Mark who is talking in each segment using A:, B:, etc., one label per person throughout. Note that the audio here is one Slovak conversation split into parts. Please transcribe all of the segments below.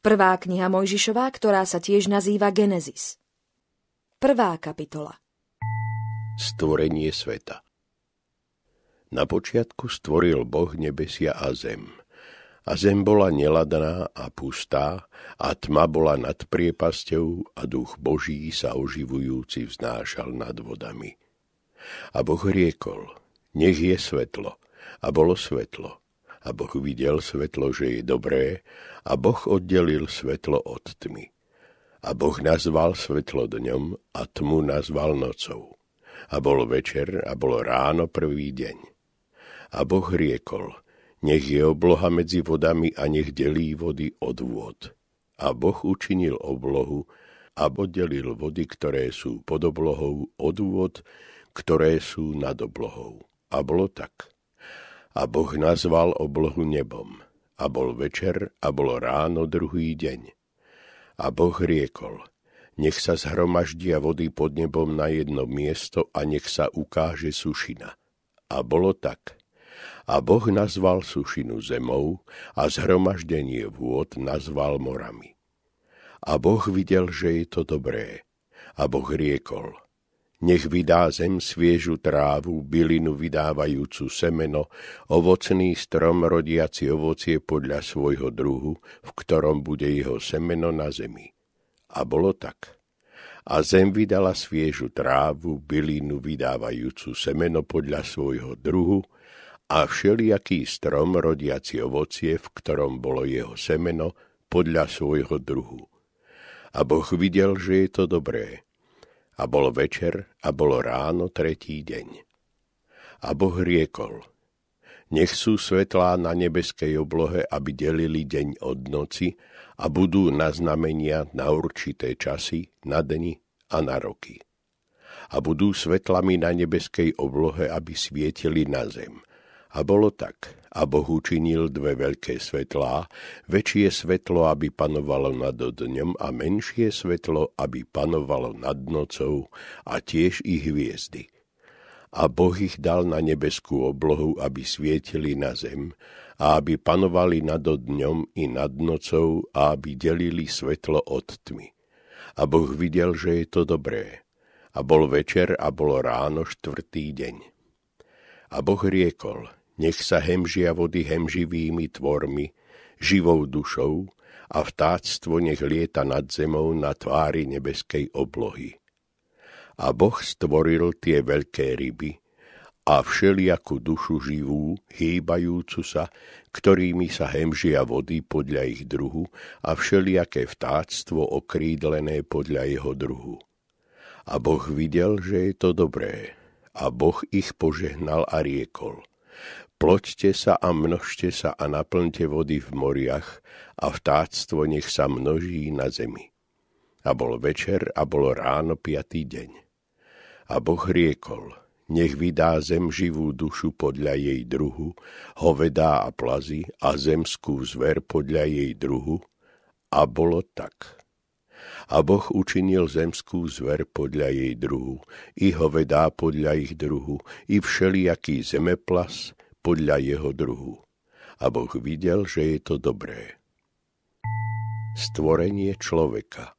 A: Prvá kniha Mojžišová, ktorá sa tiež nazýva Genesis. Prvá kapitola
B: Stvorenie sveta Na počiatku stvoril Boh nebesia a zem. A zem bola neladná a pustá, a tma bola nad priepasťou a duch Boží sa oživujúci vznášal nad vodami. A Boh riekol, nech je svetlo, a bolo svetlo. A Boh videl svetlo, že je dobré, a Boh oddelil svetlo od tmy. A Boh nazval svetlo dňom a tmu nazval nocou. A bol večer a bolo ráno prvý deň. A Boh riekol, nech je obloha medzi vodami a nech delí vody od vôd. A Boh učinil oblohu a oddelil vody, ktoré sú pod oblohou od vôd, ktoré sú nad oblohou. A bolo tak. A Boh nazval oblohu nebom. A bol večer a bolo ráno druhý deň. A Boh riekol, nech sa zhromaždia vody pod nebom na jedno miesto a nech sa ukáže sušina. A bolo tak. A Boh nazval sušinu zemou a zhromaždenie vôd nazval morami. A Boh videl, že je to dobré. A Boh riekol, nech vydá zem sviežu trávu, bylinu vydávajúcu semeno, ovocný strom rodiaci ovocie podľa svojho druhu, v ktorom bude jeho semeno na zemi. A bolo tak. A zem vydala sviežu trávu, bylinu vydávajúcu semeno podľa svojho druhu, a všelijaký strom rodiaci ovocie, v ktorom bolo jeho semeno, podľa svojho druhu. A Boh videl, že je to dobré a bol večer a bolo ráno tretí deň. A Boh riekol, nech sú svetlá na nebeskej oblohe, aby delili deň od noci a budú na znamenia na určité časy, na dni a na roky. A budú svetlami na nebeskej oblohe, aby svietili na zem. A bolo tak a Boh učinil dve veľké svetlá, väčšie svetlo, aby panovalo nad dňom a menšie svetlo, aby panovalo nad nocou a tiež ich hviezdy. A Boh ich dal na nebeskú oblohu, aby svietili na zem a aby panovali nad dňom i nad nocou a aby delili svetlo od tmy. A Boh videl, že je to dobré. A bol večer a bolo ráno štvrtý deň. A Boh riekol – nech sa hemžia vody hemživými tvormi, živou dušou a vtáctvo nech lieta nad zemou na tvári nebeskej oblohy. A Boh stvoril tie veľké ryby a všelijakú dušu živú, hýbajúcu sa, ktorými sa hemžia vody podľa ich druhu a všelijaké vtáctvo okrídlené podľa jeho druhu. A Boh videl, že je to dobré. A Boh ich požehnal a riekol – Ploďte sa a množte sa a naplňte vody v moriach a vtáctvo nech sa množí na zemi. A bol večer a bolo ráno piatý deň. A Boh riekol, nech vydá zem živú dušu podľa jej druhu, hovedá a plazy a zemskú zver podľa jej druhu. A bolo tak. A Boh učinil zemskú zver podľa jej druhu, i hovedá podľa ich druhu, i všelijaký zemeplas, podľa jeho druhu. A Boh videl, že je to dobré. Stvorenie človeka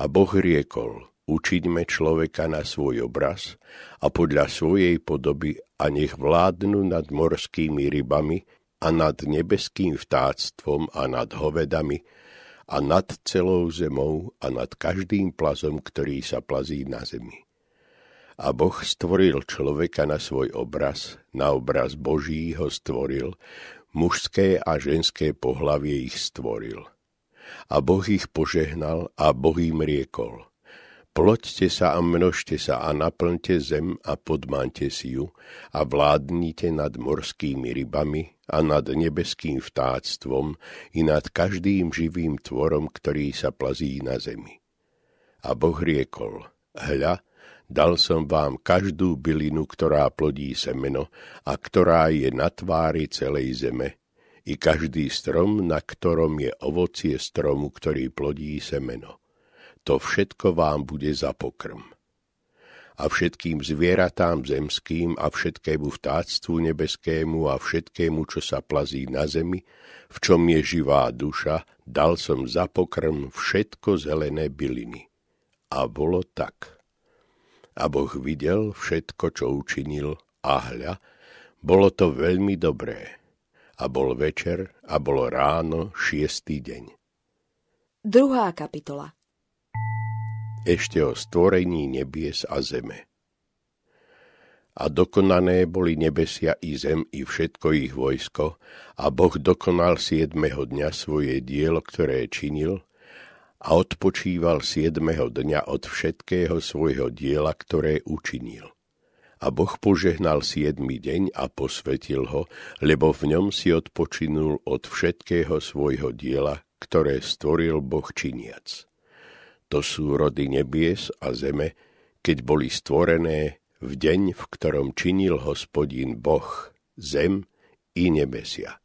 B: A Boh riekol, učiňme človeka na svoj obraz a podľa svojej podoby a nech vládnu nad morskými rybami a nad nebeským vtáctvom a nad hovedami a nad celou zemou a nad každým plazom, ktorý sa plazí na zemi. A Boh stvoril človeka na svoj obraz, na obraz Boží ho stvoril, mužské a ženské pohlavie ich stvoril. A Boh ich požehnal a Boh im riekol. Ploďte sa a množte sa a naplňte zem a podmante si ju a vládnite nad morskými rybami a nad nebeským vtáctvom i nad každým živým tvorom, ktorý sa plazí na zemi. A Boh riekol, hľa, Dal som vám každú bylinu, ktorá plodí semeno a ktorá je na tvári celej zeme, i každý strom, na ktorom je ovocie stromu, ktorý plodí semeno. To všetko vám bude za pokrm. A všetkým zvieratám zemským a všetkému vtáctvu nebeskému a všetkému, čo sa plazí na zemi, v čom je živá duša, dal som za pokrm všetko zelené byliny. A bolo tak. A Boh videl všetko, čo učinil, a hľa, bolo to veľmi dobré. A bol večer a bolo ráno šiestý deň.
A: Druhá kapitola
B: Ešte o stvorení nebies a zeme. A dokonané boli nebesia i zem i všetko ich vojsko, a Boh dokonal siedmeho dňa svoje dielo, ktoré činil, a odpočíval siedmeho dňa od všetkého svojho diela, ktoré učinil. A Boh požehnal siedmy deň a posvetil ho, lebo v ňom si odpočinul od všetkého svojho diela, ktoré stvoril Boh činiac. To sú rody nebies a zeme, keď boli stvorené v deň, v ktorom činil hospodín Boh zem i nebesia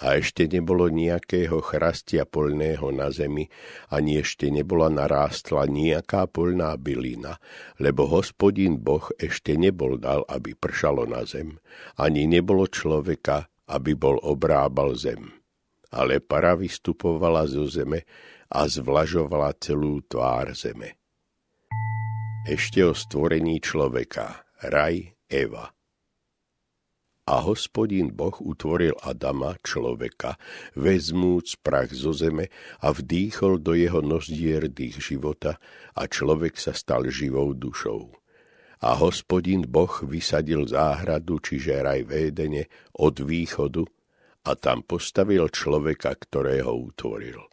B: a ešte nebolo nejakého chrastia polného na zemi, ani ešte nebola narástla nejaká polná bylina, lebo hospodín Boh ešte nebol dal, aby pršalo na zem, ani nebolo človeka, aby bol obrábal zem. Ale para vystupovala zo zeme a zvlažovala celú tvár zeme. Ešte o stvorení človeka, raj, Eva – a hospodin Boh utvoril Adama, človeka, vezmúc prach zo zeme a vdýchol do jeho nozdier dých života a človek sa stal živou dušou. A hospodin Boh vysadil záhradu, čiže raj v Édene, od východu a tam postavil človeka, ktorého utvoril.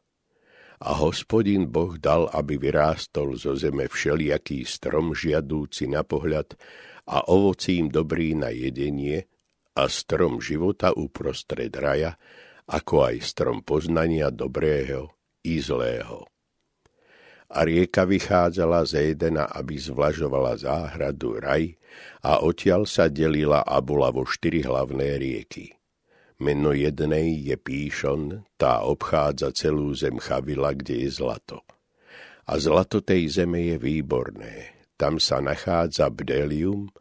B: A hospodin Boh dal, aby vyrástol zo zeme všelijaký strom žiadúci na pohľad a ovocím dobrý na jedenie, a strom života uprostred raja, ako aj strom poznania dobrého i zlého. A rieka vychádzala z Edena, aby zvlažovala záhradu raj a odtiaľ sa delila a bola vo štyri hlavné rieky. Meno jednej je Píšon, tá obchádza celú zem Chavila, kde je zlato. A zlato tej zeme je výborné. Tam sa nachádza bdelium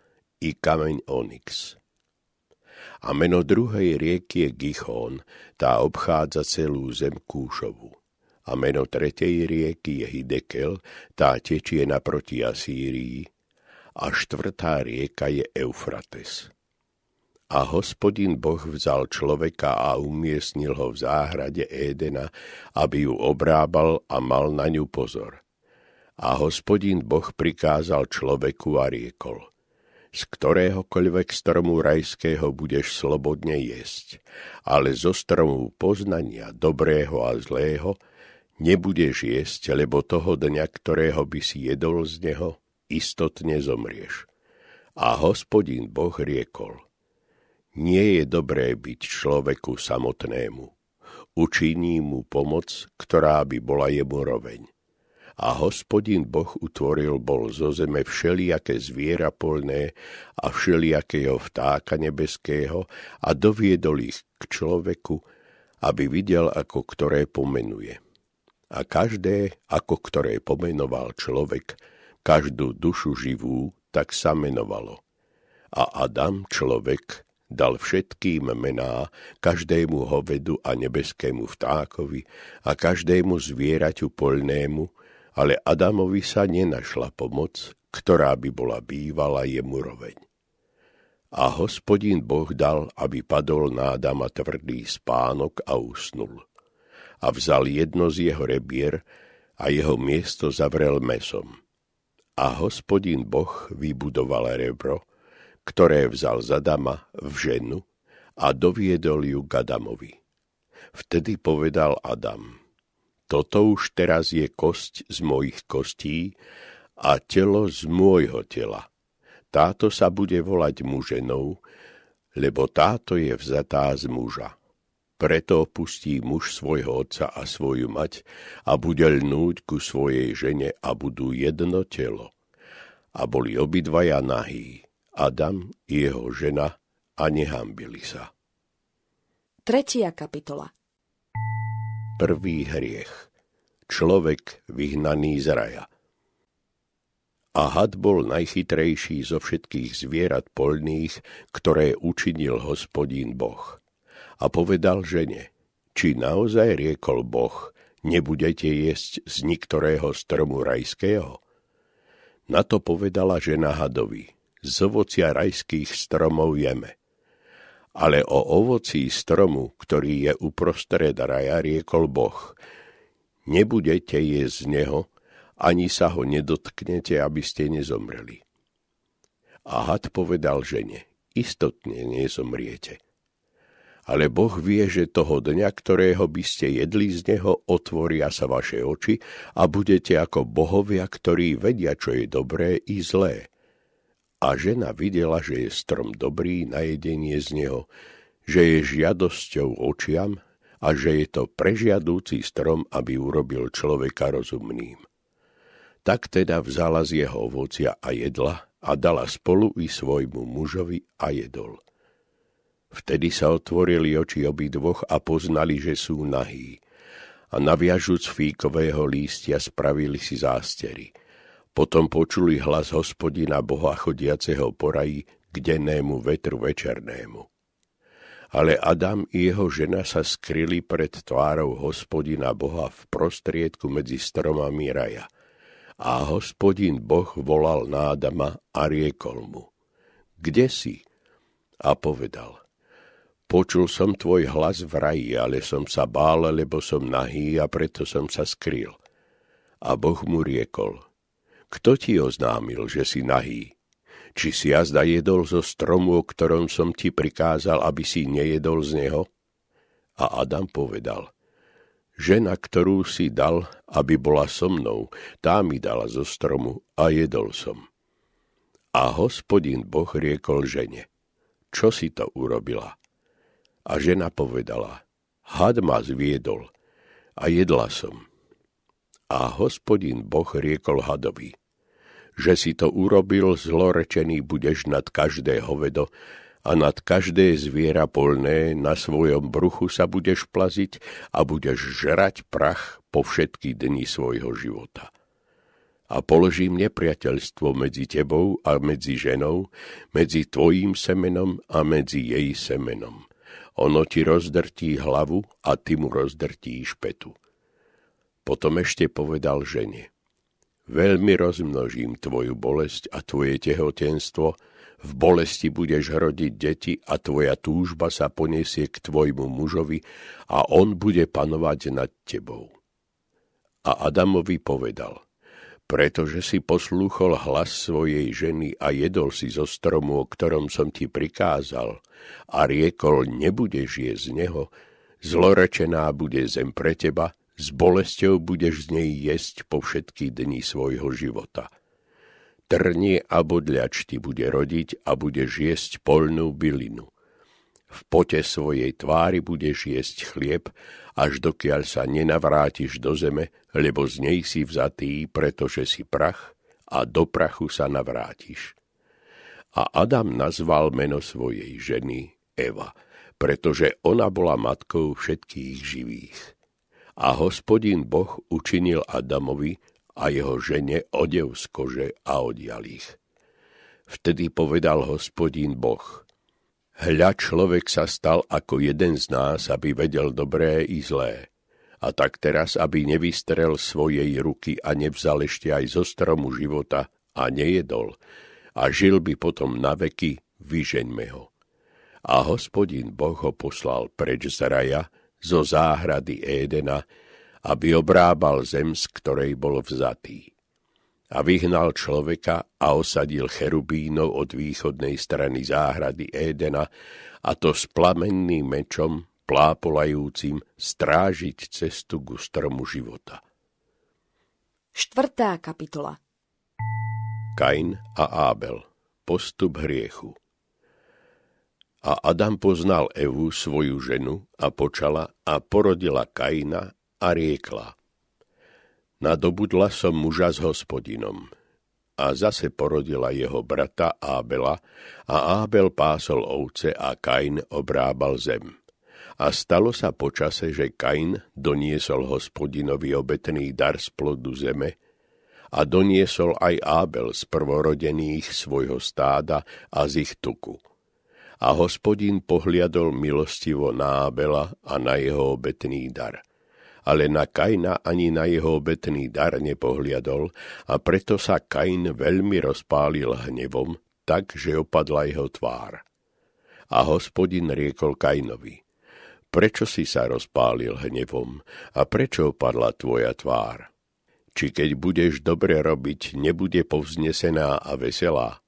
B: i kameň onyx a meno druhej rieky je Gichón, tá obchádza celú zem Kúšovu. A meno tretej rieky je Hidekel, tá tečie naproti Asýrii. A štvrtá rieka je Eufrates. A hospodin Boh vzal človeka a umiestnil ho v záhrade Édena, aby ju obrábal a mal na ňu pozor. A hospodin Boh prikázal človeku a riekol – z ktoréhokoľvek stromu rajského budeš slobodne jesť, ale zo stromu poznania dobrého a zlého nebudeš jesť, lebo toho dňa, ktorého by si jedol z neho, istotne zomrieš. A hospodin Boh riekol, nie je dobré byť človeku samotnému. Učiní mu pomoc, ktorá by bola jemu roveň a hospodin Boh utvoril bol zo zeme všelijaké zviera polné a všelijakého vtáka nebeského a doviedol ich k človeku, aby videl, ako ktoré pomenuje. A každé, ako ktoré pomenoval človek, každú dušu živú, tak sa menovalo. A Adam, človek, dal všetkým mená, každému hovedu a nebeskému vtákovi a každému zvieraťu polnému, ale Adamovi sa nenašla pomoc, ktorá by bola bývala jemu roveň. A hospodin Boh dal, aby padol na Adama tvrdý spánok a usnul. A vzal jedno z jeho rebier a jeho miesto zavrel mesom. A hospodin Boh vybudoval rebro, ktoré vzal z Adama v ženu a doviedol ju k Adamovi. Vtedy povedal Adam – toto už teraz je kosť z mojich kostí a telo z môjho tela. Táto sa bude volať muženou, lebo táto je vzatá z muža. Preto opustí muž svojho otca a svoju mať a bude lnúť ku svojej žene a budú jedno telo. A boli obidvaja nahí, Adam i jeho žena, a nehambili sa.
A: Tretia kapitola
B: prvý hriech. Človek vyhnaný z raja. A had bol najchytrejší zo všetkých zvierat polných, ktoré učinil hospodín Boh. A povedal žene, či naozaj riekol Boh, nebudete jesť z niektorého stromu rajského? Na to povedala žena hadovi, z ovocia rajských stromov jeme. Ale o ovocí stromu, ktorý je uprostred raja, riekol Boh, nebudete jesť z neho, ani sa ho nedotknete, aby ste nezomreli. A had povedal žene, istotne nezomriete. Ale Boh vie, že toho dňa, ktorého by ste jedli z neho, otvoria sa vaše oči a budete ako bohovia, ktorí vedia, čo je dobré i zlé. A žena videla, že je strom dobrý na jedenie z neho, že je žiadosťou očiam a že je to prežiadúci strom, aby urobil človeka rozumným. Tak teda vzala z jeho ovocia a jedla a dala spolu i svojmu mužovi a jedol. Vtedy sa otvorili oči obidvoch a poznali, že sú nahí. A naviažúc fíkového lístia spravili si zástery. Potom počuli hlas hospodina Boha chodiaceho po raji k dennému vetru večernému. Ale Adam i jeho žena sa skryli pred tvárou hospodina Boha v prostriedku medzi stromami raja. A hospodin Boh volal na Adama a riekol mu, kde si? A povedal, Počul som tvoj hlas v raji, ale som sa bál, lebo som nahý a preto som sa skryl. A Boh mu riekol, kto ti oznámil, že si nahý? Či si jazda jedol zo stromu, o ktorom som ti prikázal, aby si nejedol z neho? A Adam povedal, žena, ktorú si dal, aby bola so mnou, tá mi dala zo stromu a jedol som. A hospodin Boh riekol žene, čo si to urobila? A žena povedala, had ma zviedol a jedla som. A hospodin Boh riekol hadovi, že si to urobil, zlorečený budeš nad každé hovedo a nad každé zviera polné, na svojom bruchu sa budeš plaziť a budeš žrať prach po všetky dni svojho života. A položím nepriateľstvo medzi tebou a medzi ženou, medzi tvojím semenom a medzi jej semenom ono ti rozdrtí hlavu a ty mu rozdrtíš petu. Potom ešte povedal žene, veľmi rozmnožím tvoju bolesť a tvoje tehotenstvo, v bolesti budeš rodiť deti a tvoja túžba sa poniesie k tvojmu mužovi a on bude panovať nad tebou. A Adamovi povedal, pretože si poslúchol hlas svojej ženy a jedol si zo stromu, o ktorom som ti prikázal, a riekol, nebudeš jesť z neho, zlorečená bude zem pre teba, s bolesťou budeš z nej jesť po všetky dni svojho života. Trnie a bodľač ti bude rodiť a budeš jesť polnú bylinu. V pote svojej tvári budeš jesť chlieb, až dokiaľ sa nenavrátiš do zeme, lebo z nej si vzatý, pretože si prach a do prachu sa navrátiš. A Adam nazval meno svojej ženy Eva, pretože ona bola matkou všetkých živých. A hospodin Boh učinil Adamovi a jeho žene odev z kože a odial ich. Vtedy povedal hospodín Boh – Hľa človek sa stal ako jeden z nás, aby vedel dobré i zlé. A tak teraz, aby nevystrel svojej ruky a nevzal ešte aj zo stromu života a nejedol, a žil by potom na veky, vyžeňme ho. A hospodin Boh ho poslal preč z raja, zo záhrady Édena, aby obrábal zem, z ktorej bol vzatý. A vyhnal človeka a osadil cherubínov od východnej strany záhrady Édena, a to s plamenným mečom, plápolajúcim, strážiť cestu ku stromu života.
A: Štvrtá kapitola.
B: Kain a Ábel. Postup hriechu A Adam poznal Evu, svoju ženu, a počala a porodila Kaina a riekla – Nadobudla som muža s hospodinom. A zase porodila jeho brata Ábela a Ábel pásol ovce a Kain obrábal zem. A stalo sa počase, že Kain doniesol hospodinovi obetný dar z plodu zeme a doniesol aj Ábel z prvorodených svojho stáda a z ich tuku. A hospodin pohliadol milostivo na Abela a na jeho obetný dar. Ale na Kaina ani na jeho obetný dar nepohliadol a preto sa Kain veľmi rozpálil hnevom, tak, že opadla jeho tvár. A hospodin riekol Kainovi, prečo si sa rozpálil hnevom a prečo opadla tvoja tvár? Či keď budeš dobre robiť, nebude povznesená a veselá?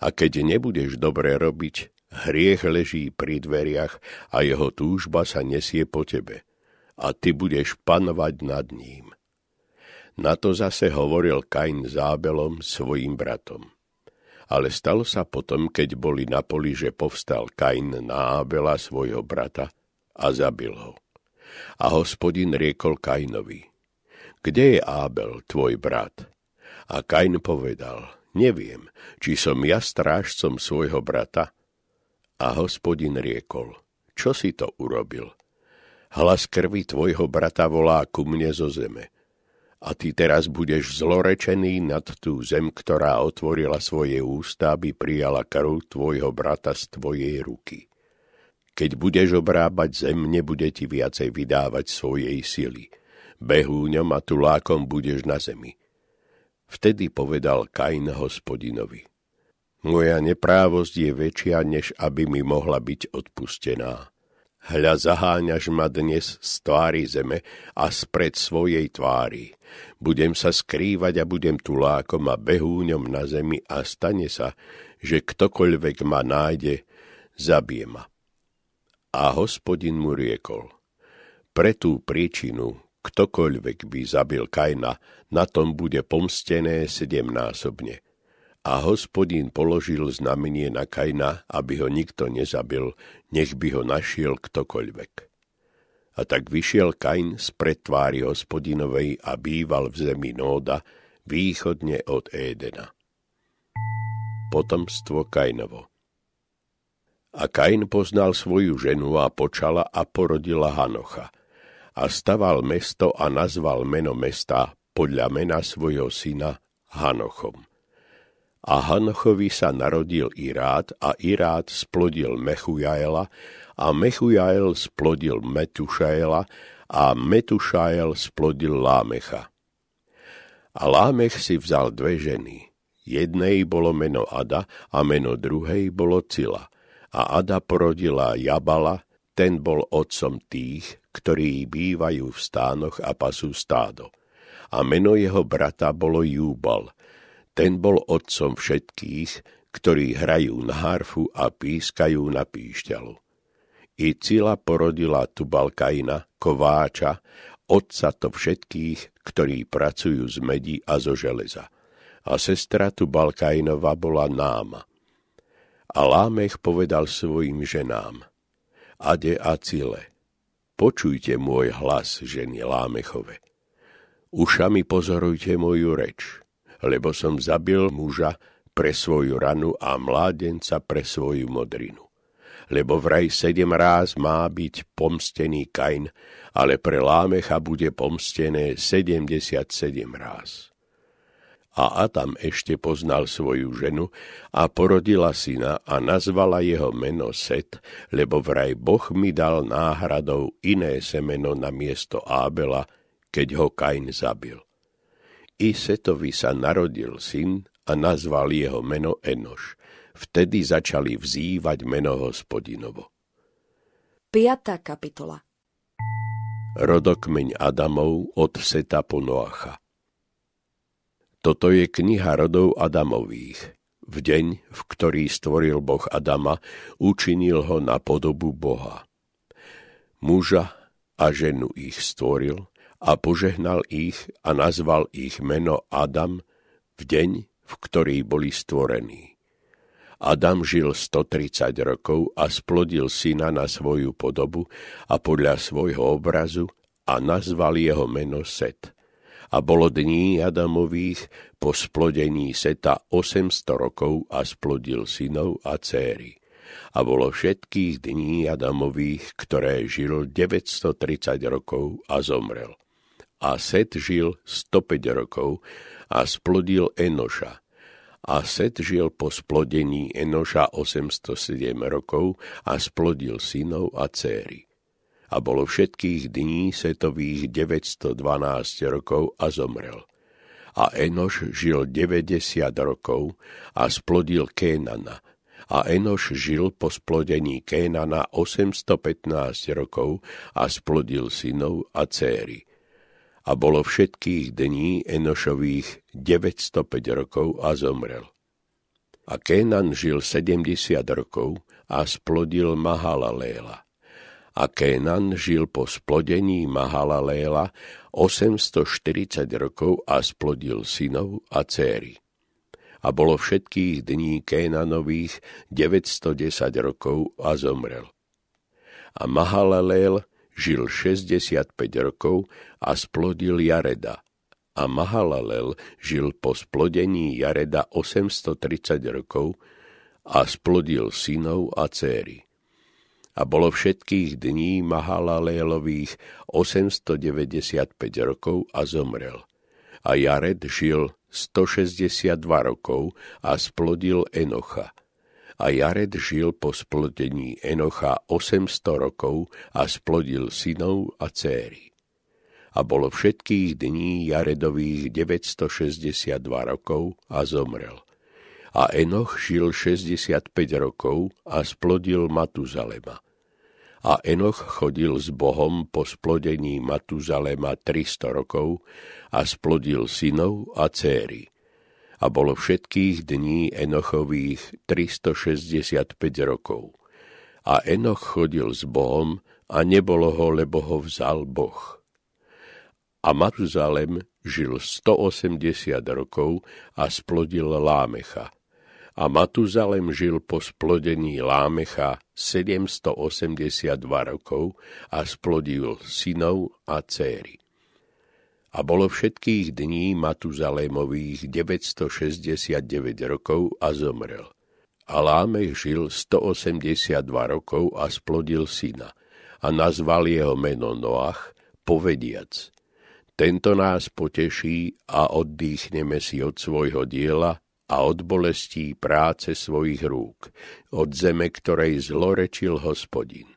B: A keď nebudeš dobre robiť, hriech leží pri dveriach a jeho túžba sa nesie po tebe. A ty budeš panovať nad ním. Na to zase hovoril Kain s Ábelom, svojim bratom. Ale stalo sa potom, keď boli na poli, že povstal Kain na Ábela, svojho brata, a zabil ho. A hospodin riekol Kainovi, kde je Ábel, tvoj brat? A Kain povedal, neviem, či som ja strážcom svojho brata? A hospodin riekol, čo si to urobil? Hlas krvi tvojho brata volá ku mne zo zeme. A ty teraz budeš zlorečený nad tú zem, ktorá otvorila svoje ústa, aby prijala krv tvojho brata z tvojej ruky. Keď budeš obrábať zem, nebude ti viacej vydávať svojej sily. Behúňom a tulákom budeš na zemi. Vtedy povedal Kain hospodinovi. Moja neprávosť je väčšia, než aby mi mohla byť odpustená. Hľa zaháňaš ma dnes z tvári zeme a spred svojej tvári. Budem sa skrývať a budem tulákom a behúňom na zemi a stane sa, že ktokoľvek ma nájde, zabije ma. A hospodin mu riekol, pre tú príčinu, ktokoľvek by zabil Kaina, na tom bude pomstené sedemnásobne. A hospodin položil znamenie na Kaina, aby ho nikto nezabil, nech by ho našiel ktokoľvek. A tak vyšiel Kain z predtvári hospodinovej a býval v zemi Nóda, východne od Édena. Potomstvo Kainovo a Kain poznal svoju ženu a počala a porodila Hanocha. A staval mesto a nazval meno mesta podľa mena svojho syna Hanochom. A Hanochovi sa narodil Irát a Irát splodil Mechujaela a Mechujael splodil Metušaela a Metušael splodil Lámecha. A Lámech si vzal dve ženy. Jednej bolo meno Ada a meno druhej bolo Cila – a Ada porodila Jabala, ten bol otcom tých, ktorí bývajú v stánoch a pasú stádo. A meno jeho brata bolo Júbal, ten bol otcom všetkých, ktorí hrajú na harfu a pískajú na píšťalu. I Cila porodila Tubalkaina, kováča, otca to všetkých, ktorí pracujú z medi a zo železa. A sestra Tubalkainova bola Náma. A Lámech povedal svojim ženám, Ade a Cile, počujte môj hlas, ženy Lámechove. Ušami pozorujte moju reč, lebo som zabil muža pre svoju ranu a mládenca pre svoju modrinu. Lebo vraj sedem ráz má byť pomstený Kain, ale pre Lámecha bude pomstené sedemdesiat sedem ráz a Adam ešte poznal svoju ženu a porodila syna a nazvala jeho meno Set, lebo vraj Boh mi dal náhradou iné semeno na miesto Ábela, keď ho Kain zabil. I Setovi sa narodil syn a nazval jeho meno Enoš. Vtedy začali vzývať meno hospodinovo.
A: 5. kapitola
B: Rodokmeň Adamov od Seta po Noacha toto je kniha rodov Adamových. V deň, v ktorý stvoril Boh Adama, učinil ho na podobu Boha. Muža a ženu ich stvoril a požehnal ich a nazval ich meno Adam v deň, v ktorý boli stvorení. Adam žil 130 rokov a splodil syna na svoju podobu a podľa svojho obrazu a nazval jeho meno Set a bolo dní Adamových po splodení Seta 800 rokov a splodil synov a céry. A bolo všetkých dní Adamových, ktoré žil 930 rokov a zomrel. A Set žil 105 rokov a splodil Enoša. A Set žil po splodení Enoša 807 rokov a splodil synov a céry. A bolo všetkých dní Setových 912 rokov a zomrel. A Enoš žil 90 rokov a splodil Kénana. A Enoš žil po splodení Kénana 815 rokov a splodil synov a céry a bolo všetkých dní Enošových 905 rokov a zomrel. A Kénan žil 70 rokov a splodil Mahalaléla. A Kénan žil po splodení Mahalaléla 840 rokov a splodil synov a céry. A bolo všetkých dní Kénanových 910 rokov a zomrel. A Mahalalél žil 65 rokov a splodil Jareda. A Mahalalel žil po splodení Jareda 830 rokov a splodil synov a céry. A bolo všetkých dní Mahalalélových 895 rokov a zomrel. A Jared žil 162 rokov a splodil Enocha a Jared žil po splodení Enocha 800 rokov a splodil synov a céry. A bolo všetkých dní Jaredových 962 rokov a zomrel. A Enoch žil 65 rokov a splodil Matuzalema. A Enoch chodil s Bohom po splodení Matuzalema 300 rokov a splodil synov a céry a bolo všetkých dní Enochových 365 rokov. A Enoch chodil s Bohom a nebolo ho, lebo ho vzal Boh. A Matuzalem žil 180 rokov a splodil Lámecha. A Matuzalem žil po splodení Lámecha 782 rokov a splodil synov a céry a bolo všetkých dní Matuzalémových 969 rokov a zomrel. A Lámech žil 182 rokov a splodil syna a nazval jeho meno Noach, povediac. Tento nás poteší a oddýchneme si od svojho diela a od bolestí práce svojich rúk, od zeme, ktorej zlorečil hospodin.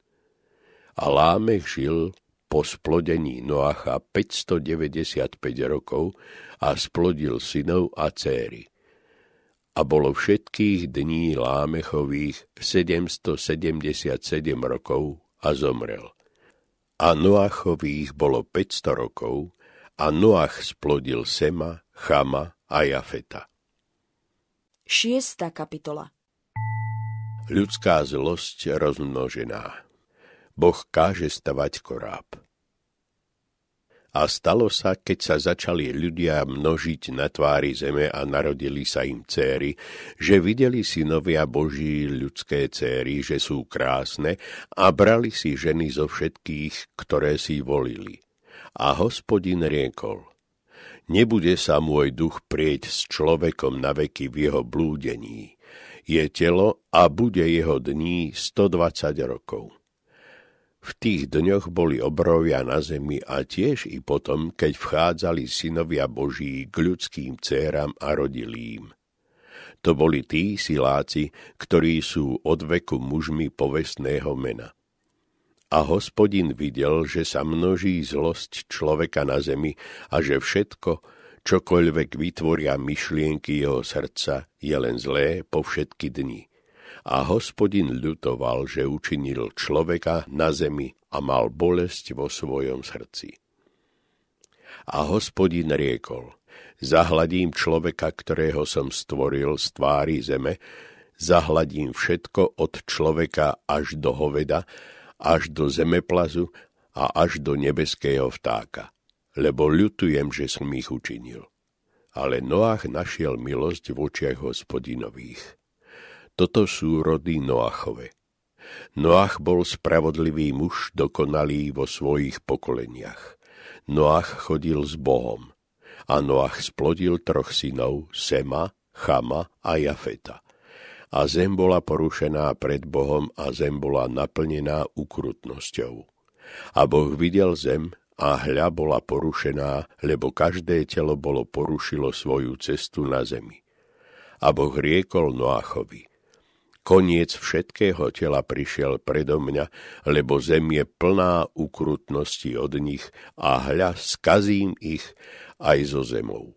B: A Lámech žil po splodení Noacha 595 rokov a splodil synov a céry. A bolo všetkých dní Lámechových 777 rokov a zomrel. A Noachových bolo 500 rokov a Noach splodil Sema, Chama a Jafeta.
A: Šiesta kapitola
B: Ľudská zlosť rozmnožená Boh káže stavať koráb. A stalo sa, keď sa začali ľudia množiť na tvári zeme a narodili sa im céry, že videli synovia Boží ľudské céry, že sú krásne a brali si ženy zo všetkých, ktoré si volili. A hospodin riekol, nebude sa môj duch prieť s človekom na veky v jeho blúdení. Je telo a bude jeho dní 120 rokov v tých dňoch boli obrovia na zemi a tiež i potom, keď vchádzali synovia Boží k ľudským céram a rodilým. To boli tí siláci, ktorí sú od veku mužmi povestného mena. A hospodin videl, že sa množí zlosť človeka na zemi a že všetko, čokoľvek vytvoria myšlienky jeho srdca, je len zlé po všetky dni a hospodin ľutoval, že učinil človeka na zemi a mal bolesť vo svojom srdci. A hospodin riekol, zahladím človeka, ktorého som stvoril z tvári zeme, zahladím všetko od človeka až do hoveda, až do zemeplazu a až do nebeského vtáka, lebo ľutujem, že som ich učinil. Ale Noach našiel milosť v očiach hospodinových. Toto sú rody Noachove. Noach bol spravodlivý muž, dokonalý vo svojich pokoleniach. Noach chodil s Bohom. A Noach splodil troch synov, Sema, Chama a Jafeta. A zem bola porušená pred Bohom a zem bola naplnená ukrutnosťou. A Boh videl zem a hľa bola porušená, lebo každé telo bolo porušilo svoju cestu na zemi A Boh riekol Noachovi. Koniec všetkého tela prišiel predo mňa, lebo zem je plná ukrutnosti od nich a hľa skazím ich aj zo zemou.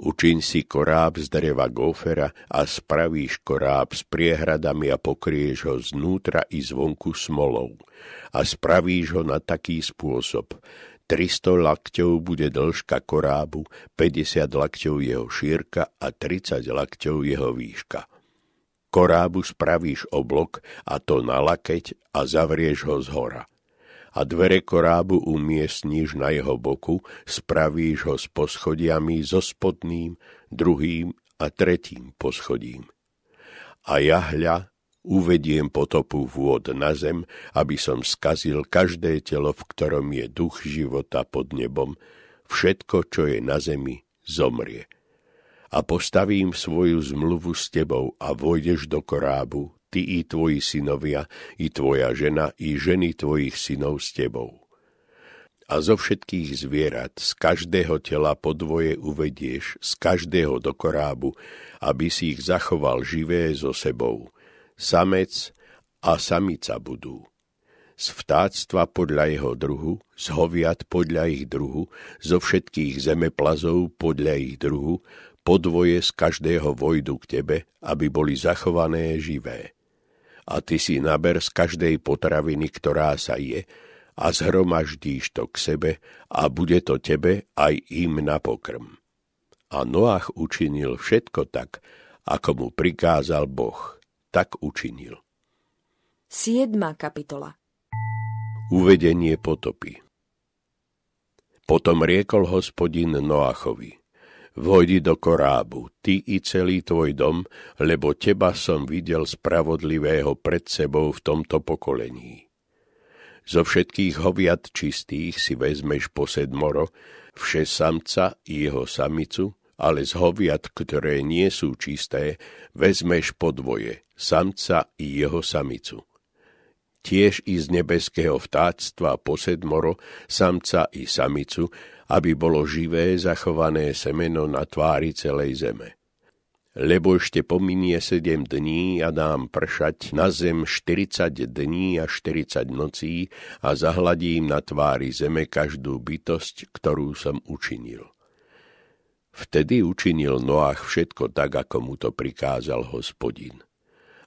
B: Učiň si koráb z dreva gófera a spravíš koráb s priehradami a pokrieš ho znútra i zvonku smolou. A spravíš ho na taký spôsob. 300 lakťov bude dĺžka korábu, 50 lakťov jeho šírka a 30 lakťov jeho výška. Korábu spravíš oblok a to na lakeť a zavrieš ho z hora a dvere korábu umiestníš na jeho boku, spravíš ho s poschodiami so spodným, druhým a tretím poschodím. A ja hľa uvediem potopu vôd na zem, aby som skazil každé telo, v ktorom je duch života pod nebom, všetko, čo je na zemi, zomrie. A postavím svoju zmluvu s tebou a vojdeš do korábu, ty i tvoji synovia, i tvoja žena, i ženy tvojich synov s tebou. A zo všetkých zvierat, z každého tela podvoje uvedieš, z každého do korábu, aby si ich zachoval živé so sebou. Samec a samica budú. Z vtáctva podľa jeho druhu, z hoviat podľa ich druhu, zo všetkých zemeplazov podľa ich druhu, podvoje z každého vojdu k tebe, aby boli zachované živé a ty si naber z každej potraviny, ktorá sa je, a zhromaždíš to k sebe a bude to tebe aj im na pokrm. A Noach učinil všetko tak, ako mu prikázal Boh. Tak učinil.
A: 7. kapitola
B: Uvedenie potopy Potom riekol hospodin Noachovi – vojdi do korábu, ty i celý tvoj dom, lebo teba som videl spravodlivého pred sebou v tomto pokolení. Zo všetkých hoviat čistých si vezmeš posedmoro, vše samca i jeho samicu, ale z hoviat, ktoré nie sú čisté, vezmeš podvoje, samca i jeho samicu. Tiež i z nebeského vtáctva posedmoro, samca i samicu, aby bolo živé zachované semeno na tvári celej zeme. Lebo ešte pominie sedem dní a dám pršať na zem 40 dní a 40 nocí a zahladím na tvári zeme každú bytosť, ktorú som učinil. Vtedy učinil Noach všetko tak, ako mu to prikázal hospodin.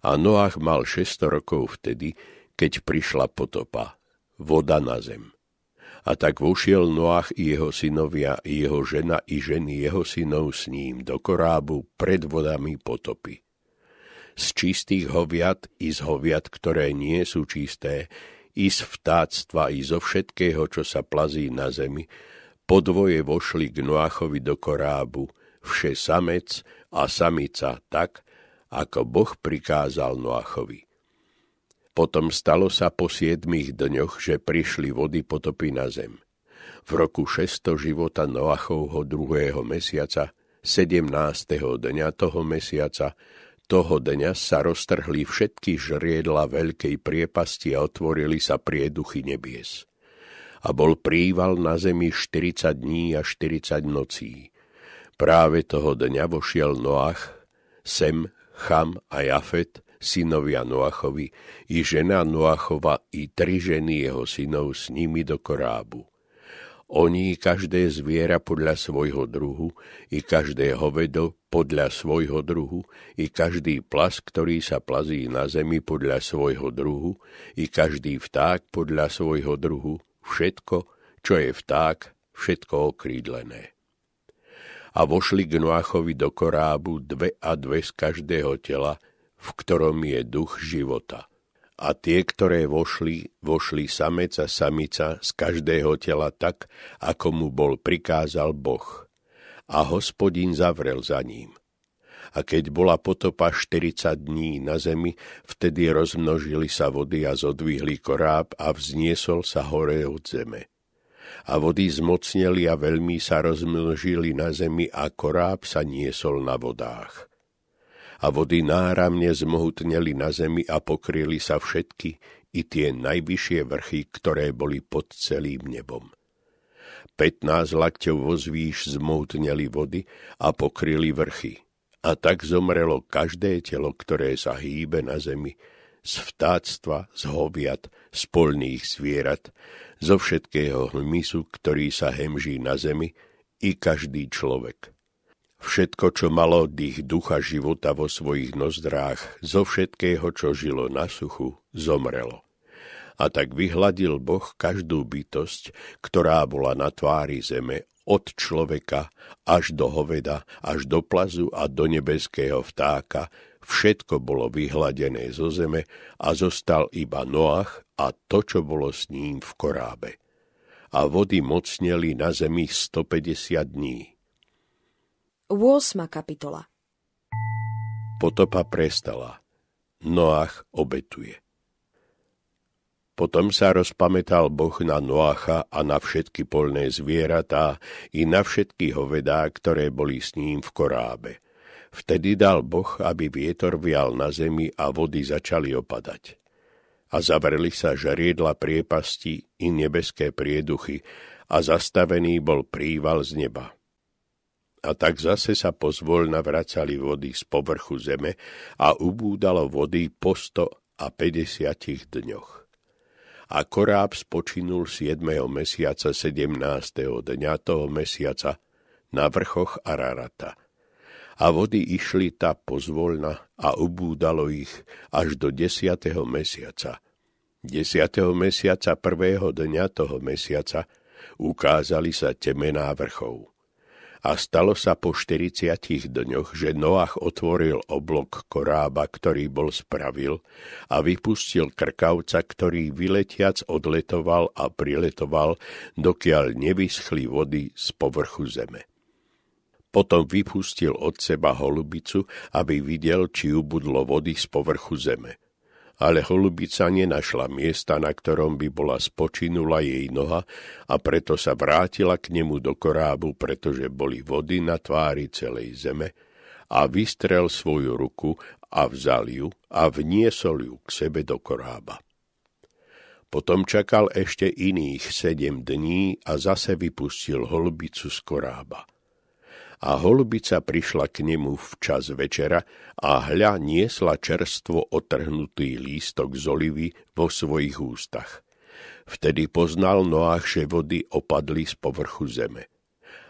B: A Noach mal 600 rokov vtedy, keď prišla potopa, voda na zem. A tak vošiel Noach i jeho synovia, i jeho žena, i ženy jeho synov s ním do korábu pred vodami potopy. Z čistých hoviat i z hoviat, ktoré nie sú čisté, i z vtáctva, i zo všetkého, čo sa plazí na zemi, podvoje vošli k Noachovi do korábu, vše samec a samica tak, ako Boh prikázal Noachovi. Potom stalo sa po siedmých dňoch, že prišli vody potopy na zem. V roku 600 života Noachovho druhého mesiaca, 17. dňa toho mesiaca, toho dňa sa roztrhli všetky žriedla veľkej priepasti a otvorili sa prieduchy nebies. A bol príval na zemi 40 dní a 40 nocí. Práve toho dňa vošiel Noach, Sem, Cham a Jafet synovia Noachovi, i žena Noachova, i tri ženy jeho synov s nimi do korábu. Oni každé zviera podľa svojho druhu, i každé hovedo podľa svojho druhu, i každý plas, ktorý sa plazí na zemi podľa svojho druhu, i každý vták podľa svojho druhu, všetko, čo je vták, všetko okrídlené. A vošli k Noachovi do korábu dve a dve z každého tela, v ktorom je duch života. A tie, ktoré vošli, vošli samec a samica z každého tela tak, ako mu bol prikázal Boh. A hospodin zavrel za ním. A keď bola potopa 40 dní na zemi, vtedy rozmnožili sa vody a zodvihli koráb a vzniesol sa hore od zeme. A vody zmocneli a veľmi sa rozmnožili na zemi a koráb sa niesol na vodách a vody náramne zmohutneli na zemi a pokryli sa všetky, i tie najvyššie vrchy, ktoré boli pod celým nebom. 15 lakťov vozvíš zmohutneli vody a pokryli vrchy. A tak zomrelo každé telo, ktoré sa hýbe na zemi, z vtáctva, z hoviat, z polných zvierat, zo všetkého hmysu, ktorý sa hemží na zemi, i každý človek. Všetko, čo malo dých ducha života vo svojich nozdrách, zo všetkého, čo žilo na suchu, zomrelo. A tak vyhladil Boh každú bytosť, ktorá bola na tvári zeme, od človeka až do hoveda, až do plazu a do nebeského vtáka, všetko bolo vyhladené zo zeme a zostal iba Noach a to, čo bolo s ním v korábe. A vody mocneli na zemi 150 dní.
A: 8. kapitola
B: Potopa prestala. Noach obetuje. Potom sa rozpamätal Boh na Noacha a na všetky polné zvieratá i na všetky hovedá, ktoré boli s ním v korábe. Vtedy dal Boh, aby vietor vial na zemi a vody začali opadať. A zavreli sa žariedla priepasti i nebeské prieduchy a zastavený bol príval z neba. A tak zase sa pozvoľna vracali vody z povrchu zeme a ubúdalo vody po sto a 50 dňoch a koráb spočinul 7. mesiaca 17. dňa toho mesiaca na vrchoch Ararata. A vody išli ta pozvolna a ubúdalo ich až do 10. mesiaca. 10. mesiaca prvého dňa toho mesiaca ukázali sa temená vrchov. A stalo sa po 40 dňoch, že Noach otvoril oblok korába, ktorý bol spravil a vypustil krkavca, ktorý vyletiac odletoval a priletoval, dokiaľ nevyschli vody z povrchu zeme. Potom vypustil od seba holubicu, aby videl, či ubudlo vody z povrchu zeme ale holubica nenašla miesta, na ktorom by bola spočinula jej noha a preto sa vrátila k nemu do korábu, pretože boli vody na tvári celej zeme a vystrel svoju ruku a vzal ju a vniesol ju k sebe do korába. Potom čakal ešte iných sedem dní a zase vypustil holubicu z korába a holubica prišla k nemu včas večera a hľa niesla čerstvo otrhnutý lístok z olivy vo svojich ústach. Vtedy poznal Noach, že vody opadli z povrchu zeme.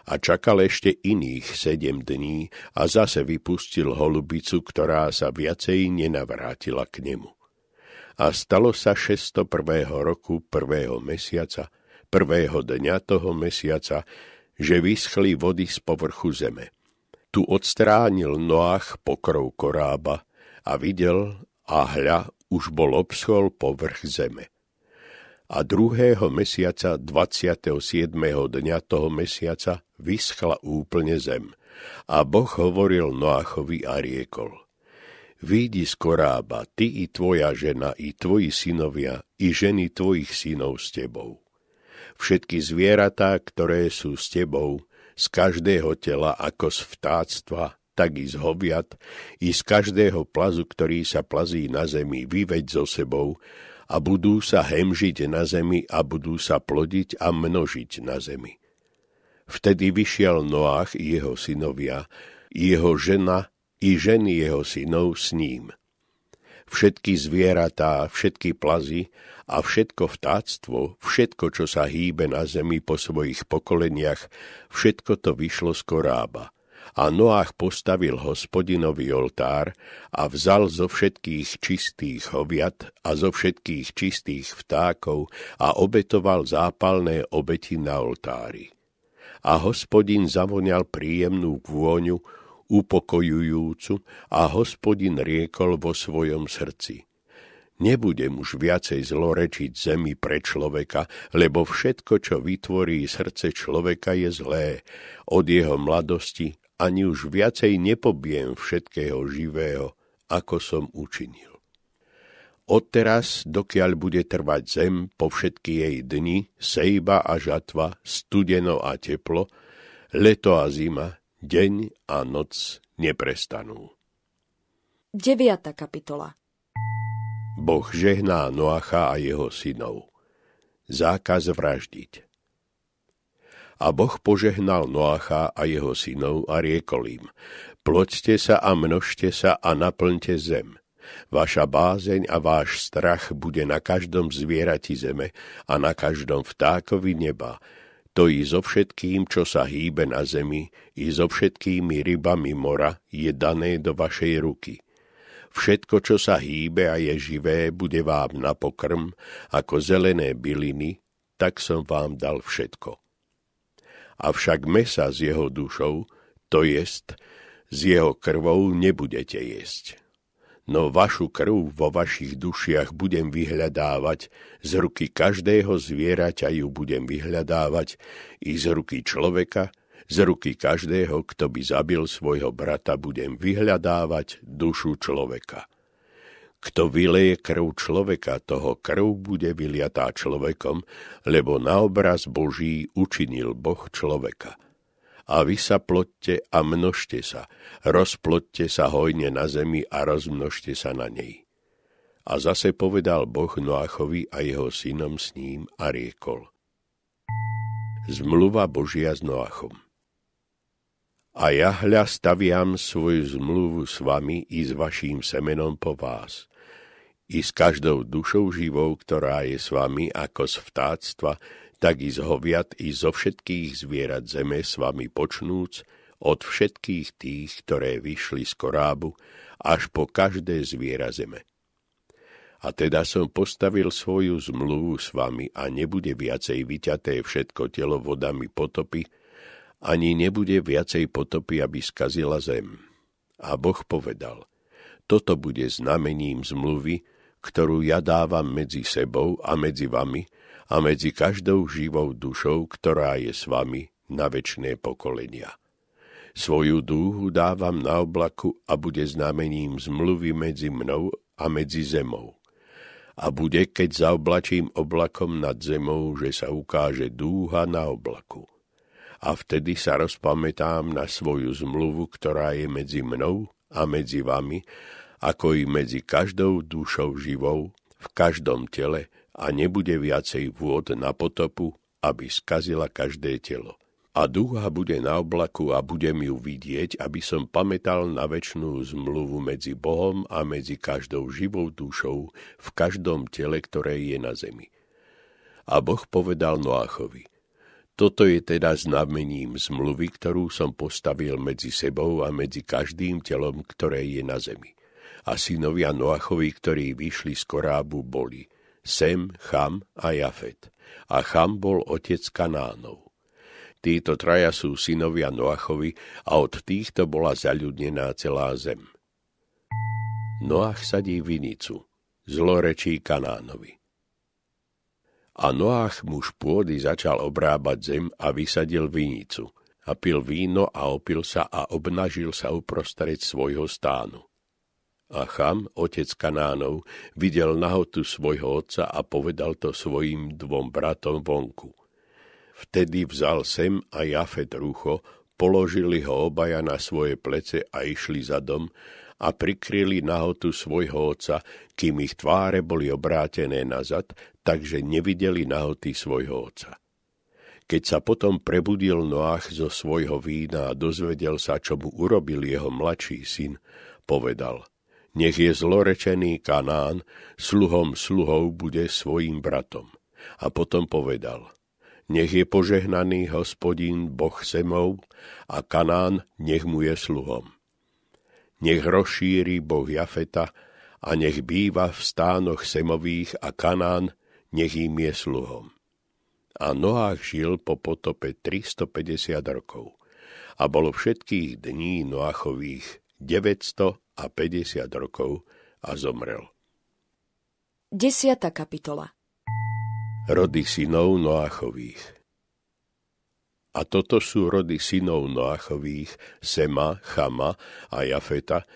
B: A čakal ešte iných sedem dní a zase vypustil holubicu, ktorá sa viacej nenavrátila k nemu. A stalo sa 601. roku prvého mesiaca, prvého dňa toho mesiaca, že vyschli vody z povrchu zeme. Tu odstránil Noach pokrov korába a videl a hľa už bol obschol povrch zeme. A druhého mesiaca, 27. dňa toho mesiaca, vyschla úplne zem. A Boh hovoril Noachovi a riekol. Výjdi z korába, ty i tvoja žena, i tvoji synovia, i ženy tvojich synov s tebou všetky zvieratá, ktoré sú s tebou, z každého tela ako z vtáctva, tak i z hoviat, i z každého plazu, ktorý sa plazí na zemi, vyveď so sebou a budú sa hemžiť na zemi a budú sa plodiť a množiť na zemi. Vtedy vyšiel Noach i jeho synovia, jeho žena i ženy jeho synov s ním. Všetky zvieratá, všetky plazy a všetko vtáctvo, všetko, čo sa hýbe na zemi po svojich pokoleniach, všetko to vyšlo z korába. A Noách postavil hospodinový oltár a vzal zo všetkých čistých hoviat a zo všetkých čistých vtákov a obetoval zápalné obeti na oltári. A hospodin zavoňal príjemnú vôňu, upokojujúcu a hospodin riekol vo svojom srdci – Nebudem už viacej zlorečiť zemi pre človeka, lebo všetko, čo vytvorí srdce človeka, je zlé. Od jeho mladosti ani už viacej nepobiem všetkého živého, ako som učinil. Odteraz, dokiaľ bude trvať zem po všetky jej dni, sejba a žatva, studeno a teplo, leto a zima, deň a noc neprestanú.
A: 9. kapitola
B: Boh žehná Noacha a jeho synov. Zákaz vraždiť. A Boh požehnal Noacha a jeho synov a riekol im, Ploďte sa a množte sa a naplňte zem. Vaša bázeň a váš strach bude na každom zvierati zeme a na každom vtákovi neba, to i so všetkým, čo sa hýbe na zemi, i so všetkými rybami mora je dané do vašej ruky. Všetko, čo sa hýbe a je živé, bude vám na pokrm, ako zelené byliny, tak som vám dal všetko. Avšak mesa s jeho dušou, to jest, s jeho krvou nebudete jesť no vašu krv vo vašich dušiach budem vyhľadávať, z ruky každého zvieraťa ju budem vyhľadávať, i z ruky človeka, z ruky každého, kto by zabil svojho brata, budem vyhľadávať dušu človeka. Kto vyleje krv človeka, toho krv bude vyliatá človekom, lebo na obraz Boží učinil Boh človeka a vy sa plotte a množte sa, rozplotte sa hojne na zemi a rozmnožte sa na nej. A zase povedal Boh Noachovi a jeho synom s ním a riekol. Zmluva Božia s Noachom. A ja hľa staviam svoju zmluvu s vami i s vaším semenom po vás, i s každou dušou živou, ktorá je s vami ako z vtáctva, tak i z hoviat i zo všetkých zvierat zeme s vami počnúc, od všetkých tých, ktoré vyšli z korábu, až po každé zviera zeme. A teda som postavil svoju zmluvu s vami a nebude viacej vyťaté všetko telo vodami potopy, ani nebude viacej potopy, aby skazila zem. A Boh povedal, toto bude znamením zmluvy, ktorú ja dávam medzi sebou a medzi vami, a medzi každou živou dušou, ktorá je s vami na väčšie pokolenia. Svoju dúhu dávam na oblaku a bude znamením zmluvy medzi mnou a medzi zemou. A bude, keď zaoblačím oblakom nad zemou, že sa ukáže dúha na oblaku. A vtedy sa rozpamätám na svoju zmluvu, ktorá je medzi mnou a medzi vami, ako i medzi každou dušou živou, v každom tele, a nebude viacej vôd na potopu, aby skazila každé telo. A dúha bude na oblaku a budem ju vidieť, aby som pamätal na väčšnú zmluvu medzi Bohom a medzi každou živou dušou v každom tele, ktoré je na zemi. A Boh povedal Noachovi, toto je teda znamením zmluvy, ktorú som postavil medzi sebou a medzi každým telom, ktoré je na zemi. A synovia Noachovi, ktorí vyšli z korábu, boli – Sem, Cham a Jafet. A Cham bol otec Kanánov. Títo traja sú synovia Noachovi a od týchto bola zaľudnená celá zem. Noach sadí vinicu, zlorečí Kanánovi. A Noach muž pôdy začal obrábať zem a vysadil vinicu a pil víno a opil sa a obnažil sa uprostred svojho stánu. A Cham, otec Kanánov, videl nahotu svojho otca a povedal to svojim dvom bratom vonku. Vtedy vzal Sem a Jafet rucho, položili ho obaja na svoje plece a išli za dom a prikryli nahotu svojho otca, kým ich tváre boli obrátené nazad, takže nevideli nahoty svojho otca. Keď sa potom prebudil Noach zo svojho vína a dozvedel sa, čo mu urobil jeho mladší syn, povedal – nech je zlorečený Kanán, sluhom sluhov bude svojim bratom. A potom povedal, nech je požehnaný hospodín Boh Semov a Kanán nech mu je sluhom. Nech rozšíri Boh Jafeta a nech býva v stánoch Semových a Kanán nech im je sluhom. A Noách žil po potope 350 rokov a bolo všetkých dní Noachových 900 a 50 rokov a zomrel.
A: Desiata kapitola
B: Rody synov Noachových A toto sú rody synov Noachových, Sema, Chama a Jafeta,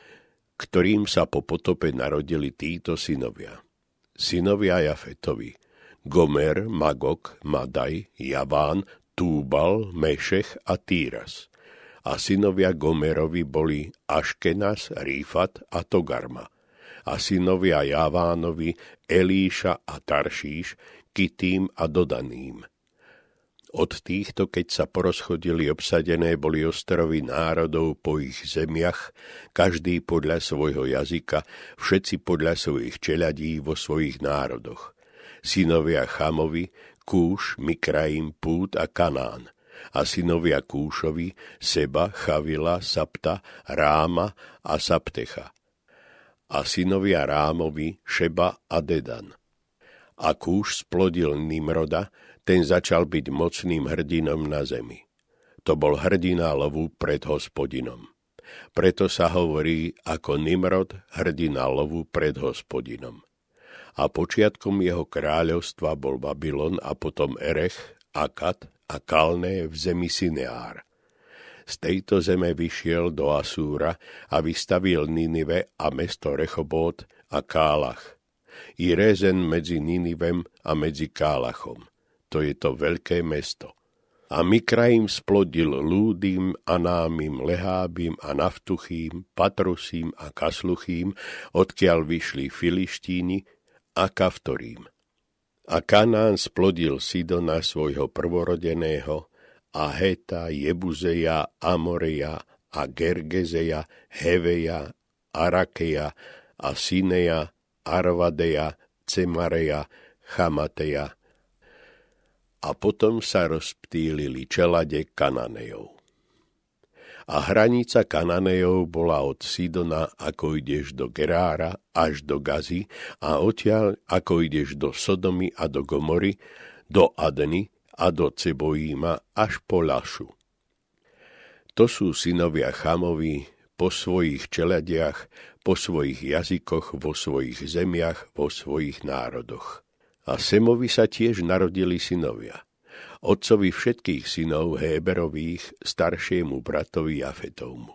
B: ktorým sa po potope narodili títo synovia. Synovia Jafetovi, Gomer, Magok, Madaj, Javán, Túbal, Mešech a Týras a synovia Gomerovi boli Aškenas, Rífat a Togarma a synovia Javánovi Elíša a Taršíš, Kitým a Dodaným. Od týchto, keď sa porozchodili obsadené, boli ostrovy národov po ich zemiach, každý podľa svojho jazyka, všetci podľa svojich čeladí vo svojich národoch. Synovia Chamovi, Kúš, Mikraim, Pút a Kanán – a synovia Kúšovi, Seba, Chavila, Sapta, Ráma a Saptecha. A synovia Rámovi, Šeba a Dedan. A Kúš splodil Nimroda, ten začal byť mocným hrdinom na zemi. To bol hrdina lovu pred hospodinom. Preto sa hovorí ako Nimrod hrdina lovu pred hospodinom. A počiatkom jeho kráľovstva bol Babylon a potom Erech, Akat a Kalné v zemi Sineár. Z tejto zeme vyšiel do Asúra a vystavil Ninive a mesto Rechobot a Kálach. I rezen medzi Ninivem a medzi Kálachom. To je to veľké mesto. A Mikraim splodil Lúdim, Anámim, Lehábim a Naftuchým, Patrusím a Kasluchým, odkiaľ vyšli Filištíni a Kaftorím. A Kanán splodil Sidona svojho prvorodeného, a Heta, Jebuzeja, Amoreja, a Gergezeja, Heveja, Arakeja, a Sineja, Arvadeja, Cemareja, Chamateja. A potom sa rozptýlili čelade Kananejov a hranica Kananejov bola od Sidona, ako ideš do Gerára, až do Gazy a odtiaľ, ako ideš do Sodomy a do Gomory, do Adeny a do Cebojíma až po Lašu. To sú synovia Chamovi po svojich čeladiach, po svojich jazykoch, vo svojich zemiach, vo svojich národoch. A Semovi sa tiež narodili synovia – otcovi všetkých synov Héberových, staršiemu bratovi Jafetovmu.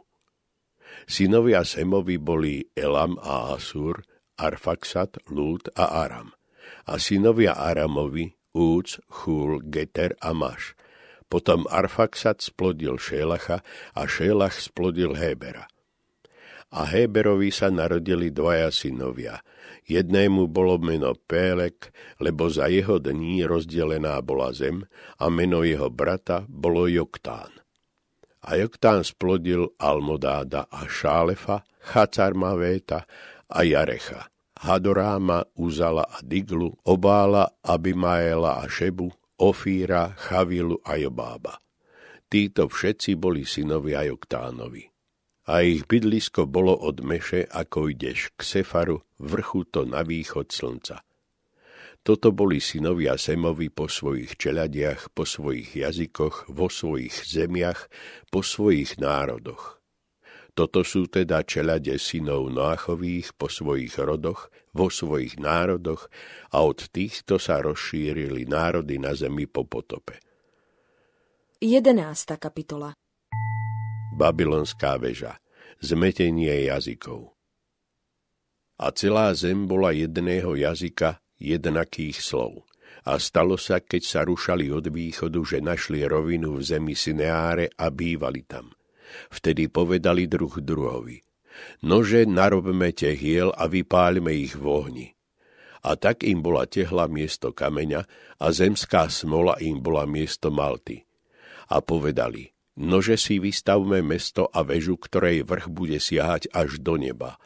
B: Synovia Semovi boli Elam a Asur, Arfaxat, Lút a Aram. A synovia Aramovi, Úc, Chul, Geter a Maš. Potom Arfaxat splodil Šélacha a Šélach splodil Hébera. A Héberovi sa narodili dvaja synovia – Jednému bolo meno Pélek, lebo za jeho dní rozdelená bola zem a meno jeho brata bolo Joktán. A Joktán splodil Almodáda a Šálefa, Chacarmavéta a Jarecha. Hadoráma, Uzala a Diglu, Obála, Abimaela a Šebu, Ofíra, Chavilu a Jobába. Títo všetci boli synovia Joktánovi a ich bydlisko bolo od Meše, ako ideš k Sefaru, vrchu to na východ slnca. Toto boli synovia Semovi po svojich čeladiach, po svojich jazykoch, vo svojich zemiach, po svojich národoch. Toto sú teda čelade synov Noachových po svojich rodoch, vo svojich národoch a od týchto sa rozšírili národy na zemi po potope.
A: 11. kapitola
B: Babylonská väža, zmetenie jazykov. A celá zem bola jedného jazyka, jednakých slov. A stalo sa, keď sa rušali od východu, že našli rovinu v zemi Sineáre a bývali tam. Vtedy povedali druh druhovi. Nože narobme tehiel a vypáľme ich v ohni. A tak im bola tehla miesto kameňa a zemská smola im bola miesto malty. A povedali, Nože si vystavme mesto a väžu, ktorej vrch bude siahať až do neba.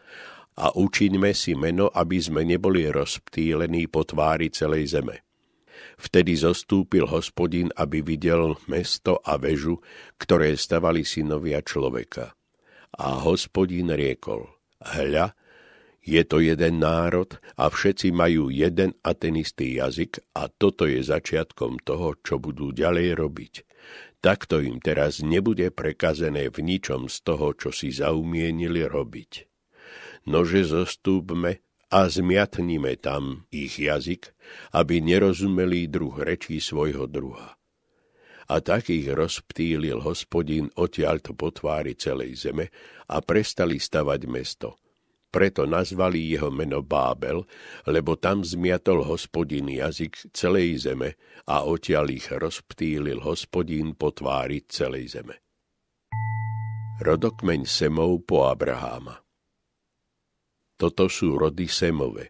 B: A učiňme si meno, aby sme neboli rozptýlení po tvári celej zeme. Vtedy zostúpil hospodin, aby videl mesto a väžu, ktoré stavali synovia človeka. A hospodin riekol, hľa, je to jeden národ a všetci majú jeden a ten istý jazyk a toto je začiatkom toho, čo budú ďalej robiť Takto im teraz nebude prekazené v ničom z toho, čo si zaumienili robiť. Nože zostúpme a zmiatnime tam ich jazyk, aby nerozumeli druh rečí svojho druha. A tak ich rozptýlil hospodin odtiaľto po tvári celej zeme a prestali stavať mesto – preto nazvali jeho meno Bábel, lebo tam zmiatol hospodin jazyk celej zeme a odtiaľ ich rozptýlil hospodín po tvári celej zeme. Rodokmeň Semov po Abraháma Toto sú rody Semove.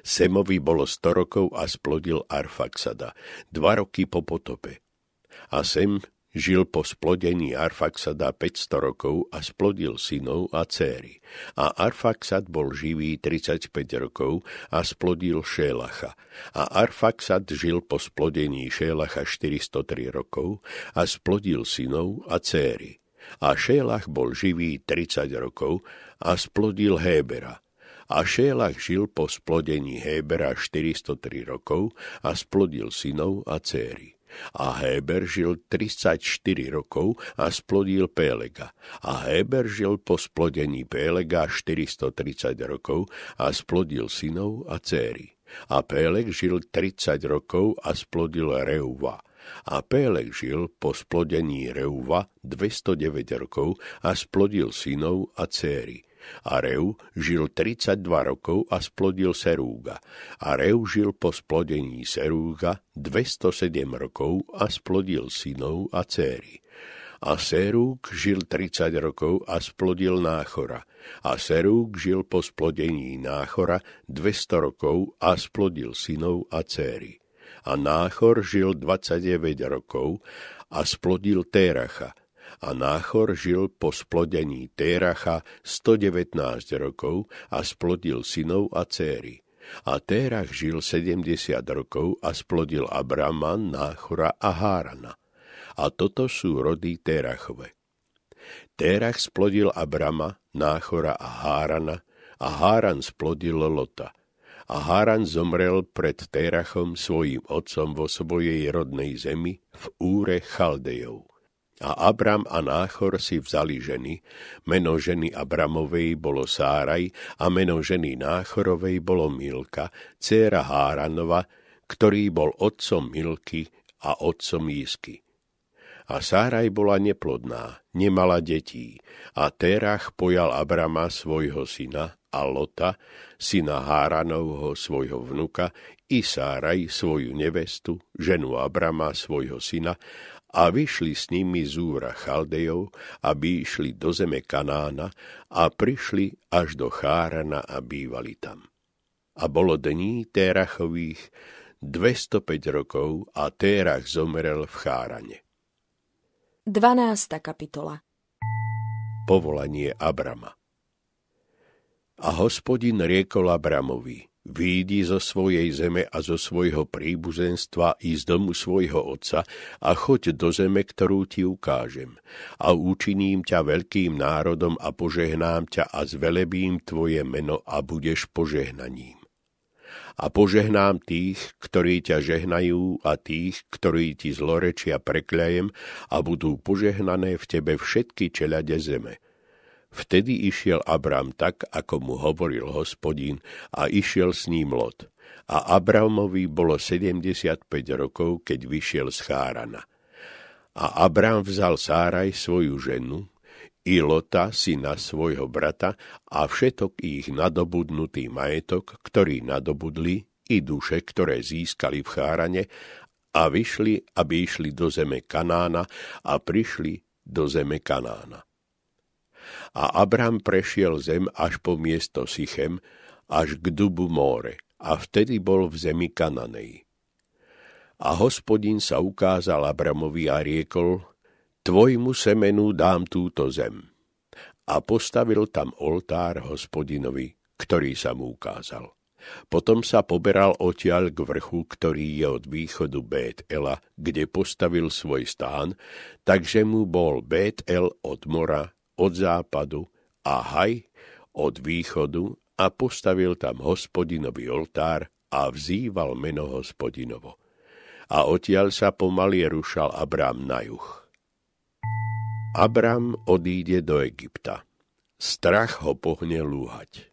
B: Semovi bolo 100 rokov a splodil Arfaxada, dva roky po potope. A Sem Žil po splodení Arfaxada 500 rokov a splodil synov a céry. A Arfaxad bol živý 35 rokov a splodil Šélacha. A Arfaxad žil po splodení Šélacha 403 rokov a splodil synov a céry. A Šélach bol živý 30 rokov a splodil Hébera. A Šélach žil po splodení Hébera 403 rokov a splodil synov a céry. A Héber žil 34 rokov a splodil Pélega. A Héber žil po splodení Pélega 430 rokov a splodil synov a céry. A Péleg žil 30 rokov a splodil Reuva. A Péleg žil po splodení Reuva 209 rokov a splodil synov a céry. A Reu žil 32 rokov a splodil Serúga. A Reu žil po splodení Serúga 207 rokov a splodil synov a céry. A Serúg žil 30 rokov a splodil Náchora. A Serúg žil po splodení Náchora 200 rokov a splodil synov a céry. A Náchor žil 29 rokov a splodil Téracha a Náchor žil po splodení Téracha 119 rokov a splodil synov a céry. A Térach žil 70 rokov a splodil Abrama, Náchora a Hárana. A toto sú rody Térachove. Térach splodil Abrama, Náchora a Hárana a Háran splodil Lota. A Háran zomrel pred Térachom svojim otcom vo svojej rodnej zemi v úre Chaldejov. A Abram a Náchor si vzali ženy. Meno ženy Abramovej bolo Sáraj a meno ženy Náchorovej bolo Milka, dcéra Háranova, ktorý bol otcom Milky a otcom Jísky. A Sáraj bola neplodná, nemala detí, a Terach pojal Abrama svojho syna a Lota, syna Háranovho svojho vnuka, i Sáraj svoju nevestu, ženu Abrama svojho syna, a vyšli s nimi z úra Chaldejov, aby išli do zeme Kanána a prišli až do Chárana a bývali tam. A bolo dní Térachových 205 rokov a Térach zomrel v Chárane.
A: 12. kapitola
B: Povolanie Abrama A hospodin riekol Abramovi, Výjdi zo svojej zeme a zo svojho príbuzenstva i z domu svojho otca a choď do zeme, ktorú ti ukážem. A učiním ťa veľkým národom a požehnám ťa a zvelebím tvoje meno a budeš požehnaním. A požehnám tých, ktorí ťa žehnajú a tých, ktorí ti zlorečia prekľajem a budú požehnané v tebe všetky čeľade zeme Vtedy išiel Abram tak, ako mu hovoril hospodín, a išiel s ním Lot. A Abramovi bolo 75 rokov, keď vyšiel z Chárana. A Abram vzal Sáraj svoju ženu, i Lota, syna svojho brata, a všetok ich nadobudnutý majetok, ktorý nadobudli, i duše, ktoré získali v Chárane, a vyšli, aby išli do zeme Kanána a prišli do zeme Kanána. A Abram prešiel zem až po miesto Sichem, až k dubu more, a vtedy bol v zemi Kananej. A hospodin sa ukázal Abramovi a riekol, tvojmu semenu dám túto zem. A postavil tam oltár hospodinovi, ktorý sa mu ukázal. Potom sa poberal odtiaľ k vrchu, ktorý je od východu Bet Ela, kde postavil svoj stán, takže mu bol Bet El od mora od západu a Haj od východu a postavil tam hospodinový oltár a vzýval meno hospodinovo. A odtiaľ sa pomaly rušal Abram na juh. Abram odíde do Egypta. Strach ho pohne lúhať.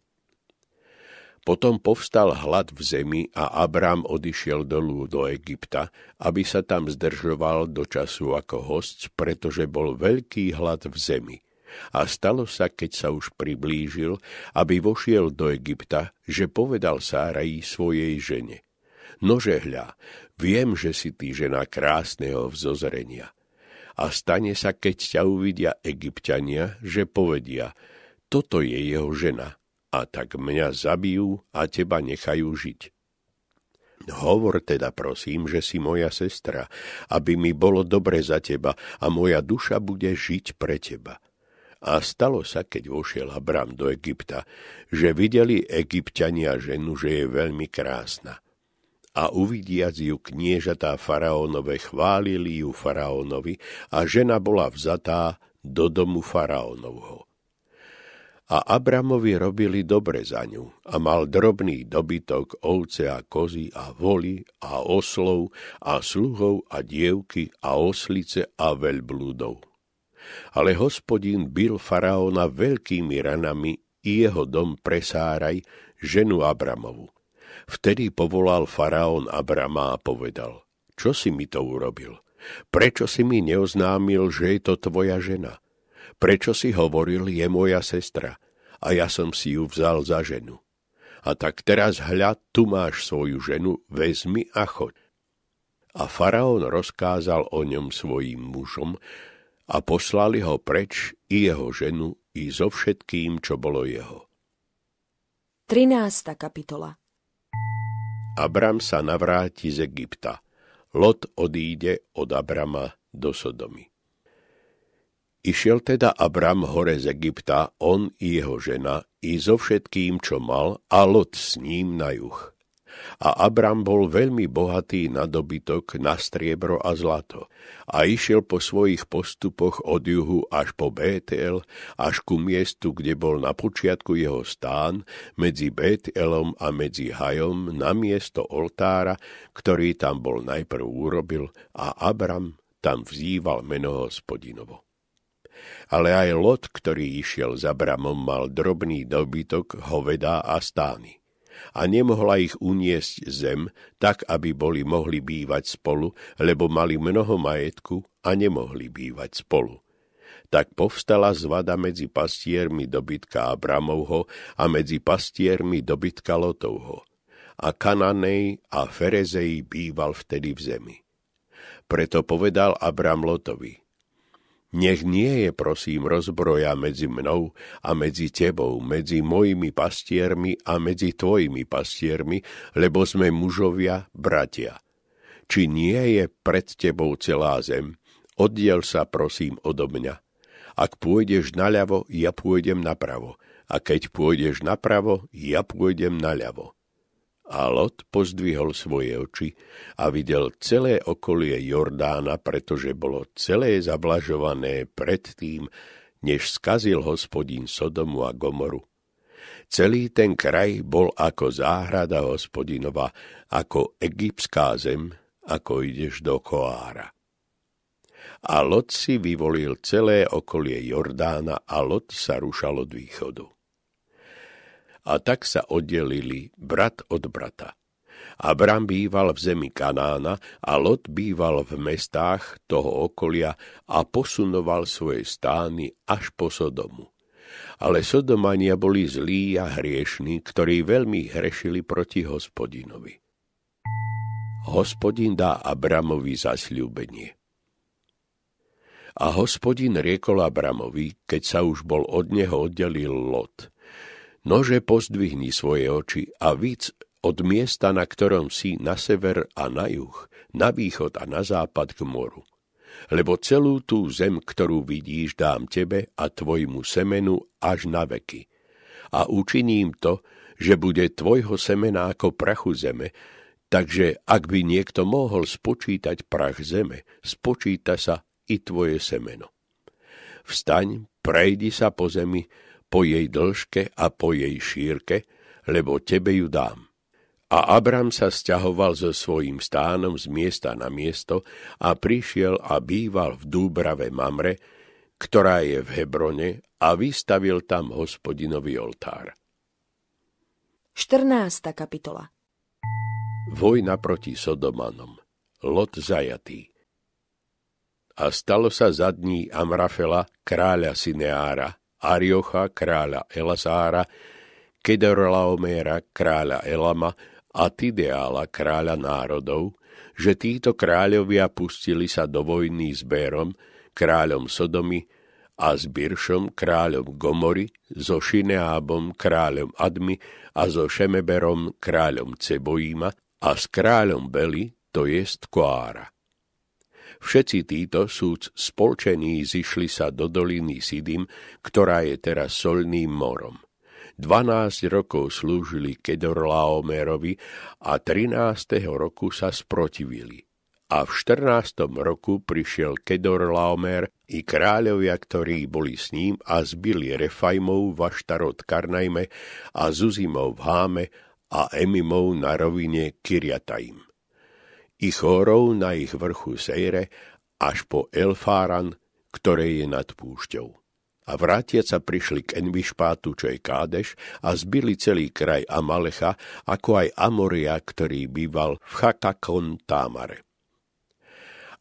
B: Potom povstal hlad v zemi a Abram odišiel dolu do Egypta, aby sa tam zdržoval do času ako host, pretože bol veľký hlad v zemi. A stalo sa, keď sa už priblížil, aby vošiel do Egypta, že povedal Sáraji svojej žene. Nože hľa, viem, že si ty žena krásneho vzozrenia. A stane sa, keď ťa uvidia egyptiania, že povedia, toto je jeho žena, a tak mňa zabijú a teba nechajú žiť. Hovor teda prosím, že si moja sestra, aby mi bolo dobre za teba a moja duša bude žiť pre teba. A stalo sa, keď vošiel Abram do Egypta, že videli egyptiania ženu, že je veľmi krásna. A uvidiac ju kniežatá faraónove chválili ju faraónovi a žena bola vzatá do domu faraónovho. A Abramovi robili dobre za ňu a mal drobný dobytok, ovce a kozy a voli a oslov a sluhov a dievky a oslice a veľblúdov. Ale hospodín bil faraóna veľkými ranami i jeho dom presáraj, ženu Abramovu. Vtedy povolal faraón Abrama a povedal, čo si mi to urobil? Prečo si mi neoznámil, že je to tvoja žena? Prečo si hovoril, je moja sestra a ja som si ju vzal za ženu. A tak teraz hľad, tu máš svoju ženu, vezmi a choď. A faraón rozkázal o ňom svojim mužom a poslali ho preč i jeho ženu i so všetkým, čo bolo jeho.
A: 13. kapitola
B: Abram sa navráti z Egypta. Lot odíde od Abrama do Sodomy. Išiel teda Abram hore z Egypta, on i jeho žena, i so všetkým, čo mal, a Lot s ním na juh. A Abram bol veľmi bohatý na dobytok, na striebro a zlato. A išiel po svojich postupoch od juhu až po Bétel, až ku miestu, kde bol na počiatku jeho stán, medzi Bételom a medzi Hajom, na miesto oltára, ktorý tam bol najprv urobil, a Abram tam vzýval meno hospodinovo. Ale aj Lot, ktorý išiel za Bramom, mal drobný dobytok, hovedá a stány. A nemohla ich uniesť zem, tak, aby boli mohli bývať spolu, lebo mali mnoho majetku a nemohli bývať spolu. Tak povstala zvada medzi pastiermi dobytka Abramovho a medzi pastiermi dobytka Lotovho. A Kananej a Ferezej býval vtedy v zemi. Preto povedal Abram Lotovi – nech nie je, prosím, rozbroja medzi mnou a medzi tebou, medzi mojimi pastiermi a medzi tvojimi pastiermi, lebo sme mužovia, bratia. Či nie je pred tebou celá zem, oddiel sa, prosím, odo mňa. Ak pôjdeš naľavo, ja pôjdem napravo, a keď pôjdeš napravo, ja pôjdem naľavo. A Lot pozdvihol svoje oči a videl celé okolie Jordána, pretože bolo celé zablažované predtým, než skazil hospodín Sodomu a Gomoru. Celý ten kraj bol ako záhrada hospodinova, ako egyptská zem, ako ideš do Koára. A Lot si vyvolil celé okolie Jordána a Lot sa rušal od východu a tak sa oddelili brat od brata. Abram býval v zemi Kanána a Lot býval v mestách toho okolia a posunoval svoje stány až po Sodomu. Ale Sodomania boli zlí a hriešní, ktorí veľmi hrešili proti hospodinovi. Hospodin dá Abramovi zasľúbenie. A hospodin riekol Abramovi, keď sa už bol od neho oddelil Lot – Nože pozdvihni svoje oči a víc od miesta, na ktorom si na sever a na juh, na východ a na západ k moru. Lebo celú tú zem, ktorú vidíš, dám tebe a tvojmu semenu až na veky. A učiním to, že bude tvojho semena ako prachu zeme, takže ak by niekto mohol spočítať prach zeme, spočíta sa i tvoje semeno. Vstaň, prejdi sa po zemi, po jej dĺžke a po jej šírke, lebo tebe ju dám. A Abram sa stiahoval so svojím stánom z miesta na miesto a prišiel a býval v Dúbrave Mamre, ktorá je v Hebrone, a vystavil tam hospodinový oltár.
A: 14. kapitola
B: Vojna proti Sodomanom Lot zajatý A stalo sa za dní Amrafela, kráľa Sineára, Ariocha, kráľa Elazára, Kedorlaomera, kráľa Elama a Tideála, kráľa národov, že títo kráľovia pustili sa do vojny s Bérom, kráľom Sodomy, a s Biršom, kráľom Gomory, so Šineábom, kráľom Admy a so Šemeberom, kráľom Cebojíma a s kráľom Beli, to jest Koára. Všetci títo sú spolčení zišli sa do doliny Sidim, ktorá je teraz solným morom. 12 rokov slúžili Kedorlaomerovi a 13. roku sa sprotivili. A v 14. roku prišiel Kedorlaomer i kráľovia, ktorí boli s ním a zbili Refajmov v Aštarot Karnajme a Zuzimov v Háme a Emimov na rovine Kiriataim. I chorov na ich vrchu Sejre až po Elfáran, ktoré je nad púšťou a vrátiať sa prišli k Envišpátu, čo je Kádeš, a zbili celý kraj Amalecha, ako aj Amoria, ktorý býval v Chakakon Támare.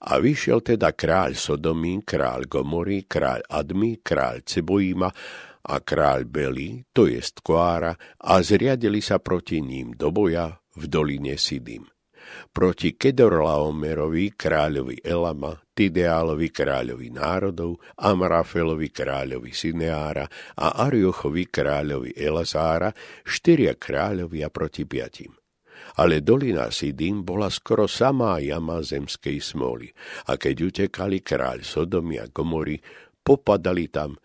B: A vyšiel teda kráľ Sodomí, kráľ Gomory, kráľ Admy, kráľ Cebojíma a kráľ Beli, to jest Koára, a zriadili sa proti ním do boja v doline Sidim proti Kedorlaomerovi, kráľovi Elama, Tideálovi, kráľovi národov, Amrafelovi, kráľovi Sineára a Ariochovi, kráľovi Elazára, štyria kráľovia proti piatim. Ale dolina Sidim bola skoro samá jama zemskej smoly a keď utekali kráľ Sodomy a Gomory, popadali tam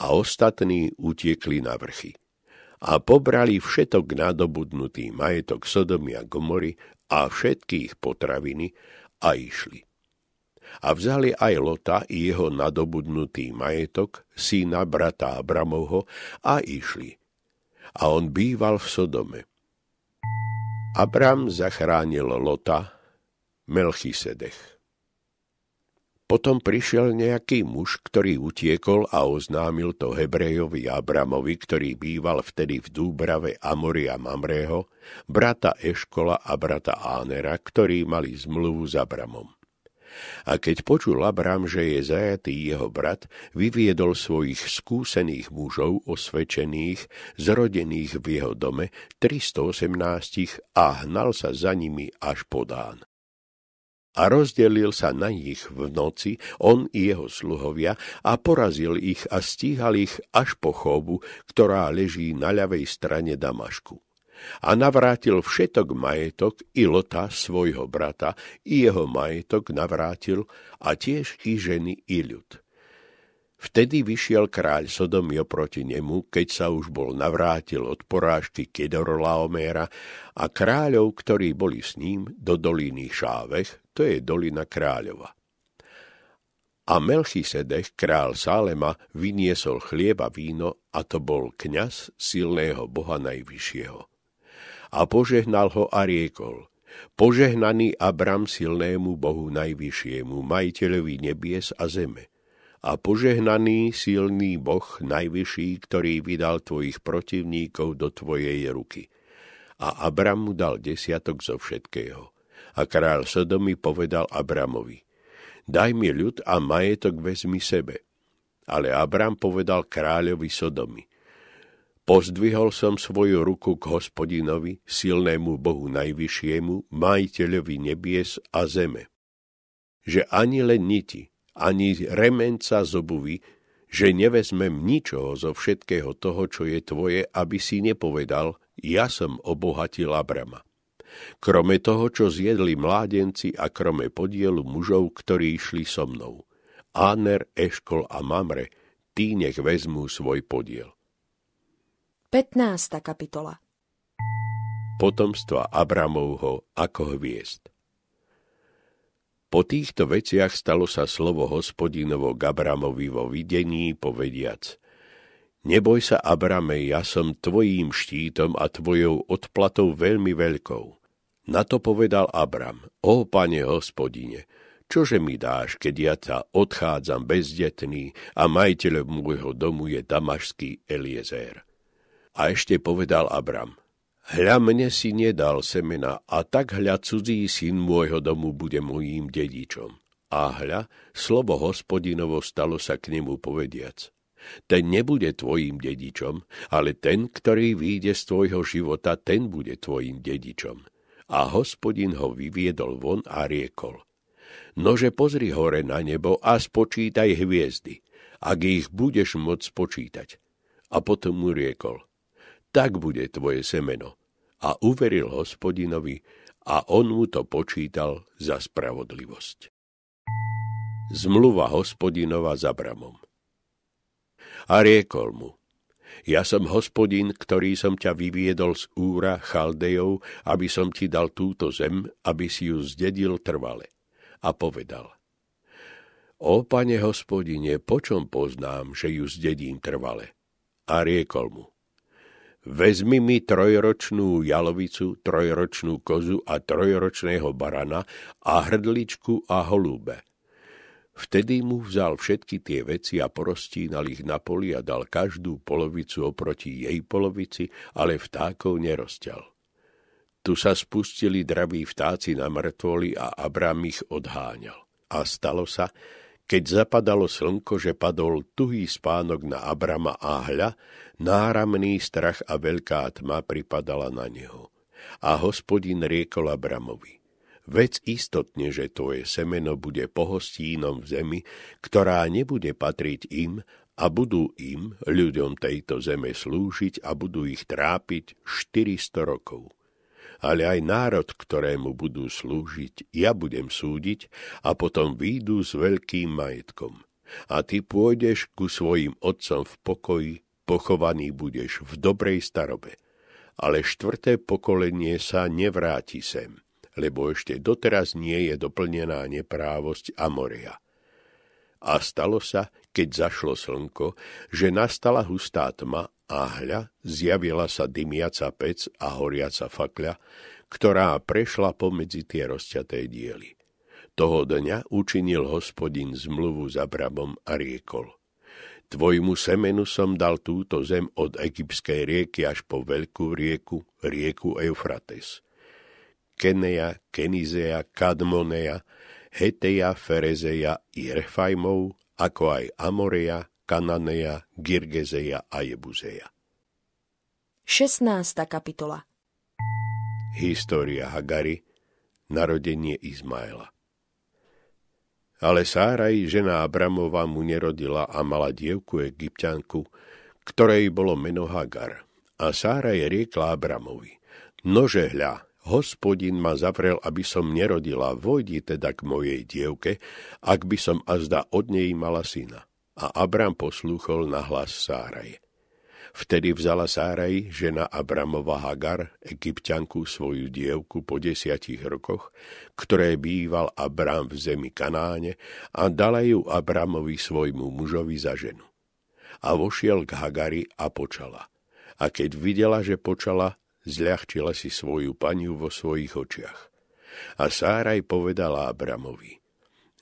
B: a ostatní utiekli na vrchy a pobrali všetok nadobudnutý majetok Sodomy a Gomory a všetkých potraviny a išli. A vzali aj Lota i jeho nadobudnutý majetok, syna brata Abramovho, a išli. A on býval v Sodome. Abram zachránil Lota, Melchisedech. Potom prišiel nejaký muž, ktorý utiekol a oznámil to Hebrejovi Abramovi, ktorý býval vtedy v Dúbrave Amoria Mamrého, brata Eškola a brata Ánera, ktorí mali zmluvu s Abramom. A keď počul Abram, že je zajatý jeho brat, vyviedol svojich skúsených mužov osvečených, zrodených v jeho dome, 318 a hnal sa za nimi až podán a rozdelil sa na nich v noci, on i jeho sluhovia, a porazil ich a stíhal ich až po chobu, ktorá leží na ľavej strane Damašku. A navrátil všetok majetok i Lota svojho brata, i jeho majetok navrátil, a tiež i ženy i ľud. Vtedy vyšiel kráľ Sodomy oproti nemu, keď sa už bol navrátil od porážky Kedorlaomera a kráľov, ktorí boli s ním, do doliny Šávech, to je dolina kráľova. A Melchisedech, král Salema, vyniesol chlieb a víno, a to bol kňaz silného Boha Najvyššieho. A požehnal ho a riekol, požehnaný Abram silnému Bohu Najvyššiemu, majiteľovi nebies a zeme – a požehnaný silný Boh najvyšší, ktorý vydal tvojich protivníkov do tvojej ruky. A Abram mu dal desiatok zo všetkého. A král Sodomy povedal Abramovi, daj mi ľud a majetok vezmi sebe. Ale Abram povedal kráľovi Sodomy, Pozdvihol som svoju ruku k hospodinovi, silnému Bohu najvyššiemu, majiteľovi nebies a zeme. Že ani len niti, ani remenca z obuvy, že nevezmem ničoho zo všetkého toho, čo je tvoje, aby si nepovedal, ja som obohatil Abrama. Krome toho, čo zjedli mládenci a krome podielu mužov, ktorí išli so mnou. Áner, Eškol a Mamre, tí nech vezmú svoj podiel.
A: 15. kapitola
B: Potomstva Abramovho ako hviezd po týchto veciach stalo sa slovo hospodinovo Gabramovi vo videní, povediac. Neboj sa, Abrame, ja som tvojím štítom a tvojou odplatou veľmi veľkou. Na to povedal Abram, o pane hospodine, čože mi dáš, keď ja sa odchádzam bezdetný a majiteľom môjho domu je damašský Eliezer. A ešte povedal Abram, Hľa mne si nedal semena, a tak hľa cudzí syn môjho domu bude mojím dedičom. A hľa, slovo hospodinovo stalo sa k nemu povediac. Ten nebude tvojim dedičom, ale ten, ktorý vyjde z tvojho života, ten bude tvojim dedičom. A hospodin ho vyviedol von a riekol. Nože pozri hore na nebo a spočítaj hviezdy, ak ich budeš môcť spočítať. A potom mu riekol – tak bude tvoje semeno. A uveril hospodinovi a on mu to počítal za spravodlivosť. Zmluva hospodinova s Abramom. A riekol mu, ja som hospodin, ktorý som ťa vyviedol z úra Chaldejov, aby som ti dal túto zem, aby si ju zdedil trvale. A povedal, O pane hospodine, počom poznám, že ju zdedím trvale? A riekol mu, Vezmi mi trojročnú jalovicu, trojročnú kozu a trojročného barana a hrdličku a holúbe. Vtedy mu vzal všetky tie veci a porostínal ich na poli a dal každú polovicu oproti jej polovici, ale vtákov nerozťal. Tu sa spustili draví vtáci na mŕtvoli a Abram ich odháňal. A stalo sa, keď zapadalo slnko, že padol tuhý spánok na Abrama a hľa, Náramný strach a veľká tma pripadala na neho. A hospodin riekol Abramovi, Vec istotne, že tvoje semeno bude pohostínom v zemi, ktorá nebude patriť im a budú im, ľuďom tejto zeme, slúžiť a budú ich trápiť 400 rokov. Ale aj národ, ktorému budú slúžiť, ja budem súdiť a potom výjdu s veľkým majetkom. A ty pôjdeš ku svojim otcom v pokoji pochovaný budeš v dobrej starobe. Ale štvrté pokolenie sa nevráti sem, lebo ešte doteraz nie je doplnená neprávosť Amoria. A stalo sa, keď zašlo slnko, že nastala hustá tma a hľa zjavila sa dymiaca pec a horiaca fakľa, ktorá prešla pomedzi tie rozťaté diely. Toho dňa učinil hospodin zmluvu s Abramom a riekol – Tvojmu semenu som dal túto zem od egyptskej rieky až po veľkú rieku, rieku Eufrates. Kenea, Kenizea, Kadmonea, Heteja, Ferezeja i Refajmov, ako aj Amorea, Kananea, Girgezeja a Jebuzeja.
A: 16. kapitola
B: História Hagary, narodenie Izmaela ale Sáraj, žena Abramova, mu nerodila a mala dievku egyptianku, ktorej bolo meno Hagar. A Sáraj riekla Abramovi, nože hľa, hospodin ma zavrel, aby som nerodila, vojdi teda k mojej dievke, ak by som azda od nej mala syna. A Abram poslúchol na hlas Sáraje. Vtedy vzala Sáraj, žena Abramova Hagar, egyptianku svoju dievku po desiatich rokoch, ktoré býval Abram v zemi Kanáne a dala ju Abramovi svojmu mužovi za ženu. A vošiel k Hagari a počala. A keď videla, že počala, zľahčila si svoju paniu vo svojich očiach. A Sáraj povedala Abramovi –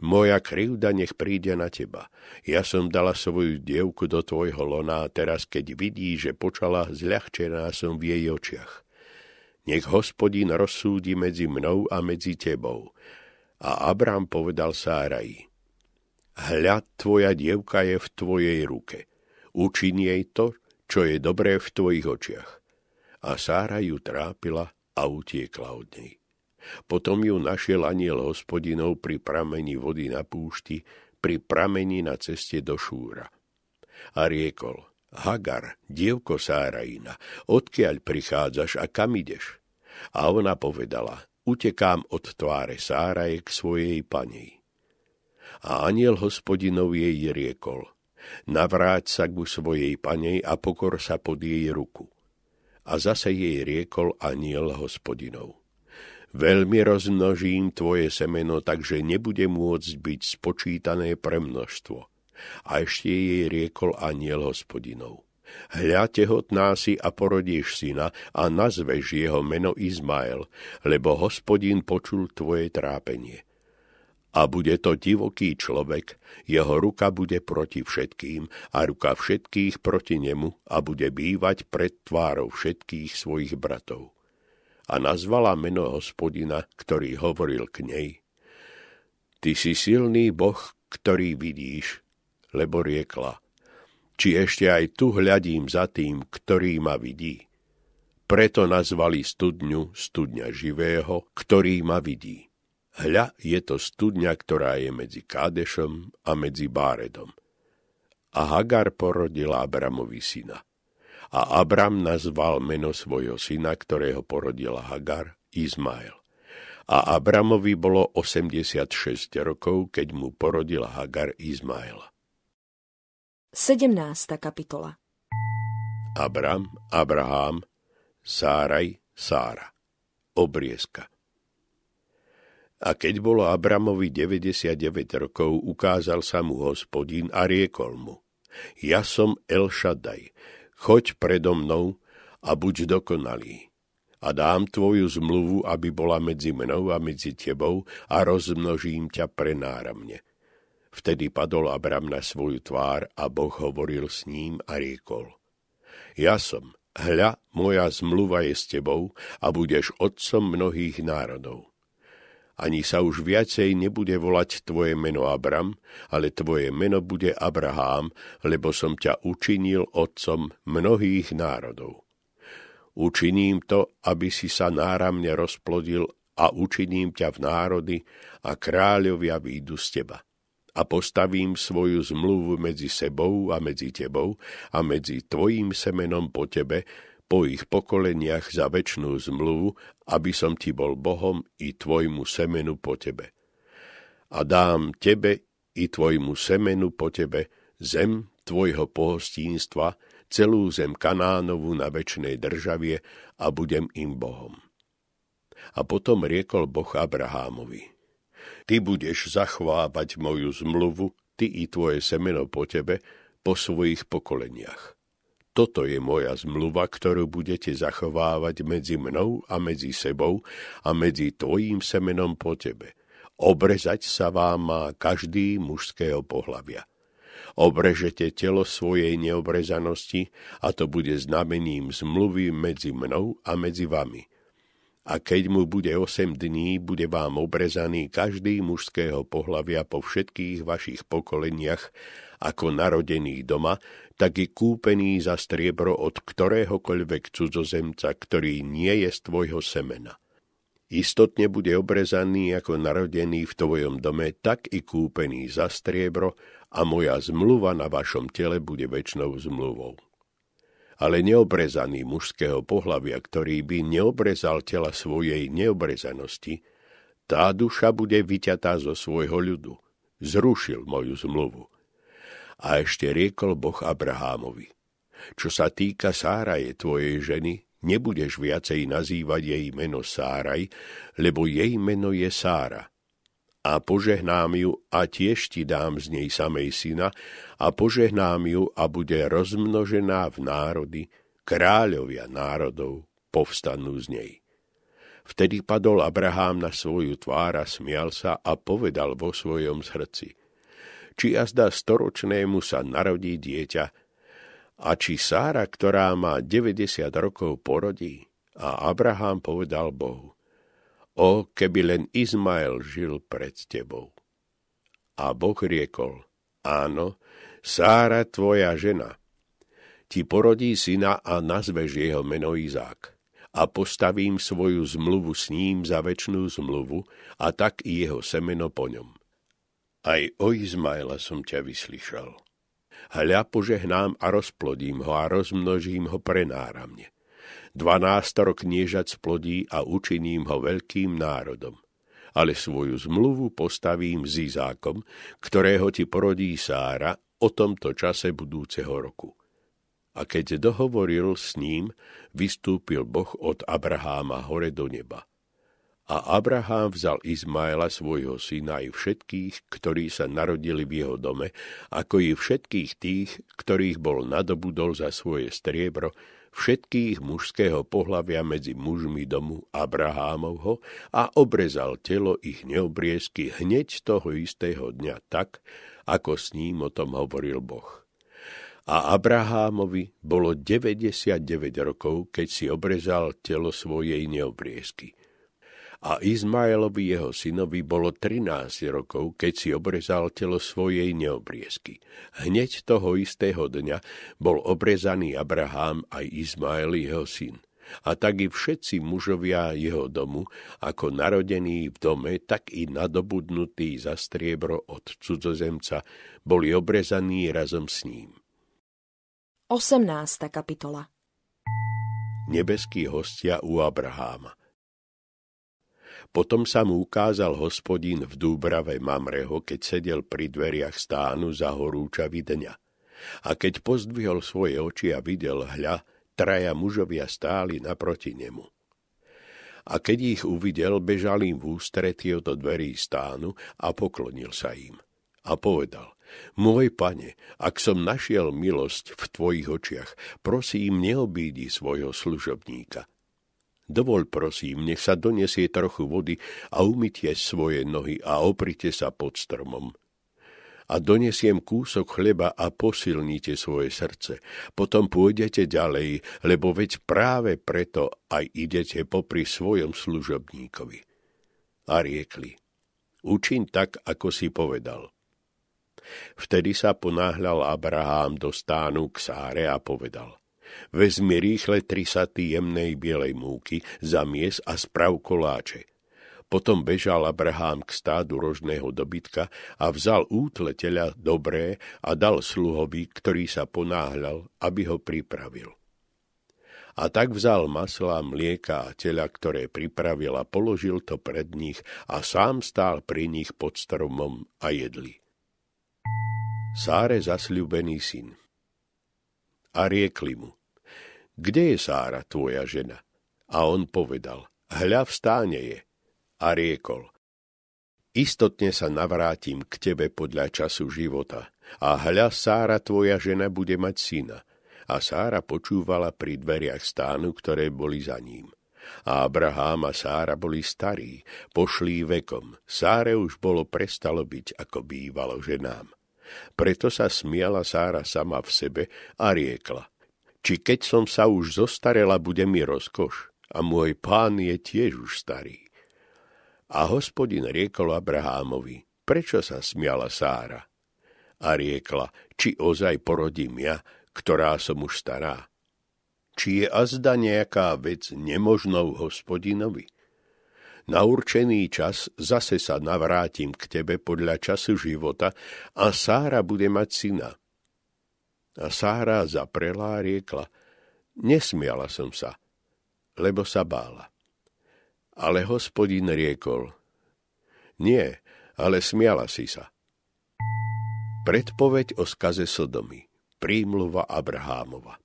B: moja krivda nech príde na teba. Ja som dala svoju dievku do tvojho lona a teraz, keď vidí, že počala, zľahčená som v jej očiach. Nech hospodin rozsúdi medzi mnou a medzi tebou. A Abrám povedal Sáraji, hľad tvoja dievka je v tvojej ruke. Učin jej to, čo je dobré v tvojich očiach. A Sára ju trápila a utiekla od nej. Potom ju našiel aniel hospodinov pri pramení vody na púšti, pri pramení na ceste do Šúra. A riekol, Hagar, dievko Sárajina, odkiaľ prichádzaš a kam ideš? A ona povedala, utekám od tváre Sáraje k svojej panej. A aniel hospodinov jej riekol, navráť sa ku svojej panej a pokor sa pod jej ruku. A zase jej riekol aniel hospodinov Veľmi rozmnožím tvoje semeno, takže nebude môcť byť spočítané pre množstvo. A ešte jej riekol aniel hospodinov. Hľa tehotná si a porodíš syna a nazveš jeho meno Izmael, lebo hospodin počul tvoje trápenie. A bude to divoký človek, jeho ruka bude proti všetkým a ruka všetkých proti nemu a bude bývať pred tvárou všetkých svojich bratov a nazvala meno hospodina, ktorý hovoril k nej. Ty si silný boh, ktorý vidíš, lebo riekla, či ešte aj tu hľadím za tým, ktorý ma vidí. Preto nazvali studňu studňa živého, ktorý ma vidí. Hľa je to studňa, ktorá je medzi Kádešom a medzi Báredom. A Hagar porodila Abramovi syna. A Abram nazval meno svojho syna, ktorého porodila Hagar, Izmael. A Abramovi bolo 86 rokov, keď mu porodil Hagar Izmaela.
A: 17. kapitola
B: Abram, Abraham, Sáraj, Sára. Obriezka. A keď bolo Abramovi 99 rokov, ukázal sa mu hospodín a riekol mu, ja som El Shaddai, choď predo mnou a buď dokonalý. A dám tvoju zmluvu, aby bola medzi mnou a medzi tebou a rozmnožím ťa prenáramne. Vtedy padol Abram na svoju tvár a Boh hovoril s ním a riekol. Ja som, hľa, moja zmluva je s tebou a budeš otcom mnohých národov ani sa už viacej nebude volať tvoje meno Abram, ale tvoje meno bude Abrahám, lebo som ťa učinil otcom mnohých národov. Učiním to, aby si sa náramne rozplodil a učiním ťa v národy a kráľovia výjdu z teba. A postavím svoju zmluvu medzi sebou a medzi tebou a medzi tvojím semenom po tebe, po ich pokoleniach za väčšnú zmluvu, aby som ti bol Bohom i tvojmu semenu po tebe. A dám tebe i tvojmu semenu po tebe zem tvojho pohostínstva, celú zem Kanánovu na väčšnej državie a budem im Bohom. A potom riekol Boh Abrahámovi, ty budeš zachovávať moju zmluvu, ty i tvoje semeno po tebe, po svojich pokoleniach toto je moja zmluva, ktorú budete zachovávať medzi mnou a medzi sebou a medzi tvojím semenom po tebe. Obrezať sa vám má každý mužského pohlavia. Obrežete telo svojej neobrezanosti a to bude znamením zmluvy medzi mnou a medzi vami. A keď mu bude 8 dní, bude vám obrezaný každý mužského pohlavia po všetkých vašich pokoleniach ako narodený doma, tak i kúpený za striebro od ktoréhokoľvek cudzozemca, ktorý nie je z tvojho semena. Istotne bude obrezaný ako narodený v tvojom dome, tak i kúpený za striebro a moja zmluva na vašom tele bude väčšnou zmluvou. Ale neobrezaný mužského pohlavia, ktorý by neobrezal tela svojej neobrezanosti, tá duša bude vyťatá zo svojho ľudu. Zrušil moju zmluvu. A ešte riekol Boh Abrahámovi. Čo sa týka Sáraje, tvojej ženy, nebudeš viacej nazývať jej meno Sáraj, lebo jej meno je Sára. A požehnám ju a tiež ti dám z nej samej syna a požehnám ju a bude rozmnožená v národy, kráľovia národov povstanú z nej. Vtedy padol Abrahám na svoju tvár a smial sa a povedal vo svojom srdci – či azda storočnému sa narodí dieťa, a či Sára, ktorá má 90 rokov, porodí. A Abraham povedal Bohu, o, keby len Izmael žil pred tebou. A Boh riekol, áno, Sára, tvoja žena, ti porodí syna a nazveš jeho meno Izák. A postavím svoju zmluvu s ním za väčšnú zmluvu a tak i jeho semeno po ňom aj o Izmaela som ťa vyslyšal. Hľa požehnám a rozplodím ho a rozmnožím ho prenáramne. Dvanástoro kniežac splodí a učiním ho veľkým národom. Ale svoju zmluvu postavím s Izákom, ktorého ti porodí Sára o tomto čase budúceho roku. A keď dohovoril s ním, vystúpil Boh od Abraháma hore do neba – a Abraham vzal Izmaela svojho syna i všetkých, ktorí sa narodili v jeho dome, ako i všetkých tých, ktorých bol nadobudol za svoje striebro, všetkých mužského pohlavia medzi mužmi domu Abrahámovho a obrezal telo ich neobriezky hneď toho istého dňa tak, ako s ním o tom hovoril Boh. A Abrahámovi bolo 99 rokov, keď si obrezal telo svojej neobriezky – a Izmaelovi jeho synovi bolo 13 rokov, keď si obrezal telo svojej neobriezky. Hneď toho istého dňa bol obrezaný Abraham aj Izmael jeho syn. A tak i všetci mužovia jeho domu, ako narodení v dome, tak i nadobudnutí za striebro od cudzozemca, boli obrezaní razom s ním.
A: 18. kapitola
B: Nebeskí hostia u Abraháma – Potom sa mu ukázal hospodín v Dúbrave Mamreho, keď sedel pri dveriach stánu za horúčavy dňa. A keď pozdvihol svoje oči a videl hľa, traja mužovia stáli naproti nemu. A keď ich uvidel, bežal im v ústretí od dverí stánu a poklonil sa im. A povedal, môj pane, ak som našiel milosť v tvojich očiach, prosím, neobídi svojho služobníka – Dovol prosím, nech sa donesie trochu vody a umytie svoje nohy a oprite sa pod stromom. A donesiem kúsok chleba a posilnite svoje srdce. Potom pôjdete ďalej, lebo veď práve preto aj idete popri svojom služobníkovi. A riekli, učiň tak, ako si povedal. Vtedy sa ponáhľal Abraham do stánu k Sáre a povedal – Vezmi rýchle tri saty jemnej bielej múky, mies a sprav koláče. Potom bežal Abraham k stádu rožného dobytka a vzal útle tela dobré a dal sluhovi, ktorý sa ponáhľal, aby ho pripravil. A tak vzal masla, mlieka a tela, ktoré pripravil a položil to pred nich a sám stál pri nich pod stromom a jedli. Sáre zasľubený syn. A riekli mu, kde je Sára, tvoja žena? A on povedal, hľa v stáne je. A riekol, istotne sa navrátim k tebe podľa času života. A hľa Sára, tvoja žena, bude mať syna. A Sára počúvala pri dveriach stánu, ktoré boli za ním. A Abraham a Sára boli starí, pošlí vekom. Sáre už bolo prestalo byť, ako bývalo ženám. Preto sa smiala Sára sama v sebe a riekla – či keď som sa už zostarela, bude mi rozkoš a môj pán je tiež už starý. A hospodin riekol Abrahámovi, prečo sa smiala Sára? A riekla, či ozaj porodím ja, ktorá som už stará. Či je azda nejaká vec nemožnou hospodinovi? Na určený čas zase sa navrátim k tebe podľa času života a Sára bude mať syna – a Sára zaprela a riekla, nesmiala som sa, lebo sa bála. Ale hospodin riekol, nie, ale smiala si sa. Predpoveď o skaze Sodomy, prímluva Abrahámova.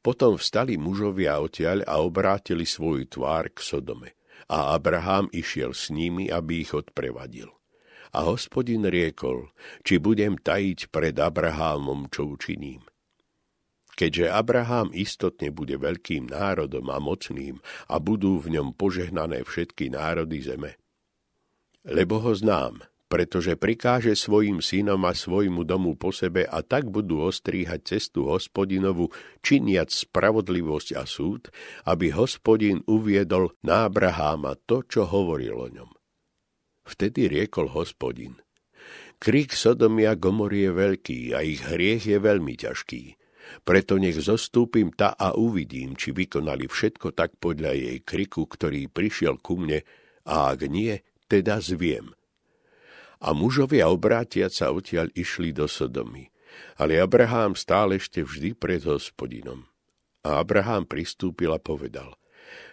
B: Potom vstali mužovia odtiaľ a obrátili svoju tvár k Sodome. A Abraham išiel s nimi, aby ich odprevadil. A hospodin riekol, či budem tajiť pred Abrahámom, čo učiním. Keďže Abraham istotne bude veľkým národom a mocným a budú v ňom požehnané všetky národy zeme. Lebo ho znám, pretože prikáže svojim synom a svojmu domu po sebe a tak budú ostríhať cestu hospodinovu, činiať spravodlivosť a súd, aby hospodin uviedol na Abraháma to, čo hovoril o ňom. Vtedy riekol hospodin. Krik Sodomia Gomory je veľký a ich hriech je veľmi ťažký. Preto nech zostúpim ta a uvidím, či vykonali všetko tak podľa jej kriku, ktorý prišiel ku mne, a ak nie, teda zviem. A mužovia obrátiať sa odtiaľ išli do Sodomy. Ale Abraham stále ešte vždy pred hospodinom. A Abraham pristúpil a povedal,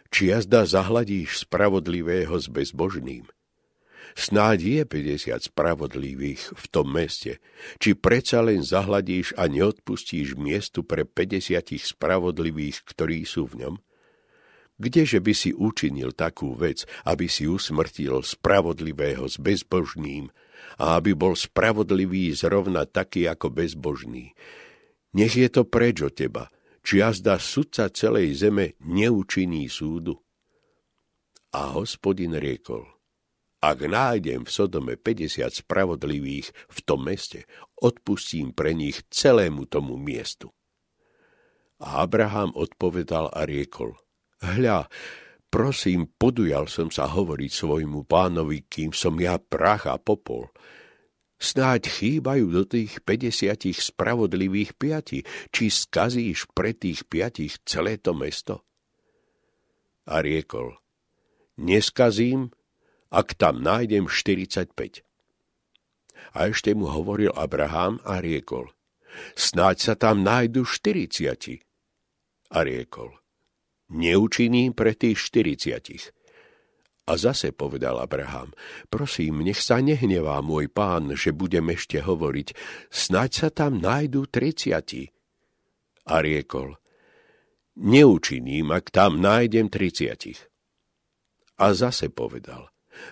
B: či jazda zahladíš spravodlivého s bezbožným, Snáď je 50 spravodlivých v tom meste. Či predsa len zahladíš a neodpustíš miestu pre 50 spravodlivých, ktorí sú v ňom? Kdeže by si učinil takú vec, aby si usmrtil spravodlivého s bezbožným a aby bol spravodlivý zrovna taký ako bezbožný? Nech je to preč od teba, či jazda sudca celej zeme neučiní súdu. A hospodin riekol – ak nájdem v Sodome 50 spravodlivých v tom meste, odpustím pre nich celému tomu miestu. A Abraham odpovedal a riekol, hľa, prosím, podujal som sa hovoriť svojmu pánovi, kým som ja prach a popol. Snáď chýbajú do tých 50 spravodlivých piati, či skazíš pre tých piatich celé to mesto? A riekol, neskazím, ak tam nájdem 45. A ešte mu hovoril Abraham a riekol, snáď sa tam nájdu 40. A riekol, neučiním pre tých 40. A zase povedal Abraham, prosím, nech sa nehnevá môj pán, že budem ešte hovoriť, snaď sa tam nájdú triciati. A riekol, neučiním, ak tam nájdem triciatich. A zase povedal,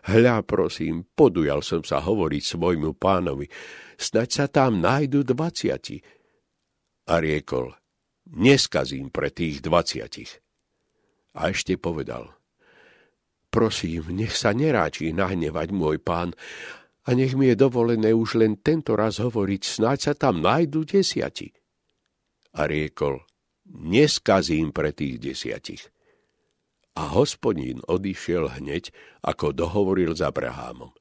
B: hľa prosím, podujal som sa hovoriť svojmu pánovi, snaď sa tam nájdu dvaciati. A riekol, neskazím pre tých dvaciatich. A ešte povedal, prosím, nech sa neráči nahnevať môj pán a nech mi je dovolené už len tento raz hovoriť, snáď sa tam nájdu desiati. A riekol, neskazím pre tých desiatich. A hospodín odišiel hneď, ako dohovoril s Abrahámom.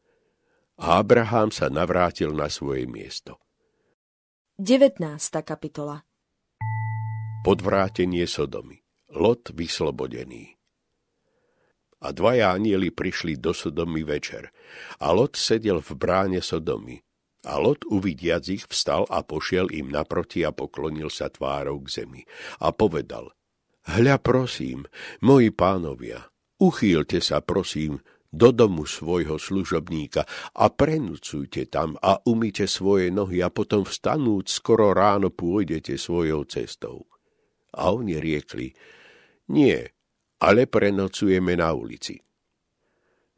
B: A Abrahám sa navrátil na svoje miesto.
A: 19. kapitola
B: Podvrátenie Sodomy Lot vyslobodený. A dvaja anieli prišli do Sodomy večer, a Lot sedel v bráne Sodomy. A Lot uvidiac ich vstal a pošiel im naproti a poklonil sa tvárou k zemi. A povedal, hľa prosím, moji pánovia, uchýlte sa prosím do domu svojho služobníka a prenúcujte tam a umýte svoje nohy a potom vstanúť skoro ráno pôjdete svojou cestou. A oni riekli, nie, ale prenocujeme na ulici.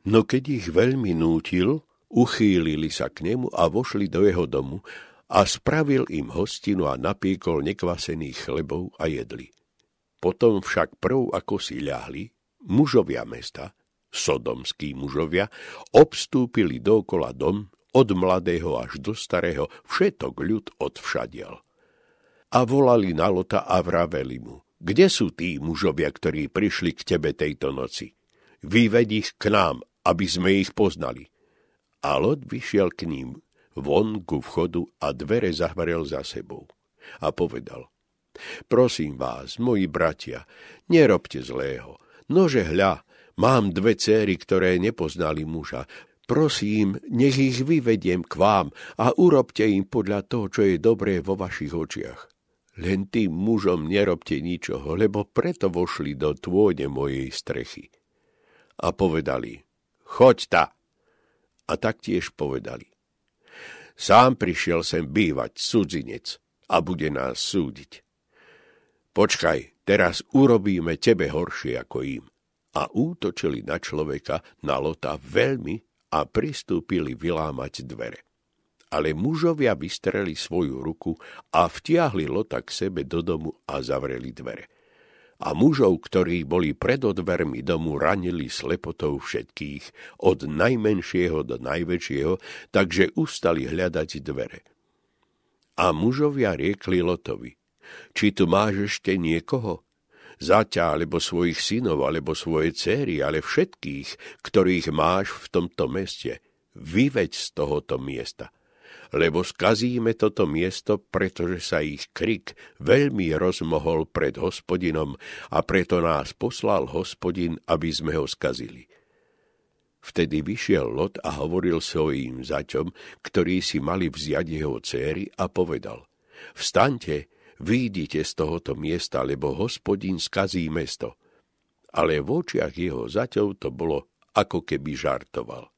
B: No keď ich veľmi nútil, uchýlili sa k nemu a vošli do jeho domu a spravil im hostinu a napiekol nekvasených chlebov a jedli. Potom však prv, ako si ľahli, mužovia mesta, sodomskí mužovia, obstúpili dokola dom, od mladého až do starého, všetok ľud odvšadiel. A volali na Lota a vraveli mu, kde sú tí mužovia, ktorí prišli k tebe tejto noci? Vyved ich k nám, aby sme ich poznali. A Lot vyšiel k ním, von ku vchodu a dvere zahvarel za sebou. A povedal, prosím vás, moji bratia, nerobte zlého. Nože hľa, mám dve céry, ktoré nepoznali muža. Prosím, nech ich vyvediem k vám a urobte im podľa toho, čo je dobré vo vašich očiach. Len tým mužom nerobte ničoho, lebo preto vošli do tvône mojej strechy. A povedali, choď ta. A taktiež povedali, sám prišiel sem bývať cudzinec a bude nás súdiť. Počkaj, teraz urobíme tebe horšie ako im. A útočili na človeka, na lota veľmi a pristúpili vylámať dvere ale mužovia vystreli svoju ruku a vtiahli Lota k sebe do domu a zavreli dvere. A mužov, ktorí boli pred odvermi domu, ranili slepotou všetkých, od najmenšieho do najväčšieho, takže ustali hľadať dvere. A mužovia riekli Lotovi, či tu máš ešte niekoho? Zaťa, alebo svojich synov, alebo svoje céry, ale všetkých, ktorých máš v tomto meste, vyveď z tohoto miesta lebo skazíme toto miesto, pretože sa ich krik veľmi rozmohol pred hospodinom a preto nás poslal hospodin, aby sme ho skazili. Vtedy vyšiel Lot a hovoril svojím zaťom, ktorí si mali vziať jeho céry a povedal Vstaňte, výjdite z tohoto miesta, lebo hospodin skazí mesto. Ale v očiach jeho zaťov to bolo, ako keby žartoval.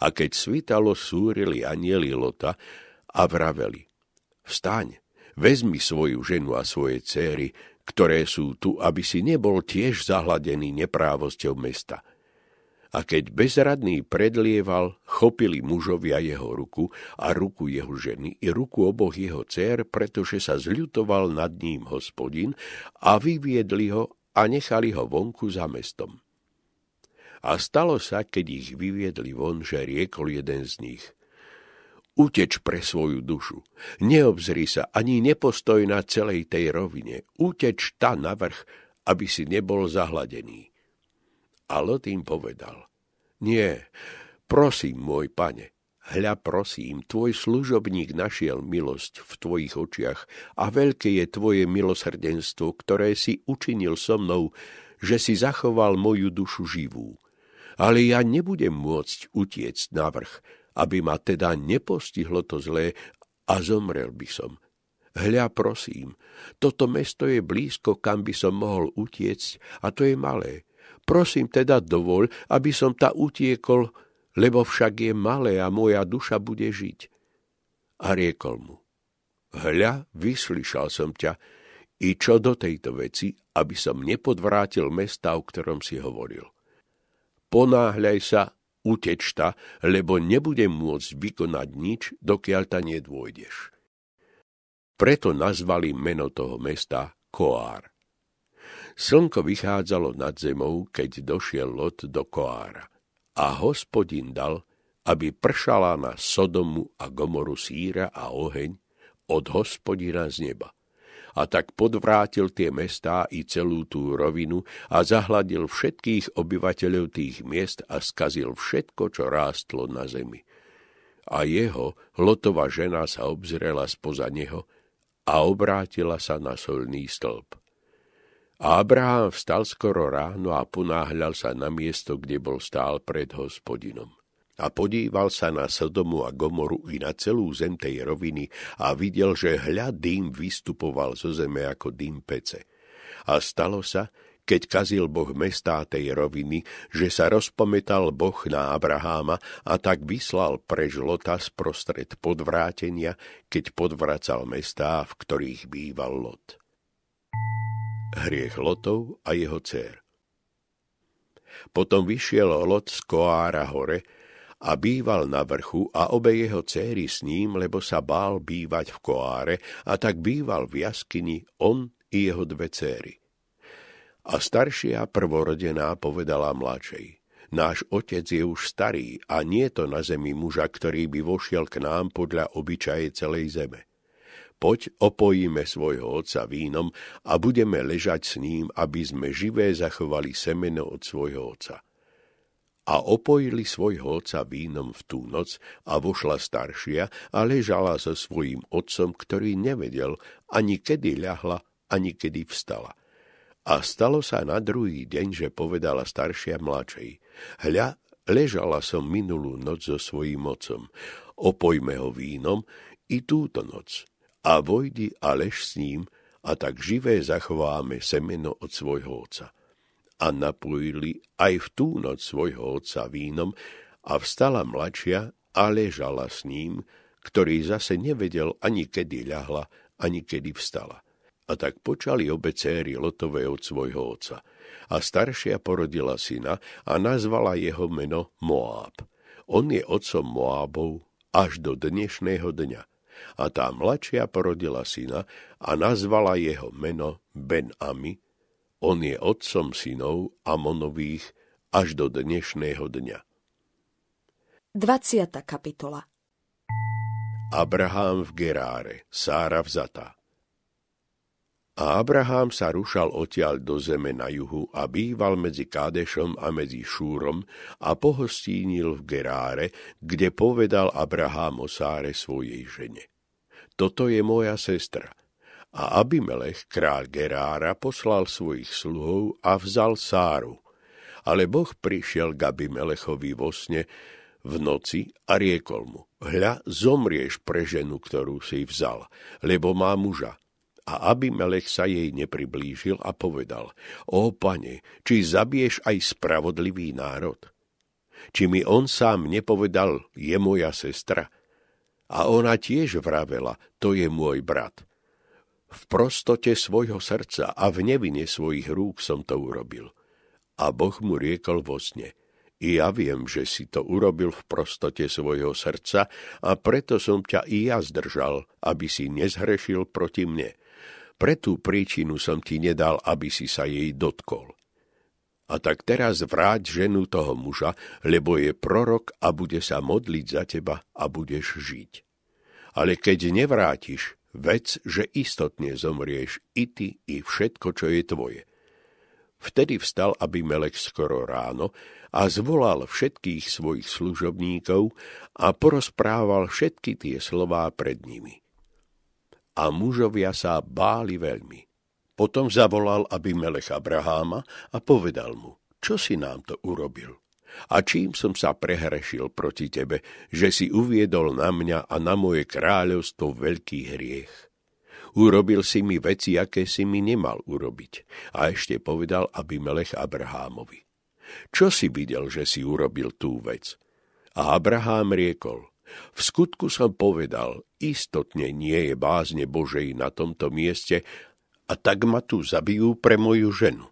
B: A keď svitalo, súrili anieli Lota a vraveli. Vstaň, vezmi svoju ženu a svoje céry, ktoré sú tu, aby si nebol tiež zahladený neprávosťou mesta. A keď bezradný predlieval, chopili mužovia jeho ruku a ruku jeho ženy i ruku oboch jeho dcer, pretože sa zľutoval nad ním hospodin a vyviedli ho a nechali ho vonku za mestom. A stalo sa, keď ich vyviedli von, že riekol jeden z nich. Uteč pre svoju dušu. Neobzri sa, ani nepostoj na celej tej rovine. Uteč ta na vrch, aby si nebol zahladený. A Lot im povedal. Nie, prosím, môj pane, hľa prosím, tvoj služobník našiel milosť v tvojich očiach a veľké je tvoje milosrdenstvo, ktoré si učinil so mnou, že si zachoval moju dušu živú ale ja nebudem môcť utiecť na vrch, aby ma teda nepostihlo to zlé a zomrel by som. Hľa, prosím, toto mesto je blízko, kam by som mohol utiecť, a to je malé. Prosím teda dovol, aby som ta utiekol, lebo však je malé a moja duša bude žiť. A riekol mu, hľa, vyslyšal som ťa, i čo do tejto veci, aby som nepodvrátil mesta, o ktorom si hovoril. Ponáhľaj sa, utečta, lebo nebudem môcť vykonať nič, dokiaľ ta nedôjdeš. Preto nazvali meno toho mesta Koár. Slnko vychádzalo nad zemou, keď došiel Lot do Koára. A hospodin dal, aby pršala na Sodomu a Gomoru síra a oheň od hospodina z neba a tak podvrátil tie mestá i celú tú rovinu a zahladil všetkých obyvateľov tých miest a skazil všetko, čo rástlo na zemi. A jeho, Lotova žena, sa obzrela spoza neho a obrátila sa na solný stĺp. A Abraham vstal skoro ráno a ponáhľal sa na miesto, kde bol stál pred hospodinom a podíval sa na Sodomu a Gomoru i na celú zem tej roviny a videl, že hľa dým vystupoval zo zeme ako dým pece. A stalo sa, keď kazil Boh mestá tej roviny, že sa rozpometal Boh na Abraháma a tak vyslal prež Lota sprostred podvrátenia, keď podvracal mestá, v ktorých býval Lot. Hriech Lotov a jeho dcer Potom vyšiel Lot z Koára hore, a býval na vrchu a obe jeho céry s ním, lebo sa bál bývať v koáre a tak býval v jaskyni on i jeho dve céry. A staršia prvorodená povedala mladšej, náš otec je už starý a nie to na zemi muža, ktorý by vošiel k nám podľa obyčaje celej zeme. Poď opojíme svojho otca vínom a budeme ležať s ním, aby sme živé zachovali semeno od svojho otca. A opojili svojho otca vínom v tú noc a vošla staršia a ležala so svojím otcom, ktorý nevedel ani kedy ľahla, ani kedy vstala. A stalo sa na druhý deň, že povedala staršia mladšej, hľa, ležala som minulú noc so svojím otcom, opojme ho vínom i túto noc a vojdi a lež s ním a tak živé zachováme semeno od svojho otca a napojili aj v tú noc svojho otca vínom a vstala mladšia a ležala s ním, ktorý zase nevedel ani kedy ľahla, ani kedy vstala. A tak počali obe céry Lotové od svojho otca. A staršia porodila syna a nazvala jeho meno Moáb. On je otcom Moábov až do dnešného dňa. A tá mladšia porodila syna a nazvala jeho meno Ben-Ami, on je otcom synov Amonových až do dnešného dňa.
A: 20. kapitola
B: Abraham v Geráre, Sára vzatá. A Abraham sa rušal odtiaľ do zeme na juhu a býval medzi Kádešom a medzi Šúrom a pohostínil v Geráre, kde povedal Abraham o Sáre svojej žene. Toto je moja sestra – a Abimelech, kráľ Gerára, poslal svojich sluhov a vzal Sáru. Ale Boh prišiel k Abimelechovi vo sne v noci a riekol mu, hľa, zomrieš pre ženu, ktorú si vzal, lebo má muža. A Abimelech sa jej nepriblížil a povedal, o pane, či zabiješ aj spravodlivý národ? Či mi on sám nepovedal, je moja sestra? A ona tiež vravela, to je môj brat v prostote svojho srdca a v nevine svojich rúk som to urobil. A Boh mu riekol vo sne, i ja viem, že si to urobil v prostote svojho srdca a preto som ťa i ja zdržal, aby si nezhrešil proti mne. Pre tú príčinu som ti nedal, aby si sa jej dotkol. A tak teraz vráť ženu toho muža, lebo je prorok a bude sa modliť za teba a budeš žiť. Ale keď nevrátiš, Vec, že istotne zomrieš i ty, i všetko, čo je tvoje. Vtedy vstal Melek skoro ráno a zvolal všetkých svojich služobníkov a porozprával všetky tie slová pred nimi. A mužovia sa báli veľmi. Potom zavolal Melech Abraháma a povedal mu, čo si nám to urobil? A čím som sa prehrešil proti tebe, že si uviedol na mňa a na moje kráľovstvo veľký hriech? Urobil si mi veci, aké si mi nemal urobiť. A ešte povedal, aby Melech Abrahámovi. čo si videl, že si urobil tú vec? A Abraham riekol, v skutku som povedal, istotne nie je bázne Božej na tomto mieste a tak ma tu zabijú pre moju ženu.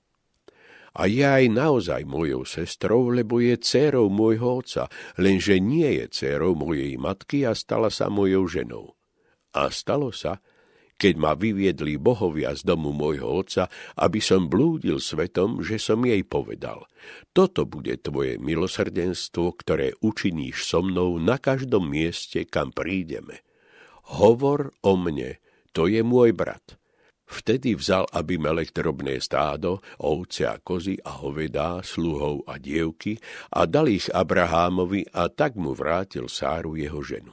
B: A je aj naozaj mojou sestrou, lebo je dcérou môjho otca, lenže nie je dcérou mojej matky a stala sa mojou ženou. A stalo sa, keď ma vyviedli bohovia z domu môjho otca, aby som blúdil svetom, že som jej povedal. Toto bude tvoje milosrdenstvo, ktoré učiníš so mnou na každom mieste, kam prídeme. Hovor o mne, to je môj brat. Vtedy vzal Abimelech drobné stádo, ovce a kozy a hovedá, sluhov a dievky a dal ich Abrahámovi a tak mu vrátil Sáru jeho ženu.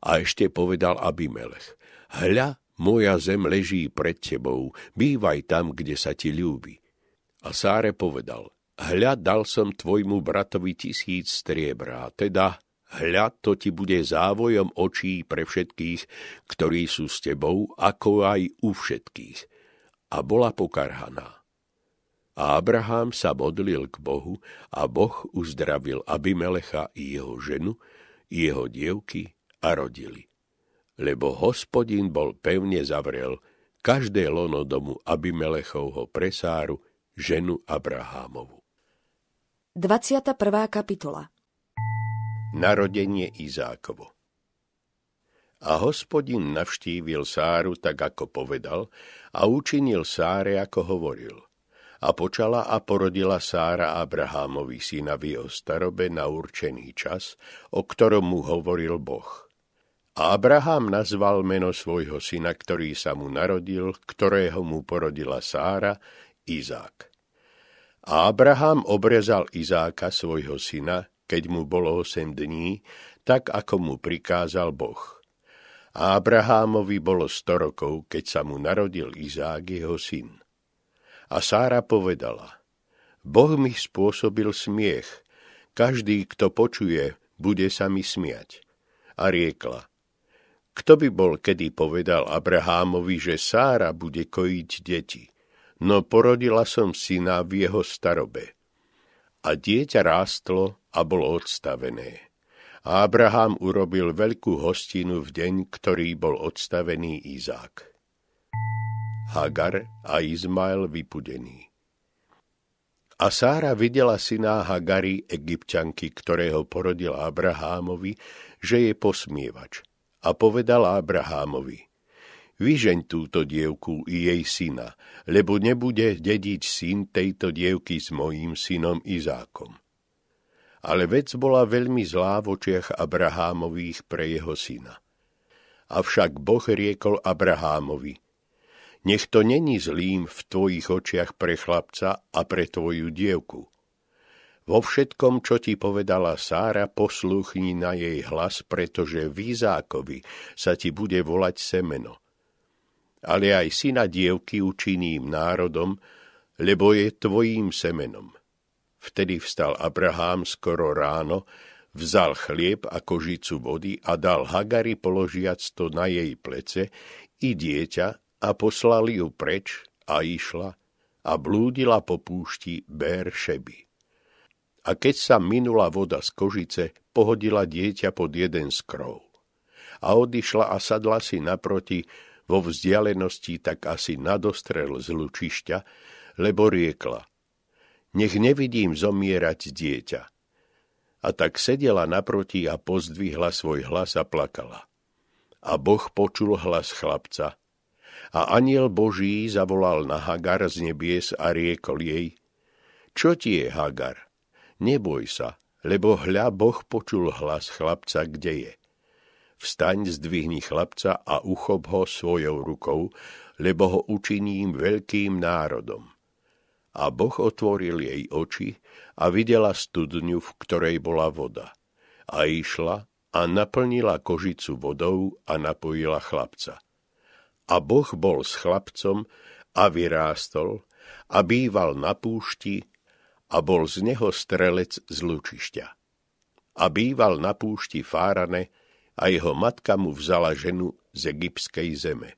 B: A ešte povedal Abimelech, hľa, moja zem leží pred tebou, bývaj tam, kde sa ti ľúbi. A Sáre povedal, hľa, dal som tvojmu bratovi tisíc striebra, teda Hľa to ti bude závojom očí pre všetkých, ktorí sú s tebou, ako aj u všetkých. A bola pokarhaná. A Abraham sa modlil k Bohu a Boh uzdravil Abimelecha i jeho ženu, i jeho dievky a rodili. Lebo hospodin bol pevne zavrel každé lono domu Abimelechovho presáru, ženu Abrahámovu.
A: 21. kapitola
B: Narodenie Izákovo A hospodin navštívil Sáru tak, ako povedal, a učinil Sáre, ako hovoril. A počala a porodila Sára Abrahámovi syna v jeho starobe na určený čas, o ktorom mu hovoril Boh. A Abraham nazval meno svojho syna, ktorý sa mu narodil, ktorého mu porodila Sára, Izák. A Abraham obrezal Izáka, svojho syna, keď mu bolo 8 dní, tak ako mu prikázal Boh. A Abrahámovi bolo 100 rokov, keď sa mu narodil Izák, jeho syn. A Sára povedala, Boh mi spôsobil smiech, každý, kto počuje, bude sa mi smiať. A riekla, kto by bol kedy povedal Abrahámovi, že Sára bude kojiť deti, no porodila som syna v jeho starobe. A dieťa rástlo a bolo odstavené. A Abraham urobil veľkú hostinu v deň, ktorý bol odstavený Izák. Hagar a Izmael vypudený. A Sára videla syna Hagari, egyptianky, ktorého porodil Abrahámovi, že je posmievač. A povedala Abrahámovi, Vyžeň túto dievku i jej syna, lebo nebude dediť syn tejto dievky s mojím synom Izákom. Ale vec bola veľmi zlá v očiach Abrahámových pre jeho syna. Avšak Boh riekol Abrahámovi, nech to není zlým v tvojich očiach pre chlapca a pre tvoju dievku. Vo všetkom, čo ti povedala Sára, posluchni na jej hlas, pretože v Izákovi sa ti bude volať semeno ale aj syna dievky učiným národom, lebo je tvojím semenom. Vtedy vstal Abraham skoro ráno, vzal chlieb a kožicu vody a dal Hagari položiac to na jej plece i dieťa a poslal ju preč a išla a blúdila po púšti Bér Šeby. A keď sa minula voda z kožice, pohodila dieťa pod jeden z krov. A odišla a sadla si naproti, vo vzdialenosti tak asi nadostrel z lučišťa, lebo riekla, nech nevidím zomierať dieťa. A tak sedela naproti a pozdvihla svoj hlas a plakala. A Boh počul hlas chlapca. A aniel Boží zavolal na Hagar z nebies a riekol jej, čo ti je, Hagar? Neboj sa, lebo hľa Boh počul hlas chlapca, kde je. Vstaň, zdvihni chlapca a uchop ho svojou rukou, lebo ho učiním veľkým národom. A Boh otvoril jej oči a videla studňu, v ktorej bola voda. A išla a naplnila kožicu vodou a napojila chlapca. A Boh bol s chlapcom a vyrástol a býval na púšti a bol z neho strelec z lučišťa. A býval na púšti Fárane, a jeho matka mu vzala ženu z egyptskej zeme.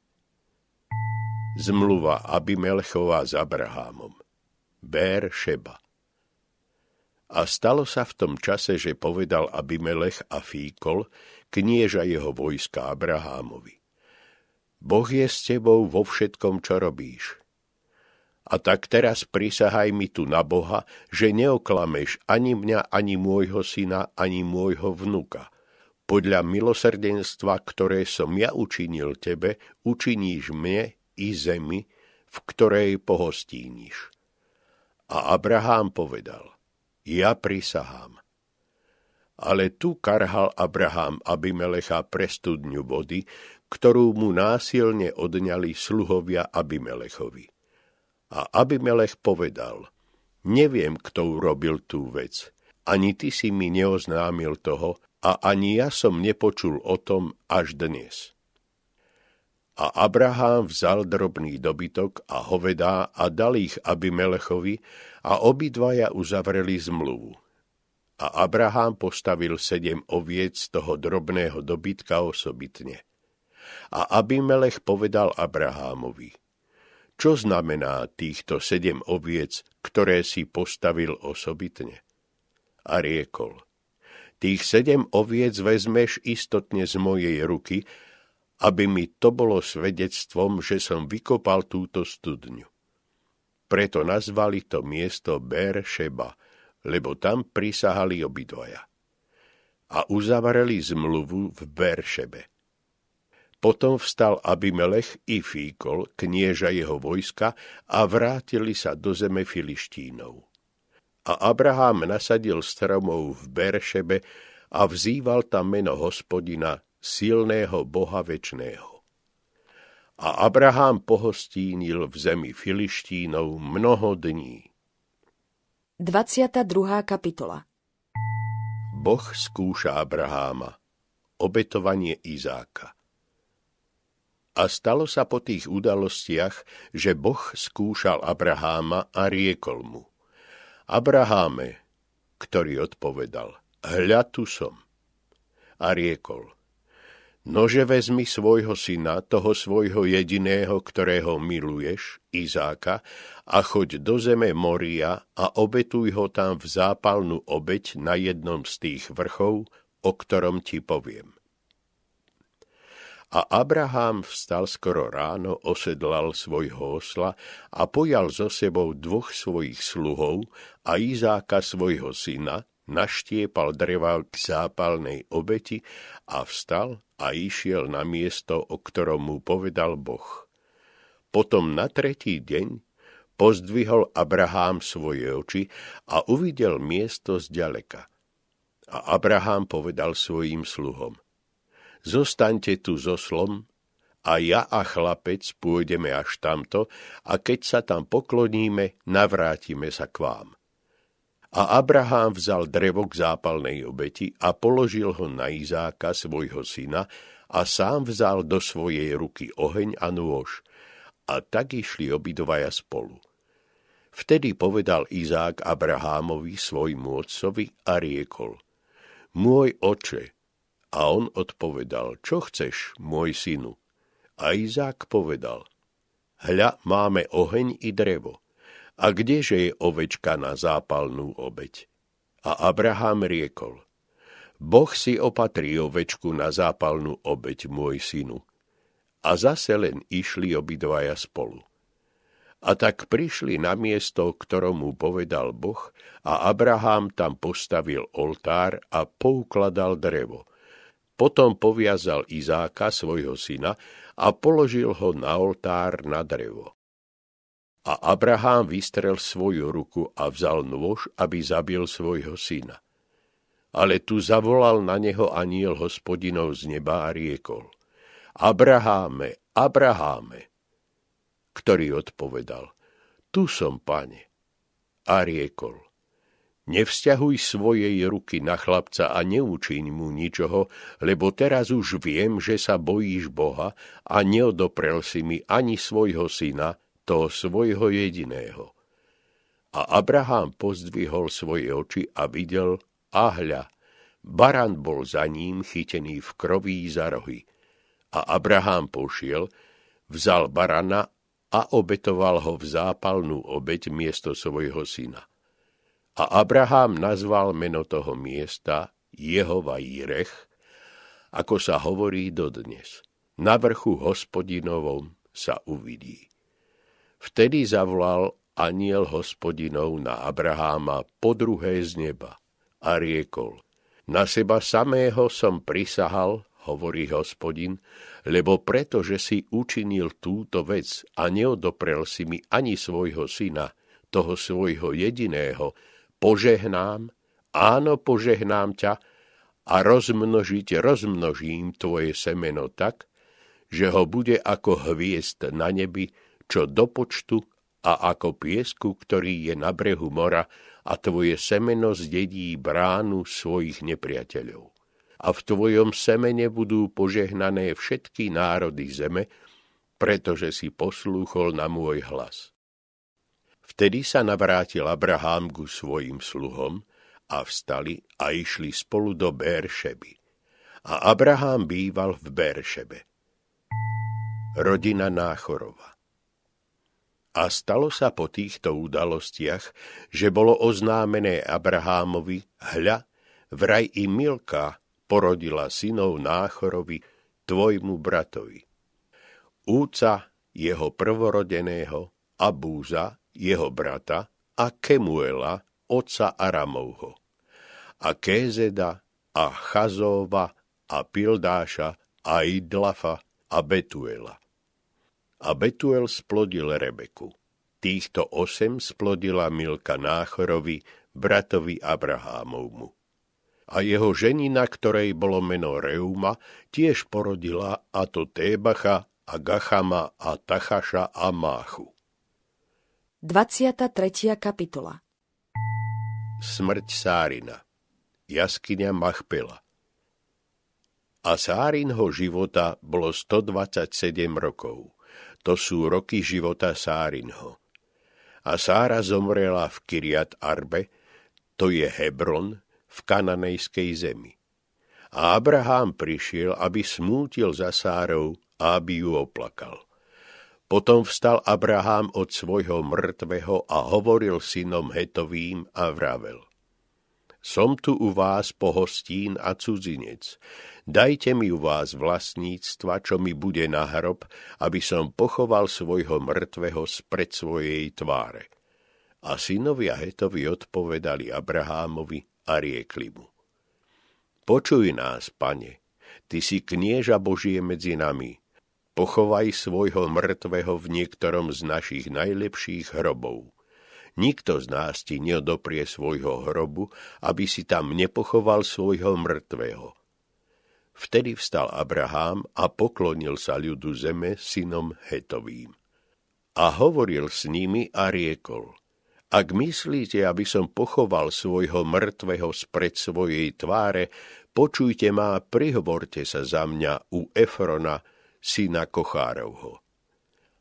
B: Zmluva Abimelchová s Abrahámom. Bér Šeba. A stalo sa v tom čase, že povedal Abimelech a Fíkol, knieža jeho vojska Abrahámovi. Boh je s tebou vo všetkom, čo robíš. A tak teraz prisahaj mi tu na Boha, že neoklameš ani mňa, ani môjho syna, ani môjho vnuka. Podľa milosrdenstva, ktoré som ja učinil tebe, učiníš mne i zemi, v ktorej pohostíniš. A Abraham povedal, ja prisahám. Ale tu karhal Abraham Abimelecha pre studňu vody, ktorú mu násilne odňali sluhovia Abimelechovi. A Abimelech povedal, neviem, kto urobil tú vec, ani ty si mi neoznámil toho, a ani ja som nepočul o tom až dnes. A Abraham vzal drobný dobytok a hovedá a dal ich Abimelechovi a obidvaja uzavreli zmluvu. A Abraham postavil sedem oviec toho drobného dobytka osobitne. A Abimelech povedal Abrahámovi – čo znamená týchto sedem oviec, ktoré si postavil osobitne? A riekol, tých sedem oviec vezmeš istotne z mojej ruky, aby mi to bolo svedectvom, že som vykopal túto studňu. Preto nazvali to miesto Ber Sheba, lebo tam prisahali obidvaja. A uzavreli zmluvu v Beršebe. Potom vstal Abimelech i Fíkol, knieža jeho vojska, a vrátili sa do zeme Filištínov. A Abraham nasadil stromov v Beršebe a vzýval tam meno hospodina, silného Boha večného. A Abraham pohostínil v zemi Filištínov mnoho dní.
A: 22. kapitola
B: Boh skúša Abraháma. Obetovanie Izáka. A stalo sa po tých udalostiach, že Boh skúšal Abraháma a riekol mu. Abraháme, ktorý odpovedal, hľa tu som. A riekol, nože vezmi svojho syna, toho svojho jediného, ktorého miluješ, Izáka, a choď do zeme Moria a obetuj ho tam v zápalnú obeť na jednom z tých vrchov, o ktorom ti poviem. A Abraham vstal skoro ráno, osedlal svojho osla a pojal so sebou dvoch svojich sluhov a Izáka svojho syna, naštiepal dreva k zápalnej obeti a vstal a išiel na miesto, o ktorom mu povedal Boh. Potom na tretí deň pozdvihol Abraham svoje oči a uvidel miesto zďaleka. A Abraham povedal svojim sluhom, zostaňte tu so slom a ja a chlapec pôjdeme až tamto a keď sa tam pokloníme, navrátime sa k vám. A Abraham vzal drevo k zápalnej obeti a položil ho na Izáka, svojho syna, a sám vzal do svojej ruky oheň a nôž. A tak išli obidvaja spolu. Vtedy povedal Izák Abrahámovi, svojmu otcovi, a riekol, Môj oče, a on odpovedal, čo chceš, môj synu? A Izák povedal, hľa, máme oheň i drevo. A kdeže je ovečka na zápalnú obeď? A Abraham riekol, Boh si opatrí ovečku na zápalnú obeď, môj synu. A zase len išli obidvaja spolu. A tak prišli na miesto, ktorom povedal Boh, a Abraham tam postavil oltár a poukladal drevo – potom poviazal Izáka, svojho syna, a položil ho na oltár na drevo. A Abraham vystrel svoju ruku a vzal nôž, aby zabil svojho syna. Ale tu zavolal na neho aniel hospodinov z neba a riekol. Abraháme, Abraháme, ktorý odpovedal, tu som, pane. A riekol, Nevzťahuj svojej ruky na chlapca a neučiň mu ničoho, lebo teraz už viem, že sa bojíš Boha a neodoprel si mi ani svojho syna, toho svojho jediného. A Abraham pozdvihol svoje oči a videl, a hľa, baran bol za ním chytený v kroví za rohy. A Abraham pošiel, vzal barana a obetoval ho v zápalnú obeď miesto svojho syna A Abraham nazval meno toho miesta Jehova Jirech, ako sa hovorí dodnes. Na vrchu hospodinovom sa uvidí. Vtedy zavolal aniel hospodinov na Abraháma po druhé z neba a riekol, na seba samého som prisahal, hovorí hospodin, lebo preto, že si učinil túto vec a neodoprel si mi ani svojho syna, toho svojho jediného, požehnám, áno, požehnám ťa a rozmnožiť rozmnožím tvoje semeno tak, že ho bude ako hviezd na nebi, čo do počtu a ako piesku, ktorý je na brehu mora a tvoje semeno zdedí bránu svojich nepriateľov. A v tvojom semene budú požehnané všetky národy zeme, pretože si poslúchol na môj hlas. Vtedy sa navrátil Abraham ku svojim sluhom a vstali a išli spolu do Béršeby. A Abraham býval v Béršebe. Rodina Náchorova A stalo sa po týchto udalostiach, že bolo oznámené Abrahámovi, hľa, vraj i Milka porodila synov Náchorovi, tvojmu bratovi. Úca jeho prvorodeného, Abúza, jeho brata a Kemuela, otca Aramovho. A Kézeda a Chazóva a Pildáša a Idlafa a Betuela. A Betuel splodil Rebeku. Týchto osem splodila Milka Náchorovi, bratovi Abrahámovmu. A jeho ženina, ktorej bolo meno Reuma, tiež porodila a to Tébacha a Gachama a Tachaša a Máchu.
A: 23. kapitola
B: Smrť Sárina Jaskyňa Machpela A Sárinho života bolo 127 rokov. To sú roky života Sárinho. A Sára zomrela v Kiriat Arbe, to je Hebron, v kananejskej zemi. A Abraham prišiel, aby smútil za Sárou a aby ju oplakal. Potom vstal Abraham od svojho mŕtvého a hovoril synom Hetovým a vravel. Som tu u vás pohostín a cudzinec. Dajte mi u vás vlastníctva, čo mi bude na hrob, aby som pochoval svojho mŕtvého spred svojej tváre. A synovia Hetovi odpovedali Abrahámovi a riekli mu. Počuj nás, pane, ty si knieža Božie medzi nami, Pochovaj svojho mŕtvého v niektorom z našich najlepších hrobov. Nikto z nás ti neodoprie svojho hrobu, aby si tam nepochoval svojho mŕtvého. Vtedy vstal Abraham a poklonil sa ľudu zeme synom Hetovým. A hovoril s nimi a riekol, ak myslíte, aby som pochoval svojho mŕtvého spred svojej tváre, počujte ma a prihovorte sa za mňa u Efrona, syna Kochárovho.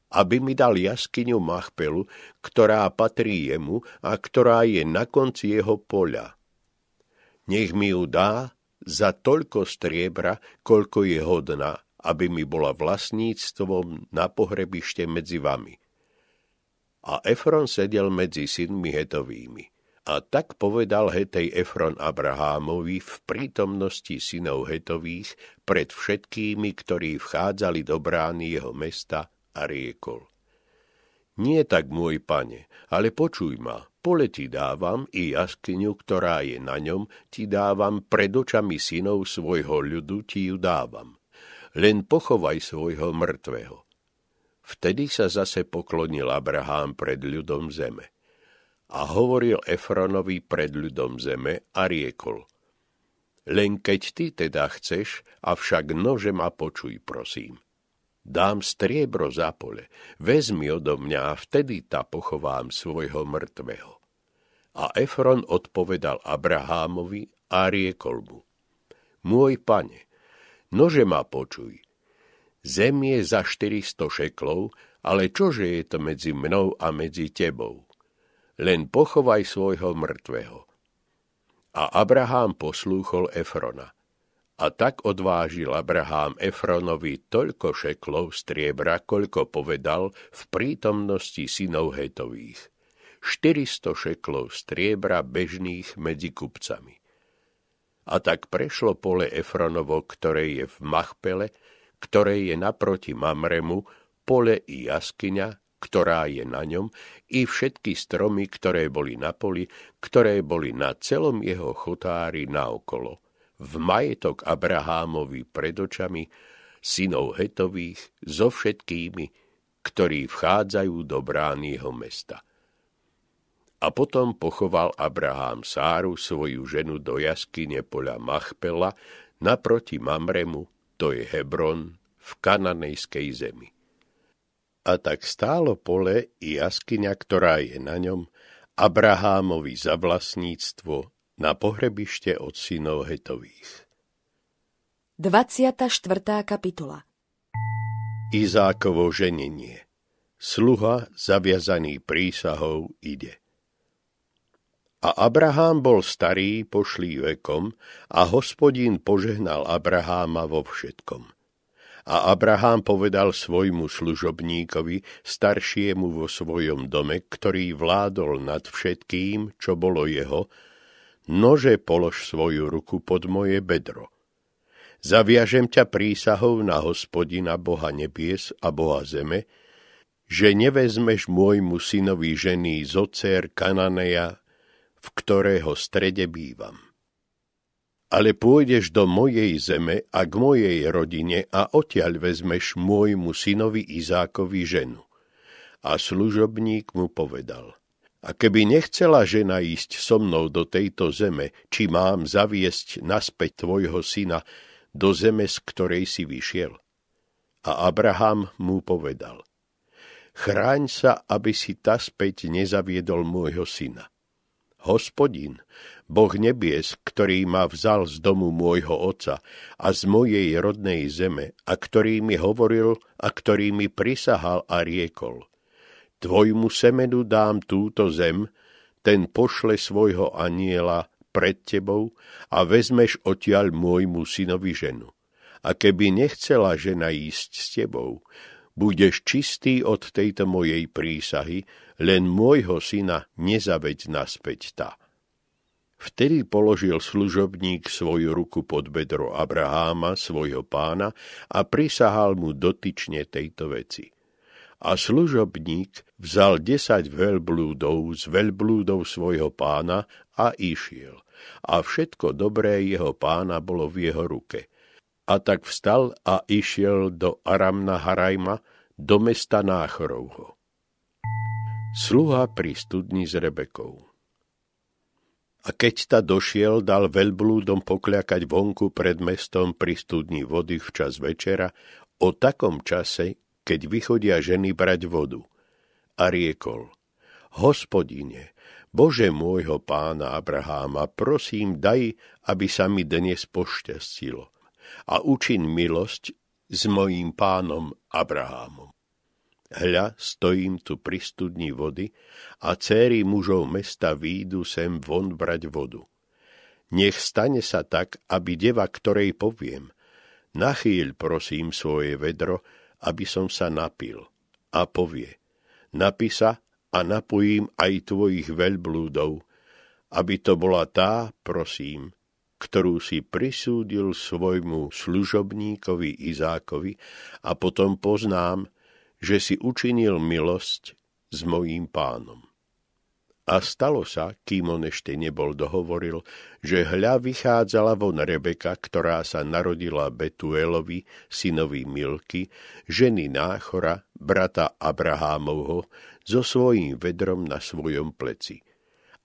B: Aby mi dal jaskyňu Machpelu, ktorá patrí jemu a ktorá je na konci jeho poľa. Nech mi ju dá za toľko striebra, koľko je hodná, aby mi bola vlastníctvom na pohrebište medzi vami. A Efron sedel medzi synmi Hetovými. A tak povedal Hetej Efron Abrahámovi v prítomnosti synov Hetových pred všetkými, ktorí vchádzali do brány jeho mesta a riekol. Nie tak, môj pane, ale počuj ma, pole ti dávam i jaskyňu, ktorá je na ňom, ti dávam pred očami synov svojho ľudu, ti ju dávam. Len pochovaj svojho mŕtvého. Vtedy sa zase poklonil Abrahám pred ľudom zeme a hovoril Efronovi pred ľudom zeme a riekol. Len keď ty teda chceš, avšak nože ma počuj, prosím. Dám striebro za pole, vezmi odo mňa a vtedy ta pochovám svojho mŕtvého. A Efron odpovedal Abrahámovi a riekol mu. Môj pane, nože ma počuj. Zem je za 400 šeklov, ale čože je to medzi mnou a medzi tebou? Len pochovaj svojho mŕtvého. A Abraham poslúchol Efrona. A tak odvážil Abraham Efronovi toľko šeklov striebra, koľko povedal v prítomnosti synov Hetových. 400 šeklov striebra bežných medzi kupcami. A tak prešlo pole Efronovo, ktoré je v Machpele, ktoré je naproti Mamremu, pole i jaskyňa, ktorá je na ňom, i všetky stromy, ktoré boli na poli, ktoré boli na celom jeho chotári naokolo. V majetok Abrahámovi pred očami, synov Hetových, so všetkými, ktorí vchádzajú do brán jeho mesta. A potom pochoval Abraham Sáru, svoju ženu, do jaskyne poľa Machpela, naproti Mamremu, to je Hebron, v kananejskej zemi. A tak stálo pole i jaskyňa, ktorá je na ňom, Abrahámovi za vlastníctvo na pohrebište od synov Hetových.
A: 24. kapitola
B: Izákovo ženenie Sluha zaviazaný prísahou ide. A Abraham bol starý, pošlý vekom, a hospodín požehnal Abraháma vo všetkom. A Abraham povedal svojmu služobníkovi, staršiemu vo svojom dome, ktorý vládol nad všetkým, čo bolo jeho, nože polož svoju ruku pod moje bedro. Zaviažem ťa prísahou na hospodina Boha nebies a Boha zeme, že nevezmeš môjmu synovi ženy z océr Kananeja, v ktorého strede bývam. Ale pôjdeš do mojej zeme a k mojej rodine a odtiaľ vezmeš môjmu synovi Izákovi ženu. A služobník mu povedal, a keby nechcela žena ísť so mnou do tejto zeme, či mám zaviesť naspäť tvojho syna do zeme, z ktorej si vyšiel? A Abraham mu povedal, chráň sa, aby si ta späť nezaviedol môjho syna. Hospodin, Boh nebies, ktorý ma vzal z domu môjho oca a z mojej rodnej zeme, a ktorý mi hovoril a ktorý mi prisahal a riekol. Tvojmu semenu dám túto zem, ten pošle svojho aniela pred tebou a vezmeš odtiaľ môjmu synovi ženu. A keby nechcela žena ísť s tebou, budeš čistý od tejto mojej prísahy, len môjho syna nezaveď naspäť tá. Vtedy položil služobník svoju ruku pod bedro Abraháma, svojho pána, a prisahal mu dotyčne tejto veci. A služobník vzal desať veľblúdov z veľblúdov svojho pána a išiel. A všetko dobré jeho pána bolo v jeho ruke. A tak vstal a išiel do Aramna Harajma, do mesta Náchorovho. Sluha pri studni s Rebekou A keď ta došiel, dal veľblúdom pokľakať vonku pred mestom pri studni vody v čas večera, o takom čase, keď vychodia ženy brať vodu. A riekol, hospodine, Bože môjho pána Abraháma, prosím, daj, aby sa mi dnes pošťastilo a učin milosť s mojím pánom Abrahámom. Hľa, stojím tu pri studni vody a céry mužov mesta výjdu sem von brať vodu. Nech stane sa tak, aby deva, ktorej poviem, nachýľ prosím svoje vedro, aby som sa napil. A povie, napisa a napojím aj tvojich veľblúdov, aby to bola tá, prosím, ktorú si prisúdil svojmu služobníkovi Izákovi a potom poznám, že si učinil milosť s mojím pánom. A stalo sa, kým on ešte nebol dohovoril, že hľa vychádzala von Rebeka, ktorá sa narodila Betuelovi, synovi Milky, ženy Náchora, brata Abrahámovho, so svojím vedrom na svojom pleci.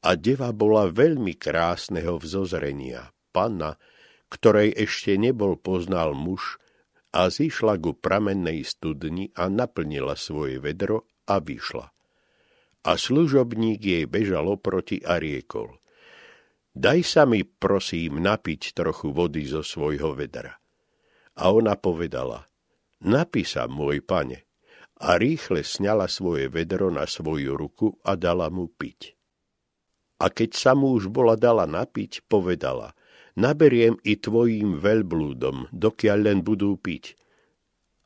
B: A deva bola veľmi krásneho vzozrenia, panna, ktorej ešte nebol poznal muž, a zišla ku pramennej studni a naplnila svoje vedro a vyšla. A služobník jej bežal oproti a riekol, daj sa mi, prosím, napiť trochu vody zo svojho vedra. A ona povedala, napí sa, môj pane, a rýchle sňala svoje vedro na svoju ruku a dala mu piť. A keď sa mu už bola dala napiť, povedala, naberiem i tvojim veľblúdom, dokiaľ len budú piť.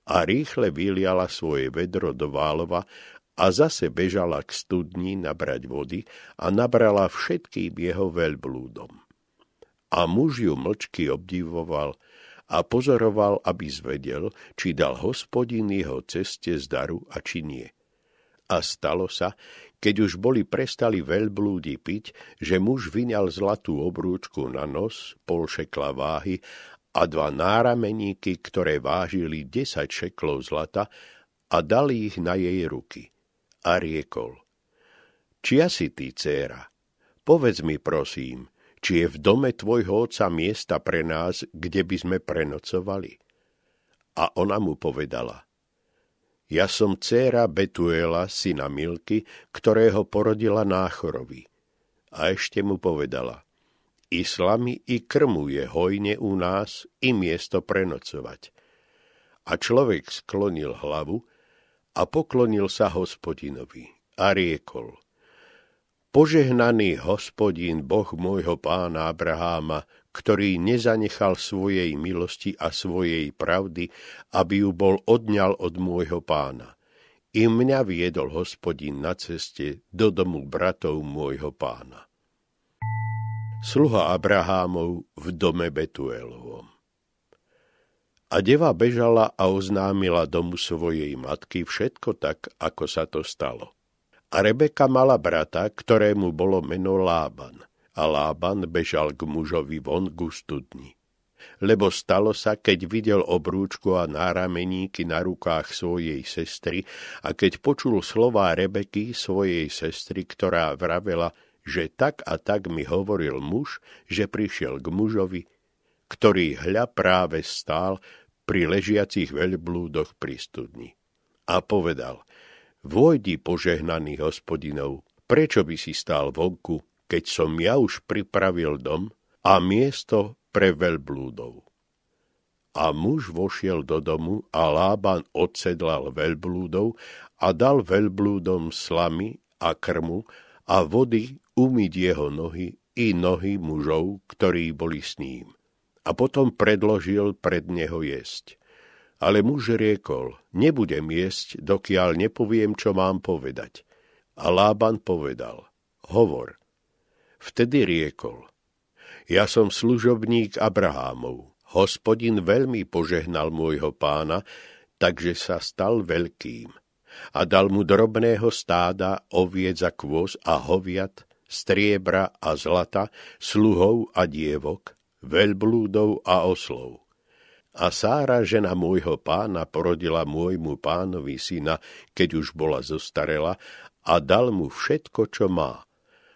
B: A rýchle vyliala svoje vedro do Válova a zase bežala k studni nabrať vody a nabrala všetkým jeho veľblúdom. A muž ju mlčky obdivoval a pozoroval, aby zvedel, či dal hospodin jeho ceste zdaru a či nie. A stalo sa, keď už boli prestali veľblúdi piť, že muž vyňal zlatú obrúčku na nos, pol šekla váhy a dva nárameníky, ktoré vážili 10 šeklov zlata a dali ich na jej ruky. A riekol, čia si ty, dcéra, povedz mi prosím, či je v dome tvojho oca miesta pre nás, kde by sme prenocovali? A ona mu povedala, ja som dcéra Betuela, syna Milky, ktorého porodila Náchorovi. A ešte mu povedala, i slamy, i krmu je hojne u nás, i miesto prenocovať. A človek sklonil hlavu a poklonil sa hospodinovi a riekol, Požehnaný hospodín, Boh môjho pána Abraháma, ktorý nezanechal svojej milosti a svojej pravdy, aby ju bol odňal od môjho pána. I mňa viedol hospodín na ceste do domu bratov môjho pána sluha Abrahámov v dome Betuelovom. A deva bežala a oznámila domu svojej matky všetko tak, ako sa to stalo. A Rebeka mala brata, ktorému bolo meno Lában. A Lában bežal k mužovi von k studni. Lebo stalo sa, keď videl obrúčku a nárameníky na rukách svojej sestry a keď počul slová Rebeky, svojej sestry, ktorá vravela, že tak a tak mi hovoril muž, že prišiel k mužovi, ktorý hľa práve stál pri ležiacich veľblúdoch pri studni. A povedal, vojdi požehnaný hospodinov, prečo by si stál vonku, keď som ja už pripravil dom a miesto pre veľblúdov. A muž vošiel do domu a Lában odsedlal veľblúdov a dal veľblúdom slamy a krmu a vody umyť jeho nohy i nohy mužov, ktorí boli s ním. A potom predložil pred neho jesť. Ale muž riekol, nebudem jesť, dokiaľ nepoviem, čo mám povedať. A Lában povedal, hovor. Vtedy riekol, ja som služobník Abrahámov. Hospodin veľmi požehnal môjho pána, takže sa stal veľkým. A dal mu drobného stáda, oviec a kôz a hoviat, striebra a zlata, sluhov a dievok, veľblúdov a oslov. A Sára, žena môjho pána, porodila môjmu pánovi syna, keď už bola zostarela, a dal mu všetko, čo má.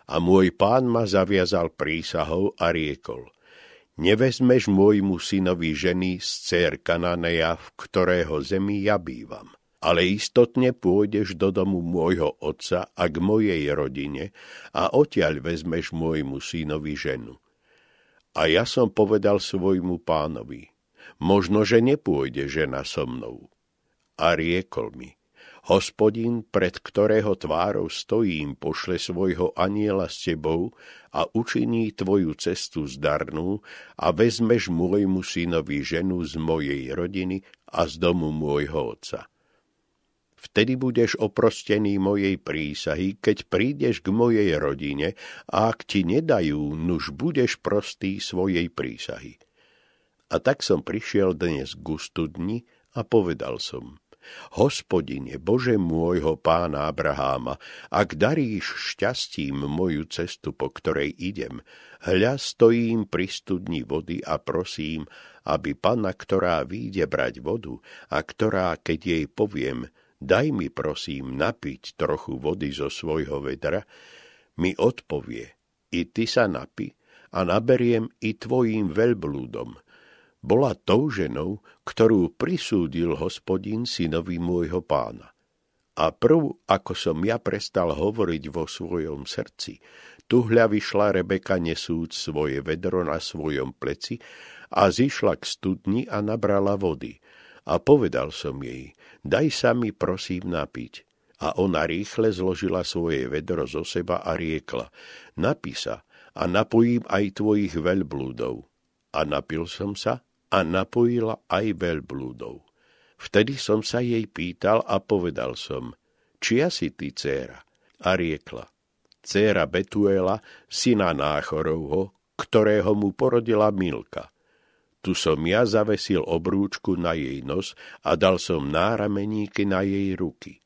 B: A môj pán ma zaviazal prísahou a riekol, nevezmeš môjmu synovi ženy z cér Kananeja, v ktorého zemi ja bývam ale istotne pôjdeš do domu môjho otca a k mojej rodine a odtiaľ vezmeš môjmu synovi ženu. A ja som povedal svojmu pánovi, možno, že nepôjde žena so mnou. A riekol mi, hospodin, pred ktorého tvárou stojím, pošle svojho aniela s tebou a učiní tvoju cestu zdarnú a vezmeš môjmu synovi ženu z mojej rodiny a z domu môjho otca Vtedy budeš oprostený mojej prísahy, keď prídeš k mojej rodine a ak ti nedajú, nuž budeš prostý svojej prísahy. A tak som prišiel dnes k studni a povedal som, Hospodine, Bože môjho pána Abraháma, ak daríš šťastím moju cestu, po ktorej idem, hľa stojím pri studni vody a prosím, aby pana, ktorá výjde brať vodu a ktorá, keď jej poviem, daj mi prosím napiť trochu vody zo svojho vedra, mi odpovie, i ty sa napi a naberiem i tvojim veľblúdom. Bola tou ženou, ktorú prisúdil hospodin synovi môjho pána. A prv, ako som ja prestal hovoriť vo svojom srdci, tuhľa vyšla Rebeka nesúc svoje vedro na svojom pleci a zišla k studni a nabrala vody. A povedal som jej, daj sa mi prosím napiť. A ona rýchle zložila svoje vedro zo seba a riekla, napí sa a napojím aj tvojich veľblúdov. A napil som sa a napojila aj veľblúdov. Vtedy som sa jej pýtal a povedal som, čia si ty, dcéra? A riekla, dcéra Betuela, syna Náchorovho, ktorého mu porodila Milka. Tu som ja zavesil obrúčku na jej nos a dal som nárameníky na jej ruky.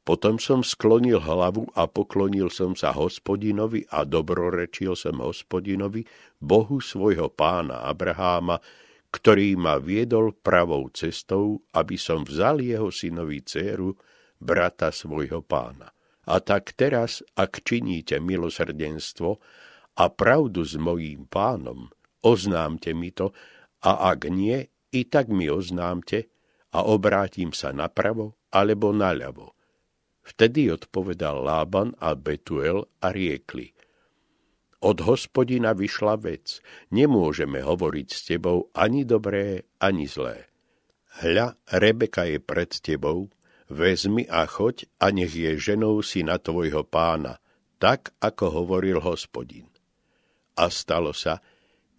B: Potom som sklonil hlavu a poklonil som sa hospodinovi a dobrorečil som hospodinovi, Bohu svojho pána Abraháma, ktorý ma viedol pravou cestou, aby som vzal jeho synovi dceru, brata svojho pána. A tak teraz, ak činíte milosrdenstvo a pravdu s mojím pánom, oznámte mi to, a ak nie, i tak mi oznámte a obrátim sa napravo alebo naľavo Vtedy odpovedal Lában a Betuel a riekli. Od hospodina vyšla vec, nemôžeme hovoriť s tebou ani dobré, ani zlé. Hľa, Rebeka je pred tebou, vezmi a choď a nech je ženou si na tvojho pána, tak, ako hovoril hospodin. A stalo sa,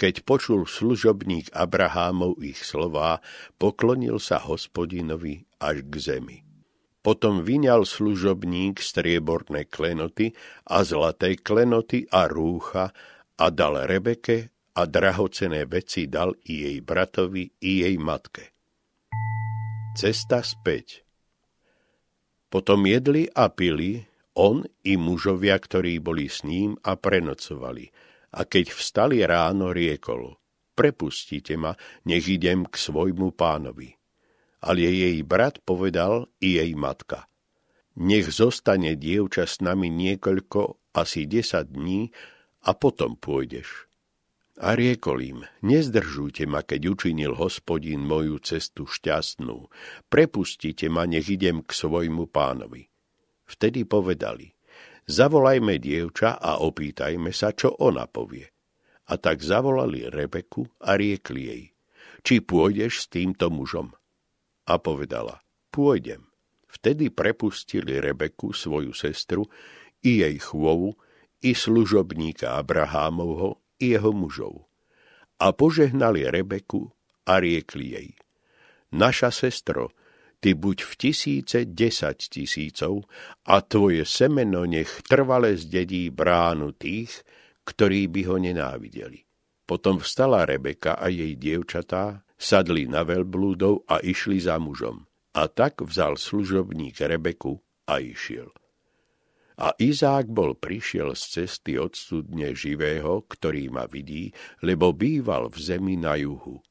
B: keď počul služobník Abrahámov ich slová, poklonil sa hospodinovi až k zemi. Potom vyňal služobník strieborné klenoty a zlaté klenoty a rúcha a dal Rebeke a drahocené veci dal i jej bratovi, i jej matke. Cesta späť Potom jedli a pili, on i mužovia, ktorí boli s ním a prenocovali. A keď vstali ráno, riekol, prepustite ma, nech idem k svojmu pánovi ale jej brat povedal i jej matka. Nech zostane dievča s nami niekoľko, asi desať dní, a potom pôjdeš. A riekol im, nezdržujte ma, keď učinil hospodin moju cestu šťastnú. Prepustite ma, nech idem k svojmu pánovi. Vtedy povedali, zavolajme dievča a opýtajme sa, čo ona povie. A tak zavolali Rebeku a riekli jej, či pôjdeš s týmto mužom a povedala, pôjdem. Vtedy prepustili Rebeku, svoju sestru, i jej chvovu, i služobníka Abrahámovho, i jeho mužov. A požehnali Rebeku a riekli jej, naša sestro, ty buď v tisíce desať tisícov a tvoje semeno nech trvale zdedí bránu tých, ktorí by ho nenávideli. Potom vstala Rebeka a jej dievčatá sadli na veľblúdov a išli za mužom. A tak vzal služobník Rebeku a išiel. A Izák bol prišiel z cesty od studne živého, ktorý ma vidí, lebo býval v zemi na juhu.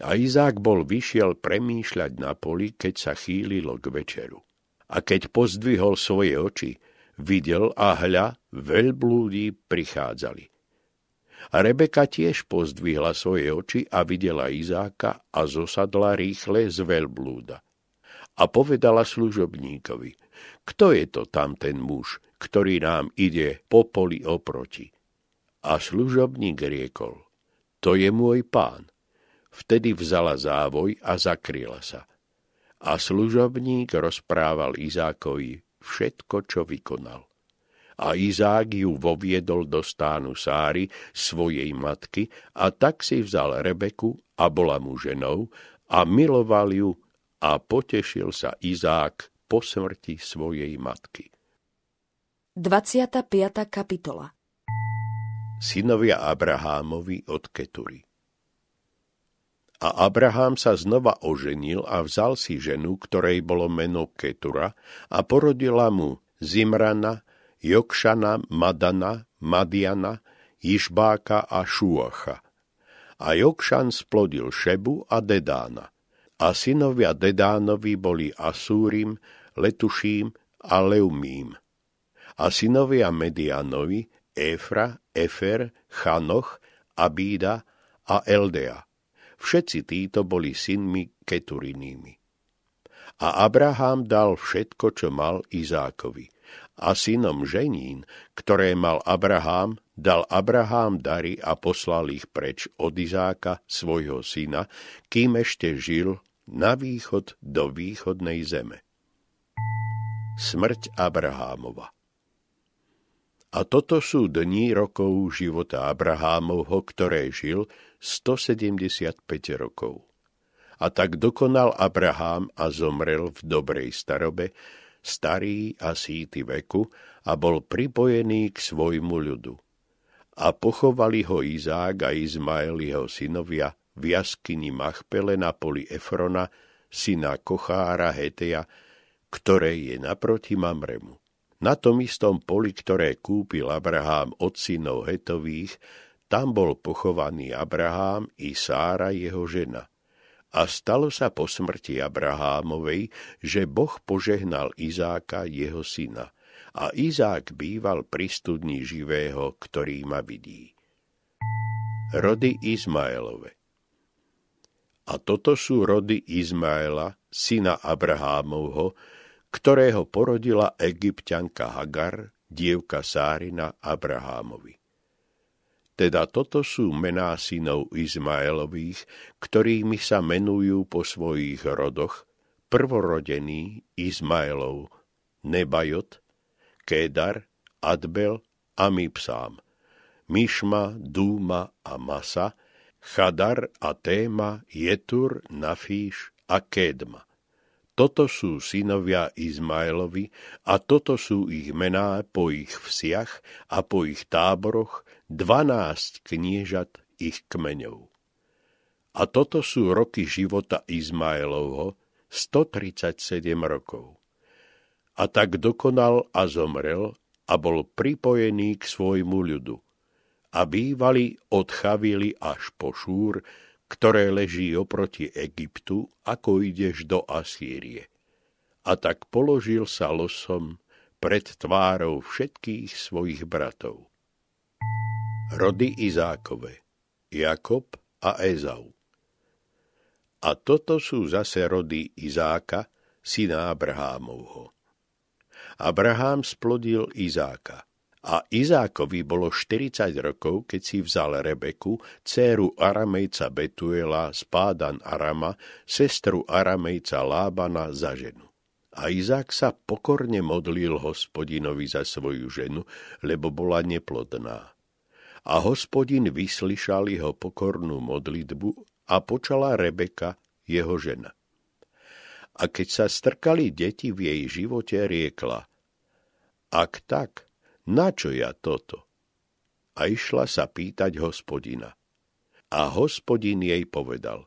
B: A Izák bol vyšiel premýšľať na poli, keď sa chýlilo k večeru. A keď pozdvihol svoje oči, videl a hľa, veľblúdi prichádzali. Rebeka tiež pozdvihla svoje oči a videla Izáka a zosadla rýchle z veľblúda. A povedala služobníkovi, kto je to tam ten muž, ktorý nám ide po poli oproti? A služobník riekol, to je môj pán. Vtedy vzala závoj a zakryla sa. A služobník rozprával Izákovi všetko, čo vykonal a Izák ju voviedol do stánu Sáry, svojej matky, a tak si vzal Rebeku a bola mu ženou a miloval ju a potešil sa Izák po smrti svojej matky.
A: 25. kapitola
B: Synovia Abrahámovi od Ketury a Abraham sa znova oženil a vzal si ženu, ktorej bolo meno Ketura, a porodila mu Zimrana, Jokšana, Madana, Madiana, Išbáka a Šúacha. A Jokšan splodil Šebu a Dedána. A synovia Dedánovi boli Asúrim, Letuším a Leumím. A synovia Medianovi Efra, Efer, Chanoch, Abída a Eldea. Všetci títo boli synmi Keturinými. A Abraham dal všetko, čo mal Izákovi – a synom ženín, ktoré mal Abraham, dal Abraham dary a poslal ich preč od Izáka, svojho syna, kým ešte žil na východ do východnej zeme. Smrť Abrahámova A toto sú dní rokov života Abrahámovho, ktoré žil 175 rokov. A tak dokonal Abraham a zomrel v dobrej starobe, starý a síty veku a bol pripojený k svojmu ľudu. A pochovali ho Izák a Izmael jeho synovia v jaskyni Machpele na poli Efrona, syna Kochára Heteja, ktoré je naproti Mamremu. Na tom istom poli, ktoré kúpil Abrahám od synov Hetových, tam bol pochovaný Abrahám i Sára jeho žena. A stalo sa po smrti Abrahámovej, že Boh požehnal Izáka jeho syna. A Izák býval pri studni živého, ktorý ma vidí. Rody Izmaelove A toto sú rody Izmaela, syna Abrahámovho, ktorého porodila egyptianka Hagar, dievka Sárina Abrahámovi. Teda toto sú mená synov Izmaelových, ktorými sa menujú po svojich rodoch prvorodený Izmaelov, Nebajot, Kédar, Adbel a Mipsám, Mišma, Dúma a Masa, Chadar a Téma, Jetur, Nafíš a Kédma. Toto sú synovia Izmaelovi a toto sú ich mená po ich vsiach a po ich táboroch, dvanásť kniežat ich kmeňov. A toto sú roky života Izmaelovho, 137 rokov. A tak dokonal a zomrel a bol pripojený k svojmu ľudu. A bývali od Chavili až po Šúr, ktoré leží oproti Egyptu, ako ideš do Asýrie. A tak položil sa losom pred tvárou všetkých svojich bratov. Rody Izákove, Jakob a Ezau. A toto sú zase rody Izáka, syna Abrahámovho. Abrahám splodil Izáka – a Izákovi bolo 40 rokov, keď si vzal Rebeku, dceru Aramejca Betuela z Pádan Arama, sestru Aramejca Lábana za ženu. A Izák sa pokorne modlil hospodinovi za svoju ženu, lebo bola neplodná. A hospodin vyslyšal jeho pokornú modlitbu a počala Rebeka, jeho žena. A keď sa strkali deti v jej živote, riekla, ak tak, na čo ja toto? A išla sa pýtať hospodina. A hospodin jej povedal,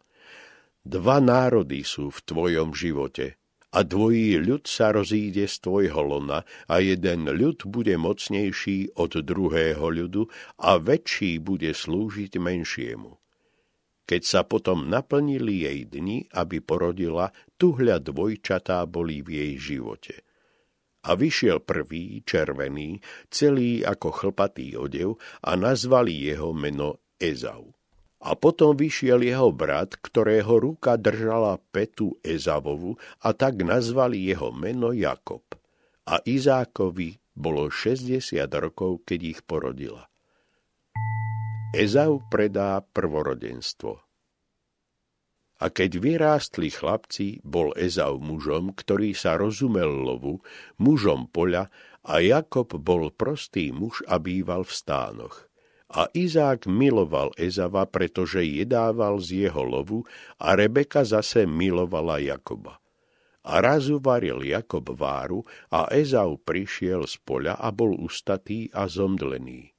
B: dva národy sú v tvojom živote a dvojí ľud sa rozíde z tvojho lona a jeden ľud bude mocnejší od druhého ľudu a väčší bude slúžiť menšiemu. Keď sa potom naplnili jej dni, aby porodila, tuhľa dvojčatá boli v jej živote – a vyšiel prvý, červený, celý ako chlpatý odev a nazvali jeho meno Ezau. A potom vyšiel jeho brat, ktorého ruka držala petu Ezavovu a tak nazvali jeho meno Jakob. A Izákovi bolo 60 rokov, keď ich porodila. Ezau predá prvorodenstvo. A keď vyrástli chlapci, bol Ezau mužom, ktorý sa rozumel lovu, mužom poľa, a Jakob bol prostý muž a býval v stánoch. A Izák miloval Ezava, pretože jedával z jeho lovu a Rebeka zase milovala Jakoba. A raz uvaril Jakob váru a Ezau prišiel z poľa a bol ustatý a zomdlený.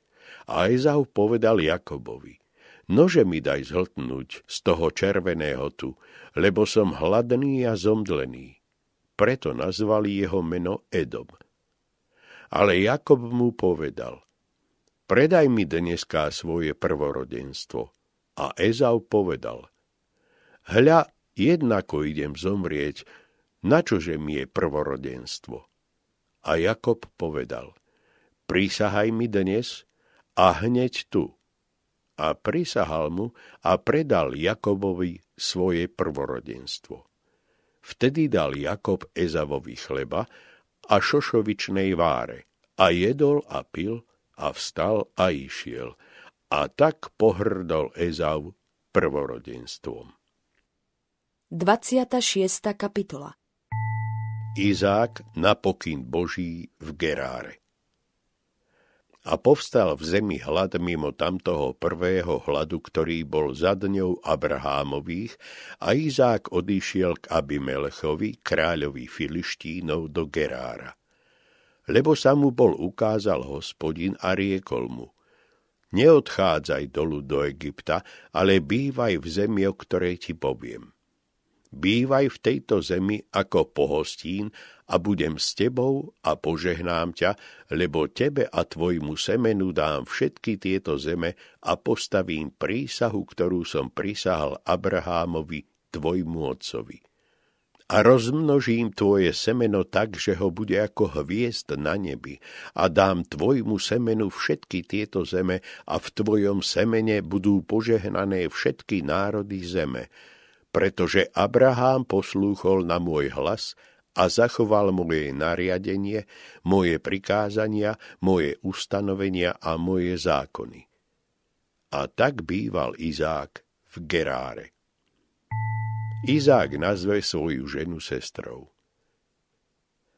B: A Ezau povedal Jakobovi, nože mi daj zhltnúť z toho červeného tu, lebo som hladný a zomdlený. Preto nazvali jeho meno Edom. Ale Jakob mu povedal, predaj mi dneska svoje prvorodenstvo. A Ezau povedal, hľa, jednako idem zomrieť, načože mi je prvorodenstvo. A Jakob povedal, prísahaj mi dnes a hneď tu a prisahal mu a predal Jakobovi svoje prvorodenstvo. Vtedy dal Jakob Ezavovi chleba a šošovičnej váre a jedol a pil a vstal a išiel. A tak pohrdol Ezav prvorodenstvom.
A: 26. kapitola
B: Izák na pokyn Boží v Geráre A povstal v zemi hlad mimo tamtoho prvého hladu, ktorý bol za dňou Abrahámových, a Izák odišiel k Abimelechovi, kráľovi Filištínov, do Gerára. Lebo sa mu bol ukázal hospodin a riekol mu, neodchádzaj dolu do Egypta, ale bývaj v zemi, o ktorej ti poviem. Bývaj v tejto zemi ako pohostín a budem s tebou a požehnám ťa, lebo tebe a tvojmu semenu dám všetky tieto zeme a postavím prísahu, ktorú som prisahal Abrahámovi, tvojmu otcovi. A rozmnožím tvoje semeno tak, že ho bude ako hviezd na nebi a dám tvojmu semenu všetky tieto zeme a v tvojom semene budú požehnané všetky národy zeme, pretože Abraham poslúchol na môj hlas a zachoval moje nariadenie, moje prikázania, moje ustanovenia a moje zákony. A tak býval Izák v Geráre. Izák nazve svoju ženu sestrou.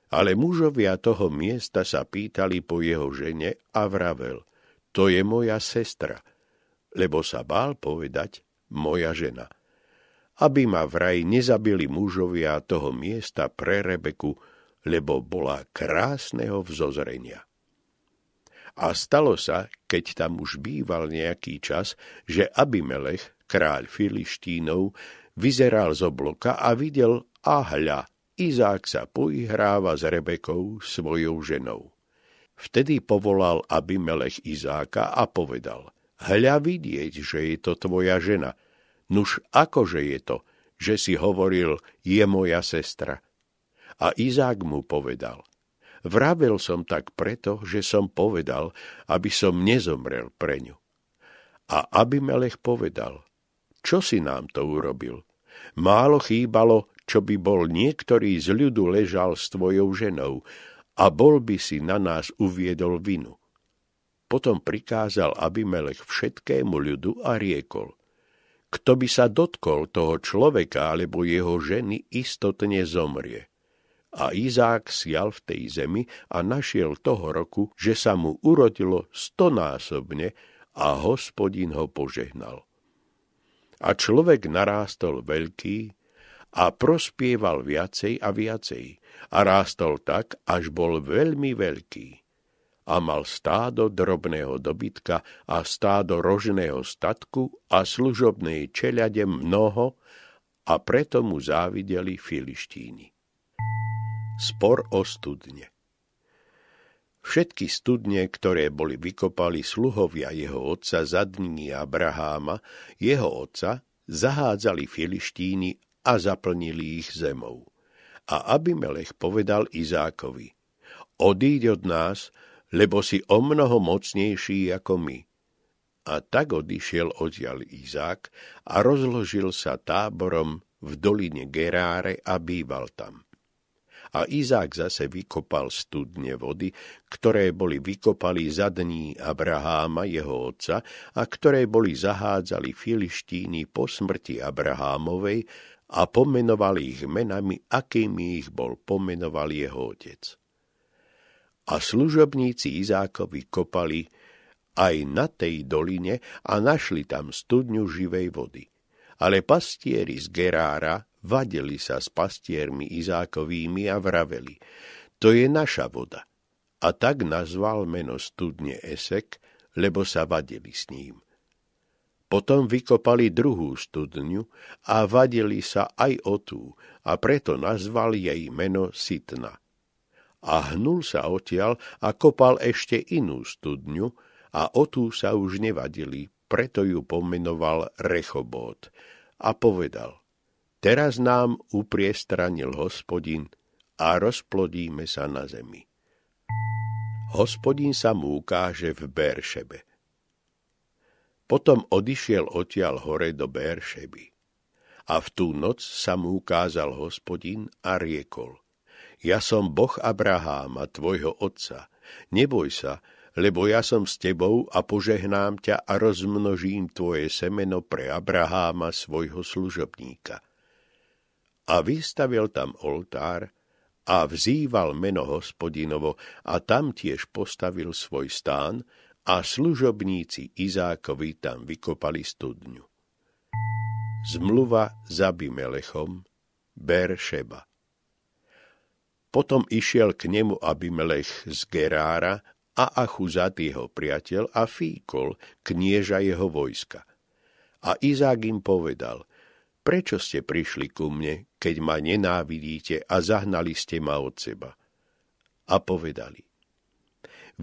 B: Ale mužovia toho miesta sa pýtali po jeho žene a vravel, to je moja sestra, lebo sa bál povedať moja žena aby ma vraj nezabili mužovia toho miesta pre Rebeku, lebo bola krásneho vzozrenia. A stalo sa, keď tam už býval nejaký čas, že Abimelech, kráľ Filištínov, vyzeral z obloka a videl, a hľa, Izák sa poihráva s Rebekou, svojou ženou. Vtedy povolal Abimelech Izáka a povedal, hľa vidieť, že je to tvoja žena – Nuž akože je to, že si hovoril, je moja sestra. A Izák mu povedal, vravel som tak preto, že som povedal, aby som nezomrel pre ňu. A Abimelech povedal, čo si nám to urobil? Málo chýbalo, čo by bol niektorý z ľudu ležal s tvojou ženou a bol by si na nás uviedol vinu. Potom prikázal Abimelech všetkému ľudu a riekol – kto by sa dotkol toho človeka alebo jeho ženy, istotne zomrie. A Izák sial v tej zemi a našiel toho roku, že sa mu urodilo stonásobne a hospodin ho požehnal. A človek narástol veľký a prospieval viacej a viacej a rástol tak, až bol veľmi veľký a mal stádo drobného dobytka a stádo rožného statku a služobnej čeľade mnoho a preto mu závideli filištíni. Spor o studne Všetky studne, ktoré boli vykopali sluhovia jeho otca za dní Abraháma, jeho otca, zahádzali filištíny a zaplnili ich zemou. A Abimelech povedal Izákovi, odíď od nás, lebo si o mnoho mocnejší ako my. A tak odišiel oddiaľ Izák a rozložil sa táborom v doline Geráre a býval tam. A Izák zase vykopal studne vody, ktoré boli vykopali za dní Abraháma, jeho otca, a ktoré boli zahádzali filištíny po smrti Abrahámovej a pomenovali ich menami, akými ich bol pomenoval jeho otec a služobníci Izákovi kopali aj na tej doline a našli tam studňu živej vody. Ale pastieri z Gerára vadili sa s pastiermi Izákovými a vraveli, to je naša voda. A tak nazval meno studne Esek, lebo sa vadili s ním. Potom vykopali druhú studňu a vadili sa aj o tú, a preto nazval jej meno Sitna a hnul sa odtiaľ a kopal ešte inú studňu a o tú sa už nevadili, preto ju pomenoval Rechobot a povedal, teraz nám upriestranil hospodin a rozplodíme sa na zemi. Hospodin sa mu ukáže v Beršebe. Potom odišiel odtiaľ hore do Beršeby. A v tú noc sa mu ukázal hospodin a riekol – ja som Boh Abraháma, tvojho otca. Neboj sa, lebo ja som s tebou a požehnám ťa a rozmnožím tvoje semeno pre Abraháma, svojho služobníka. A vystavil tam oltár a vzýval meno hospodinovo a tam tiež postavil svoj stán a služobníci Izákovi tam vykopali studňu. Zmluva za Abimelechom, Beršeba. Potom išiel k nemu Abimelech z Gerára a Achuzat jeho priateľ a Fíkol, knieža jeho vojska. A Izák im povedal – prečo ste prišli ku mne, keď ma nenávidíte a zahnali ste ma od seba? A povedali,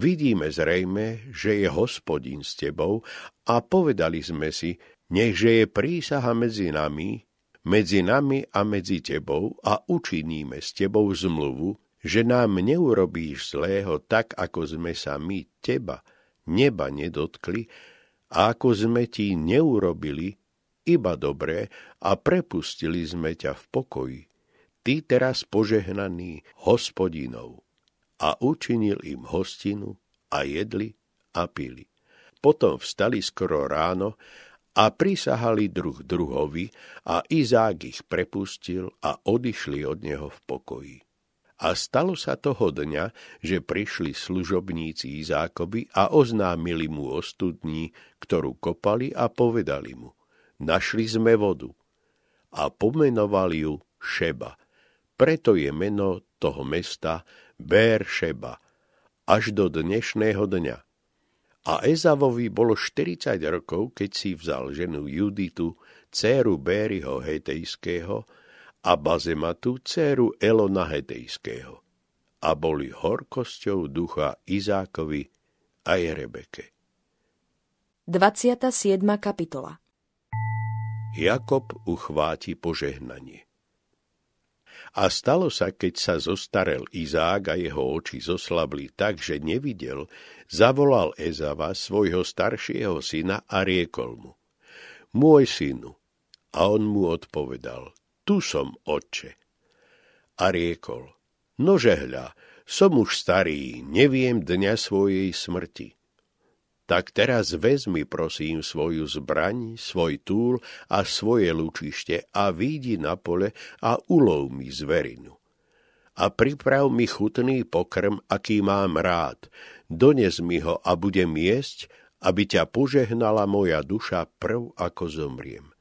B: vidíme zrejme, že je hospodin s tebou a povedali sme si, nechže je prísaha medzi nami, medzi nami a medzi tebou a učiníme s tebou zmluvu, že nám neurobíš zlého tak, ako sme sa my teba, neba nedotkli, a ako sme ti neurobili, iba dobré a prepustili sme ťa v pokoji. Ty teraz požehnaný hospodinov. A učinil im hostinu a jedli a pili. Potom vstali skoro ráno a prisahali druh druhovi a Izák ich prepustil a odišli od neho v pokoji. A stalo sa toho dňa, že prišli služobníci Izákovi a oznámili mu o ktorú kopali a povedali mu – našli sme vodu a pomenovali ju Šeba. Preto je meno toho mesta Bér Šeba až do dnešného dňa. A Ezavovi bolo 40 rokov, keď si vzal ženu Juditu, dceru Bériho Hetejského a Bazematu, dceru Elona Hetejského. A boli horkosťou ducha Izákovi a Rebeke.
A: 27. kapitola
B: Jakob uchváti požehnanie. A stalo sa, keď sa zostarel Izák a jeho oči zoslabli tak, že nevidel, zavolal Ezava, svojho staršieho syna, a riekol mu. Môj synu. A on mu odpovedal, tu som, otče. A riekol, nože hľa, som už starý, neviem dňa svojej smrti tak teraz vezmi prosím svoju zbraň, svoj túl a svoje lučište a výjdi na pole a ulov mi zverinu. A priprav mi chutný pokrm, aký mám rád. Dones mi ho a budem jesť, aby ťa požehnala moja duša prv, ako zomriem.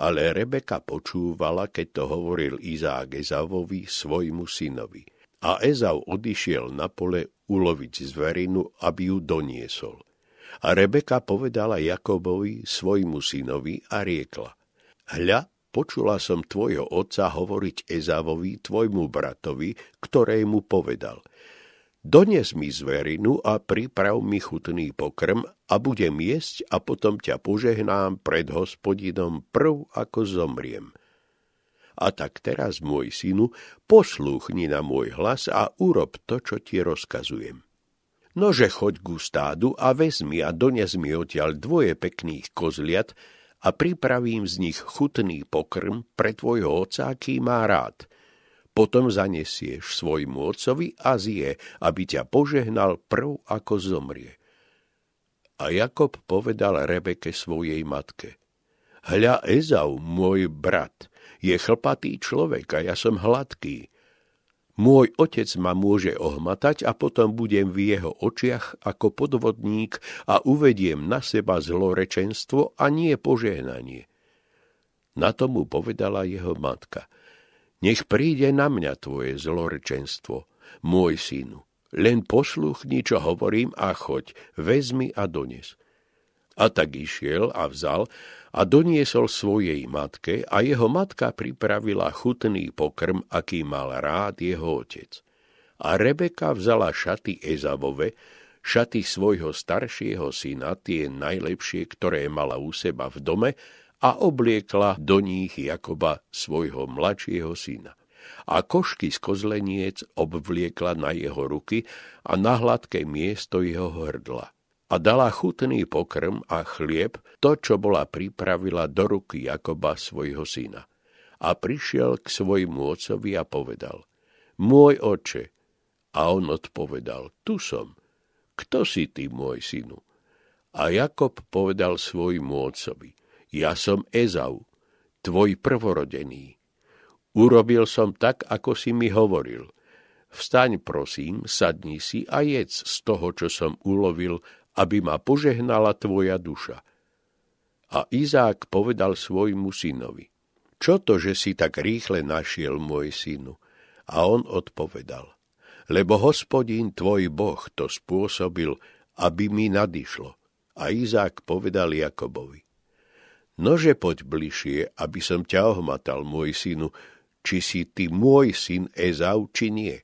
B: Ale Rebeka počúvala, keď to hovoril Izák Ezavovi, svojmu synovi. A Ezau odišiel na pole uloviť zverinu, aby ju doniesol. A Rebeka povedala Jakobovi, svojmu synovi, a riekla, hľa, počula som tvojho otca hovoriť Ezavovi, tvojmu bratovi, ktorému povedal, Dones mi zverinu a priprav mi chutný pokrm a budem jesť a potom ťa požehnám pred hospodinom prv, ako zomriem. A tak teraz, môj synu, poslúchni na môj hlas a urob to, čo ti rozkazujem. Nože choď ku stádu a vezmi a dones mi odtiaľ dvoje pekných kozliat a pripravím z nich chutný pokrm pre tvojho oca, aký má rád. Potom zanesieš svojmu otcovi a zje, aby ťa požehnal prv, ako zomrie. A Jakob povedal Rebeke svojej matke. Hľa Ezau, môj brat, je chlpatý človek a ja som hladký. Môj otec ma môže ohmatať a potom budem v jeho očiach ako podvodník a uvediem na seba zlorečenstvo a nie požehnanie. Na tomu povedala jeho matka. Nech príde na mňa tvoje zlorečenstvo, môj synu. Len posluchni, čo hovorím a choď, vezmi a dones. A tak išiel a vzal a doniesol svojej matke a jeho matka pripravila chutný pokrm, aký mal rád jeho otec. A Rebeka vzala šaty Ezavove, šaty svojho staršieho syna, tie najlepšie, ktoré mala u seba v dome, a obliekla do nich Jakoba, svojho mladšieho syna. A košky z kozleniec obvliekla na jeho ruky a na hladké miesto jeho hrdla a dala chutný pokrm a chlieb, to, čo bola pripravila do ruky Jakoba svojho syna. A prišiel k svojmu otcovi a povedal, môj oče. A on odpovedal, tu som. Kto si ty, môj synu? A Jakob povedal svojmu otcovi, ja som Ezau, tvoj prvorodený. Urobil som tak, ako si mi hovoril. Vstaň, prosím, sadni si a jedz z toho, čo som ulovil, aby ma požehnala tvoja duša. A Izák povedal svojmu synovi, čo to, že si tak rýchle našiel, môj synu? A on odpovedal, lebo hospodín tvoj boh to spôsobil, aby mi nadišlo. A Izák povedal Jakobovi, nože poď bližšie, aby som ťa ohmatal, môj synu, či si ty môj syn Ezau, či nie.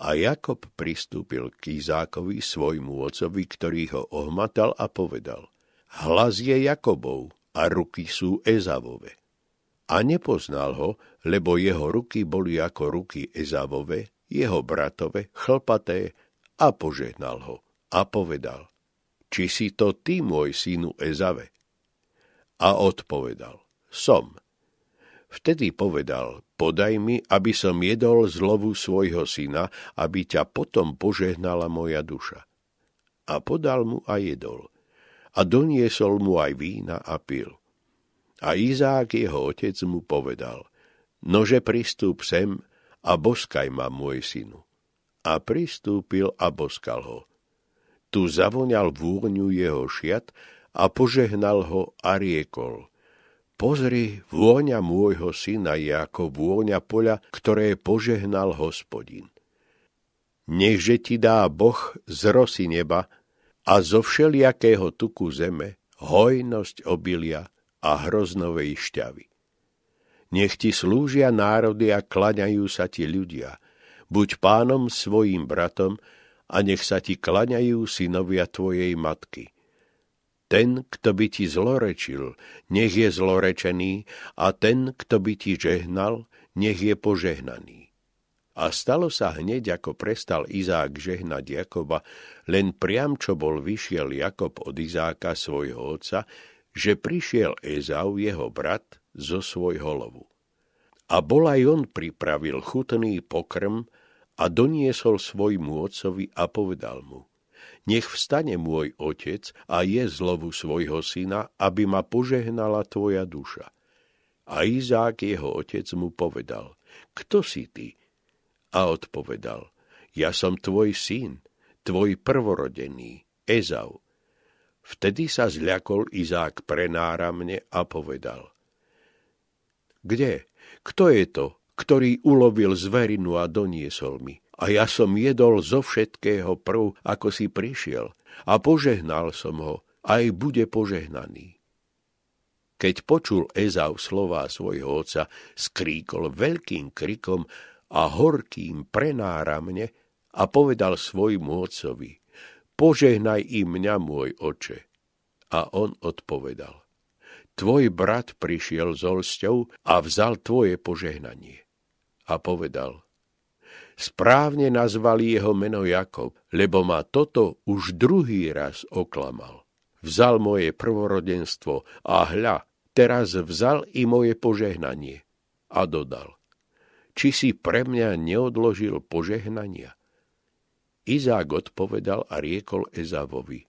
B: A Jakob pristúpil k Izákovi, svojmu ocovi, ktorý ho ohmatal a povedal, hlas je Jakobov a ruky sú Ezavove. A nepoznal ho, lebo jeho ruky boli ako ruky Ezavove, jeho bratove, chlpaté, a požehnal ho. A povedal, či si to ty, môj synu Ezave? A odpovedal, som. Vtedy povedal, podaj mi, aby som jedol zlovu svojho syna, aby ťa potom požehnala moja duša. A podal mu a jedol. A doniesol mu aj vína a pil. A Izák, jeho otec, mu povedal, nože pristúp sem a boskaj ma, môj synu. A pristúpil a boskal ho. Tu zavoňal vúňu jeho šiat a požehnal ho a riekol – Pozri, vôňa môjho syna je ako vôňa poľa, ktoré požehnal hospodin. Nechže ti dá Boh z rosy neba a zo všelijakého tuku zeme hojnosť obilia a hroznovej šťavy. Nech ti slúžia národy a klaňajú sa ti ľudia. Buď pánom svojim bratom a nech sa ti klaňajú synovia tvojej matky – ten, kto by ti zlorečil, nech je zlorečený, a ten, kto by ti žehnal, nech je požehnaný. A stalo sa hneď, ako prestal Izák žehnať Jakoba, len priam, čo bol vyšiel Jakob od Izáka, svojho otca, že prišiel Ezau, jeho brat, zo svojho lovu. A bol aj on pripravil chutný pokrm a doniesol svojmu otcovi a povedal mu, nech vstane môj otec a je zlovu svojho syna, aby ma požehnala tvoja duša. A Izák, jeho otec, mu povedal, kto si ty? A odpovedal, ja som tvoj syn, tvoj prvorodený, Ezau. Vtedy sa zľakol Izák prenáramne a povedal, kde? Kto je to, ktorý ulovil zverinu a doniesol mi? A ja som jedol zo všetkého prv, ako si prišiel, a požehnal som ho, aj bude požehnaný. Keď počul Ezau slová svojho oca, skríkol veľkým krikom a horkým prenáramne a povedal svojmu otcovi, požehnaj i mňa, môj oče. A on odpovedal, tvoj brat prišiel s olsťou a vzal tvoje požehnanie. A povedal, Správne nazvali jeho meno Jakob, lebo ma toto už druhý raz oklamal. Vzal moje prvorodenstvo a hľa, teraz vzal i moje požehnanie. A dodal, či si pre mňa neodložil požehnania? Izák odpovedal a riekol Ezavovi,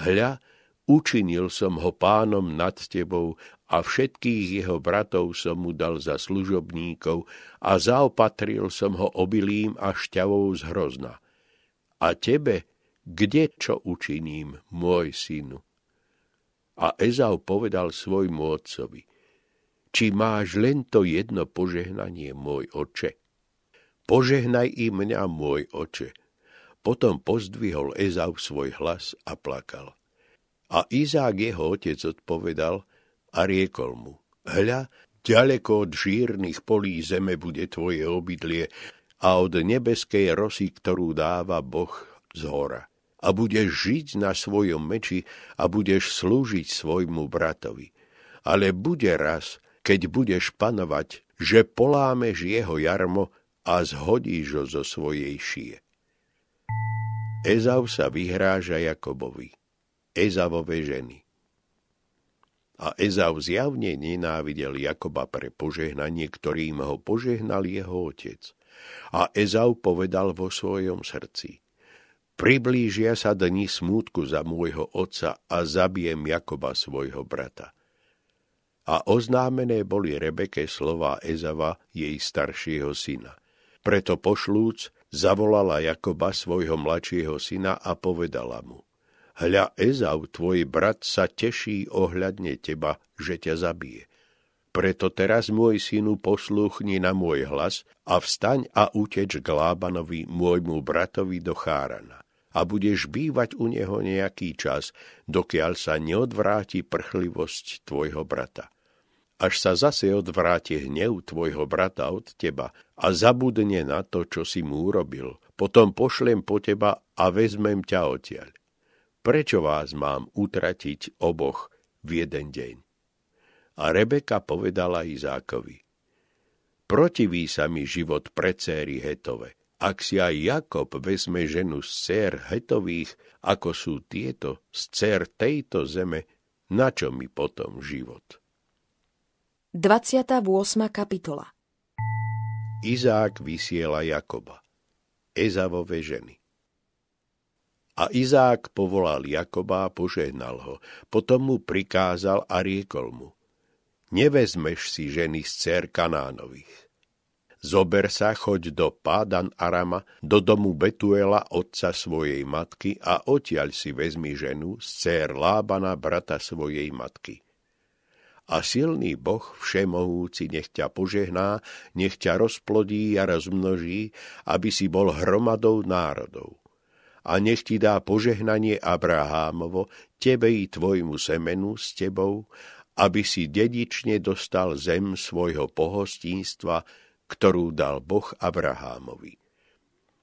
B: hľa, učinil som ho pánom nad tebou a všetkých jeho bratov som mu dal za služobníkov a zaopatril som ho obilím a šťavou z hrozna. A tebe, kde čo učiním, môj synu? A Ezau povedal svojmu otcovi, či máš len to jedno požehnanie, môj oče? Požehnaj i mňa, môj oče. Potom pozdvihol Ezau svoj hlas a plakal. A Izák jeho otec odpovedal – a riekol mu, hľa, ďaleko od žírnych polí zeme bude tvoje obydlie a od nebeskej rosy, ktorú dáva Boh z hora. A budeš žiť na svojom meči a budeš slúžiť svojmu bratovi. Ale bude raz, keď budeš panovať, že polámeš jeho jarmo a zhodíš ho zo svojej šie. Ezau sa vyhráža Jakobovi, Ezavove ženy. A Ezau zjavne nenávidel Jakoba pre požehnanie, ktorým ho požehnal jeho otec. A Ezau povedal vo svojom srdci, priblížia sa dni smútku za môjho otca a zabijem Jakoba svojho brata. A oznámené boli Rebeke slova Ezava, jej staršieho syna. Preto pošlúc, zavolala Jakoba svojho mladšieho syna a povedala mu, Hľa Ezau, tvoj brat, sa teší ohľadne teba, že ťa zabije. Preto teraz, môj synu, posluchni na môj hlas a vstaň a uteč k Lábanovi, môjmu bratovi do Chárana. A budeš bývať u neho nejaký čas, dokiaľ sa neodvráti prchlivosť tvojho brata. Až sa zase odvráti hnev tvojho brata od teba a zabudne na to, čo si mu urobil, potom pošlem po teba a vezmem ťa odtiaľ prečo vás mám utratiť oboch v jeden deň? A Rebeka povedala Izákovi, protiví sa mi život pre céry Hetove. Ak si aj Jakob vezme ženu z cér Hetových, ako sú tieto z cér tejto zeme, na čo mi potom život?
A: 28. kapitola
B: Izák vysiela Jakoba, Ezavove ženy. A Izák povolal Jakoba a požehnal ho. Potom mu prikázal a riekol mu. Nevezmeš si ženy z dcer Kanánových. Zober sa, choď do Pádan Arama, do domu Betuela, otca svojej matky, a odtiaľ si vezmi ženu z dcer Lábana, brata svojej matky. A silný Boh všemohúci nech ťa požehná, nech ťa rozplodí a rozmnoží, aby si bol hromadou národov a nech ti dá požehnanie Abrahámovo, tebe i tvojmu semenu s tebou, aby si dedične dostal zem svojho pohostinstva, ktorú dal Boh Abrahámovi.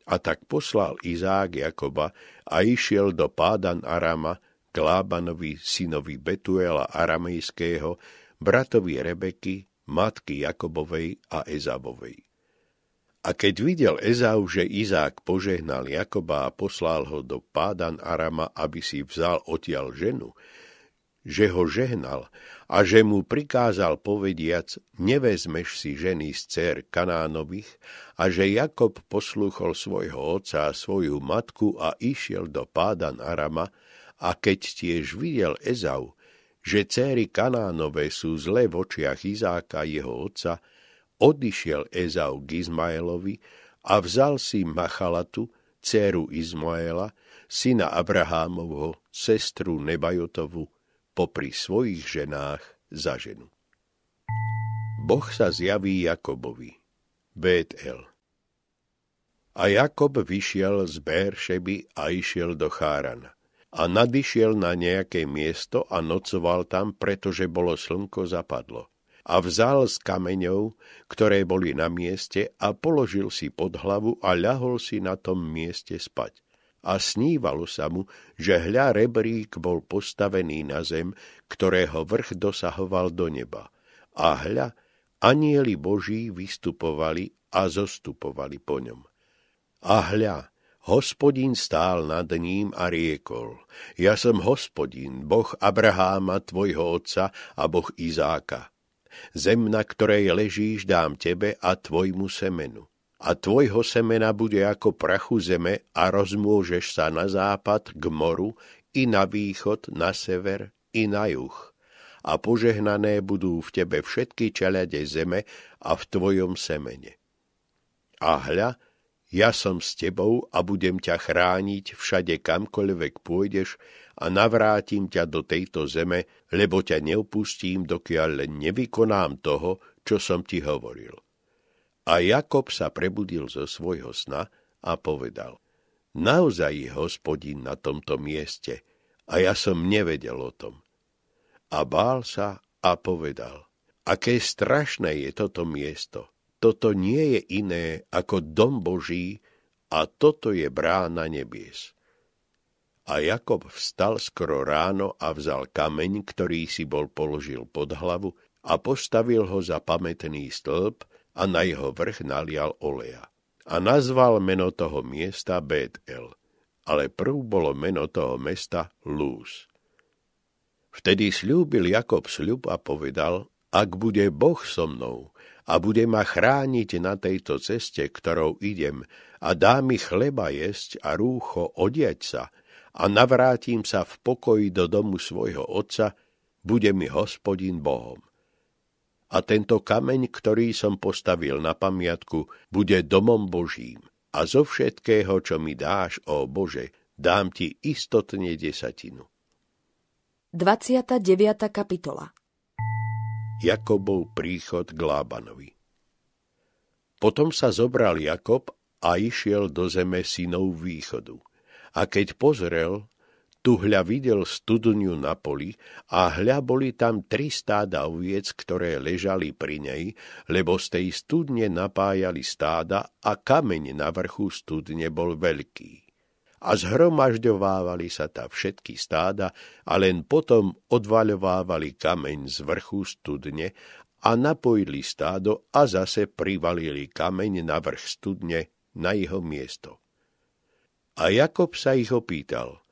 B: A tak poslal Izák Jakoba a išiel do Pádan Arama k Lábanovi, synovi Betuela Aramejského, bratovi Rebeky, matky Jakobovej a Ezabovej. A keď videl Ezau, že Izák požehnal Jakoba a poslal ho do Pádan Arama, aby si vzal odtiaľ ženu, že ho žehnal a že mu prikázal povediac, nevezmeš si ženy z dcer Kanánových a že Jakob posluchol svojho otca a svoju matku a išiel do Pádan Arama a keď tiež videl Ezau, že céry Kanánové sú zlé v očiach Izáka jeho otca, odišiel Ezau k Izmaelovi a vzal si Machalatu, dceru Izmaela, syna Abrahámovho, sestru Nebajotovu, popri svojich ženách za ženu. Boh sa zjaví Jakobovi. Betel. A Jakob vyšiel z Béršeby a išiel do Chárana. A nadišiel na nejaké miesto a nocoval tam, pretože bolo slnko zapadlo a vzal z kameňov, ktoré boli na mieste a položil si pod hlavu a ľahol si na tom mieste spať. A snívalo sa mu, že hľa rebrík bol postavený na zem, ktorého vrch dosahoval do neba. A hľa, anieli Boží vystupovali a zostupovali po ňom. A hľa, Hospodin stál nad ním a riekol, ja som hospodin, boh Abraháma, tvojho otca a boh Izáka. Zem, na ktorej ležíš, dám tebe a tvojmu semenu. A tvojho semena bude ako prachu zeme a rozmôžeš sa na západ k moru, i na východ, na sever, i na juh. A požehnané budú v tebe všetky čelade zeme a v tvojom semene. A hľa, ja som s tebou a budem ťa chrániť všade kamkoľvek pôjdeš a navrátim ťa do tejto zeme, lebo ťa neopustím, dokiaľ len nevykonám toho, čo som ti hovoril. A Jakob sa prebudil zo svojho sna a povedal, naozaj je hospodin na tomto mieste a ja som nevedel o tom. A bál sa a povedal, aké strašné je toto miesto. Toto nie je iné ako dom Boží a toto je brána nebies. A Jakob vstal skoro ráno a vzal kameň, ktorý si bol položil pod hlavu a postavil ho za pamätný stĺp a na jeho vrch nalial oleja. A nazval meno toho miesta Bet-El, ale prv bolo meno toho mesta Lúz. Vtedy slúbil Jakob sľub a povedal, ak bude Boh so mnou a bude ma chrániť na tejto ceste, ktorou idem, a dá mi chleba jesť a rúcho odiať sa, a navrátim sa v pokoji do domu svojho otca, bude mi hospodin Bohom. A tento kameň, ktorý som postavil na pamiatku, bude domom Božím. A zo všetkého, čo mi dáš, ó Bože, dám ti istotne desatinu.
A: 29. kapitola
B: Jakobov príchod k Lábanovi Potom sa zobral Jakob a išiel do zeme synov východu. A keď pozrel, tu hľa videl studňu na poli a hľa boli tam tri stáda oviec, ktoré ležali pri nej, lebo z tej studne napájali stáda a kameň na vrchu studne bol veľký. A zhromažďovávali sa tam všetky stáda a len potom odvaľovávali kameň z vrchu studne a napojili stádo a zase privalili kameň na vrch studne na jeho miesto. A Jakob sa ich opýtal –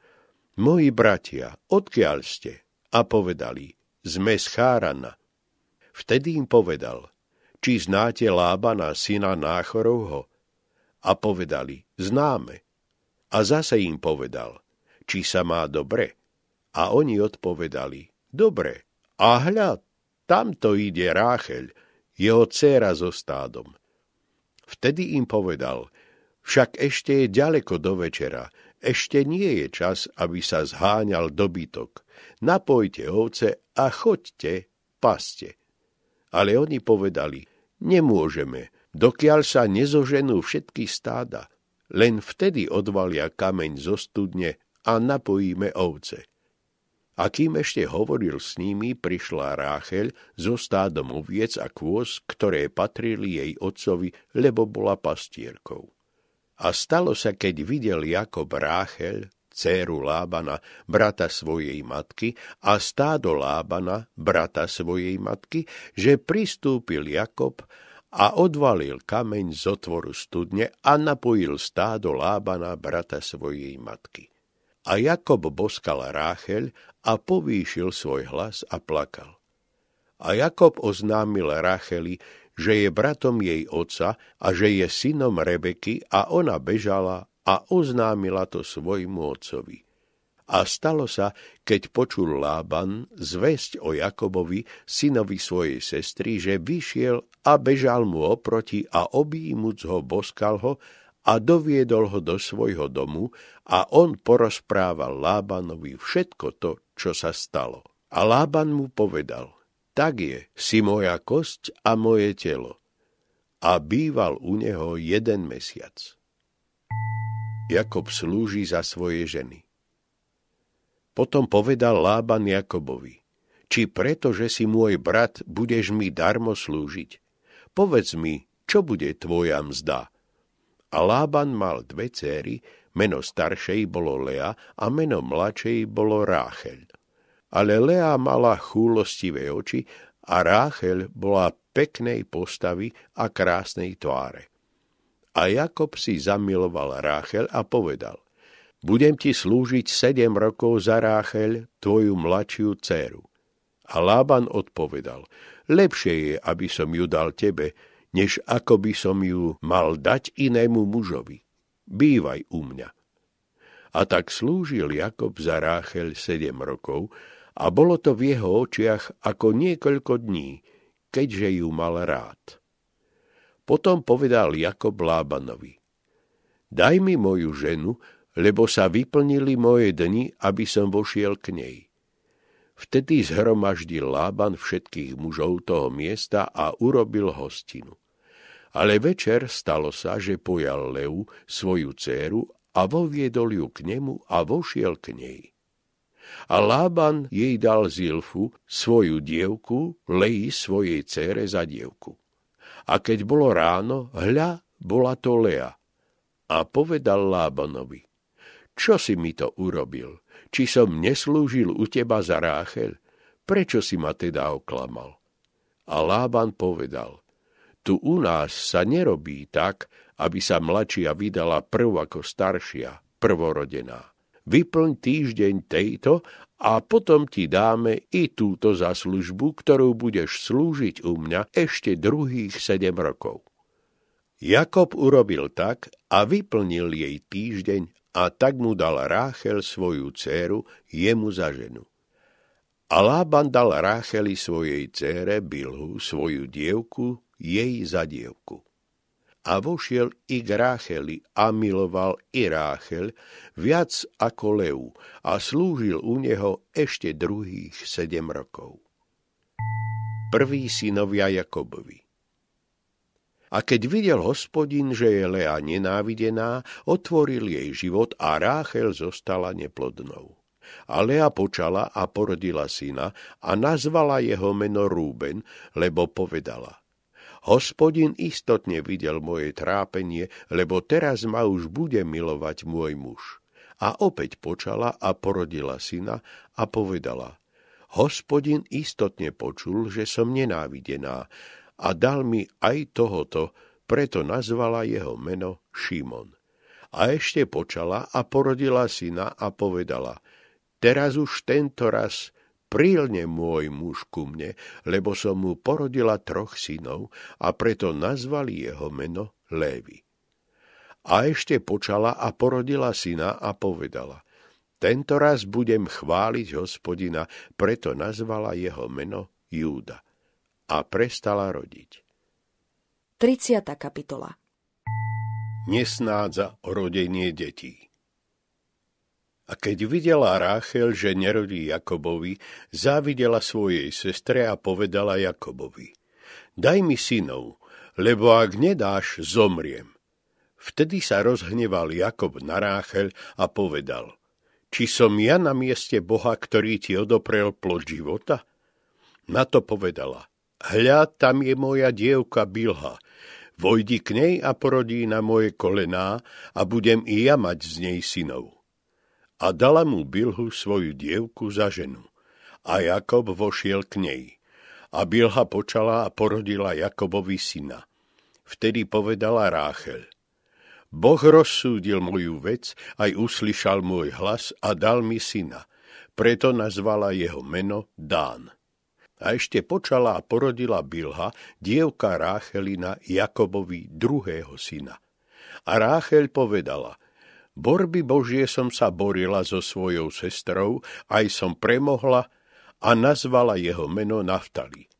B: Moji bratia, odkiaľ ste? A povedali, sme z Chárana. Vtedy im povedal, či znáte Lábana, syna Náchorovho? A povedali, známe. A zase im povedal, či sa má dobre? A oni odpovedali, dobre. A hľa, tamto ide Rácheľ, jeho dcéra so stádom. Vtedy im povedal, však ešte je ďaleko do večera, ešte nie je čas, aby sa zháňal dobytok. Napojte ovce a choďte, paste. Ale oni povedali, nemôžeme, dokiaľ sa nezoženú všetky stáda. Len vtedy odvalia kameň zo studne a napojíme ovce. A kým ešte hovoril s nimi, prišla Rácheľ so stádom oviec a kôz, ktoré patrili jej otcovi, lebo bola pastierkou. A stalo sa, keď videl Jakob Ráchel, dceru Lábana, brata svojej matky, a stádo Lábana, brata svojej matky, že pristúpil Jakob a odvalil kameň z otvoru studne a napojil stádo Lábana, brata svojej matky. A Jakob boskal Ráchel a povýšil svoj hlas a plakal. A Jakob oznámil Rácheli, že je bratom jej otca a že je synom Rebeky a ona bežala a oznámila to svojmu otcovi. A stalo sa, keď počul Lában zväzť o Jakobovi, synovi svojej sestry, že vyšiel a bežal mu oproti a objímuc ho boskal ho a doviedol ho do svojho domu a on porozprával Lábanovi všetko to, čo sa stalo. A Lában mu povedal – tak je, si moja kosť a moje telo. A býval u neho jeden mesiac. Jakob slúži za svoje ženy. Potom povedal Lában Jakobovi, či preto, že si môj brat, budeš mi darmo slúžiť? Povedz mi, čo bude tvoja mzda? A Lában mal dve céry, meno staršej bolo Lea a meno mladšej bolo Rácheľ ale Lea mala chúlostivé oči a Ráchel bola peknej postavy a krásnej tváre. A Jakob si zamiloval Ráchel a povedal, budem ti slúžiť sedem rokov za Ráchel, tvoju mladšiu dceru. A Lában odpovedal, lepšie je, aby som ju dal tebe, než ako by som ju mal dať inému mužovi. Bývaj u mňa. A tak slúžil Jakob za Ráchel sedem rokov a bolo to v jeho očiach ako niekoľko dní, keďže ju mal rád. Potom povedal Jakob Lábanovi, daj mi moju ženu, lebo sa vyplnili moje dni, aby som vošiel k nej. Vtedy zhromaždil Lában všetkých mužov toho miesta a urobil hostinu. Ale večer stalo sa, že pojal Leu, svoju dceru, a voviedol ju k nemu a vošiel k nej. A Lában jej dal Zilfu, svoju dievku, Leji svojej cére za dievku. A keď bolo ráno, hľa, bola to Lea. A povedal Lábanovi, čo si mi to urobil? Či som neslúžil u teba za Ráchel? Prečo si ma teda oklamal? A Lában povedal, tu u nás sa nerobí tak, aby sa mladšia vydala prv ako staršia, prvorodená vyplň týždeň tejto a potom ti dáme i túto zaslužbu, ktorú budeš slúžiť u mňa ešte druhých sedem rokov. Jakob urobil tak a vyplnil jej týždeň a tak mu dal Ráchel svoju dceru jemu za ženu. A Lában dal Rácheli svojej cére Bilhu, svoju dievku, jej za dievku. A vošiel i k Rácheli a miloval i Ráchel viac ako Leu a slúžil u neho ešte druhých sedem rokov. Prví synovia Jakobovi. A keď videl hospodin, že je Lea nenávidená, otvoril jej život a Ráchel zostala neplodnou. A Lea počala a porodila syna a nazvala jeho meno Rúben, lebo povedala Hospodin istotne videl moje trápenie, lebo teraz ma už bude milovať môj muž. A opäť počala a porodila syna a povedala Hospodin istotne počul, že som nenávidená, a dal mi aj tohoto, preto nazvala jeho meno Šimon. A ešte počala a porodila syna a povedala, teraz už tento raz prílne môj muž ku mne, lebo som mu porodila troch synov a preto nazvali jeho meno Lévy. A ešte počala a porodila syna a povedala, tento raz budem chváliť hospodina, preto nazvala jeho meno Júda a prestala rodiť.
A: 30. kapitola
B: Nesnádza o rodenie detí. A keď videla Ráchel, že nerodí Jakobovi, závidela svojej sestre a povedala Jakobovi, daj mi synov, lebo ak nedáš, zomriem. Vtedy sa rozhneval Jakob na Ráchel a povedal, či som ja na mieste Boha, ktorý ti odoprel plod života? Na to povedala, Hľa, tam je moja dievka Bilha. Vojdi k nej a porodí na moje kolená a budem i ja mať z nej synov. A dala mu Bilhu svoju dievku za ženu. A Jakob vošiel k nej. A Bilha počala a porodila Jakobovi syna. Vtedy povedala Ráchel. Boh rozsúdil moju vec, aj uslyšal môj hlas a dal mi syna. Preto nazvala jeho meno Dán. A ešte počala a porodila Bilha, dievka Ráchelina Jakobovi druhého syna. A Ráchel povedala, borby Božie som sa borila so svojou sestrou, aj som premohla a nazvala jeho meno Naftali.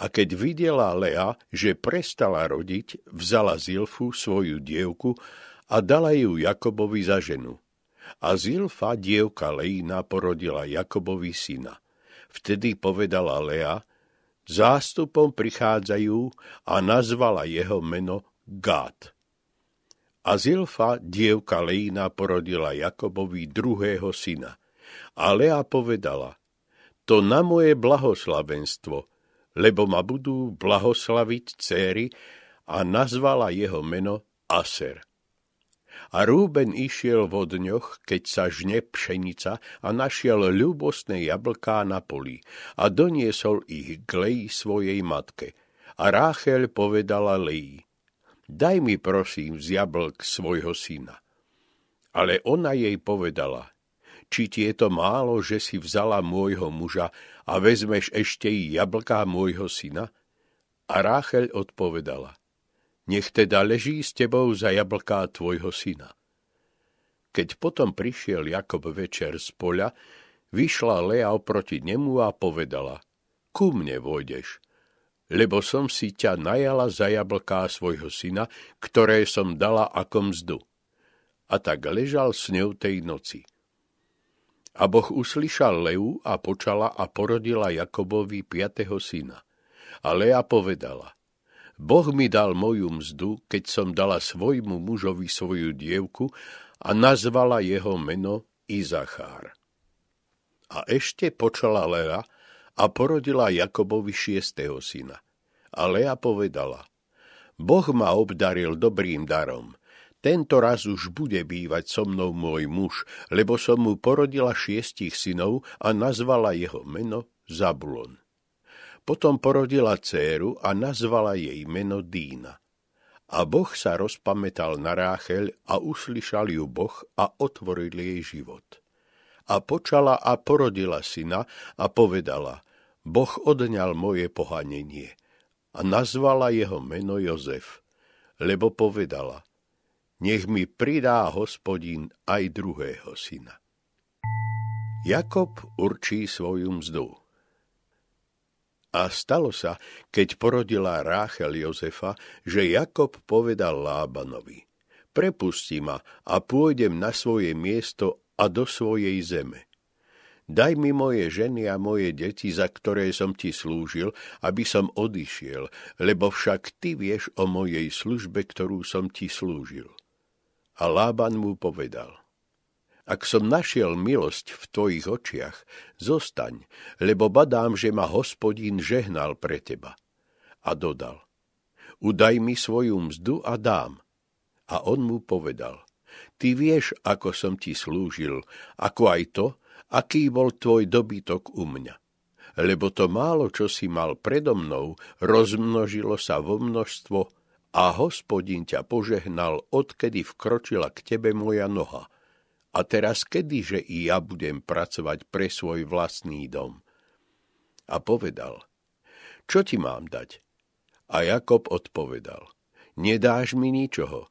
B: A keď videla Lea, že prestala rodiť, vzala Zilfu, svoju dievku, a dala ju Jakobovi za ženu. A Zilfa, dievka Leína, porodila Jakobovi syna. Vtedy povedala Lea, zástupom prichádzajú a nazvala jeho meno Gát. A Zilfa, dievka Leína, porodila Jakobovi druhého syna. A Lea povedala, to na moje blahoslavenstvo, lebo ma budú blahoslaviť céry a nazvala jeho meno Aser. A Rúben išiel vo dňoch, keď sa žne pšenica a našiel ľubostné jablká na poli a doniesol ich k svojej matke. A Ráchel povedala Leji, daj mi prosím z jablk svojho syna. Ale ona jej povedala, či ti je to málo, že si vzala môjho muža a vezmeš ešte i jablká môjho syna? A Ráchel odpovedala, nech teda leží s tebou za jablká tvojho syna. Keď potom prišiel Jakob večer z poľa, vyšla Lea oproti nemu a povedala, ku mne vojdeš, lebo som si ťa najala za jablká svojho syna, ktoré som dala ako mzdu. A tak ležal s ňou tej noci. A Boh uslyšal Leu a počala a porodila Jakobovi piatého syna. A Lea povedala, Boh mi dal moju mzdu, keď som dala svojmu mužovi svoju dievku a nazvala jeho meno Izachár. A ešte počala Lea a porodila Jakobovi šiestého syna. A Lea povedala, Boh ma obdaril dobrým darom. Tento raz už bude bývať so mnou môj muž, lebo som mu porodila šiestich synov a nazvala jeho meno Zabulon. Potom porodila dceru a nazvala jej meno Dína. A Boh sa rozpamätal na Ráchel a uslyšal ju Boh a otvoril jej život. A počala a porodila syna a povedala, Boh odňal moje pohanenie. A nazvala jeho meno Jozef, lebo povedala, nech mi pridá hospodin aj druhého syna. Jakob určí svoju mzdu. A stalo sa, keď porodila Ráchel Jozefa, že Jakob povedal Lábanovi, prepusti ma a pôjdem na svoje miesto a do svojej zeme. Daj mi moje ženy a moje deti, za ktoré som ti slúžil, aby som odišiel, lebo však ty vieš o mojej službe, ktorú som ti slúžil. A Lában mu povedal, ak som našiel milosť v tvojich očiach, zostaň, lebo badám, že ma hospodín žehnal pre teba. A dodal, udaj mi svoju mzdu a dám. A on mu povedal, ty vieš, ako som ti slúžil, ako aj to, aký bol tvoj dobytok u mňa. Lebo to málo, čo si mal predo mnou, rozmnožilo sa vo množstvo a hospodin ťa požehnal, odkedy vkročila k tebe moja noha – a teraz kedyže i ja budem pracovať pre svoj vlastný dom? A povedal, čo ti mám dať? A Jakob odpovedal, nedáš mi ničoho.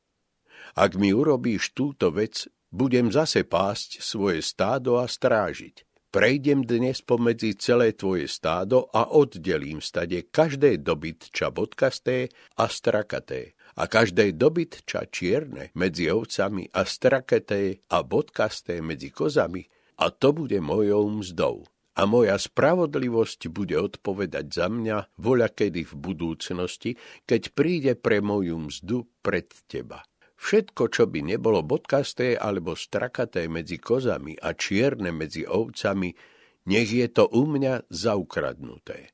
B: Ak mi urobíš túto vec, budem zase pásť svoje stádo a strážiť. Prejdem dnes pomedzi celé tvoje stádo a oddelím stade každé dobytča bodkasté a strakaté a každej dobytča čierne medzi ovcami a straketé a bodkasté medzi kozami a to bude mojou mzdou. A moja spravodlivosť bude odpovedať za mňa voľakedy v budúcnosti, keď príde pre moju mzdu pred teba. Všetko, čo by nebolo bodkasté alebo strakaté medzi kozami a čierne medzi ovcami, nech je to u mňa zaukradnuté.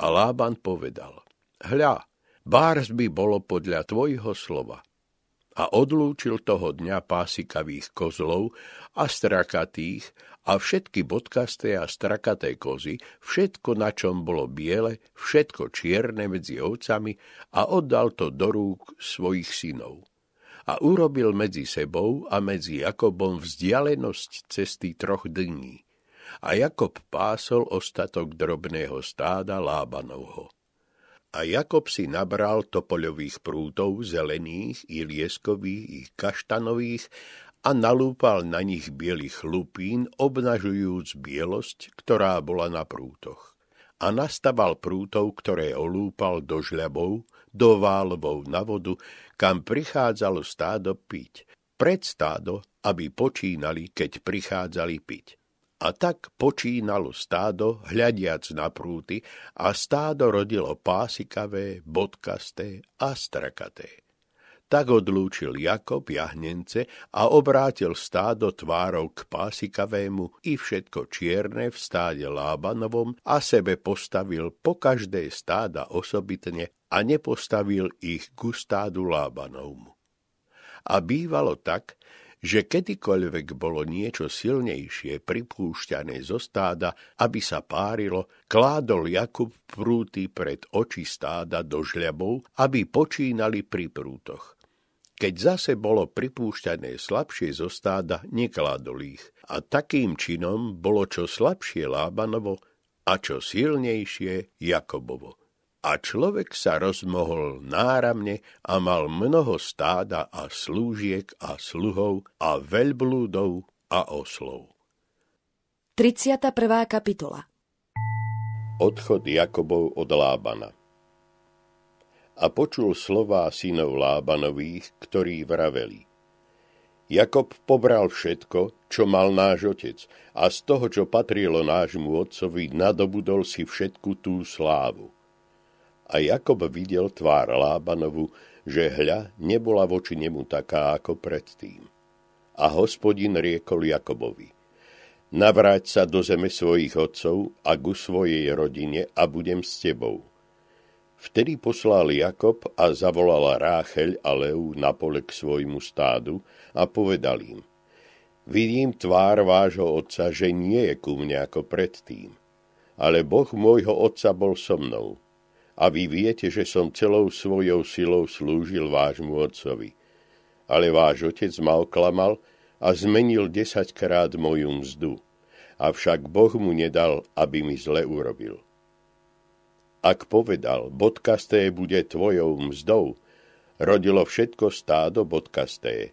B: A Lában povedal, hľa, Bárs by bolo podľa tvojho slova. A odlúčil toho dňa pásikavých kozlov a strakatých a všetky bodkasté a strakaté kozy, všetko, na čom bolo biele, všetko čierne medzi ovcami a oddal to do rúk svojich synov. A urobil medzi sebou a medzi Jakobom vzdialenosť cesty troch dní. A Jakob pásol ostatok drobného stáda Lábanovho. A Jakob si nabral topoľových prútov, zelených i lieskových i kaštanových a nalúpal na nich bielých chlupín, obnažujúc bielosť, ktorá bola na prútoch. A nastaval prútov, ktoré olúpal do žľabov, do válvov na vodu, kam prichádzalo stádo piť. Pred stádo, aby počínali, keď prichádzali piť. A tak počínalo stádo, hľadiac na prúty, a stádo rodilo pásikavé, bodkasté a strakaté. Tak odlúčil Jakob jahnence a obrátil stádo tvárov k pásikavému i všetko čierne v stáde Lábanovom a sebe postavil po každé stáda osobitne a nepostavil ich ku stádu Lábanovmu. A bývalo tak, že kedykoľvek bolo niečo silnejšie pripúšťané zo stáda, aby sa párilo, kládol Jakub prúty pred oči stáda do žľabov, aby počínali pri prútoch. Keď zase bolo pripúšťané slabšie zo stáda, nekládol ich. A takým činom bolo čo slabšie Lábanovo a čo silnejšie Jakobovo a človek sa rozmohol náramne a mal mnoho stáda a slúžiek a sluhov a veľblúdov a oslov.
A: 31. kapitola
B: Odchod Jakobov od Lábana A počul slová synov Lábanových, ktorí vraveli. Jakob pobral všetko, čo mal náš otec, a z toho, čo patrilo nášmu otcovi, nadobudol si všetku tú slávu a Jakob videl tvár Lábanovu, že hľa nebola voči nemu taká ako predtým. A hospodin riekol Jakobovi, navráť sa do zeme svojich otcov a ku svojej rodine a budem s tebou. Vtedy poslal Jakob a zavolala Rácheľ a Leu na pole k svojmu stádu a povedal im, vidím tvár vášho otca, že nie je ku mne ako predtým, ale Boh môjho otca bol so mnou a vy viete, že som celou svojou silou slúžil vášmu otcovi. Ale váš otec ma oklamal a zmenil desaťkrát moju mzdu. Avšak Boh mu nedal, aby mi zle urobil. Ak povedal, bodkasté bude tvojou mzdou, rodilo všetko stádo bodkasté.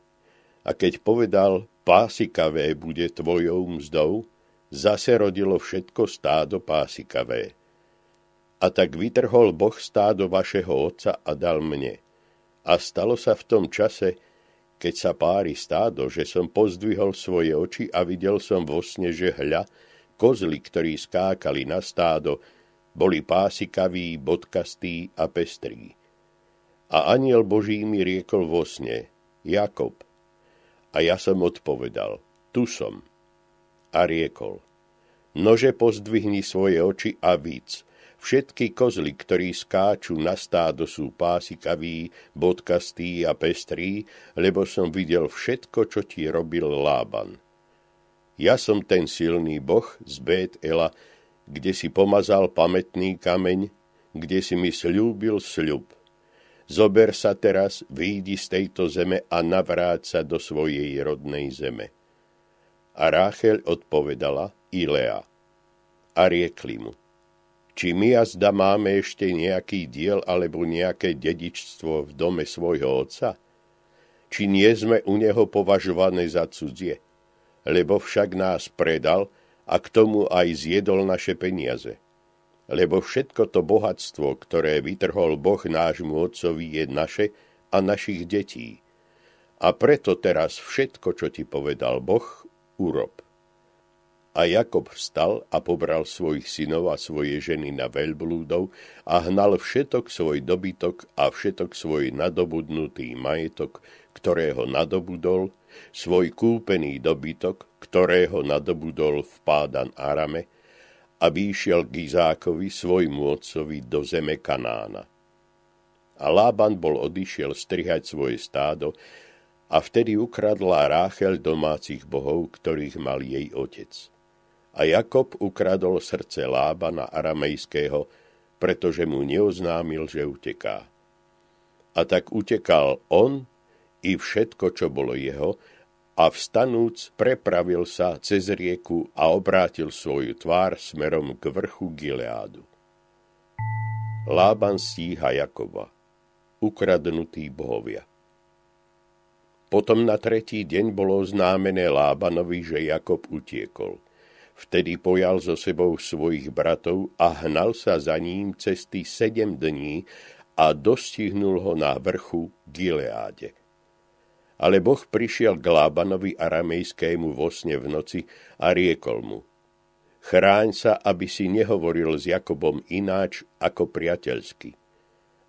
B: A keď povedal, pásikavé bude tvojou mzdou, zase rodilo všetko stádo pásikavé. A tak vytrhol Boh stádo vašeho otca a dal mne. A stalo sa v tom čase, keď sa pári stádo, že som pozdvihol svoje oči a videl som vo sne, že hľa, kozly, ktorí skákali na stádo, boli pásikaví, bodkastí a pestrí. A aniel Boží mi riekol vo sne, Jakob. A ja som odpovedal, tu som. A riekol, nože pozdvihni svoje oči a víc, Všetky kozly, ktorí skáču na stádo, sú pásikaví, bodkastí a pestrí, lebo som videl všetko, čo ti robil Lában. Ja som ten silný boh z Bet Ela, kde si pomazal pamätný kameň, kde si mi slúbil sľub. Zober sa teraz, výjdi z tejto zeme a navráť sa do svojej rodnej zeme. A Ráchel odpovedala Ilea. A riekli mu, či my jazda máme ešte nejaký diel alebo nejaké dedičstvo v dome svojho otca? Či nie sme u neho považované za cudzie? Lebo však nás predal a k tomu aj zjedol naše peniaze. Lebo všetko to bohatstvo, ktoré vytrhol Boh nášmu otcovi, je naše a našich detí. A preto teraz všetko, čo ti povedal Boh, urob. A Jakob vstal a pobral svojich synov a svoje ženy na veľblúdov a hnal všetok svoj dobytok a všetok svoj nadobudnutý majetok, ktorého nadobudol, svoj kúpený dobytok, ktorého nadobudol v Pádan Arame, aby išiel k Izákovi, svojmu otcovi, do zeme Kanána. A Lában bol odišiel strihať svoje stádo a vtedy ukradla Ráchel domácich bohov, ktorých mal jej otec. A Jakob ukradol srdce Lábana aramejského, pretože mu neoznámil, že uteká. A tak utekal on i všetko, čo bolo jeho, a vstanúc prepravil sa cez rieku a obrátil svoju tvár smerom k vrchu Gileádu. Lában stíha Jakoba, ukradnutý bohovia. Potom na tretí deň bolo známené Lábanovi, že Jakob utiekol – Vtedy pojal so sebou svojich bratov a hnal sa za ním cesty sedem dní a dostihnul ho na vrchu Gileáde. Ale Boh prišiel k Lábanovi aramejskému vo sne v noci a riekol mu, chráň sa, aby si nehovoril s Jakobom ináč ako priateľsky.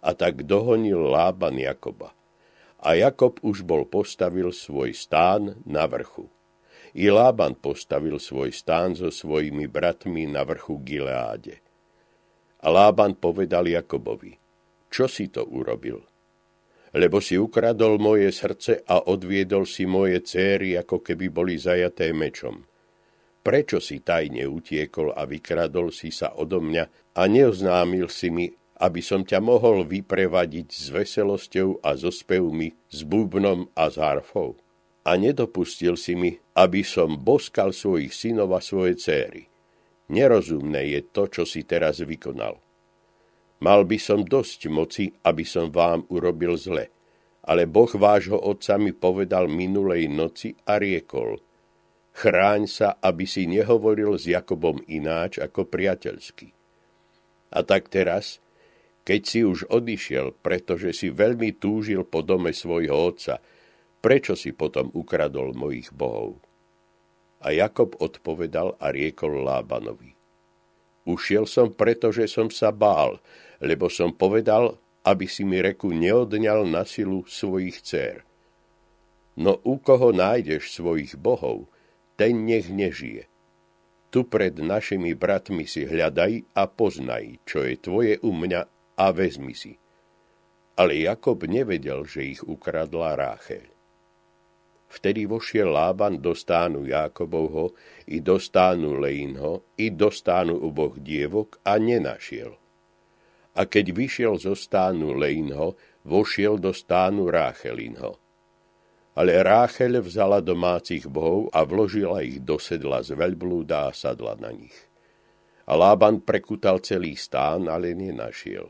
B: A tak dohonil Lában Jakoba. A Jakob už bol postavil svoj stán na vrchu. I Lában postavil svoj stán so svojimi bratmi na vrchu Gileáde. A Lában povedal Jakobovi, čo si to urobil? Lebo si ukradol moje srdce a odviedol si moje céry, ako keby boli zajaté mečom. Prečo si tajne utiekol a vykradol si sa odo mňa a neoznámil si mi, aby som ťa mohol vyprevadiť s veselosťou a so spevmi, s búbnom a s a nedopustil si mi, aby som boskal svojich synov a svoje céry. Nerozumné je to, čo si teraz vykonal. Mal by som dosť moci, aby som vám urobil zle, ale Boh vášho otca mi povedal minulej noci a riekol, chráň sa, aby si nehovoril s Jakobom ináč ako priateľsky. A tak teraz, keď si už odišiel, pretože si veľmi túžil po dome svojho otca, prečo si potom ukradol mojich bohov? A Jakob odpovedal a riekol Lábanovi. Ušiel som, pretože som sa bál, lebo som povedal, aby si mi reku neodňal na silu svojich dcer. No u koho nájdeš svojich bohov, ten nech nežije. Tu pred našimi bratmi si hľadaj a poznaj, čo je tvoje u mňa a vezmi si. Ale Jakob nevedel, že ich ukradla Ráchel. Vtedy vošiel Lában do stánu Jákobovho, i do stánu Leinho, i do stánu oboch dievok a nenašiel. A keď vyšiel zo stánu Leinho, vošiel do stánu Ráchelinho. Ale Ráchel vzala domácich bohov a vložila ich do sedla z veľblúda a sadla na nich. A Lában prekutal celý stán, ale nenašiel.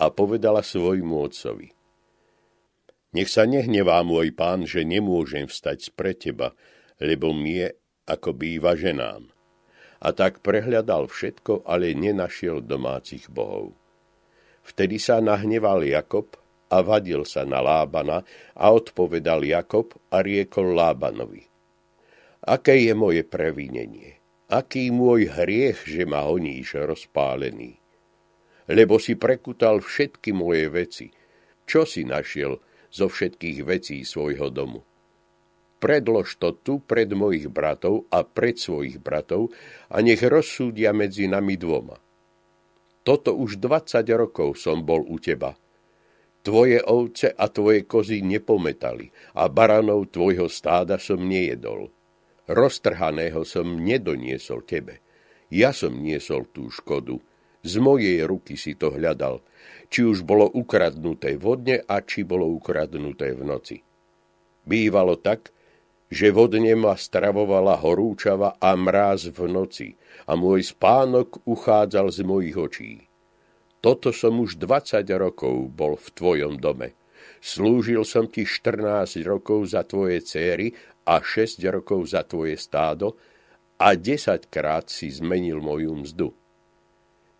B: A povedala svojmu otcovi, nech sa nehnevá môj pán, že nemôžem vstať spred teba, lebo mi je, ako býva ženám. a tak prehľadal všetko, ale nenašiel domácich bohov. Vtedy sa nahneval Jakob a vadil sa na Lábana a odpovedal Jakob a riekol Lábanovi. Aké je moje previnenie? Aký môj hriech, že ma honíš rozpálený? Lebo si prekutal všetky moje veci. Čo si našiel zo všetkých vecí svojho domu? Predlož to tu pred mojich bratov a pred svojich bratov a nech rozsúdia medzi nami dvoma. Toto už 20 rokov som bol u teba – Tvoje ovce a tvoje kozy nepometali a baranov tvojho stáda som nejedol. Roztrhaného som nedoniesol tebe. Ja som niesol tú škodu. Z mojej ruky si to hľadal. Či už bolo ukradnuté vodne a či bolo ukradnuté v noci. Bývalo tak, že vodne ma stravovala horúčava a mráz v noci a môj spánok uchádzal z mojich očí. Toto som už 20 rokov bol v tvojom dome. Slúžil som ti 14 rokov za tvoje céry a 6 rokov za tvoje stádo a 10 krát si zmenil moju mzdu.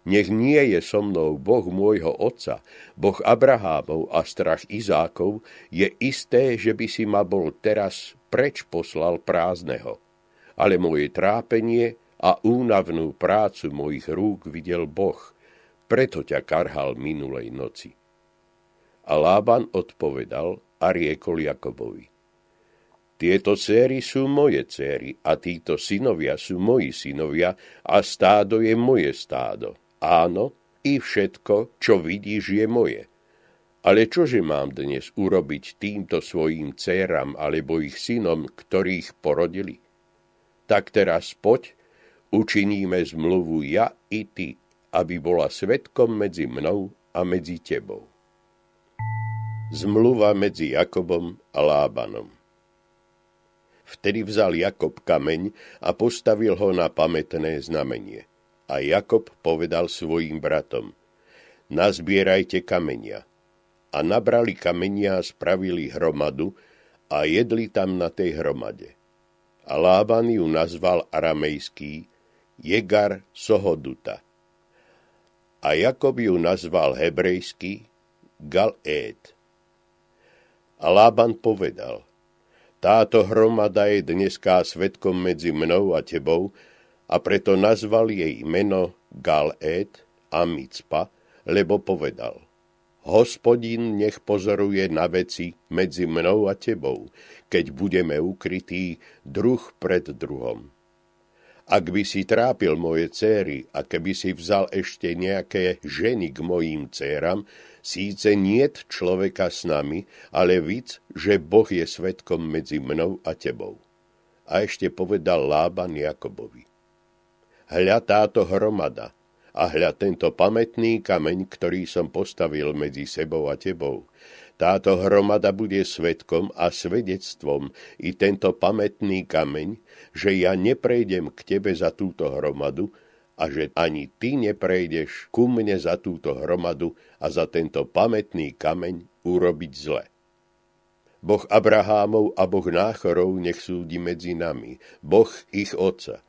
B: Nech nie je so mnou Boh môjho otca, Boh Abrahámov a strach Izákov, je isté, že by si ma bol teraz preč poslal prázdneho. Ale moje trápenie a únavnú prácu mojich rúk videl Boh – preto ťa karhal minulej noci. A Lában odpovedal a riekol Jakobovi. Tieto céry sú moje céry a títo synovia sú moji synovia a stádo je moje stádo. Áno, i všetko, čo vidíš, je moje. Ale čože mám dnes urobiť týmto svojim céram alebo ich synom, ktorých porodili? Tak teraz poď, učiníme zmluvu ja i ty aby bola svetkom medzi mnou a medzi tebou. Zmluva medzi Jakobom a Lábanom Vtedy vzal Jakob kameň a postavil ho na pamätné znamenie. A Jakob povedal svojim bratom, nazbierajte kamenia. A nabrali kamenia a spravili hromadu a jedli tam na tej hromade. A Lában ju nazval aramejský Jegar Sohoduta a Jakob ju nazval hebrejsky Gal-Ed. A Lában povedal, táto hromada je dneská svetkom medzi mnou a tebou, a preto nazval jej meno Gal-Ed a Micpa, lebo povedal, hospodin nech pozoruje na veci medzi mnou a tebou, keď budeme ukrytí druh pred druhom. Ak by si trápil moje céry a keby si vzal ešte nejaké ženy k mojim céram, síce niet človeka s nami, ale víc, že Boh je svetkom medzi mnou a tebou. A ešte povedal Lában Jakobovi. Hľa táto hromada a hľa tento pamätný kameň, ktorý som postavil medzi sebou a tebou. Táto hromada bude svetkom a svedectvom i tento pamätný kameň, že ja neprejdem k tebe za túto hromadu a že ani ty neprejdeš ku mne za túto hromadu a za tento pamätný kameň urobiť zle. Boh Abrahámov a Boh Náchorov nech súdi medzi nami, Boh ich otca.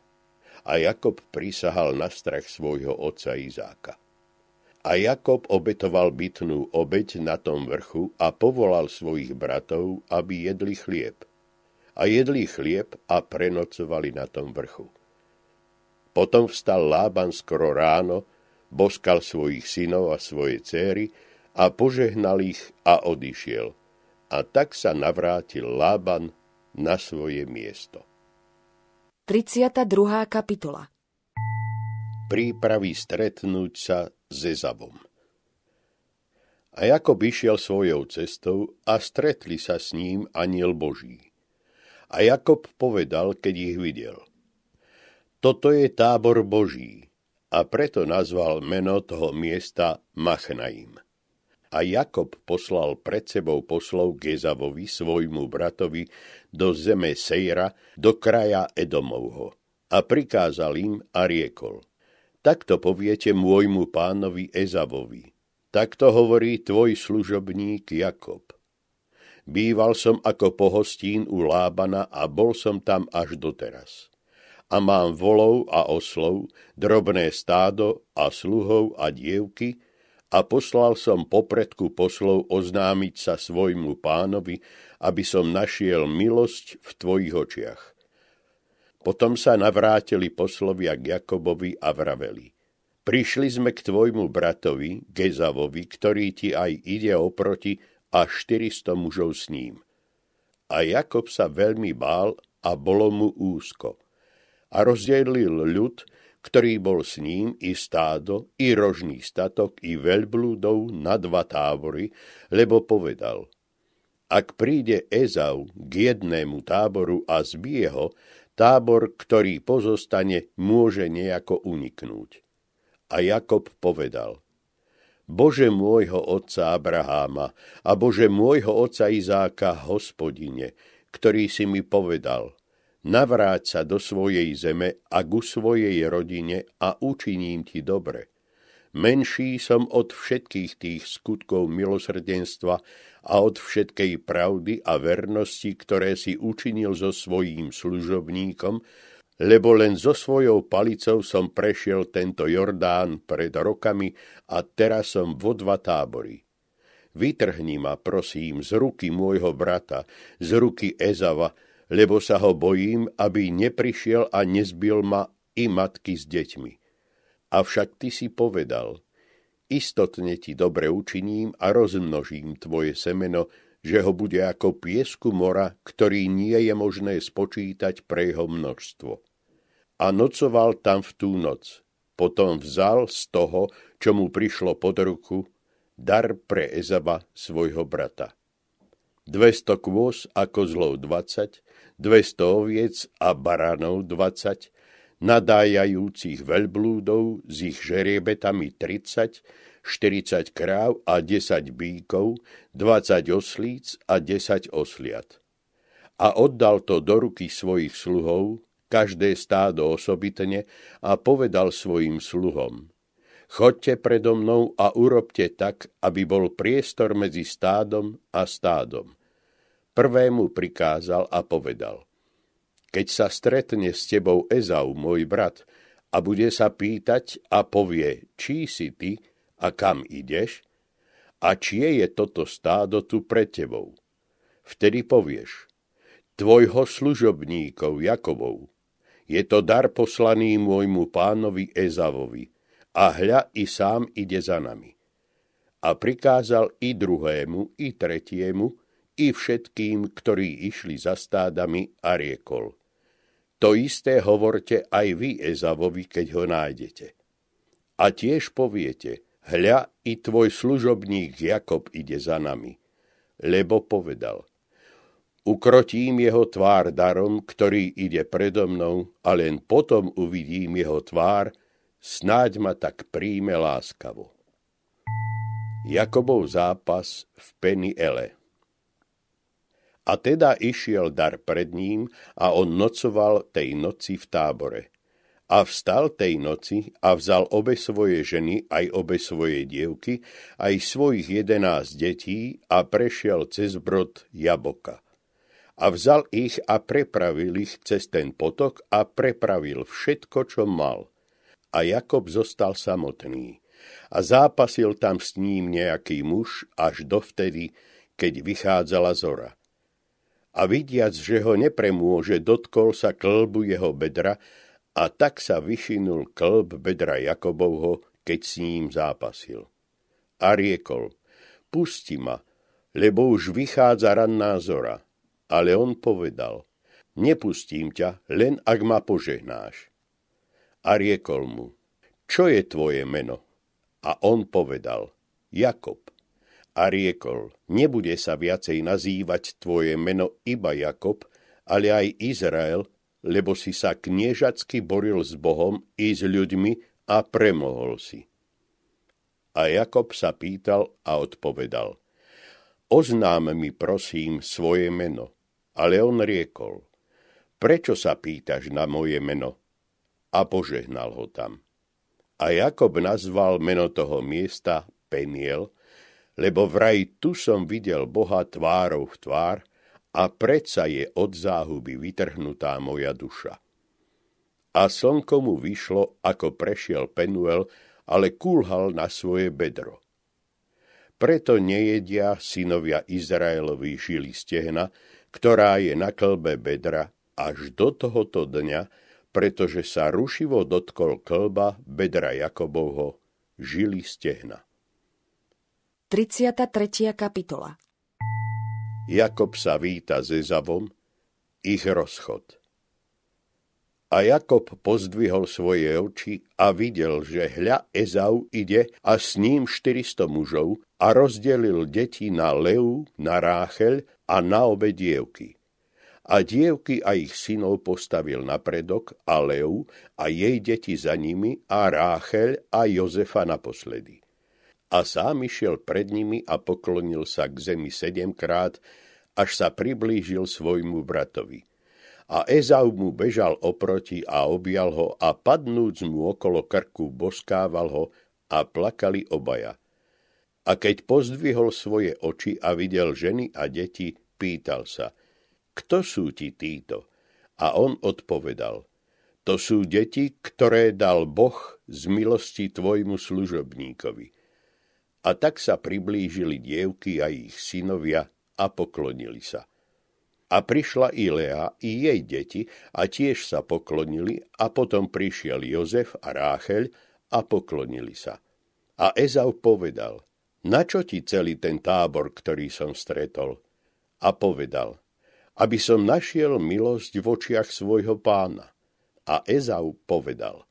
B: A Jakob prisahal na strach svojho otca Izáka. A Jakob obetoval bytnú obeď na tom vrchu a povolal svojich bratov, aby jedli chlieb a jedli chlieb a prenocovali na tom vrchu. Potom vstal Lában skoro ráno, boskal svojich synov a svoje céry a požehnal ich a odišiel. A tak sa navrátil Lában na svoje miesto.
A: 32. kapitola
B: Prípravy stretnúť sa s Ezavom A Jakob išiel svojou cestou a stretli sa s ním aniel Boží. A Jakob povedal, keď ich videl. Toto je tábor Boží a preto nazval meno toho miesta Machnaim. A Jakob poslal pred sebou poslov Gezavovi, svojmu bratovi, do zeme Sejra, do kraja Edomovho. A prikázal im a riekol. Takto poviete môjmu pánovi Ezavovi. Takto hovorí tvoj služobník Jakob. Býval som ako pohostín u Lábana a bol som tam až doteraz. a mám volov a oslov, drobné stádo a sluhov a dievky, a poslal som popredku poslov oznámiť sa svojmu pánovi, aby som našiel milosť v tvojich očiach. Potom sa navrátili poslovia k Jakobovi a vraveli. Prišli sme k tvojmu bratovi, Gezavovi, ktorý ti aj ide oproti a 400 mužov s ním. A Jakob sa veľmi bál a bolo mu úzko. A rozdelil ľud, ktorý bol s ním, i stádo, i rožný statok, i veľblúdov na dva tábory, lebo povedal, ak príde Ezau k jednému táboru a zbije ho, tábor, ktorý pozostane, môže nejako uniknúť. A Jakob povedal, Bože môjho otca Abraháma a Bože môjho otca Izáka, hospodine, ktorý si mi povedal, navráť sa do svojej zeme a ku svojej rodine a učiním ti dobre. Menší som od všetkých tých skutkov milosrdenstva a od všetkej pravdy a vernosti, ktoré si učinil so svojím služobníkom, lebo len so svojou palicou som prešiel tento Jordán pred rokami a teraz som vo dva tábory. Vytrhni ma, prosím, z ruky môjho brata, z ruky Ezava, lebo sa ho bojím, aby neprišiel a nezbil ma i matky s deťmi. Avšak ty si povedal, istotne ti dobre učiním a rozmnožím tvoje semeno, že ho bude ako piesku mora, ktorý nie je možné spočítať pre jeho množstvo a nocoval tam v tú noc. Potom vzal z toho, čo mu prišlo pod ruku, dar pre Ezava, svojho brata. 200 kôz a kozlov 20, 200 oviec a baranov 20, nadájajúcich veľblúdov s ich žeriebetami 30, 40 kráv a 10 bíkov, 20 oslíc a 10 osliat. A oddal to do ruky svojich sluhov, každé stádo osobitne a povedal svojim sluhom. Chodte predo mnou a urobte tak, aby bol priestor medzi stádom a stádom. Prvému prikázal a povedal. Keď sa stretne s tebou Ezau, môj brat, a bude sa pýtať a povie, čí si ty a kam ideš, a čie je toto stádo tu pred tebou. Vtedy povieš, tvojho služobníkov Jakobov, je to dar poslaný môjmu pánovi Ezavovi. A hľa i sám ide za nami. A prikázal i druhému, i tretiemu, i všetkým, ktorí išli za stádami a riekol. To isté hovorte aj vy Ezavovi, keď ho nájdete. A tiež poviete, hľa i tvoj služobník Jakob ide za nami. Lebo povedal – Ukrotím jeho tvár darom, ktorý ide predo mnou, a len potom uvidím jeho tvár, snáď ma tak príjme láskavo. Jakobov zápas v Peni Ele A teda išiel dar pred ním a on nocoval tej noci v tábore. A vstal tej noci a vzal obe svoje ženy, aj obe svoje dievky, aj svojich jedenásť detí a prešiel cez brod Jaboka a vzal ich a prepravil ich cez ten potok a prepravil všetko, čo mal. A Jakob zostal samotný. A zápasil tam s ním nejaký muž až dovtedy, keď vychádzala zora. A vidiac, že ho nepremôže, dotkol sa klbu jeho bedra a tak sa vyšinul klb bedra Jakobovho, keď s ním zápasil. A riekol, pusti ma, lebo už vychádza ranná zora ale on povedal, nepustím ťa, len ak ma požehnáš. A riekol mu, čo je tvoje meno? A on povedal, Jakob. A riekol, nebude sa viacej nazývať tvoje meno iba Jakob, ale aj Izrael, lebo si sa kniežacky boril s Bohom i s ľuďmi a premohol si. A Jakob sa pýtal a odpovedal, oznám mi prosím svoje meno. Ale on riekol, prečo sa pýtaš na moje meno? A požehnal ho tam. A Jakob nazval meno toho miesta Peniel, lebo vraj tu som videl Boha tvárov v tvár a predsa je od záhuby vytrhnutá moja duša. A slnko mu vyšlo, ako prešiel Penuel, ale kúlhal na svoje bedro. Preto nejedia synovia Izraelovi žili stehna, ktorá je na klbe bedra až do tohoto dňa, pretože sa rušivo dotkol klba bedra Jakobovho, žili stehna.
A: 33. kapitola
B: Jakob sa víta s Ezavom, ich rozchod. A Jakob pozdvihol svoje oči a videl, že hľa Ezau ide a s ním 400 mužov a rozdelil deti na Leu, na Ráchel a na obe dievky. A dievky a ich synov postavil na predok a Leu a jej deti za nimi a Ráchel a Jozefa naposledy. A sám išiel pred nimi a poklonil sa k zemi sedemkrát, až sa priblížil svojmu bratovi. A Ezau mu bežal oproti a objal ho a padnúc mu okolo krku boskával ho a plakali obaja. A keď pozdvihol svoje oči a videl ženy a deti, pýtal sa, kto sú ti títo? A on odpovedal, to sú deti, ktoré dal Boh z milosti tvojmu služobníkovi. A tak sa priblížili dievky a ich synovia a poklonili sa. A prišla i Lea, i jej deti, a tiež sa poklonili, a potom prišiel Jozef a Rácheľ a poklonili sa. A Ezau povedal, na čo ti celý ten tábor, ktorý som stretol? A povedal, aby som našiel milosť v očiach svojho pána. A Ezau povedal,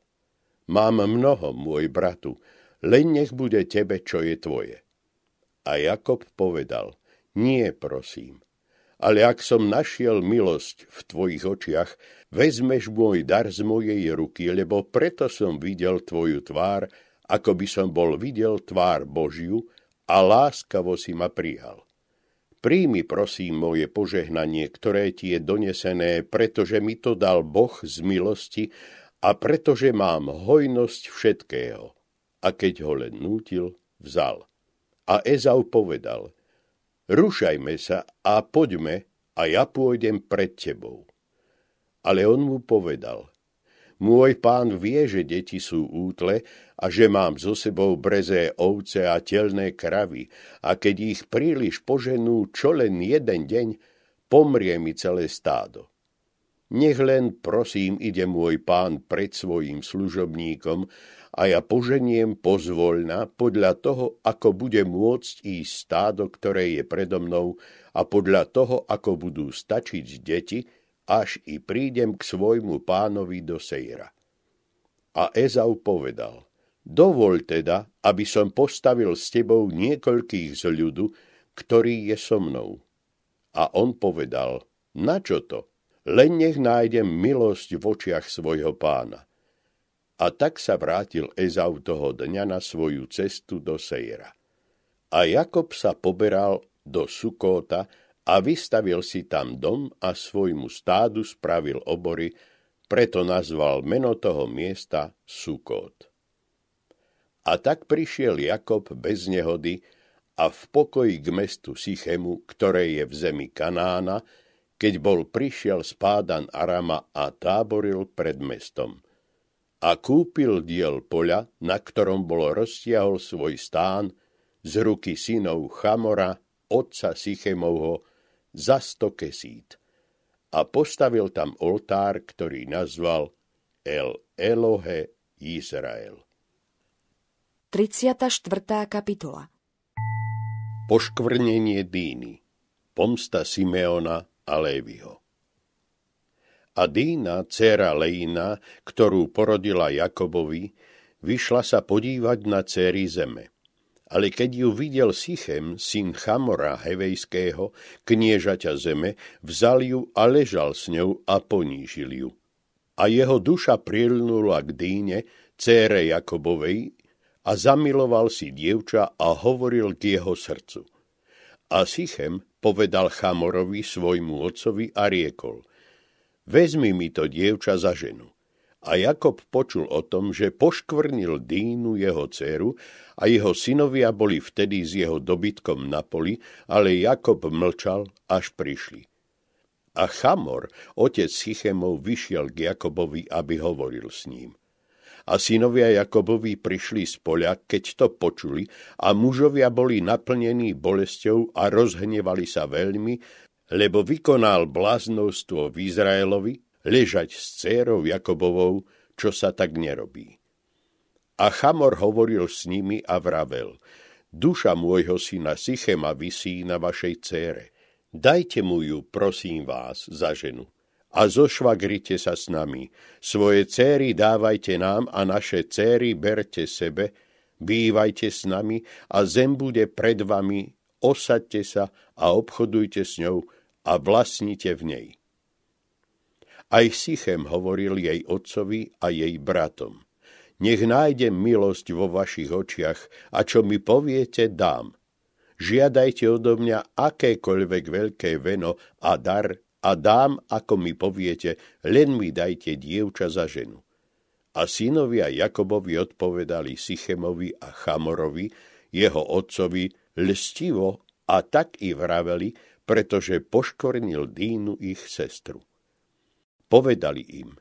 B: mám mnoho, môj bratu, len nech bude tebe, čo je tvoje. A Jakob povedal, nie, prosím, ale ak som našiel milosť v tvojich očiach, vezmeš môj dar z mojej ruky, lebo preto som videl tvoju tvár, ako by som bol videl tvár Božiu a láskavo si ma prijal. Príjmi prosím moje požehnanie, ktoré ti je donesené, pretože mi to dal Boh z milosti a pretože mám hojnosť všetkého. A keď ho len nútil, vzal. A Ezau povedal, rušajme sa a poďme a ja pôjdem pred tebou. Ale on mu povedal, môj pán vie, že deti sú útle a že mám so sebou brezé ovce a telné kravy a keď ich príliš poženú čo len jeden deň, pomrie mi celé stádo. Nech len, prosím, ide môj pán pred svojim služobníkom a ja poženiem pozvoľna podľa toho, ako bude môcť ísť stádo, ktoré je predo mnou a podľa toho, ako budú stačiť deti, až i prídem k svojmu pánovi do Sejra. A Ezau povedal, dovol teda, aby som postavil s tebou niekoľkých z ľudu, ktorý je so mnou. A on povedal, na čo to? Len nech nájdem milosť v očiach svojho pána. A tak sa vrátil Ezau toho dňa na svoju cestu do Sejra. A Jakob sa poberal do Sukóta a vystavil si tam dom a svojmu stádu spravil obory, preto nazval meno toho miesta Sukót. A tak prišiel Jakob bez nehody a v pokoji k mestu Sichemu, ktoré je v zemi Kanána, keď bol prišiel spádan Arama a táboril pred mestom a kúpil diel poľa, na ktorom bol roztiahol svoj stán z ruky synov Chamora, otca Sychemovho, za sto kesít a postavil tam oltár, ktorý nazval El Elohe Izrael.
A: 34. kapitola
B: Poškvrnenie Dýny Pomsta Simeona a Lévyho a Dýna, dcéra Leina, ktorú porodila Jakobovi, vyšla sa podívať na céry zeme. Ale keď ju videl Sichem, syn Chamora Hevejského, kniežaťa zeme, vzal ju a ležal s ňou a ponížil ju. A jeho duša prilnula k Dýne, cére Jakobovej, a zamiloval si dievča a hovoril k jeho srdcu. A Sichem povedal Chamorovi svojmu otcovi a riekol – vezmi mi to dievča za ženu. A Jakob počul o tom, že poškvrnil Dínu jeho dceru a jeho synovia boli vtedy s jeho dobytkom na poli, ale Jakob mlčal, až prišli. A Chamor, otec Sychemov, vyšiel k Jakobovi, aby hovoril s ním. A synovia Jakobovi prišli z poľa, keď to počuli, a mužovia boli naplnení bolesťou a rozhnevali sa veľmi, lebo vykonal bláznostvo v Izraelovi, ležať s dcérou Jakobovou, čo sa tak nerobí. A Chamor hovoril s nimi a vravel, duša môjho syna Sychema vysí na vašej cére. Dajte mu ju, prosím vás, za ženu a zošvagrite sa s nami. Svoje céry dávajte nám a naše céry berte sebe, bývajte s nami a zem bude pred vami, osaďte sa a obchodujte s ňou a vlastnite v nej. Aj Sychem hovoril jej otcovi a jej bratom. Nech nájdem milosť vo vašich očiach a čo mi poviete, dám. Žiadajte odo mňa akékoľvek veľké veno a dar a dám, ako mi poviete, len mi dajte dievča za ženu. A synovia Jakobovi odpovedali Sychemovi a Chamorovi, jeho otcovi, lstivo a tak i vraveli, pretože poškornil Dínu ich sestru. Povedali im,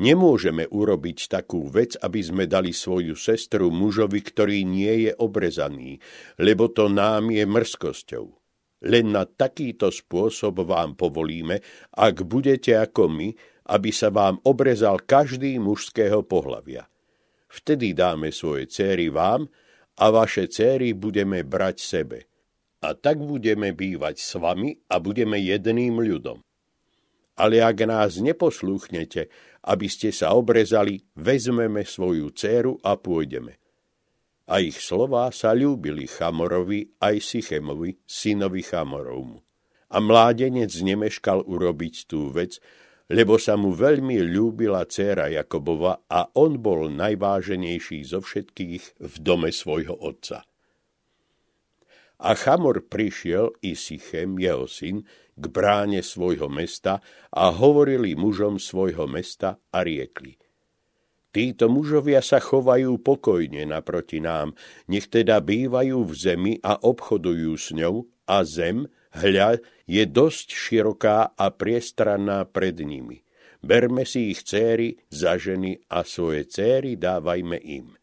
B: nemôžeme urobiť takú vec, aby sme dali svoju sestru mužovi, ktorý nie je obrezaný, lebo to nám je mrzkosťou. Len na takýto spôsob vám povolíme, ak budete ako my, aby sa vám obrezal každý mužského pohlavia. Vtedy dáme svoje céry vám a vaše céry budeme brať sebe. A tak budeme bývať s vami a budeme jedným ľudom. Ale ak nás neposlúchnete, aby ste sa obrezali, vezmeme svoju céru a pôjdeme a ich slová sa ľúbili Chamorovi aj Sychemovi, synovi Chamorovmu. A mládenec nemeškal urobiť tú vec, lebo sa mu veľmi ľúbila dcéra Jakobova a on bol najváženejší zo všetkých v dome svojho otca. A Chamor prišiel i jeho syn, k bráne svojho mesta a hovorili mužom svojho mesta a riekli – Títo mužovia sa chovajú pokojne naproti nám, nech teda bývajú v zemi a obchodujú s ňou, a zem, hľa, je dosť široká a priestranná pred nimi. Berme si ich céry za ženy a svoje céry dávajme im.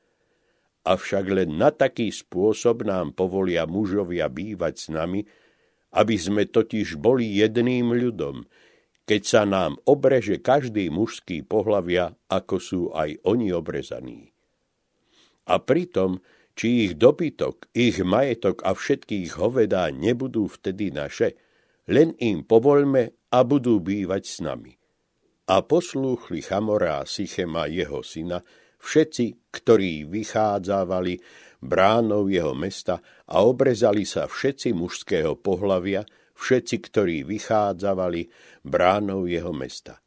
B: Avšak len na taký spôsob nám povolia mužovia bývať s nami, aby sme totiž boli jedným ľudom, keď sa nám obreže každý mužský pohlavia, ako sú aj oni obrezaní. A pritom, či ich dobytok, ich majetok a všetkých hovedá nebudú vtedy naše, len im povoľme a budú bývať s nami. A poslúchli Chamora a Sychema jeho syna, všetci, ktorí vychádzávali bránou jeho mesta a obrezali sa všetci mužského pohlavia, všetci, ktorí vychádzavali bránou jeho mesta.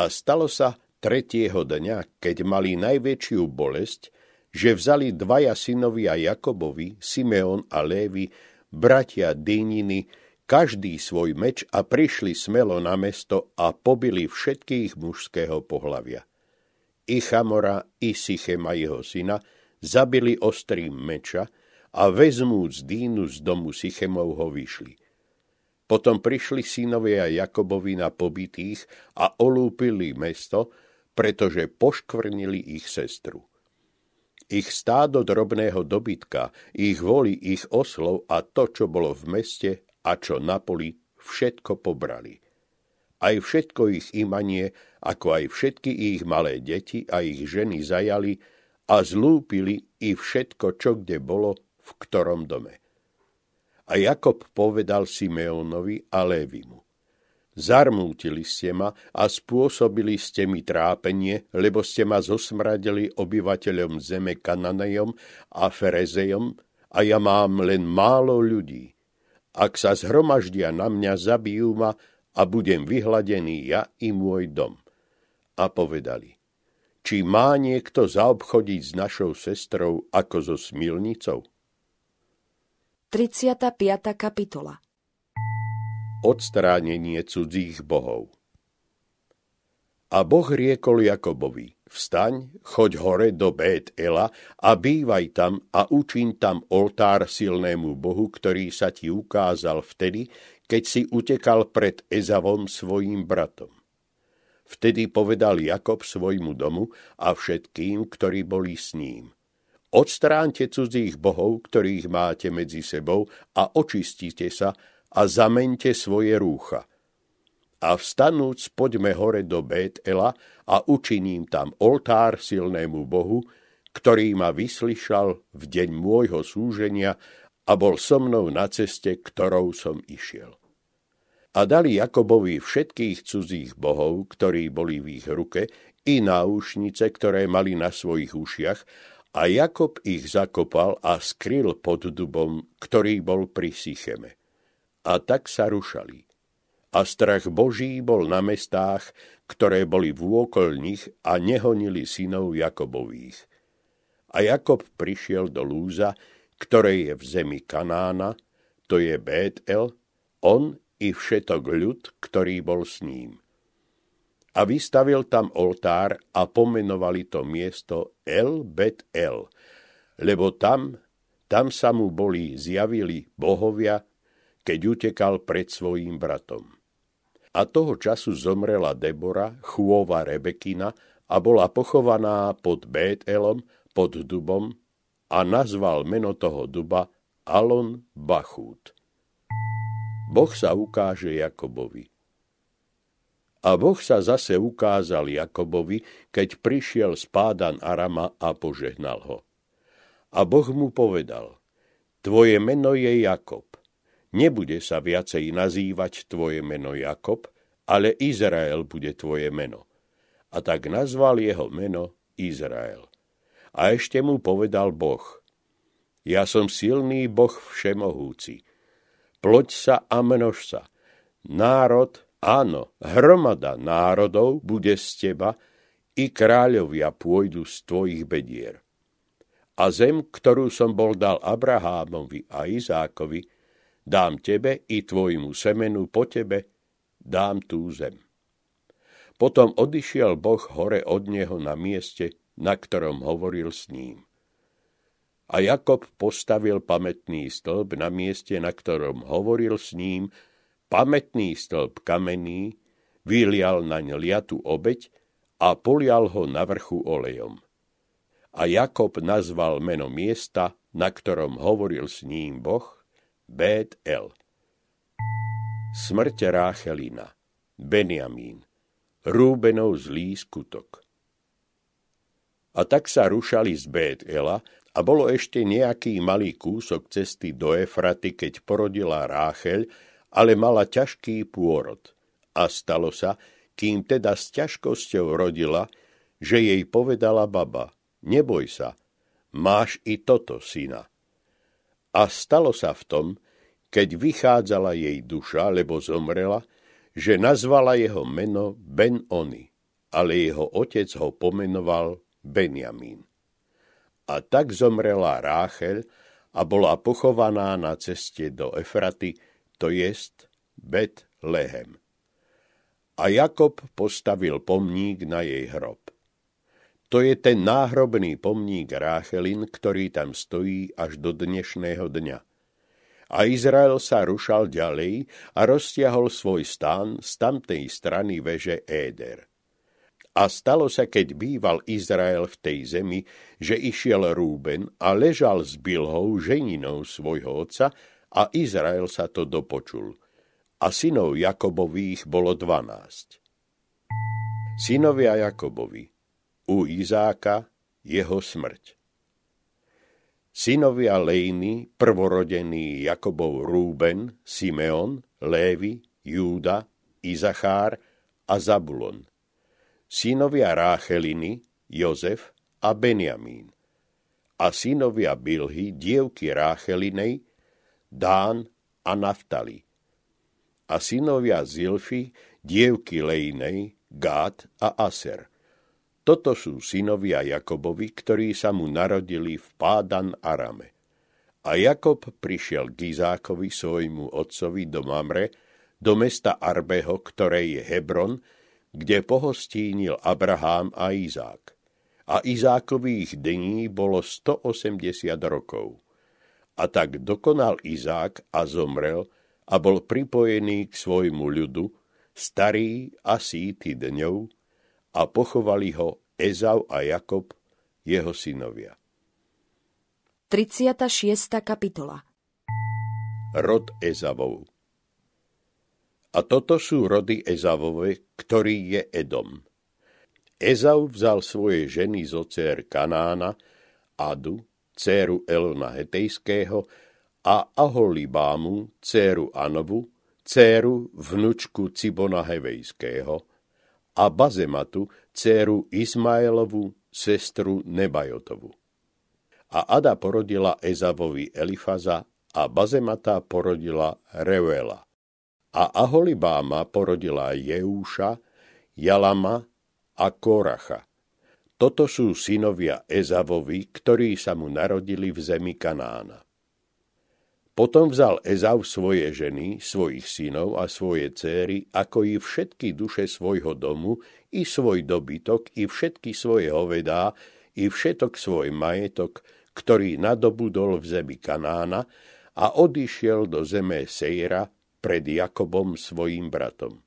B: A stalo sa tretieho dňa, keď mali najväčšiu bolesť, že vzali dvaja synovia Jakobovi, Simeon a Lévy, bratia Dýniny, každý svoj meč a prišli smelo na mesto a pobili všetkých mužského pohlavia. I Chamora, i Sychema jeho syna zabili ostrým meča, a vezmúc Dínu z domu Sychemovho vyšli. Potom prišli synovia Jakobovi na pobytých a olúpili mesto, pretože poškvrnili ich sestru. Ich stádo drobného dobytka, ich voli, ich oslov a to, čo bolo v meste a čo na poli, všetko pobrali. Aj všetko ich imanie, ako aj všetky ich malé deti a ich ženy zajali a zlúpili i všetko, čo kde bolo, v ktorom dome. A Jakob povedal Simeonovi a Lévimu. Zarmútili ste ma a spôsobili ste mi trápenie, lebo ste ma zosmradili obyvateľom zeme Kananejom a Ferezejom a ja mám len málo ľudí. Ak sa zhromaždia na mňa, zabijú ma a budem vyhladený ja i môj dom. A povedali, či má niekto zaobchodiť s našou sestrou ako so smilnicou?
A: 35. kapitola
B: Odstránenie cudzích bohov A Boh riekol Jakobovi, vstaň, choď hore do Bet Ela a bývaj tam a učiň tam oltár silnému Bohu, ktorý sa ti ukázal vtedy, keď si utekal pred Ezavom svojim bratom. Vtedy povedal Jakob svojmu domu a všetkým, ktorí boli s ním. Odstránte cudzích bohov, ktorých máte medzi sebou a očistite sa a zamente svoje rúcha. A vstanúc poďme hore do Bétela a učiním tam oltár silnému Bohu, ktorý ma vyslyšal v deň môjho súženia a bol so mnou na ceste, ktorou som išiel a dali Jakobovi všetkých cudzích bohov, ktorí boli v ich ruke, i náušnice, ktoré mali na svojich ušiach, a Jakob ich zakopal a skryl pod dubom, ktorý bol pri Sicheme. A tak sa rušali. A strach Boží bol na mestách, ktoré boli vôkol nich a nehonili synov Jakobových. A Jakob prišiel do Lúza, ktoré je v zemi Kanána, to je Bétel, on i všetok ľud, ktorý bol s ním. A vystavil tam oltár a pomenovali to miesto El Bet El, lebo tam, tam sa mu boli zjavili bohovia, keď utekal pred svojím bratom. A toho času zomrela Debora, chôva Rebekina, a bola pochovaná pod Bételom, pod dubom, a nazval meno toho duba Alon Bachút. Boh sa ukáže Jakobovi. A Boh sa zase ukázal Jakobovi, keď prišiel z pádan Arama a požehnal ho. A Boh mu povedal, tvoje meno je Jakob. Nebude sa viacej nazývať tvoje meno Jakob, ale Izrael bude tvoje meno. A tak nazval jeho meno Izrael. A ešte mu povedal Boh, ja som silný Boh všemohúci, ploď sa a množ sa. Národ, áno, hromada národov bude z teba, i kráľovia pôjdu z tvojich bedier. A zem, ktorú som bol dal Abrahámovi a Izákovi, dám tebe i tvojmu semenu po tebe, dám tú zem. Potom odišiel Boh hore od neho na mieste, na ktorom hovoril s ním. A Jakob postavil pamätný stĺp na mieste, na ktorom hovoril s ním, pamätný stĺp kamenný, vylial naň liatu obeď a polial ho na vrchu olejom. A Jakob nazval meno miesta, na ktorom hovoril s ním Boh, Bet El. Smrť Ráchelina, Benjamín, Rúbenov zlý skutok. A tak sa rušali z Bet Ela a bolo ešte nejaký malý kúsok cesty do Efraty, keď porodila Rácheľ, ale mala ťažký pôrod. A stalo sa, kým teda s ťažkosťou rodila, že jej povedala baba, neboj sa, máš i toto syna. A stalo sa v tom, keď vychádzala jej duša, lebo zomrela, že nazvala jeho meno Ben-Oni, ale jeho otec ho pomenoval Benjamín. A tak zomrela Ráchel a bola pochovaná na ceste do Efraty, to jest Bet Lehem. A Jakob postavil pomník na jej hrob. To je ten náhrobný pomník Ráchelin, ktorý tam stojí až do dnešného dňa. A Izrael sa rušal ďalej a roztiahol svoj stán z tamtej strany veže Éder. A stalo sa, keď býval Izrael v tej zemi, že išiel Rúben a ležal s Bilhou, ženinou svojho otca, a Izrael sa to dopočul. A synov Jakobových bolo dvanásť. Synovia Jakobovi, u Izáka jeho smrť. Synovia Lejny, prvorodený Jakobov Rúben, Simeon, Lévy, Júda, Izachár a Zabulon – synovia Rácheliny, Jozef a Benjamín. A synovia Bilhy, dievky Ráchelinej, Dán a Naftali. A synovia Zilfy, dievky Lejnej, Gát a Aser. Toto sú synovia Jakobovi, ktorí sa mu narodili v Pádan Arame. A Jakob prišiel k Izákovi, svojmu otcovi do Mamre, do mesta Arbeho, ktoré je Hebron, kde pohostínil Abrahám a Izák. A Izákových dní bolo 180 rokov. A tak dokonal Izák a zomrel a bol pripojený k svojmu ľudu, starý a síty dňou, a pochovali ho Ezau a Jakob, jeho synovia.
A: 36. kapitola
B: Rod Ezavov A toto sú rody Ezavove, ktorý je Edom. Ezau vzal svoje ženy zo dcer Kanána, Adu, dceru Elona Hetejského, a Aholibámu, dceru Anovu, dceru vnučku Cibona Hevejského, a Bazematu, dceru Izmaelovu, sestru Nebajotovu. A Ada porodila Ezavovi Elifaza a Bazemata porodila Reuela. A Aholibáma porodila Jeúša, Jalama a Koracha. Toto sú synovia Ezavovi, ktorí sa mu narodili v zemi Kanána. Potom vzal Ezau svoje ženy, svojich synov a svoje céry, ako i všetky duše svojho domu, i svoj dobytok, i všetky svoje hovedá, i všetok svoj majetok, ktorý nadobudol v zemi Kanána a odišiel do zeme Sejra pred Jakobom svojim bratom.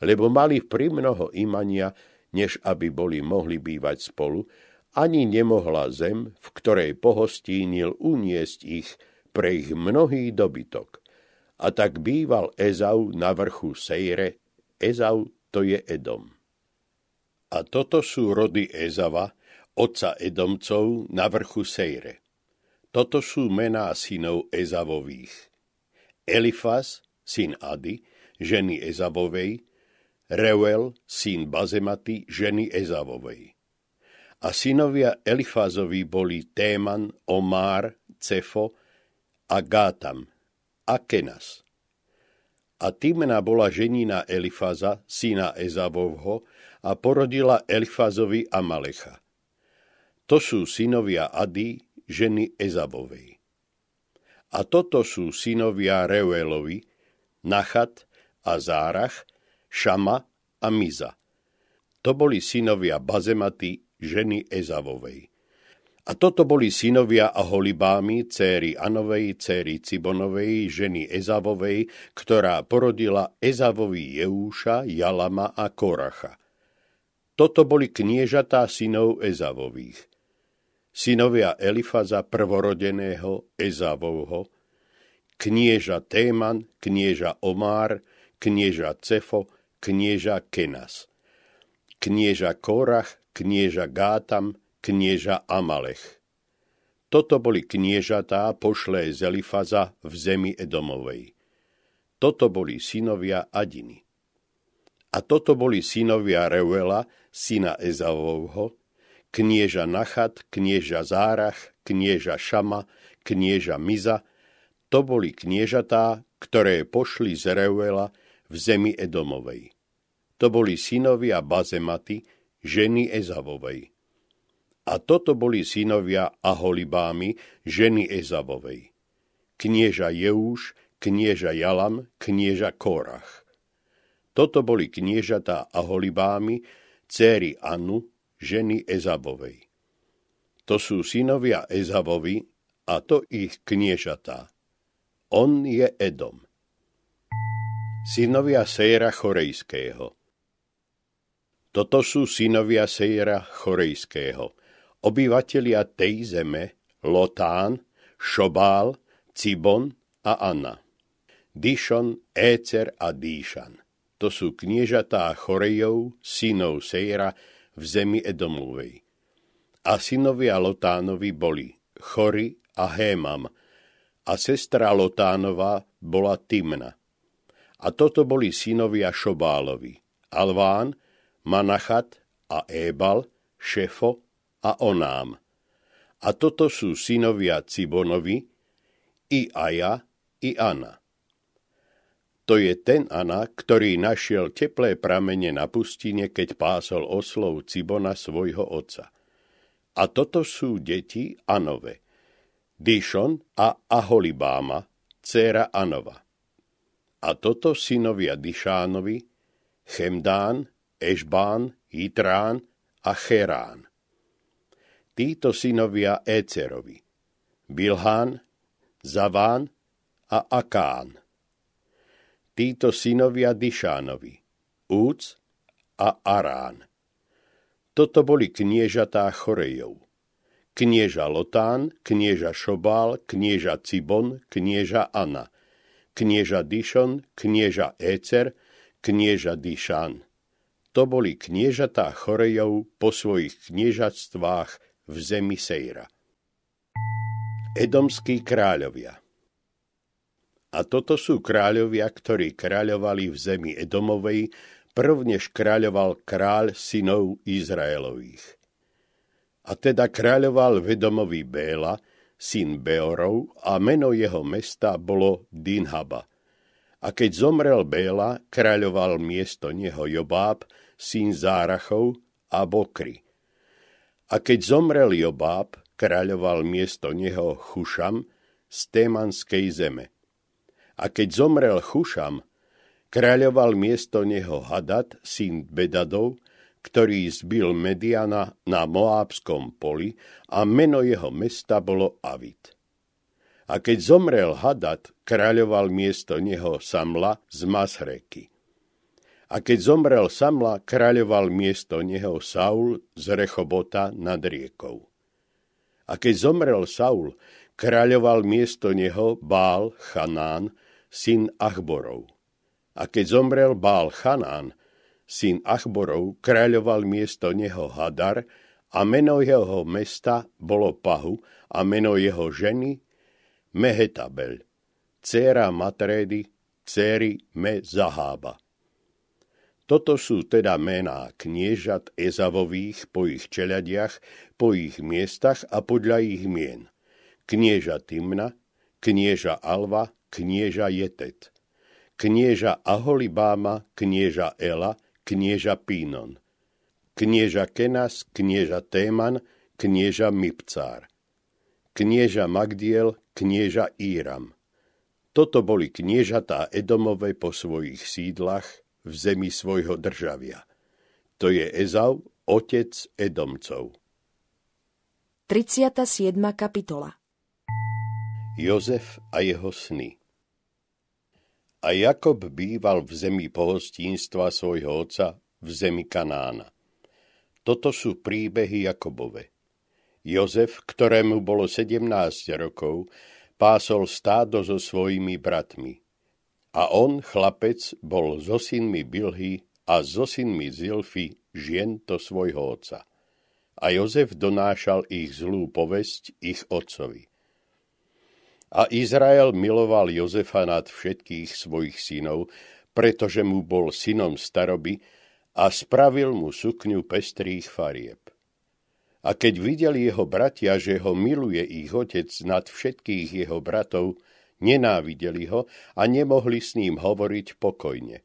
B: Lebo mali primnoho imania, než aby boli mohli bývať spolu, ani nemohla zem, v ktorej pohostínil uniesť ich, pre ich mnohý dobytok. A tak býval Ezau na vrchu Sejre, Ezau to je Edom. A toto sú rody Ezava, otca Edomcov na vrchu Sejre. Toto sú mená synov Ezavových. Elifaz, syn Ady, ženy Ezavovej, Reuel, syn Bazematy, ženy Ezavovej. A synovia Elifazovi boli Téman, Omár, Cefo, a Gátam a Kenas. A Timna bola ženina Elifaza, syna Ezavovho, a porodila Elifazovi a Malecha. To sú synovia Ady, ženy Ezavovej. A toto sú synovia Reuelovi, Nachat a Zárach, Šama a Miza. To boli synovia Bazematy, ženy Ezavovej. A toto boli synovia Aholibámy, céry Anovej, céry Cibonovej, ženy Ezavovej, ktorá porodila Ezavovi Jeúša, Jalama a Koracha. Toto boli kniežatá synov Ezavových. Synovia Elifaza prvorodeného Ezavovho, knieža Téman, knieža Omár, knieža Cefo, knieža Kenas, knieža Korach, knieža Gátam, knieža Amalech. Toto boli kniežatá pošlé z Elifaza v zemi Edomovej. Toto boli synovia Adiny. A toto boli synovia Reuela, syna Ezavovho, knieža Nachat, knieža Zárach, knieža Šama, knieža Miza, to boli kniežatá, ktoré pošli z Reuela v zemi Edomovej. To boli synovia Bazematy, ženy Ezavovej. A toto boli synovia Aholibámy, ženy Ezavovej. Knieža Jeúš, knieža Jalam, knieža Korach. Toto boli kniežatá Aholibámy, céry Anu, ženy Ezavovej. To sú synovia Ezavovi a to ich kniežatá. On je Edom. Synovia Sejra Chorejského Toto sú synovia Sejra Chorejského – obyvatelia tej zeme, Lotán, Šobál, Cibon a Anna. Dishon, Écer a Díšan. To sú kniežatá Chorejov, synov Sejra v zemi Edomovej. A synovia Lotánovi boli Chory a Hémam, a sestra Lotánova bola Timna. A toto boli synovia Šobálovi, Alván, Manachat a Ébal, Šefo a Onám. A toto sú synovia Cibonovi, i Aja, i Ana. To je ten Ana, ktorý našiel teplé pramene na pustine, keď pásol oslov Cibona svojho otca. A toto sú deti Anove, Dishon a Aholibáma, dcéra Anova. A toto synovia Dišánovi, Chemdán, Ešbán, Jitrán a Cherán títo synovia Écerovi, Bilhán, Zaván a Akán. Títo synovia Dišánovi, Úc a Arán. Toto boli kniežatá Chorejov. Knieža Lotán, knieža Šobál, knieža Cibon, knieža Ana, knieža Dišon, knieža Écer, knieža Dišan. To boli kniežatá Chorejov po svojich kniežatstvách v zemi Sejra. Edomskí kráľovia A toto sú kráľovia, ktorí kráľovali v zemi Edomovej, prvnež kráľoval kráľ synov Izraelových. A teda kráľoval Vedomový Béla, syn Beorov, a meno jeho mesta bolo Dinhaba. A keď zomrel Béla, kráľoval miesto neho Jobáb, syn Zárachov a Bokry. A keď zomrel Jobáb, kráľoval miesto neho Chušam z Témanskej zeme. A keď zomrel Chušam, kráľoval miesto neho Hadad, syn Bedadov, ktorý zbil Mediana na Moábskom poli a meno jeho mesta bolo Avit. A keď zomrel Hadad, kráľoval miesto neho Samla z Masreky. A keď zomrel Samla, kráľoval miesto neho Saul z Rechobota nad riekou. A keď zomrel Saul, kráľoval miesto neho Bál Chanán, syn Achborov. A keď zomrel Bál Chanán, syn Achborov, kráľoval miesto neho Hadar a meno jeho mesta bolo Pahu a meno jeho ženy Mehetabel, dcéra Matrédy, céry Me Zahába. Toto sú teda mená kniežat Ezavových po ich čeladiach, po ich miestach a podľa ich mien. Knieža Timna, knieža Alva, knieža Jetet. Knieža Aholibáma, knieža Ela, knieža Pínon. Knieža Kenas, knieža Téman, knieža Mipcár. Knieža Magdiel, knieža Íram. Toto boli kniežatá Edomové po svojich sídlach, v zemi svojho državia. To je Ezau, otec Edomcov.
A: 37. kapitola
B: Jozef a jeho sny A Jakob býval v zemi pohostínstva svojho oca v zemi Kanána. Toto sú príbehy Jakobove. Jozef, ktorému bolo 17 rokov, pásol stádo so svojimi bratmi. A on, chlapec, bol so synmi Bilhy a so synmi Zilfy, žien to svojho otca. A Jozef donášal ich zlú povesť ich otcovi. A Izrael miloval Jozefa nad všetkých svojich synov, pretože mu bol synom staroby a spravil mu sukňu pestrých farieb. A keď videli jeho bratia, že ho miluje ich otec nad všetkých jeho bratov, nenávideli ho a nemohli s ním hovoriť pokojne.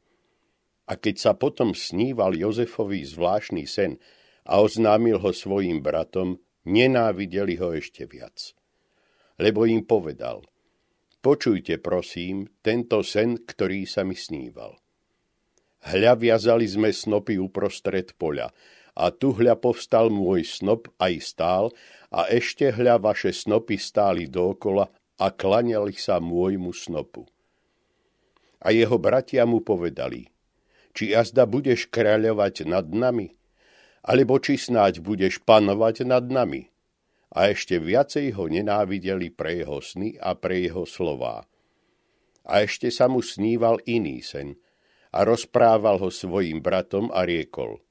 B: A keď sa potom sníval Jozefovi zvláštny sen a oznámil ho svojim bratom, nenávideli ho ešte viac. Lebo im povedal, počujte prosím tento sen, ktorý sa mi sníval. Hľa viazali sme snopy uprostred poľa a tu hľa povstal môj snop aj stál a ešte hľa vaše snopy stáli dookola a klaňali sa môjmu snopu. A jeho bratia mu povedali, či jazda budeš kráľovať nad nami, alebo či snáď budeš panovať nad nami. A ešte viacej ho nenávideli pre jeho sny a pre jeho slová. A ešte sa mu sníval iný sen a rozprával ho svojim bratom a riekol.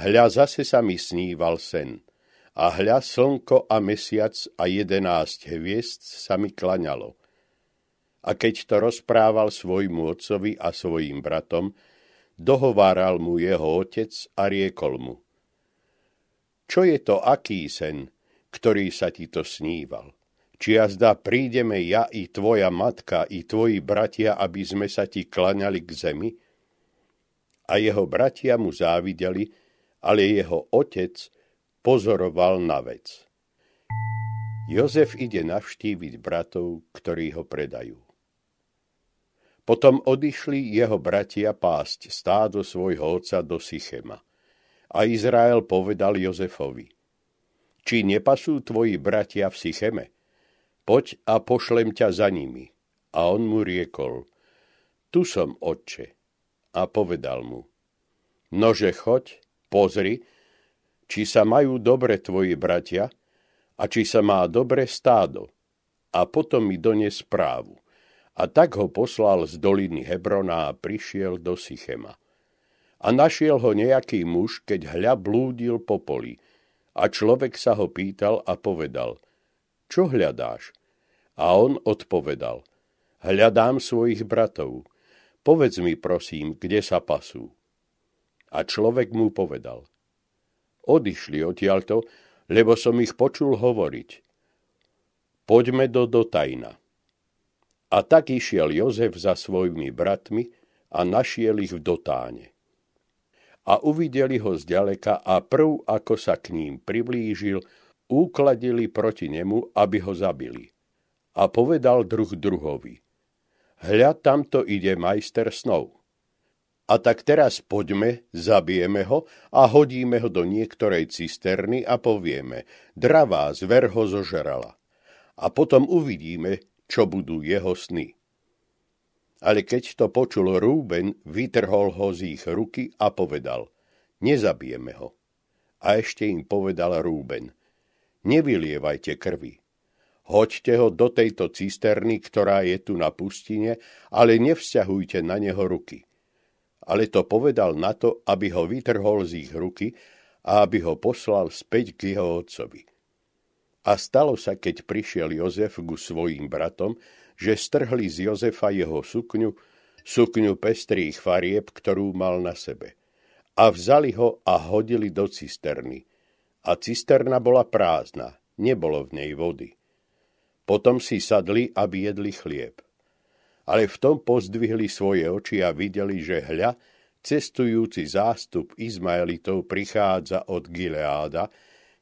B: Hľa zase sa mi sníval sen – a hľa slnko a mesiac a jedenáct hviezd sa mi klaňalo. A keď to rozprával svojmu otcovi a svojim bratom, dohováral mu jeho otec a riekol mu. Čo je to aký sen, ktorý sa ti to sníval? Či jazda prídeme ja i tvoja matka i tvoji bratia, aby sme sa ti klaňali k zemi? A jeho bratia mu závideli, ale jeho otec pozoroval na vec. Jozef ide navštíviť bratov, ktorí ho predajú. Potom odišli jeho bratia pásť stádo svojho otca do Sychema. A Izrael povedal Jozefovi, či nepasú tvoji bratia v Sycheme? Poď a pošlem ťa za nimi. A on mu riekol, Tu som, otče. A povedal mu, nože choď, pozri, či sa majú dobre tvoji bratia a či sa má dobre stádo. A potom mi dones správu. A tak ho poslal z doliny Hebrona a prišiel do Sychema. A našiel ho nejaký muž, keď hľa blúdil po poli. A človek sa ho pýtal a povedal, čo hľadáš? A on odpovedal, hľadám svojich bratov. Povedz mi, prosím, kde sa pasú. A človek mu povedal, odišli odtiaľto, lebo som ich počul hovoriť. Poďme do Dotajna. A tak išiel Jozef za svojimi bratmi a našiel ich v Dotáne. A uvideli ho zďaleka a prv, ako sa k ním priblížil, úkladili proti nemu, aby ho zabili. A povedal druh druhovi, hľa, tamto ide majster snov. A tak teraz poďme, zabijeme ho a hodíme ho do niektorej cisterny a povieme, dravá zver ho zožerala. A potom uvidíme, čo budú jeho sny. Ale keď to počul Rúben, vytrhol ho z ich ruky a povedal, nezabijeme ho. A ešte im povedal Rúben, nevylievajte krvi. Hoďte ho do tejto cisterny, ktorá je tu na pustine, ale nevzťahujte na neho ruky ale to povedal na to, aby ho vytrhol z ich ruky a aby ho poslal späť k jeho otcovi. A stalo sa, keď prišiel Jozef ku svojim bratom, že strhli z Jozefa jeho sukňu, sukňu pestrých farieb, ktorú mal na sebe. A vzali ho a hodili do cisterny. A cisterna bola prázdna, nebolo v nej vody. Potom si sadli, aby jedli chlieb ale v tom pozdvihli svoje oči a videli, že hľa, cestujúci zástup Izmaelitov prichádza od Gileáda,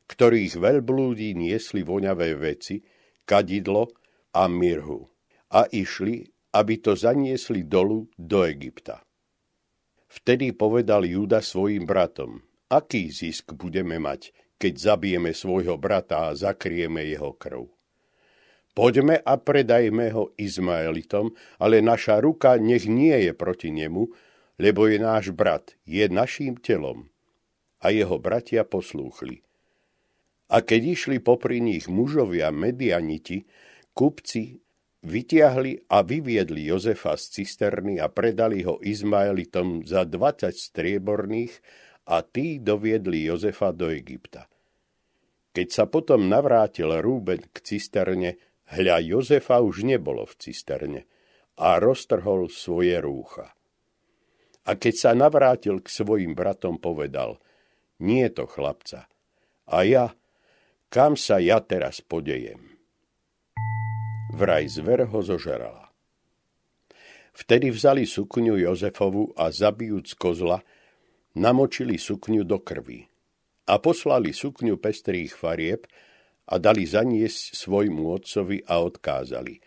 B: ktorých veľblúdi niesli voňavé veci, kadidlo a mirhu a išli, aby to zaniesli dolu do Egypta. Vtedy povedal Júda svojim bratom, aký zisk budeme mať, keď zabijeme svojho brata a zakrieme jeho krv. Poďme a predajme ho Izmaelitom, ale naša ruka nech nie je proti nemu, lebo je náš brat, je naším telom. A jeho bratia poslúchli. A keď išli popri nich mužovia medianiti, kupci vytiahli a vyviedli Jozefa z cisterny a predali ho Izmaelitom za 20 strieborných a tí doviedli Jozefa do Egypta. Keď sa potom navrátil Rúben k cisterne, Hľa Jozefa už nebolo v cisterne a roztrhol svoje rúcha. A keď sa navrátil k svojim bratom, povedal, nie to chlapca. A ja, kam sa ja teraz podejem? Vraj zver ho zožerala. Vtedy vzali sukňu Jozefovu a zabijúc kozla, namočili sukňu do krvi a poslali sukňu pestrých farieb, a dali zaniesť svojmu otcovi a odkázali.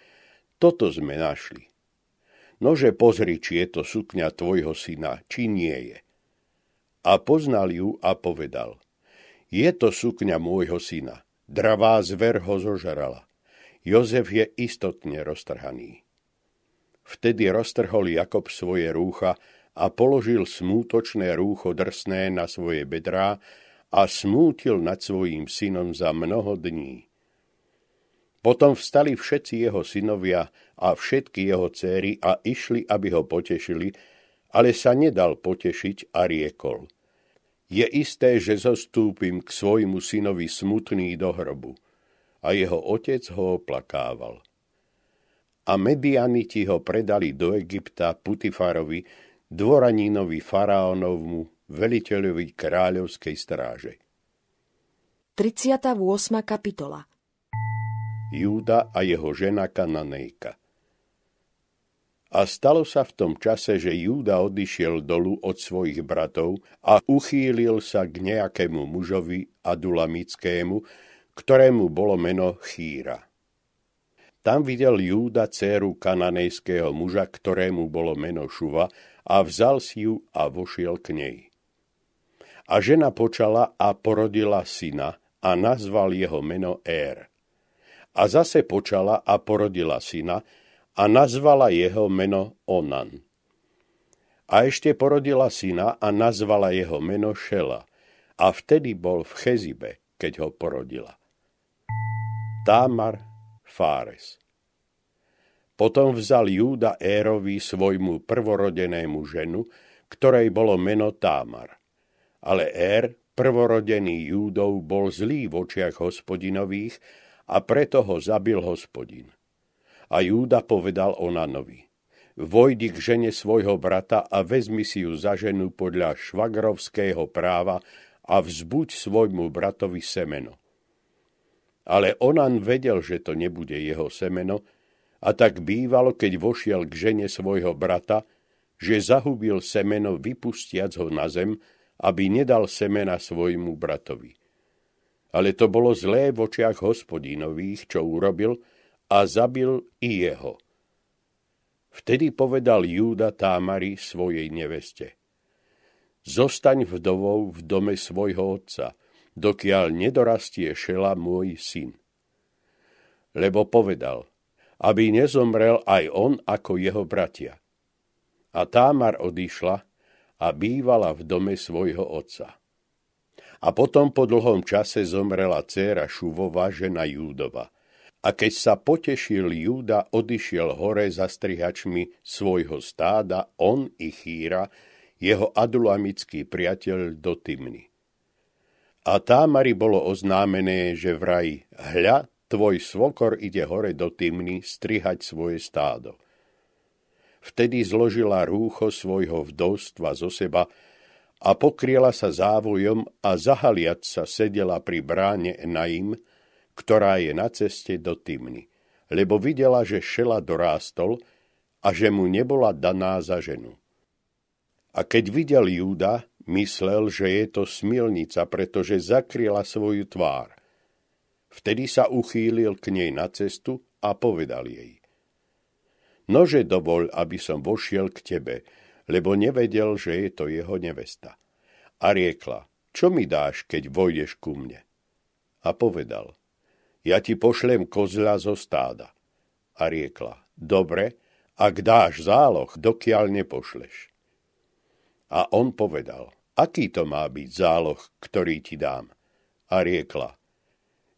B: Toto sme našli. Nože pozri, či je to sukňa tvojho syna, či nie je. A poznal ju a povedal. Je to sukňa môjho syna. Dravá zver ho zožrala. Jozef je istotne roztrhaný. Vtedy roztrhol Jakob svoje rúcha a položil smútočné rúcho drsné na svoje bedrá a smútil nad svojím synom za mnoho dní. Potom vstali všetci jeho synovia a všetky jeho céry a išli, aby ho potešili, ale sa nedal potešiť a riekol. Je isté, že zostúpim k svojmu synovi smutný do hrobu. A jeho otec ho oplakával. A Medianiti ho predali do Egypta Putifarovi, dvoranínovi faraónovmu, veliteľovi kráľovskej stráže.
A: 38. kapitola
B: Júda a jeho žena Kananejka A stalo sa v tom čase, že Júda odišiel dolu od svojich bratov a uchýlil sa k nejakému mužovi adulamickému, ktorému bolo meno Chýra. Tam videl Júda dceru kananejského muža, ktorému bolo meno Šuva, a vzal si ju a vošiel k nej. A žena počala a porodila syna a nazval jeho meno Ér. A zase počala a porodila syna a nazvala jeho meno Onan. A ešte porodila syna a nazvala jeho meno Šela. A vtedy bol v Chezibe, keď ho porodila. Támar Fáres Potom vzal Júda Érovi svojmu prvorodenému ženu, ktorej bolo meno Támar. Ale Ér, prvorodený Júdov, bol zlý v očiach hospodinových a preto ho zabil hospodin. A Júda povedal Onanovi, vojdi k žene svojho brata a vezmi si ju za ženu podľa švagrovského práva a vzbuď svojmu bratovi semeno. Ale Onan vedel, že to nebude jeho semeno, a tak bývalo, keď vošiel k žene svojho brata, že zahubil semeno vypustiac ho na zem, aby nedal semena svojmu bratovi. Ale to bolo zlé v očiach hospodinových, čo urobil, a zabil i jeho. Vtedy povedal Júda Támari svojej neveste. Zostaň vdovou v dome svojho otca, dokiaľ nedorastie šela môj syn. Lebo povedal, aby nezomrel aj on ako jeho bratia. A Támar odišla a bývala v dome svojho otca. A potom po dlhom čase zomrela dcéra Šuvova, žena Júdova – a keď sa potešil Júda, odišiel hore za strihačmi svojho stáda, on i Chýra, jeho adulamický priateľ do Tymny. A Támari bolo oznámené, že vraj, hľa, tvoj svokor ide hore do Tymny strihať svoje stádo. Vtedy zložila rúcho svojho vdovstva zo seba a pokriela sa závojom a zahaliac sa sedela pri bráne Enaim, ktorá je na ceste do Tymny, lebo videla, že Šela dorástol a že mu nebola daná za ženu. A keď videl Júda, myslel, že je to smilnica, pretože zakryla svoju tvár. Vtedy sa uchýlil k nej na cestu a povedal jej. Nože dovol, aby som vošiel k tebe, lebo nevedel, že je to jeho nevesta. A riekla, čo mi dáš, keď vojdeš ku mne? A povedal, ja ti pošlem kozla zo stáda. A riekla, dobre, ak dáš záloh, dokiaľ nepošleš. A on povedal, aký to má byť záloh, ktorý ti dám? A riekla,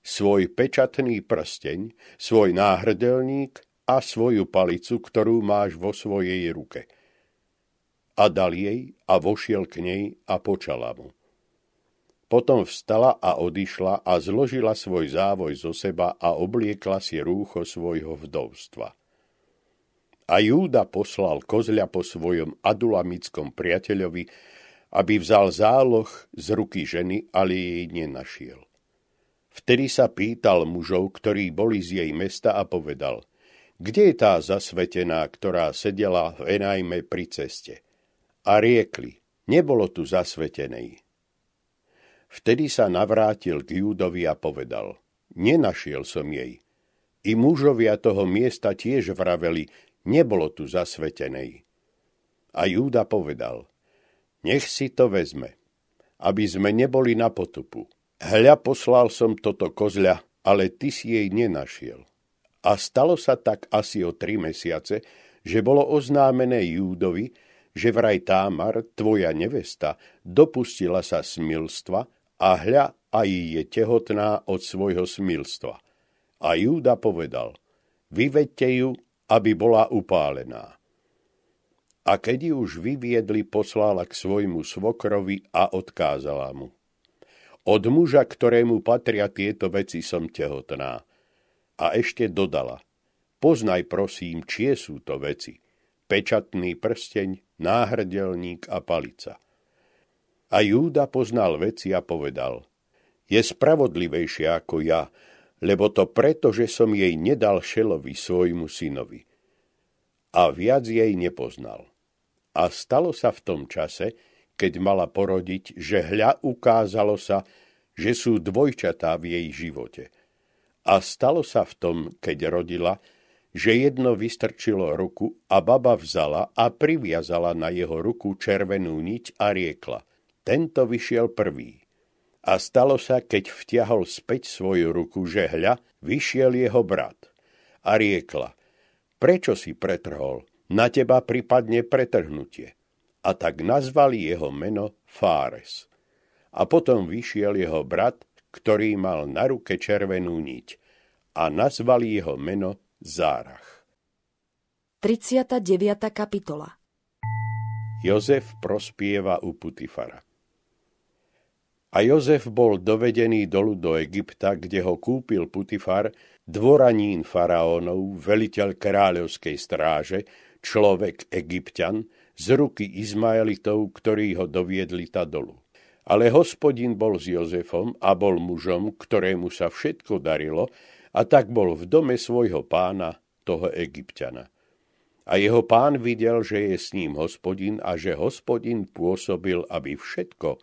B: svoj pečatný prsteň, svoj náhrdelník a svoju palicu, ktorú máš vo svojej ruke. A dal jej a vošiel k nej a počala mu. Potom vstala a odišla a zložila svoj závoj zo seba a obliekla si rúcho svojho vdovstva. A Júda poslal kozľa po svojom adulamickom priateľovi, aby vzal záloh z ruky ženy, ale jej nenašiel. Vtedy sa pýtal mužov, ktorí boli z jej mesta a povedal, kde je tá zasvetená, ktorá sedela v Enajme pri ceste? A riekli, nebolo tu zasvetenej, Vtedy sa navrátil k Júdovi a povedal, nenašiel som jej. I mužovia toho miesta tiež vraveli, nebolo tu zasvetenej. A Júda povedal, nech si to vezme, aby sme neboli na potupu. Hľa poslal som toto kozľa, ale ty si jej nenašiel. A stalo sa tak asi o tri mesiace, že bolo oznámené Júdovi, že vraj Támar, tvoja nevesta, dopustila sa smilstva a hľa aj je tehotná od svojho smilstva. A Júda povedal, vyvedte ju, aby bola upálená. A keď ju už vyviedli, poslala k svojmu svokrovi a odkázala mu. Od muža, ktorému patria tieto veci, som tehotná. A ešte dodala, poznaj prosím, čie sú to veci. Pečatný prsteň, náhrdelník a palica – a Júda poznal veci a povedal, je spravodlivejšia ako ja, lebo to preto, že som jej nedal Šelovi svojmu synovi. A viac jej nepoznal. A stalo sa v tom čase, keď mala porodiť, že hľa ukázalo sa, že sú dvojčatá v jej živote. A stalo sa v tom, keď rodila, že jedno vystrčilo ruku a baba vzala a priviazala na jeho ruku červenú niť a riekla – tento vyšiel prvý. A stalo sa, keď vtiahol späť svoju ruku, že hľa, vyšiel jeho brat. A riekla, prečo si pretrhol? Na teba pripadne pretrhnutie. a tak nazvali jeho meno Fáres. A potom vyšiel jeho brat, ktorý mal na ruke červenú niť a nazvali jeho meno Zárach.
A: 39. kapitola
B: Jozef prospieva u Putifara. A Jozef bol dovedený dolu do Egypta, kde ho kúpil Putifar, dvoranín faraónov, veliteľ kráľovskej stráže, človek egyptian, z ruky Izmaelitov, ktorí ho doviedli ta. Ale hospodin bol s Jozefom a bol mužom, ktorému sa všetko darilo, a tak bol v dome svojho pána, toho egyptiana. A jeho pán videl, že je s ním hospodin a že hospodin pôsobil, aby všetko,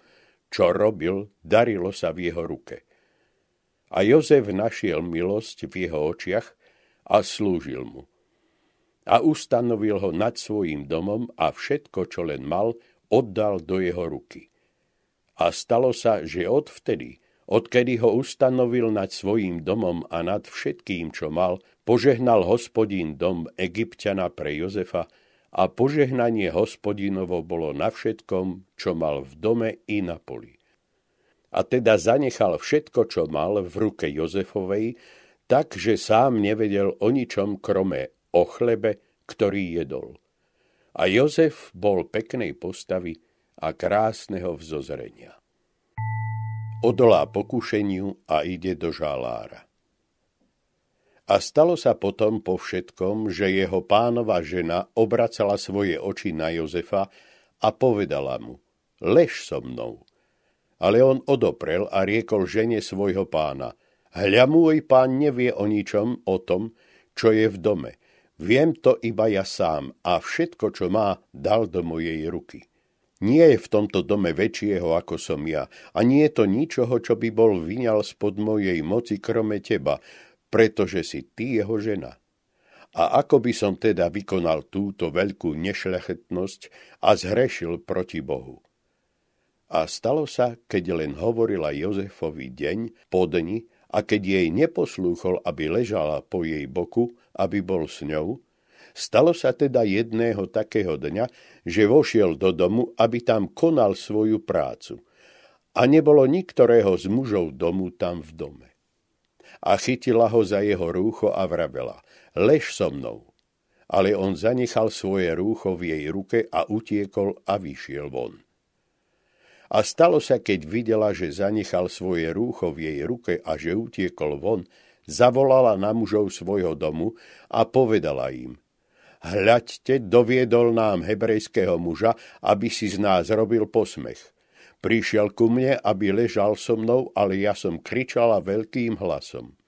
B: čo robil, darilo sa v jeho ruke. A Jozef našiel milosť v jeho očiach a slúžil mu. A ustanovil ho nad svojím domom a všetko, čo len mal, oddal do jeho ruky. A stalo sa, že odvtedy, odkedy ho ustanovil nad svojím domom a nad všetkým, čo mal, požehnal hospodín dom Egyptiana pre Jozefa a požehnanie hospodinovo bolo na všetkom, čo mal v dome i na poli. A teda zanechal všetko, čo mal v ruke Jozefovej, tak, že sám nevedel o ničom krome o chlebe, ktorý jedol. A Jozef bol peknej postavy a krásneho vzozrenia. Odolá pokušeniu a ide do žalára. A stalo sa potom po všetkom, že jeho pánova žena obracala svoje oči na Jozefa a povedala mu, lež so mnou. Ale on odoprel a riekol žene svojho pána, hľa môj pán nevie o ničom, o tom, čo je v dome. Viem to iba ja sám a všetko, čo má, dal do mojej ruky. Nie je v tomto dome väčšieho, ako som ja, a nie je to ničoho, čo by bol vyňal spod mojej moci, krome teba, pretože si ty jeho žena. A ako by som teda vykonal túto veľkú nešľachetnosť a zhrešil proti Bohu. A stalo sa, keď len hovorila Jozefovi deň po dni a keď jej neposlúchol, aby ležala po jej boku, aby bol s ňou, stalo sa teda jedného takého dňa, že vošiel do domu, aby tam konal svoju prácu. A nebolo niktorého z mužov domu tam v dome a chytila ho za jeho rúcho a vravela, lež so mnou. Ale on zanechal svoje rúcho v jej ruke a utiekol a vyšiel von. A stalo sa, keď videla, že zanechal svoje rúcho v jej ruke a že utiekol von, zavolala na mužov svojho domu a povedala im, hľaďte, doviedol nám hebrejského muža, aby si z nás robil posmech. Prišiel ku mne, aby ležal so mnou, ale ja som kričala veľkým hlasom.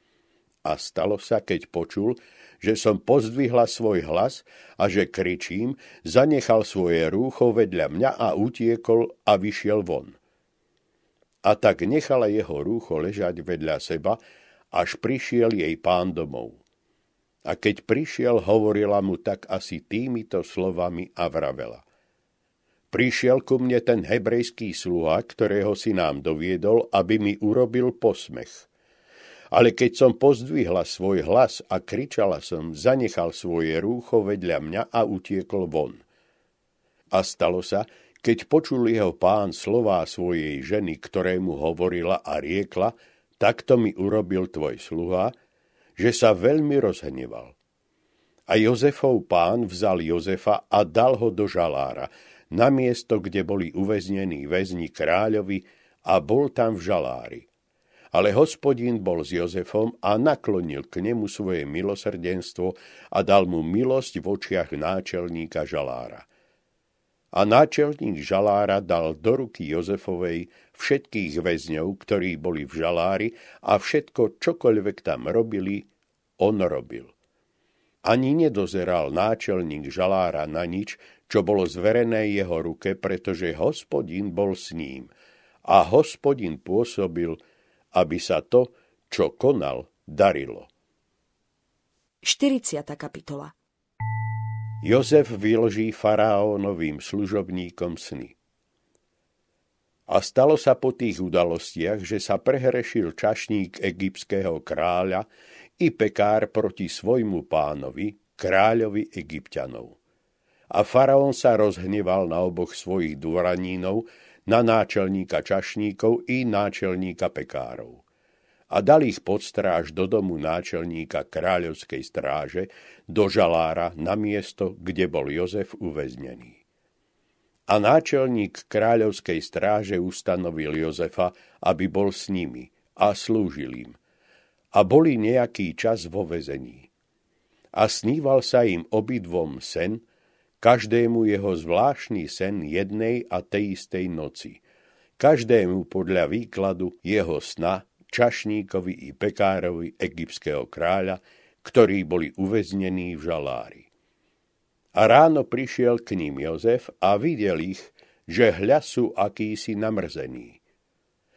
B: A stalo sa, keď počul, že som pozdvihla svoj hlas a že kričím, zanechal svoje rúcho vedľa mňa a utiekol a vyšiel von. A tak nechala jeho rúcho ležať vedľa seba, až prišiel jej pán domov. A keď prišiel, hovorila mu tak asi týmito slovami a vravela. Prišiel ku mne ten hebrejský sluha, ktorého si nám doviedol, aby mi urobil posmech. Ale keď som pozdvihla svoj hlas a kričala som, zanechal svoje rúcho vedľa mňa a utiekol von. A stalo sa, keď počul jeho pán slová svojej ženy, ktorému hovorila a riekla, takto mi urobil tvoj sluha, že sa veľmi rozhneval. A Jozefov pán vzal Jozefa a dal ho do žalára, na miesto, kde boli uväznení väzni kráľovi a bol tam v žalári. Ale hospodín bol s Jozefom a naklonil k nemu svoje milosrdenstvo a dal mu milosť v očiach náčelníka žalára. A náčelník žalára dal do ruky Jozefovej všetkých väzňov, ktorí boli v žalári a všetko, čokoľvek tam robili, on robil. Ani nedozeral náčelník žalára na nič, čo bolo zverené jeho ruke, pretože hospodin bol s ním. A hospodin pôsobil, aby sa to, čo konal, darilo.
A: 40. kapitola
B: Jozef vyloží faraónovým služobníkom sny. A stalo sa po tých udalostiach, že sa prehrešil čašník egyptského kráľa i pekár proti svojmu pánovi, kráľovi egyptianov A faraón sa rozhneval na oboch svojich dvoranínov, na náčelníka čašníkov i náčelníka pekárov. A dal ich pod stráž do domu náčelníka kráľovskej stráže, do žalára, na miesto, kde bol Jozef uväznený. A náčelník kráľovskej stráže ustanovil Jozefa, aby bol s nimi a slúžil im. A boli nejaký čas vo vezení a sníval sa im obidvom sen, každému jeho zvláštny sen jednej a tej istej noci, každému podľa výkladu jeho sna čašníkovi i pekárovi egyptského kráľa, ktorí boli uväznení v žalári. A ráno prišiel k ním Jozef a videl ich, že hľa sú akýsi namrzení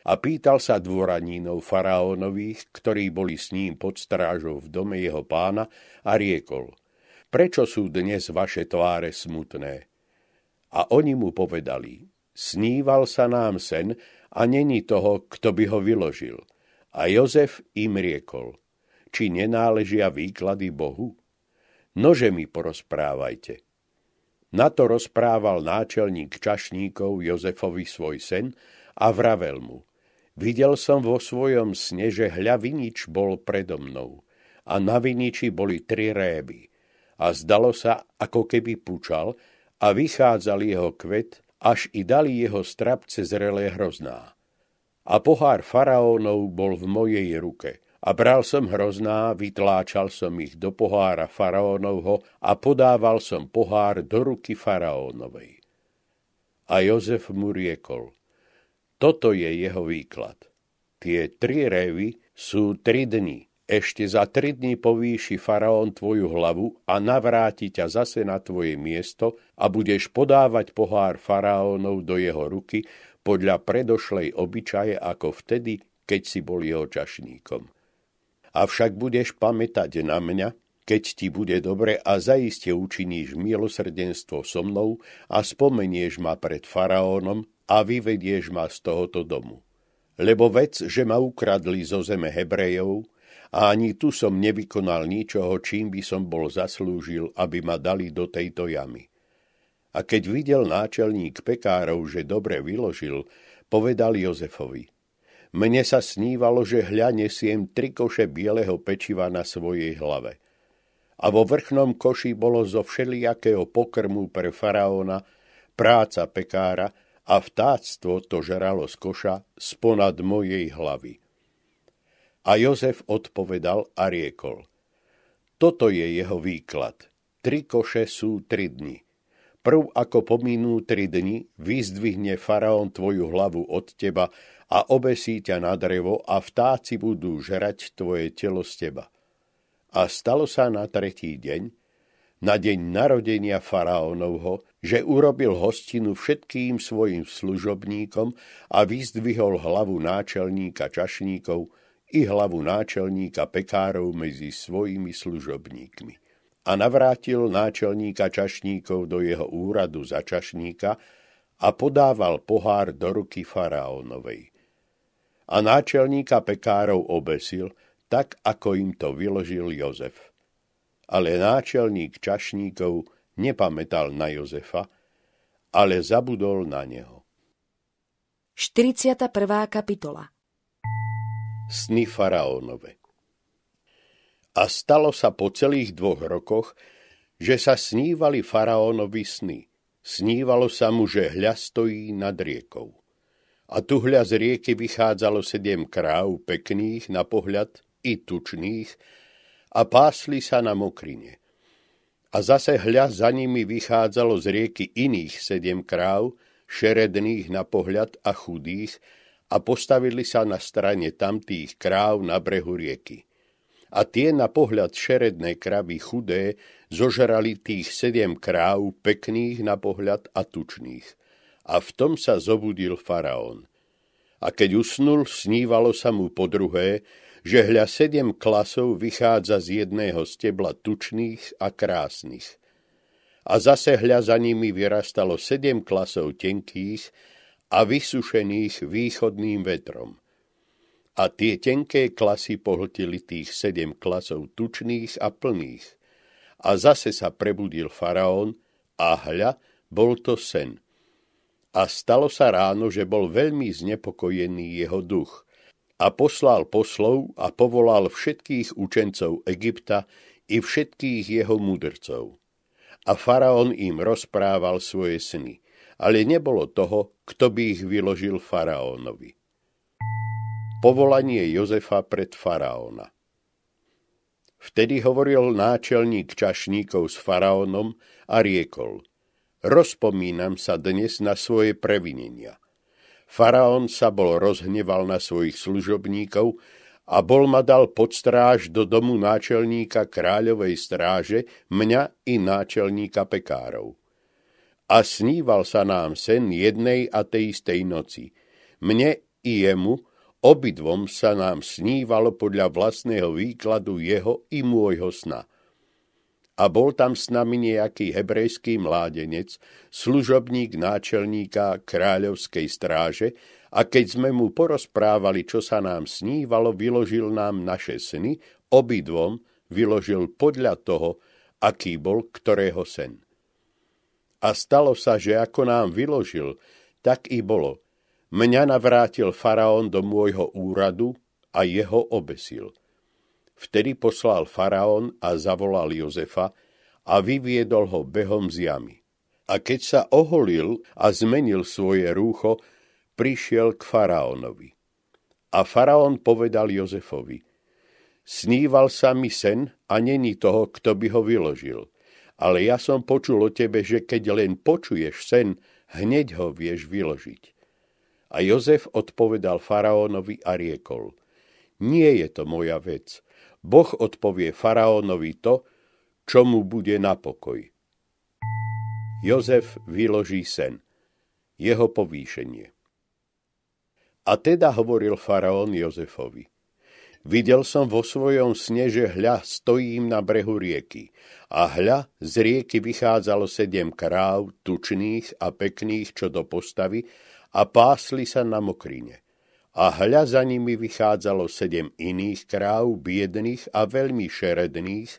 B: a pýtal sa dvoranínov faraónových, ktorí boli s ním pod strážou v dome jeho pána a riekol, prečo sú dnes vaše tváre smutné? A oni mu povedali, sníval sa nám sen a není toho, kto by ho vyložil. A Jozef im riekol, či nenáležia výklady Bohu? Nože mi porozprávajte. Na to rozprával náčelník čašníkov Jozefovi svoj sen a vravel mu – Videl som vo svojom sne, že hľa vinič bol predo mnou a na viniči boli tri réby. A zdalo sa, ako keby pučal a vychádzal jeho kvet, až i dali jeho strapce zrelé hrozná. A pohár faraónov bol v mojej ruke. A bral som hrozná, vytláčal som ich do pohára faraónovho a podával som pohár do ruky faraónovej. A Jozef mu riekol – toto je jeho výklad. Tie tri révy sú tri dni. Ešte za tri dni povýši faraón tvoju hlavu a navráti ťa zase na tvoje miesto a budeš podávať pohár faraónov do jeho ruky podľa predošlej obyčaje ako vtedy, keď si bol jeho čašníkom. Avšak budeš pamätať na mňa, keď ti bude dobre a zaiste učiníš milosrdenstvo so mnou a spomenieš ma pred faraónom a vyvedieš ma z tohoto domu. Lebo vec, že ma ukradli zo zeme Hebrejov, a ani tu som nevykonal ničoho, čím by som bol zaslúžil, aby ma dali do tejto jamy. A keď videl náčelník pekárov, že dobre vyložil, povedal Jozefovi. Mne sa snívalo, že hľa nesiem tri koše bieleho pečiva na svojej hlave. A vo vrchnom koši bolo zo všelijakého pokrmu pre faraóna, práca pekára a vtáctvo to žralo z koša sponad mojej hlavy. A Jozef odpovedal a riekol. Toto je jeho výklad. Tri koše sú tri dni. Prv ako pominú tri dni, vyzdvihne faraón tvoju hlavu od teba a obesí ťa na drevo a vtáci budú žrať tvoje telo z teba. A stalo sa na tretí deň, na deň narodenia faraónovho, že urobil hostinu všetkým svojim služobníkom a vyzdvihol hlavu náčelníka čašníkov i hlavu náčelníka pekárov medzi svojimi služobníkmi. A navrátil náčelníka čašníkov do jeho úradu za čašníka a podával pohár do ruky faraónovej. A náčelníka pekárov obesil, tak ako im to vyložil Jozef ale náčelník čašníkov nepamätal na Jozefa, ale zabudol na neho.
A: 41. kapitola
B: Sny faraónove A stalo sa po celých dvoch rokoch, že sa snívali faraónovi sny. Snívalo sa mu, že hľa stojí nad riekou. A tu hľa z rieky vychádzalo sedem kráv pekných na pohľad i tučných, a pásli sa na mokrine. A zase hľa za nimi vychádzalo z rieky iných sedem kráv, šeredných na pohľad a chudých, a postavili sa na strane tamtých kráv na brehu rieky. A tie na pohľad šeredné kravy chudé zožrali tých sedem kráv pekných na pohľad a tučných. A v tom sa zobudil faraón. A keď usnul, snívalo sa mu po druhé, že hľa sedem klasov vychádza z jedného stebla tučných a krásnych. A zase hľa za nimi vyrastalo sedem klasov tenkých a vysušených východným vetrom. A tie tenké klasy pohltili tých sedem klasov tučných a plných. A zase sa prebudil faraón A hľa, bol to sen. A stalo sa ráno, že bol veľmi znepokojený jeho duch. A poslal poslov a povolal všetkých učencov Egypta i všetkých jeho mudrcov. A faraón im rozprával svoje sny, ale nebolo toho, kto by ich vyložil faraónovi. Povolanie Jozefa pred faraóna Vtedy hovoril náčelník čašníkov s faraónom a riekol – Rozpomínam sa dnes na svoje previnenia. Faraón sa bol rozhneval na svojich služobníkov a bol ma dal pod stráž do domu náčelníka kráľovej stráže, mňa i náčelníka pekárov. A sníval sa nám sen jednej a tej istej noci. Mne i jemu, obidvom sa nám snívalo podľa vlastného výkladu jeho i môjho sna a bol tam s nami nejaký hebrejský mládenec, služobník náčelníka kráľovskej stráže a keď sme mu porozprávali, čo sa nám snívalo, vyložil nám naše sny, obidvom vyložil podľa toho, aký bol ktorého sen. A stalo sa, že ako nám vyložil, tak i bolo. Mňa navrátil faraón do môjho úradu a jeho obesil. Vtedy poslal faraón a zavolal Jozefa a vyviedol ho behom z jamy. A keď sa oholil a zmenil svoje rúcho, prišiel k faraónovi. A faraón povedal Jozefovi, sníval sa mi sen a není toho, kto by ho vyložil. Ale ja som počul o tebe, že keď len počuješ sen, hneď ho vieš vyložiť. A Jozef odpovedal faraónovi a riekol, nie je to moja vec, Boh odpovie faraónovi to, čo mu bude na pokoj. Jozef vyloží sen. Jeho povýšenie. A teda hovoril faraón Jozefovi. Videl som vo svojom sne, že hľa stojím na brehu rieky. A hľa z rieky vychádzalo sedem kráv, tučných a pekných, čo do postavy, a pásli sa na mokrine a hľa za nimi vychádzalo sedem iných kráv, biedných a veľmi šeredných,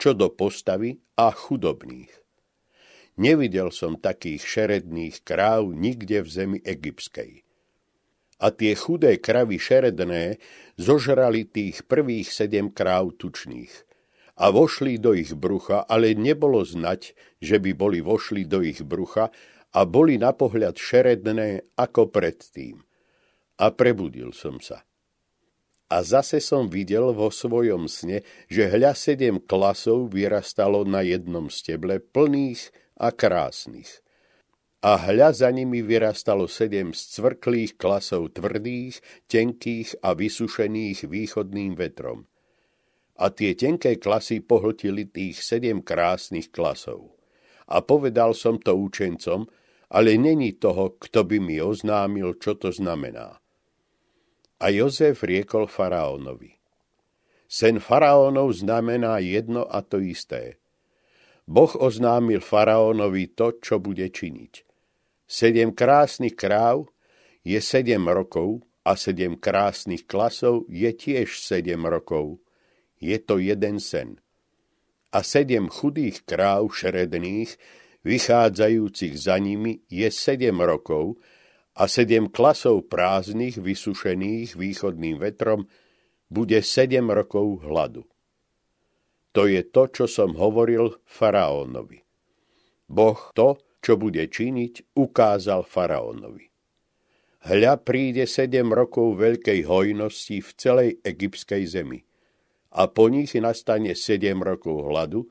B: čo do postavy a chudobných. Nevidel som takých šeredných kráv nikde v zemi egyptskej. A tie chudé kravy šeredné zožrali tých prvých sedem kráv tučných a vošli do ich brucha, ale nebolo znať, že by boli vošli do ich brucha a boli na pohľad šeredné ako predtým a prebudil som sa. A zase som videl vo svojom sne, že hľa sedem klasov vyrastalo na jednom steble plných a krásnych. A hľa za nimi vyrastalo sedem scvrklých klasov tvrdých, tenkých a vysušených východným vetrom. A tie tenké klasy pohltili tých sedem krásnych klasov. A povedal som to učencom, ale není toho, kto by mi oznámil, čo to znamená. A Jozef riekol faraónovi. Sen faraónov znamená jedno a to isté. Boh oznámil faraónovi to, čo bude činiť. Sedem krásnych kráv je sedem rokov a sedem krásnych klasov je tiež sedem rokov. Je to jeden sen. A sedem chudých kráv šeredných, vychádzajúcich za nimi, je sedem rokov a sedem klasov prázdnych, vysušených východným vetrom, bude sedem rokov hladu. To je to, čo som hovoril faraónovi. Boh to, čo bude činiť, ukázal faraónovi. Hľa príde sedem rokov veľkej hojnosti v celej egyptskej zemi a po nich nastane sedem rokov hladu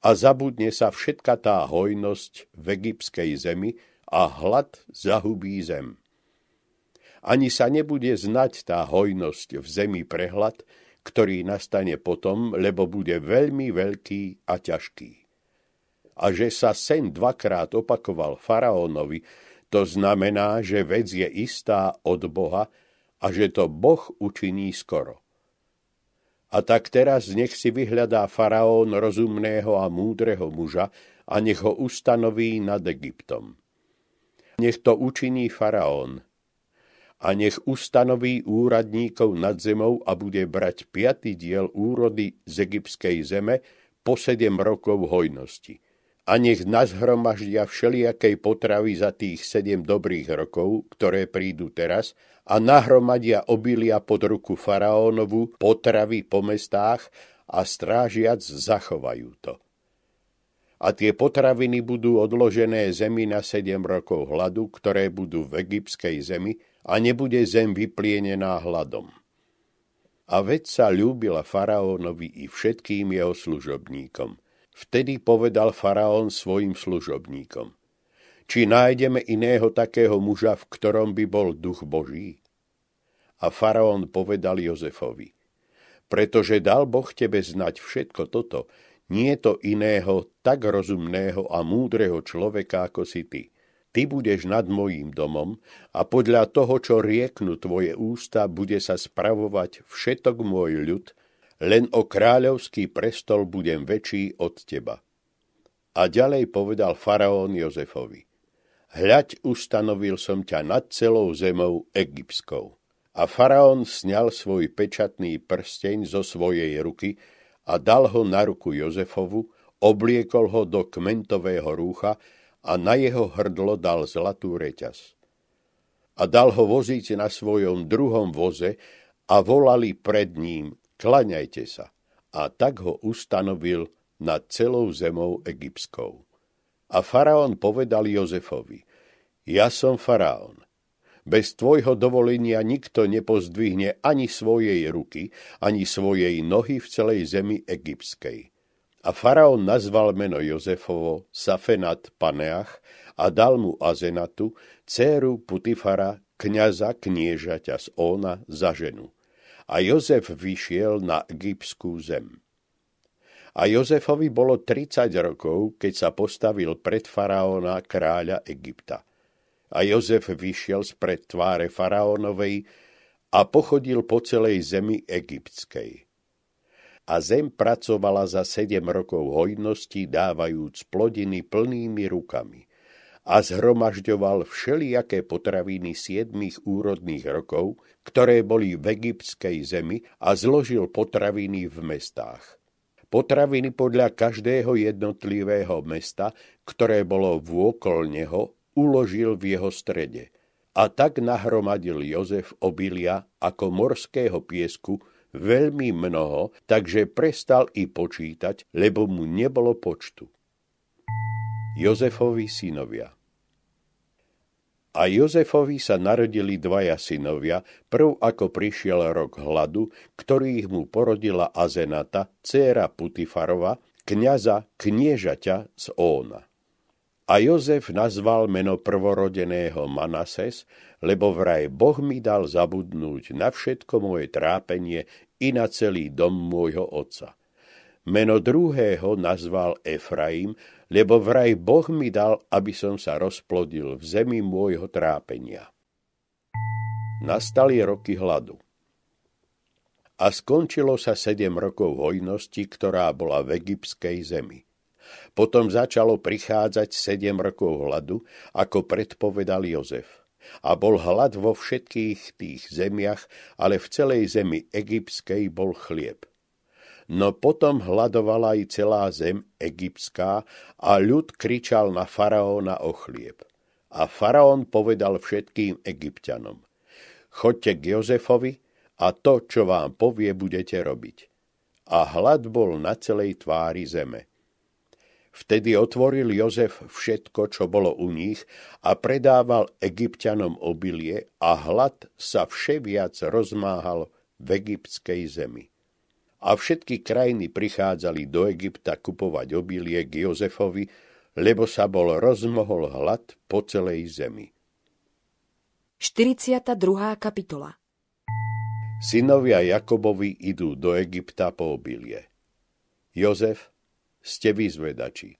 B: a zabudne sa všetka tá hojnosť v egyptskej zemi, a hlad zahubí zem. Ani sa nebude znať tá hojnosť v zemi prehľad, ktorý nastane potom, lebo bude veľmi veľký a ťažký. A že sa sen dvakrát opakoval faraónovi, to znamená, že vec je istá od Boha a že to Boh učiní skoro. A tak teraz nech si vyhľadá faraón rozumného a múdreho muža a nech ho ustanoví nad Egyptom. Nech to učiní faraón. A nech ustanoví úradníkov nad zemou a bude brať piatý diel úrody z egyptskej zeme po sedem rokov hojnosti. a nech nazhromaždia všelijakej potravy za tých sedem dobrých rokov, ktoré prídu teraz, a nahromadia obilia pod ruku faraónovu, potravy po mestách a strážiac zachovajú to. A tie potraviny budú odložené zemi na sedem rokov hladu, ktoré budú v egyptskej zemi a nebude zem vyplienená hladom. A veď sa ľúbila faraónovi i všetkým jeho služobníkom. Vtedy povedal faraón svojim služobníkom. Či nájdeme iného takého muža, v ktorom by bol duch Boží? A faraón povedal Jozefovi. Pretože dal Boh tebe znať všetko toto, nie je to iného tak rozumného a múdreho človeka, ako si ty. Ty budeš nad mojím domom a podľa toho, čo rieknú tvoje ústa, bude sa spravovať všetok môj ľud, len o kráľovský prestol budem väčší od teba. A ďalej povedal faraón Jozefovi, hľaď ustanovil som ťa nad celou zemou egyptskou. A faraón sňal svoj pečatný prsteň zo svojej ruky a dal ho na ruku Jozefovu, obliekol ho do kmentového rúcha a na jeho hrdlo dal zlatú reťaz. A dal ho voziť na svojom druhom voze a volali pred ním, klaňajte sa. A tak ho ustanovil nad celou zemou egyptskou. A faraón povedal Jozefovi, ja som faraón. Bez tvojho dovolenia nikto nepozdvihne ani svojej ruky, ani svojej nohy v celej zemi egyptskej. A faraón nazval meno Jozefovo Safenat Paneach a dal mu Azenatu, dceru Putifara, kniaza kniežaťa z Óna, za ženu. A Jozef vyšiel na egyptskú zem. A Jozefovi bolo 30 rokov, keď sa postavil pred faraóna kráľa Egypta. A Jozef vyšiel spred tváre faraónovej a pochodil po celej zemi egyptskej a zem pracovala za sedem rokov hojnosti, dávajúc plodiny plnými rukami a zhromažďoval všelijaké potraviny siedmých úrodných rokov, ktoré boli v egyptskej zemi a zložil potraviny v mestách. Potraviny podľa každého jednotlivého mesta, ktoré bolo vôkol neho, uložil v jeho strede. A tak nahromadil Jozef obilia ako morského piesku veľmi mnoho, takže prestal i počítať, lebo mu nebolo počtu. Jozefovi synovia A Jozefovi sa narodili dvaja synovia, prv ako prišiel rok hladu, ktorých mu porodila Azenata, dcéra Putifarova, kniaza kniežaťa z Óna. A Jozef nazval meno prvorodeného Manases, lebo vraj Boh mi dal zabudnúť na všetko moje trápenie i na celý dom môjho otca. Meno druhého nazval Efraim, lebo vraj Boh mi dal, aby som sa rozplodil v zemi môjho trápenia. Nastali roky hladu. A skončilo sa sedem rokov hojnosti, ktorá bola v egyptskej zemi. Potom začalo prichádzať sedem rokov hladu, ako predpovedal Jozef. A bol hlad vo všetkých tých zemiach, ale v celej zemi egyptskej bol chlieb. No potom hladovala aj celá zem egyptská a ľud kričal na faraóna o chlieb. A faraón povedal všetkým egyptianom, chodte k Jozefovi a to, čo vám povie, budete robiť. A hlad bol na celej tvári zeme. Vtedy otvoril Jozef všetko, čo bolo u nich a predával egyptianom obilie a hlad sa vševiac rozmáhal v egyptskej zemi. A všetky krajiny prichádzali do Egypta kupovať obilie k Jozefovi, lebo sa bol rozmohol hlad po celej zemi.
A: 42. kapitola
B: Synovia Jakobovi idú do Egypta po obilie. Jozef ste vyzvedači.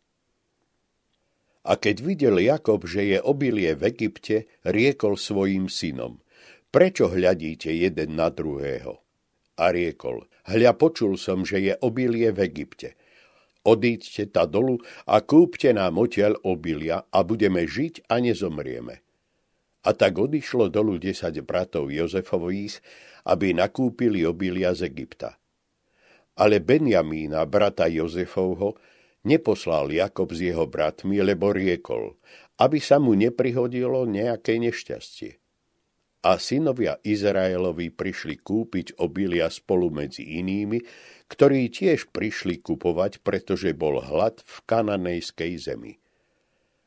B: A keď videl Jakob, že je obilie v Egypte, riekol svojim synom, prečo hľadíte jeden na druhého? A riekol, hľa počul som, že je obilie v Egypte. Odíďte ta dolu a kúpte nám odtiaľ obilia a budeme žiť a nezomrieme. A tak odišlo dolu desať bratov Jozefových, aby nakúpili obilia z Egypta ale Benjamína, brata Jozefovho, Neposlal Jakob s jeho bratmi, lebo riekol, aby sa mu neprihodilo nejaké nešťastie. A synovia Izraelovi prišli kúpiť obilia spolu medzi inými, ktorí tiež prišli kupovať, pretože bol hlad v kananejskej zemi.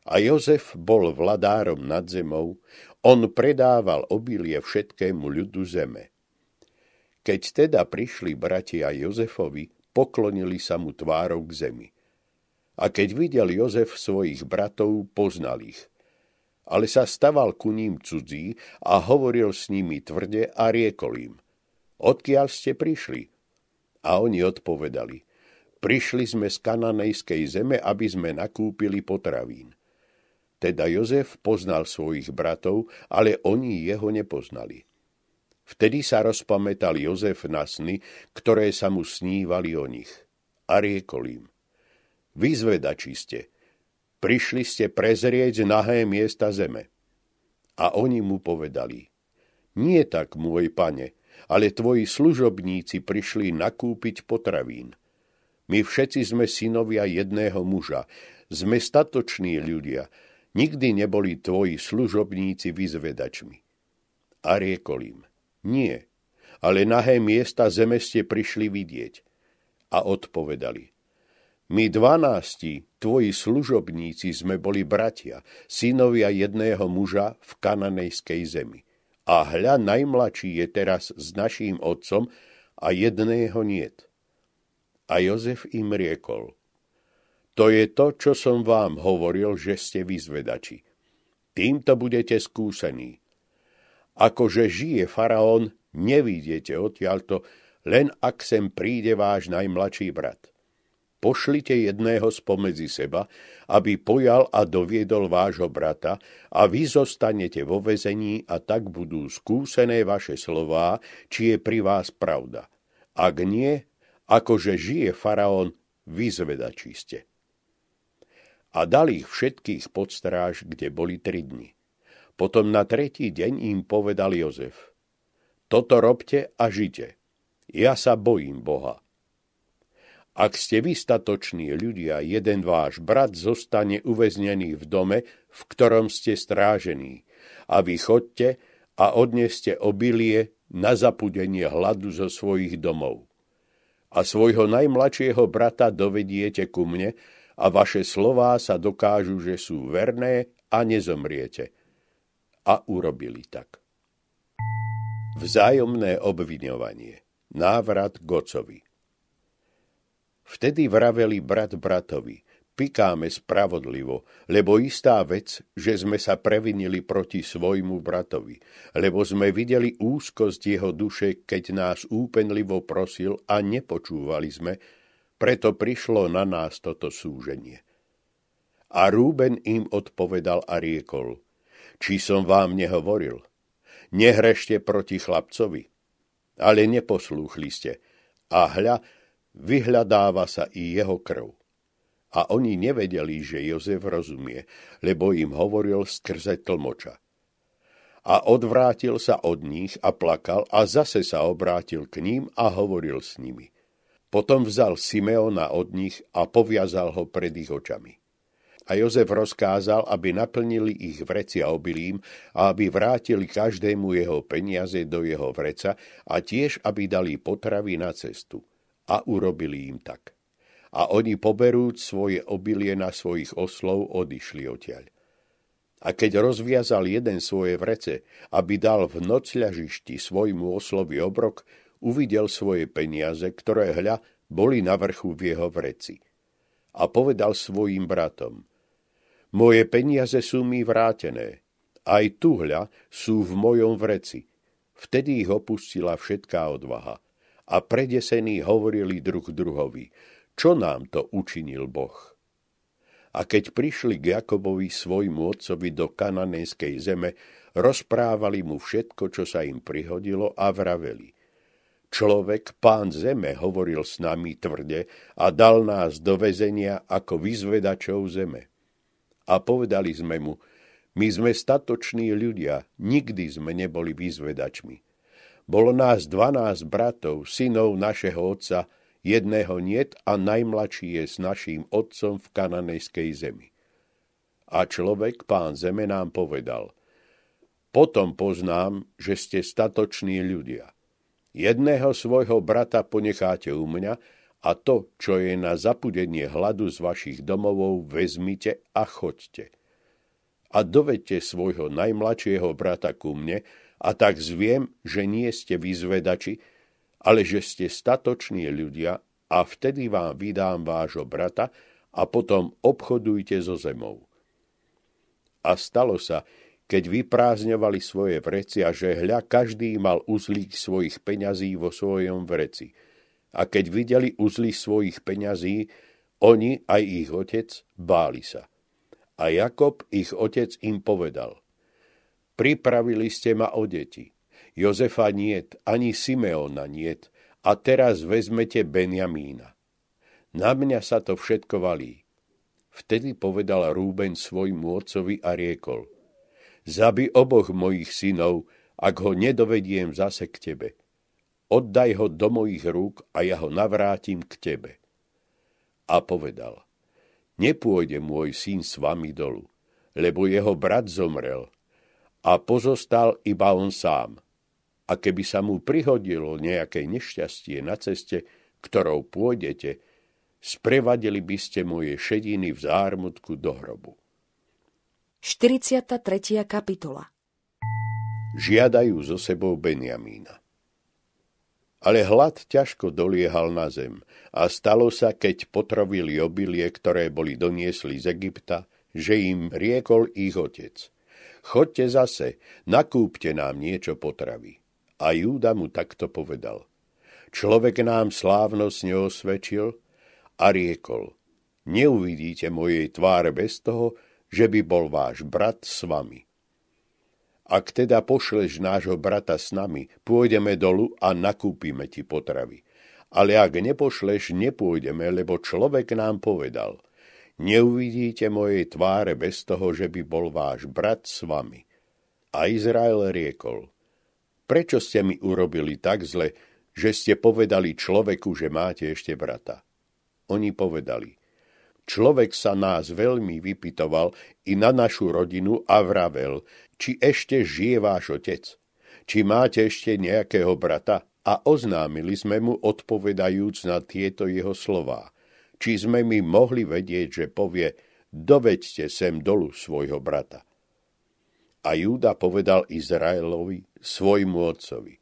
B: A Jozef bol vladárom nad zemou, on predával obilie všetkému ľudu zeme. Keď teda prišli bratia Jozefovi, poklonili sa mu tvárou k zemi. A keď videl Jozef svojich bratov, poznal ich. Ale sa staval ku ním cudzí a hovoril s nimi tvrde a riekol im. Odkiaľ ste prišli? A oni odpovedali. Prišli sme z kananejskej zeme, aby sme nakúpili potravín. Teda Jozef poznal svojich bratov, ale oni jeho nepoznali. Vtedy sa rozpamätal Jozef na sny, ktoré sa mu snívali o nich. A riekol im – Vyzvedači ste. Prišli ste prezrieť nahé miesta zeme. A oni mu povedali, nie tak, môj pane, ale tvoji služobníci prišli nakúpiť potravín. My všetci sme synovia jedného muža, sme statoční ľudia, nikdy neboli tvoji služobníci vyzvedačmi. A riekol im, nie, ale nahé miesta zeme ste prišli vidieť. A odpovedali, my dvanácti, tvoji služobníci, sme boli bratia, synovia jedného muža v kananejskej zemi. A hľa najmladší je teraz s naším otcom a jedného niet. A Jozef im riekol, to je to, čo som vám hovoril, že ste vyzvedači. Týmto budete skúsení. Akože žije faraón, nevidíte odtiaľto, len ak sem príde váš najmladší brat pošlite jedného spomedzi seba, aby pojal a doviedol vášho brata a vy zostanete vo vezení a tak budú skúsené vaše slová, či je pri vás pravda. Ak nie, akože žije faraón, vyzvedačí ste. A dal ich všetkých pod stráž, kde boli tri dni. Potom na tretí deň im povedal Jozef. Toto robte a žite. Ja sa bojím Boha ak ste vystatoční ľudia, jeden váš brat zostane uväznený v dome, v ktorom ste strážení. A vy chodte a odneste obilie na zapudenie hladu zo svojich domov. A svojho najmladšieho brata dovediete ku mne a vaše slová sa dokážu, že sú verné a nezomriete. A urobili tak. Vzájomné obviňovanie. Návrat Gocovi. Vtedy vraveli brat bratovi, pikáme spravodlivo, lebo istá vec, že sme sa previnili proti svojmu bratovi, lebo sme videli úzkosť jeho duše, keď nás úpenlivo prosil a nepočúvali sme, preto prišlo na nás toto súženie. A Rúben im odpovedal a riekol, či som vám nehovoril, nehrešte proti chlapcovi. Ale neposlúchli ste. A hľa, vyhľadáva sa i jeho krv. A oni nevedeli, že Jozef rozumie, lebo im hovoril skrze tlmoča. A odvrátil sa od nich a plakal a zase sa obrátil k ním a hovoril s nimi. Potom vzal Simeona od nich a poviazal ho pred ich očami. A Jozef rozkázal, aby naplnili ich vrecia obilím a aby vrátili každému jeho peniaze do jeho vreca a tiež, aby dali potravy na cestu a urobili im tak. A oni poberúc svoje obilie na svojich oslov, odišli odtiaľ. A keď rozviazal jeden svoje vrece, aby dal v nocľažišti svojmu oslovi obrok, uvidel svoje peniaze, ktoré hľa boli na vrchu v jeho vreci. A povedal svojim bratom, moje peniaze sú mi vrátené, aj tu hľa sú v mojom vreci. Vtedy ich opustila všetká odvaha a predesení hovorili druh druhovi, čo nám to učinil Boh. A keď prišli k Jakobovi svojmu otcovi do kananejskej zeme, rozprávali mu všetko, čo sa im prihodilo a vraveli. Človek, pán zeme, hovoril s nami tvrde a dal nás do vezenia ako vyzvedačov zeme. A povedali sme mu, my sme statoční ľudia, nikdy sme neboli vyzvedačmi. Bolo nás dvanásť bratov, synov našeho otca, jedného niet a najmladší je s naším otcom v kananejskej zemi. A človek, pán zeme, nám povedal, potom poznám, že ste statoční ľudia. Jedného svojho brata ponecháte u mňa a to, čo je na zapudenie hladu z vašich domovov, vezmite a choďte. A dovedte svojho najmladšieho brata ku mne, a tak zviem, že nie ste vyzvedači, ale že ste statoční ľudia a vtedy vám vydám vášho brata a potom obchodujte so zemou. A stalo sa, keď vyprázdňovali svoje vreci a že hľa každý mal uzlík svojich peňazí vo svojom vreci. A keď videli uzly svojich peňazí, oni aj ich otec báli sa. A Jakob, ich otec, im povedal, pripravili ste ma o deti. Jozefa niet, ani Simeona niet, a teraz vezmete Benjamína. Na mňa sa to všetko valí. Vtedy povedal Rúben svojmu otcovi a riekol, zabi oboch mojich synov, ak ho nedovediem zase k tebe. Oddaj ho do mojich rúk a ja ho navrátim k tebe. A povedal, nepôjde môj syn s vami dolu, lebo jeho brat zomrel a pozostal iba on sám a keby sa mu prihodilo nejaké nešťastie na ceste, ktorou pôjdete, sprevadili by ste moje šediny v zármutku do hrobu.
A: 43. kapitola
B: Žiadajú zo sebou Benjamína. Ale hlad ťažko doliehal na zem a stalo sa, keď potrovili obilie, ktoré boli doniesli z Egypta, že im riekol ich otec. Chodte zase, nakúpte nám niečo potravy. A Júda mu takto povedal. Človek nám slávnosť osvedčil a riekol, neuvidíte mojej tváre bez toho, že by bol váš brat s vami. Ak teda pošleš nášho brata s nami, pôjdeme dolu a nakúpime ti potravy. Ale ak nepošleš, nepôjdeme, lebo človek nám povedal, neuvidíte mojej tváre bez toho, že by bol váš brat s vami. A Izrael riekol, Prečo ste mi urobili tak zle, že ste povedali človeku, že máte ešte brata? Oni povedali, človek sa nás veľmi vypitoval i na našu rodinu a vravel, či ešte žije váš otec, či máte ešte nejakého brata a oznámili sme mu odpovedajúc na tieto jeho slová. Či sme mi mohli vedieť, že povie, doveďte sem dolu svojho brata. A Júda povedal Izraelovi, svojmu otcovi.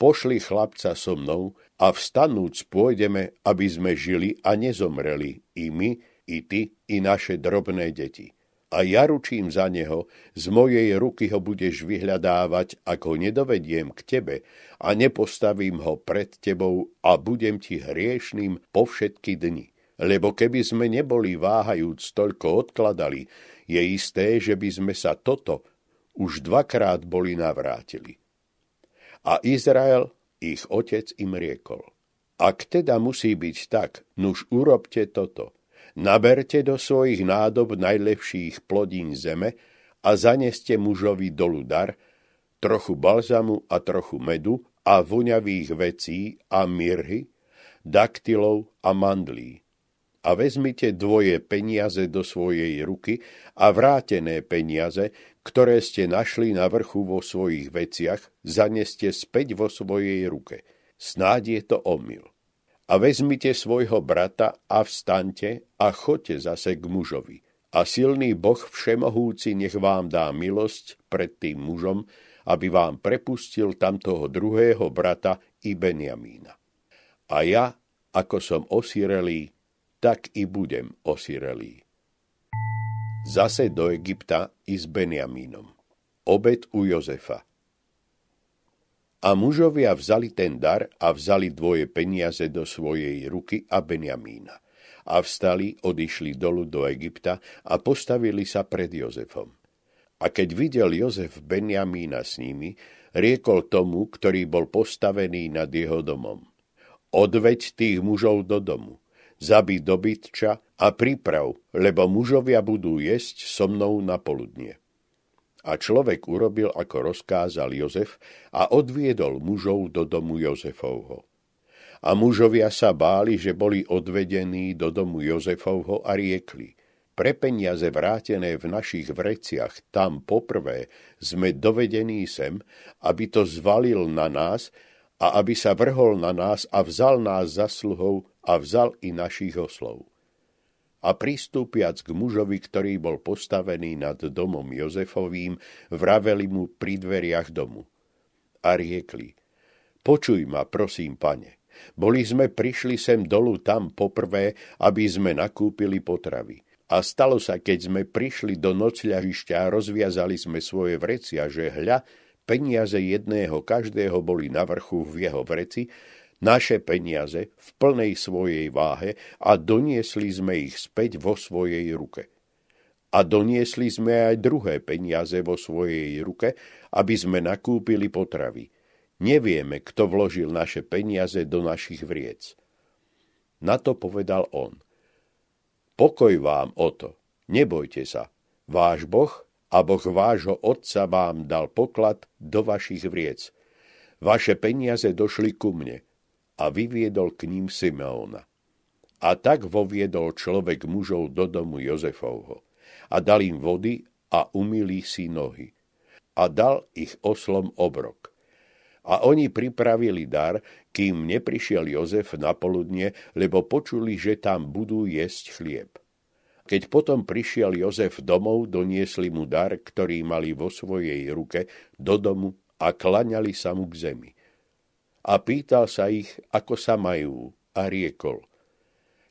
B: Pošli chlapca so mnou a vstanúc pôjdeme, aby sme žili a nezomreli, i my, i ty, i naše drobné deti. A ja ručím za neho, z mojej ruky ho budeš vyhľadávať, ako nedovediem k tebe a nepostavím ho pred tebou a budem ti hriešným po všetky dni. Lebo keby sme neboli váhajúc toľko odkladali, je isté, že by sme sa toto už dvakrát boli navrátili. A Izrael, ich otec, im riekol. Ak teda musí byť tak, nuž urobte toto. Naberte do svojich nádob najlepších plodín zeme a zaneste mužovi dolu dar, trochu balzamu a trochu medu a voňavých vecí a mirhy, daktylov a mandlí a vezmite dvoje peniaze do svojej ruky a vrátené peniaze, ktoré ste našli na vrchu vo svojich veciach, zaneste späť vo svojej ruke. Snáď je to omyl. A vezmite svojho brata a vstante a choďte zase k mužovi. A silný Boh všemohúci nech vám dá milosť pred tým mužom, aby vám prepustil tamtoho druhého brata i Benjamína. A ja, ako som osirelý, tak i budem osirelý. Zase do Egypta i s Benjamínom. Obed u Jozefa. A mužovia vzali ten dar a vzali dvoje peniaze do svojej ruky a Benjamína. A vstali, odišli dolu do Egypta a postavili sa pred Jozefom. A keď videl Jozef Benjamína s nimi, riekol tomu, ktorý bol postavený nad jeho domom. Odveď tých mužov do domu zabí dobytča a priprav, lebo mužovia budú jesť so mnou na poludnie. A človek urobil, ako rozkázal Jozef, a odviedol mužov do domu Jozefovho. A mužovia sa báli, že boli odvedení do domu Jozefovho a riekli, pre peniaze vrátené v našich vreciach tam poprvé sme dovedení sem, aby to zvalil na nás a aby sa vrhol na nás a vzal nás za sluhov a vzal i našich oslov. A pristúpiac k mužovi, ktorý bol postavený nad domom Jozefovým, vraveli mu pri dveriach domu. A riekli, počuj ma, prosím, pane, boli sme prišli sem dolu tam poprvé, aby sme nakúpili potravy. A stalo sa, keď sme prišli do nocľahišťa a rozviazali sme svoje vrecia, že hľa, peniaze jedného každého boli na vrchu v jeho vreci, naše peniaze v plnej svojej váhe a doniesli sme ich späť vo svojej ruke. A doniesli sme aj druhé peniaze vo svojej ruke, aby sme nakúpili potravy. Nevieme, kto vložil naše peniaze do našich vriec. Na to povedal on – Pokoj vám o to, nebojte sa. Váš Boh a Boh vášho otca vám dal poklad do vašich vriec. Vaše peniaze došli ku mne a vyviedol k ním Simeona. A tak voviedol človek mužov do domu Jozefovho a dal im vody a umýli si nohy. A dal ich oslom obrok. A oni pripravili dar, kým neprišiel Jozef na poludne, lebo počuli, že tam budú jesť chlieb. Keď potom prišiel Jozef domov, doniesli mu dar, ktorý mali vo svojej ruke, do domu a klaňali sa mu k zemi. A pýtal sa ich, ako sa majú, a riekol,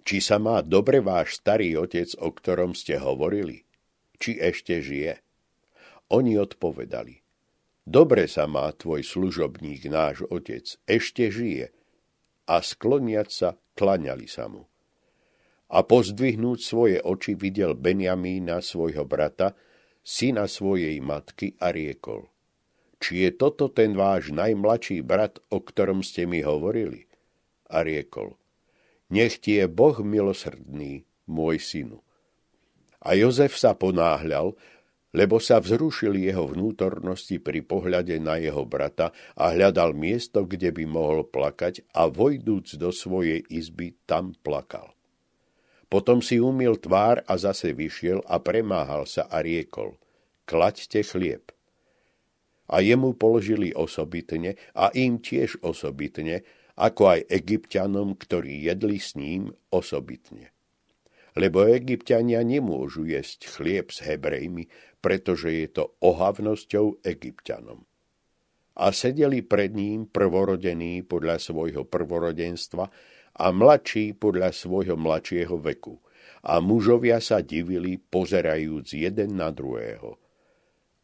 B: či sa má dobre váš starý otec, o ktorom ste hovorili, či ešte žije. Oni odpovedali, Dobre sa má tvoj služobník, náš otec, ešte žije. A skloniať sa, klaňali sa mu. A pozdvihnúť svoje oči videl Benjamína, svojho brata, syna svojej matky a riekol. Či je toto ten váš najmladší brat, o ktorom ste mi hovorili? A riekol. Nech ti je Boh milosrdný, môj synu. A Jozef sa ponáhľal, lebo sa vzrušili jeho vnútornosti pri pohľade na jeho brata a hľadal miesto, kde by mohol plakať a vojdúc do svojej izby tam plakal. Potom si umil tvár a zase vyšiel a premáhal sa a riekol, klaďte chlieb. A jemu položili osobitne a im tiež osobitne, ako aj egyptianom, ktorí jedli s ním osobitne lebo egyptiania nemôžu jesť chlieb s hebrejmi, pretože je to ohavnosťou egyptianom. A sedeli pred ním prvorodení podľa svojho prvorodenstva a mladší podľa svojho mladšieho veku. A mužovia sa divili, pozerajúc jeden na druhého.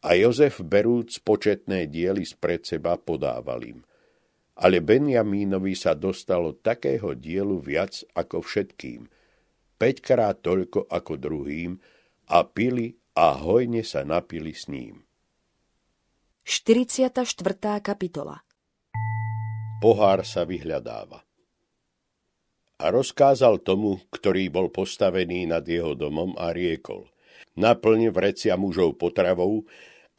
B: A Jozef, berúc početné diely spred seba, podával im. Ale Benjamínovi sa dostalo takého dielu viac ako všetkým – päťkrát toľko ako druhým a pili a hojne sa napili s ním.
A: 44. kapitola
B: Pohár sa vyhľadáva. A rozkázal tomu, ktorý bol postavený nad jeho domom a riekol, naplň vrecia mužov potravou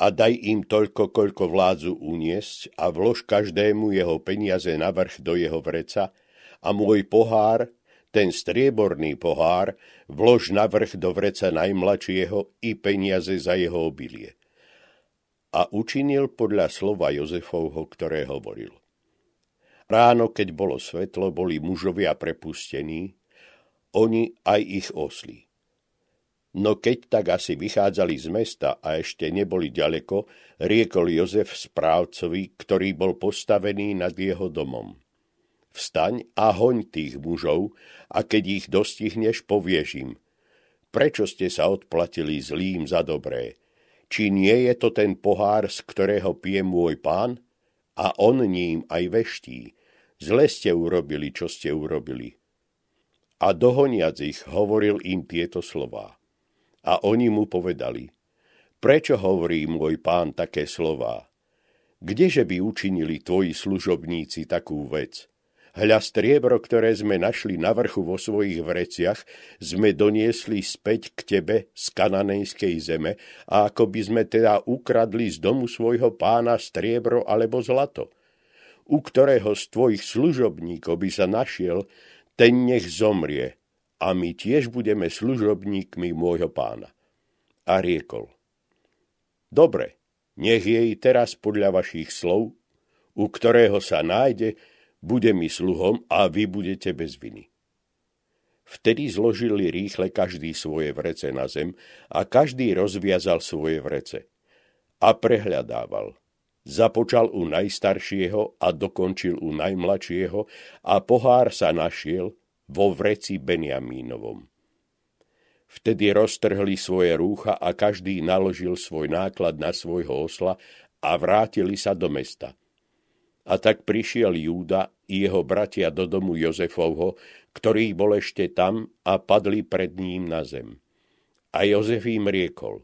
B: a daj im toľko, koľko vládzu uniesť a vlož každému jeho peniaze navrch do jeho vreca a môj pohár ten strieborný pohár vlož navrch do vreca najmladšieho i peniaze za jeho obilie. A učinil podľa slova Jozefovho, ktoré hovoril. Ráno, keď bolo svetlo, boli mužovia prepustení, oni aj ich osli. No keď tak asi vychádzali z mesta a ešte neboli ďaleko, riekol Jozef správcovi, ktorý bol postavený nad jeho domom. Vstaň a hoň tých mužov a keď ich dostihneš, povieš im. Prečo ste sa odplatili zlým za dobré? Či nie je to ten pohár, z ktorého pije môj pán? A on ním aj veští. Zle ste urobili, čo ste urobili. A dohoniac ich hovoril im tieto slová. A oni mu povedali, prečo hovorí môj pán také slová? Kdeže by učinili tvoji služobníci takú vec? Hľa striebro, ktoré sme našli na vrchu vo svojich vreciach, sme doniesli späť k tebe z kananejskej zeme a ako by sme teda ukradli z domu svojho pána striebro alebo zlato. U ktorého z tvojich služobníkov by sa našiel, ten nech zomrie a my tiež budeme služobníkmi môjho pána. A riekol, dobre, nech jej teraz podľa vašich slov, u ktorého sa nájde, bude mi sluhom a vy budete bez viny. Vtedy zložili rýchle každý svoje vrece na zem a každý rozviazal svoje vrece. A prehľadával. Započal u najstaršieho a dokončil u najmladšieho a pohár sa našiel vo vreci Beniamínovom. Vtedy roztrhli svoje rúcha a každý naložil svoj náklad na svojho osla a vrátili sa do mesta. A tak prišiel Júda i jeho bratia do domu Jozefovho, ktorý bol ešte tam a padli pred ním na zem. A Jozef im riekol,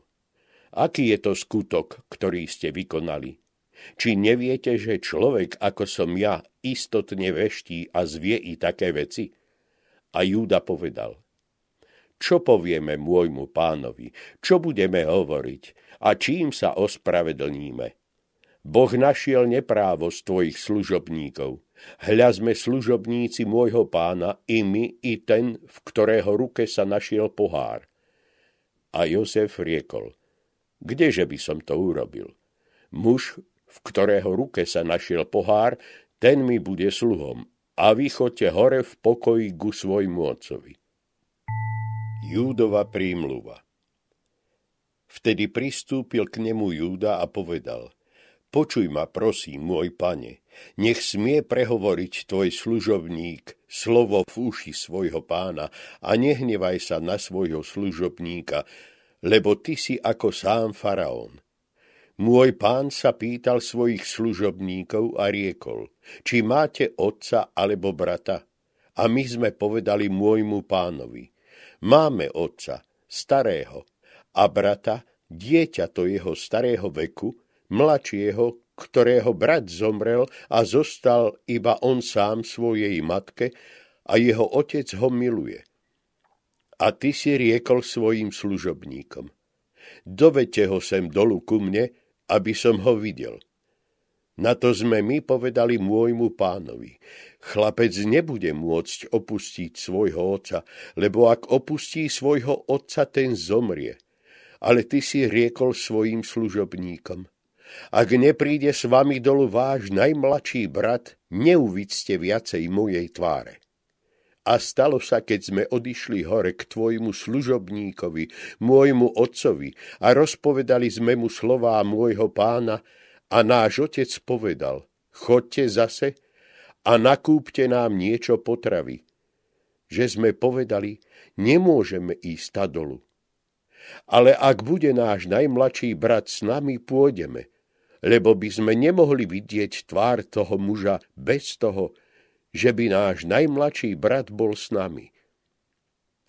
B: aký je to skutok, ktorý ste vykonali? Či neviete, že človek ako som ja istotne veští a zvie i také veci? A Júda povedal, čo povieme môjmu pánovi, čo budeme hovoriť a čím sa ospravedlníme? Boh našiel neprávo z tvojich služobníkov. Hľa sme služobníci môjho pána, i my, i ten, v ktorého ruke sa našiel pohár. A Jozef riekol, kdeže by som to urobil? Muž, v ktorého ruke sa našiel pohár, ten mi bude sluhom. A vy chodte hore v pokoji ku svojmu otcovi. Júdova prímluva Vtedy pristúpil k nemu Júda a povedal – Počuj ma, prosím, môj pane, nech smie prehovoriť tvoj služobník slovo v uši svojho pána a nehnevaj sa na svojho služobníka, lebo ty si ako sám faraón. Môj pán sa pýtal svojich služobníkov a riekol, či máte otca alebo brata. A my sme povedali môjmu pánovi, máme otca, starého, a brata, dieťa to jeho starého veku, mladšieho, ktorého brat zomrel a zostal iba on sám svojej matke a jeho otec ho miluje. A ty si riekol svojim služobníkom, dovete ho sem dolu ku mne, aby som ho videl. Na to sme my povedali môjmu pánovi. Chlapec nebude môcť opustiť svojho otca, lebo ak opustí svojho otca, ten zomrie. Ale ty si riekol svojim služobníkom. Ak nepríde s vami dolu váš najmladší brat, neuvidzte viacej mojej tváre. A stalo sa, keď sme odišli hore k tvojmu služobníkovi, môjmu otcovi, a rozpovedali sme mu slová môjho pána, a náš otec povedal, chodte zase a nakúpte nám niečo potravy. Že sme povedali, nemôžeme ísť dolu. Ale ak bude náš najmladší brat s nami, pôjdeme lebo by sme nemohli vidieť tvár toho muža bez toho, že by náš najmladší brat bol s nami.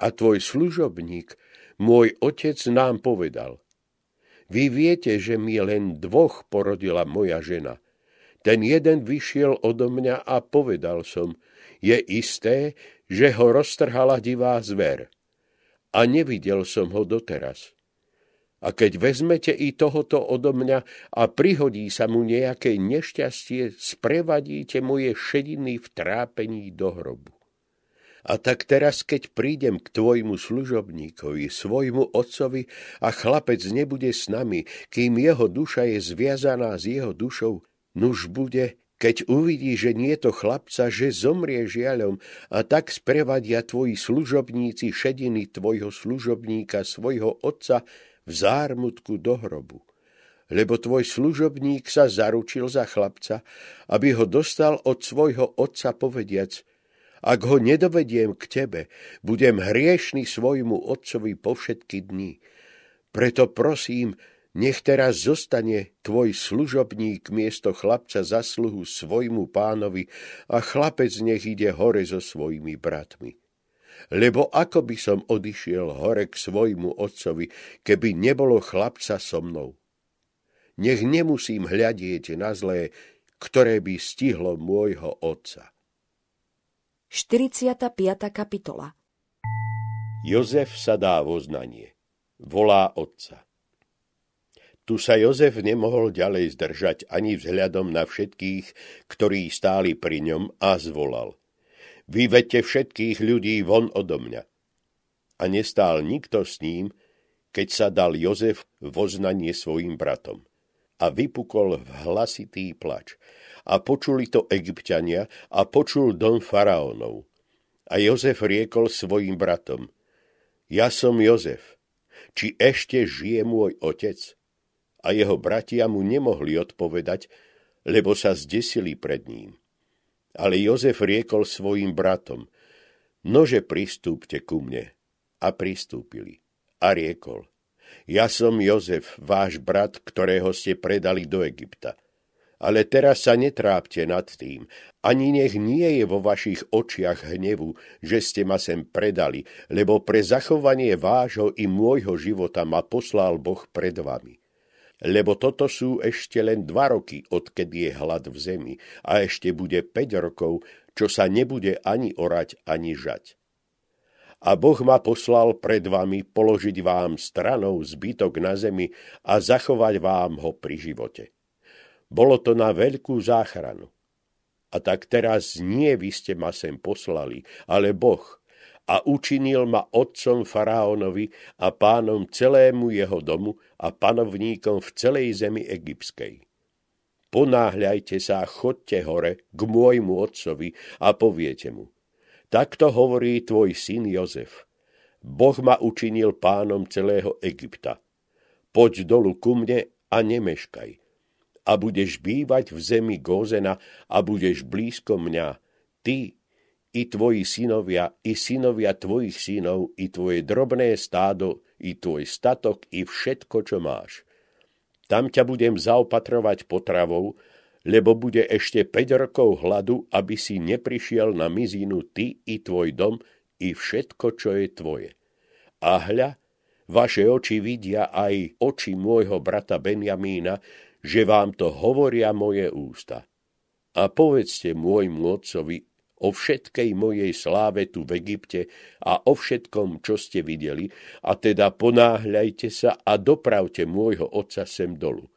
B: A tvoj služobník, môj otec, nám povedal, vy viete, že mi len dvoch porodila moja žena. Ten jeden vyšiel odo mňa a povedal som, je isté, že ho roztrhala divá zver. A nevidel som ho doteraz. A keď vezmete i tohoto odo mňa a prihodí sa mu nejaké nešťastie, sprevadíte moje šediny v trápení do hrobu. A tak teraz, keď prídem k tvojmu služobníkovi, svojmu otcovi a chlapec nebude s nami, kým jeho duša je zviazaná s jeho dušou, nuž bude, keď uvidí, že nie to chlapca, že zomrie žiaľom a tak sprevadia tvoji služobníci šediny tvojho služobníka, svojho otca, v zármutku do hrobu. Lebo tvoj služobník sa zaručil za chlapca, aby ho dostal od svojho otca povediac, ak ho nedovediem k tebe, budem hriešný svojmu otcovi po všetky dni. Preto prosím, nech teraz zostane tvoj služobník miesto chlapca zasluhu svojmu pánovi a chlapec nech ide hore so svojimi bratmi lebo ako by som odišiel hore k svojmu otcovi, keby nebolo chlapca so mnou. Nech nemusím hľadieť na zlé, ktoré by stihlo môjho otca.
A: 45. kapitola
B: Jozef sa dá voznanie. Volá otca. Tu sa Jozef nemohol ďalej zdržať ani vzhľadom na všetkých, ktorí stáli pri ňom a zvolal. Vyvedte všetkých ľudí von odo mňa. A nestál nikto s ním, keď sa dal Jozef v oznanie svojim bratom. A vypukol v hlasitý plač. A počuli to egyptiania a počul dom faraónov. A Jozef riekol svojim bratom. Ja som Jozef. Či ešte žije môj otec? a jeho bratia mu nemohli odpovedať, lebo sa zdesili pred ním. Ale Jozef riekol svojim bratom, nože pristúpte ku mne. A pristúpili. A riekol, ja som Jozef, váš brat, ktorého ste predali do Egypta. Ale teraz sa netrápte nad tým, ani nech nie je vo vašich očiach hnevu, že ste ma sem predali, lebo pre zachovanie vášho i môjho života ma poslal Boh pred vami lebo toto sú ešte len dva roky, odkedy je hlad v zemi a ešte bude 5 rokov, čo sa nebude ani orať, ani žať. A Boh ma poslal pred vami položiť vám stranou zbytok na zemi a zachovať vám ho pri živote. Bolo to na veľkú záchranu. A tak teraz nie vy ste ma sem poslali, ale Boh, a učinil ma otcom faraónovi a pánom celému jeho domu a panovníkom v celej zemi egyptskej. Ponáhľajte sa chodte hore k môjmu otcovi a poviete mu. Takto hovorí tvoj syn Jozef. Boh ma učinil pánom celého Egypta. Poď dolu ku mne a nemeškaj. A budeš bývať v zemi Gózena a budeš blízko mňa, ty i tvoji synovia, i synovia tvojich synov, i tvoje drobné stádo, i tvoj statok, i všetko, čo máš. Tam ťa budem zaopatrovať potravou, lebo bude ešte 5 rokov hladu, aby si neprišiel na mizínu ty i tvoj dom, i všetko, čo je tvoje. A hľa, vaše oči vidia aj oči môjho brata Benjamína, že vám to hovoria moje ústa. A povedzte môjmu otcovi, o všetkej mojej sláve tu v Egypte a o všetkom, čo ste videli, a teda ponáhľajte sa a dopravte môjho otca sem dolu.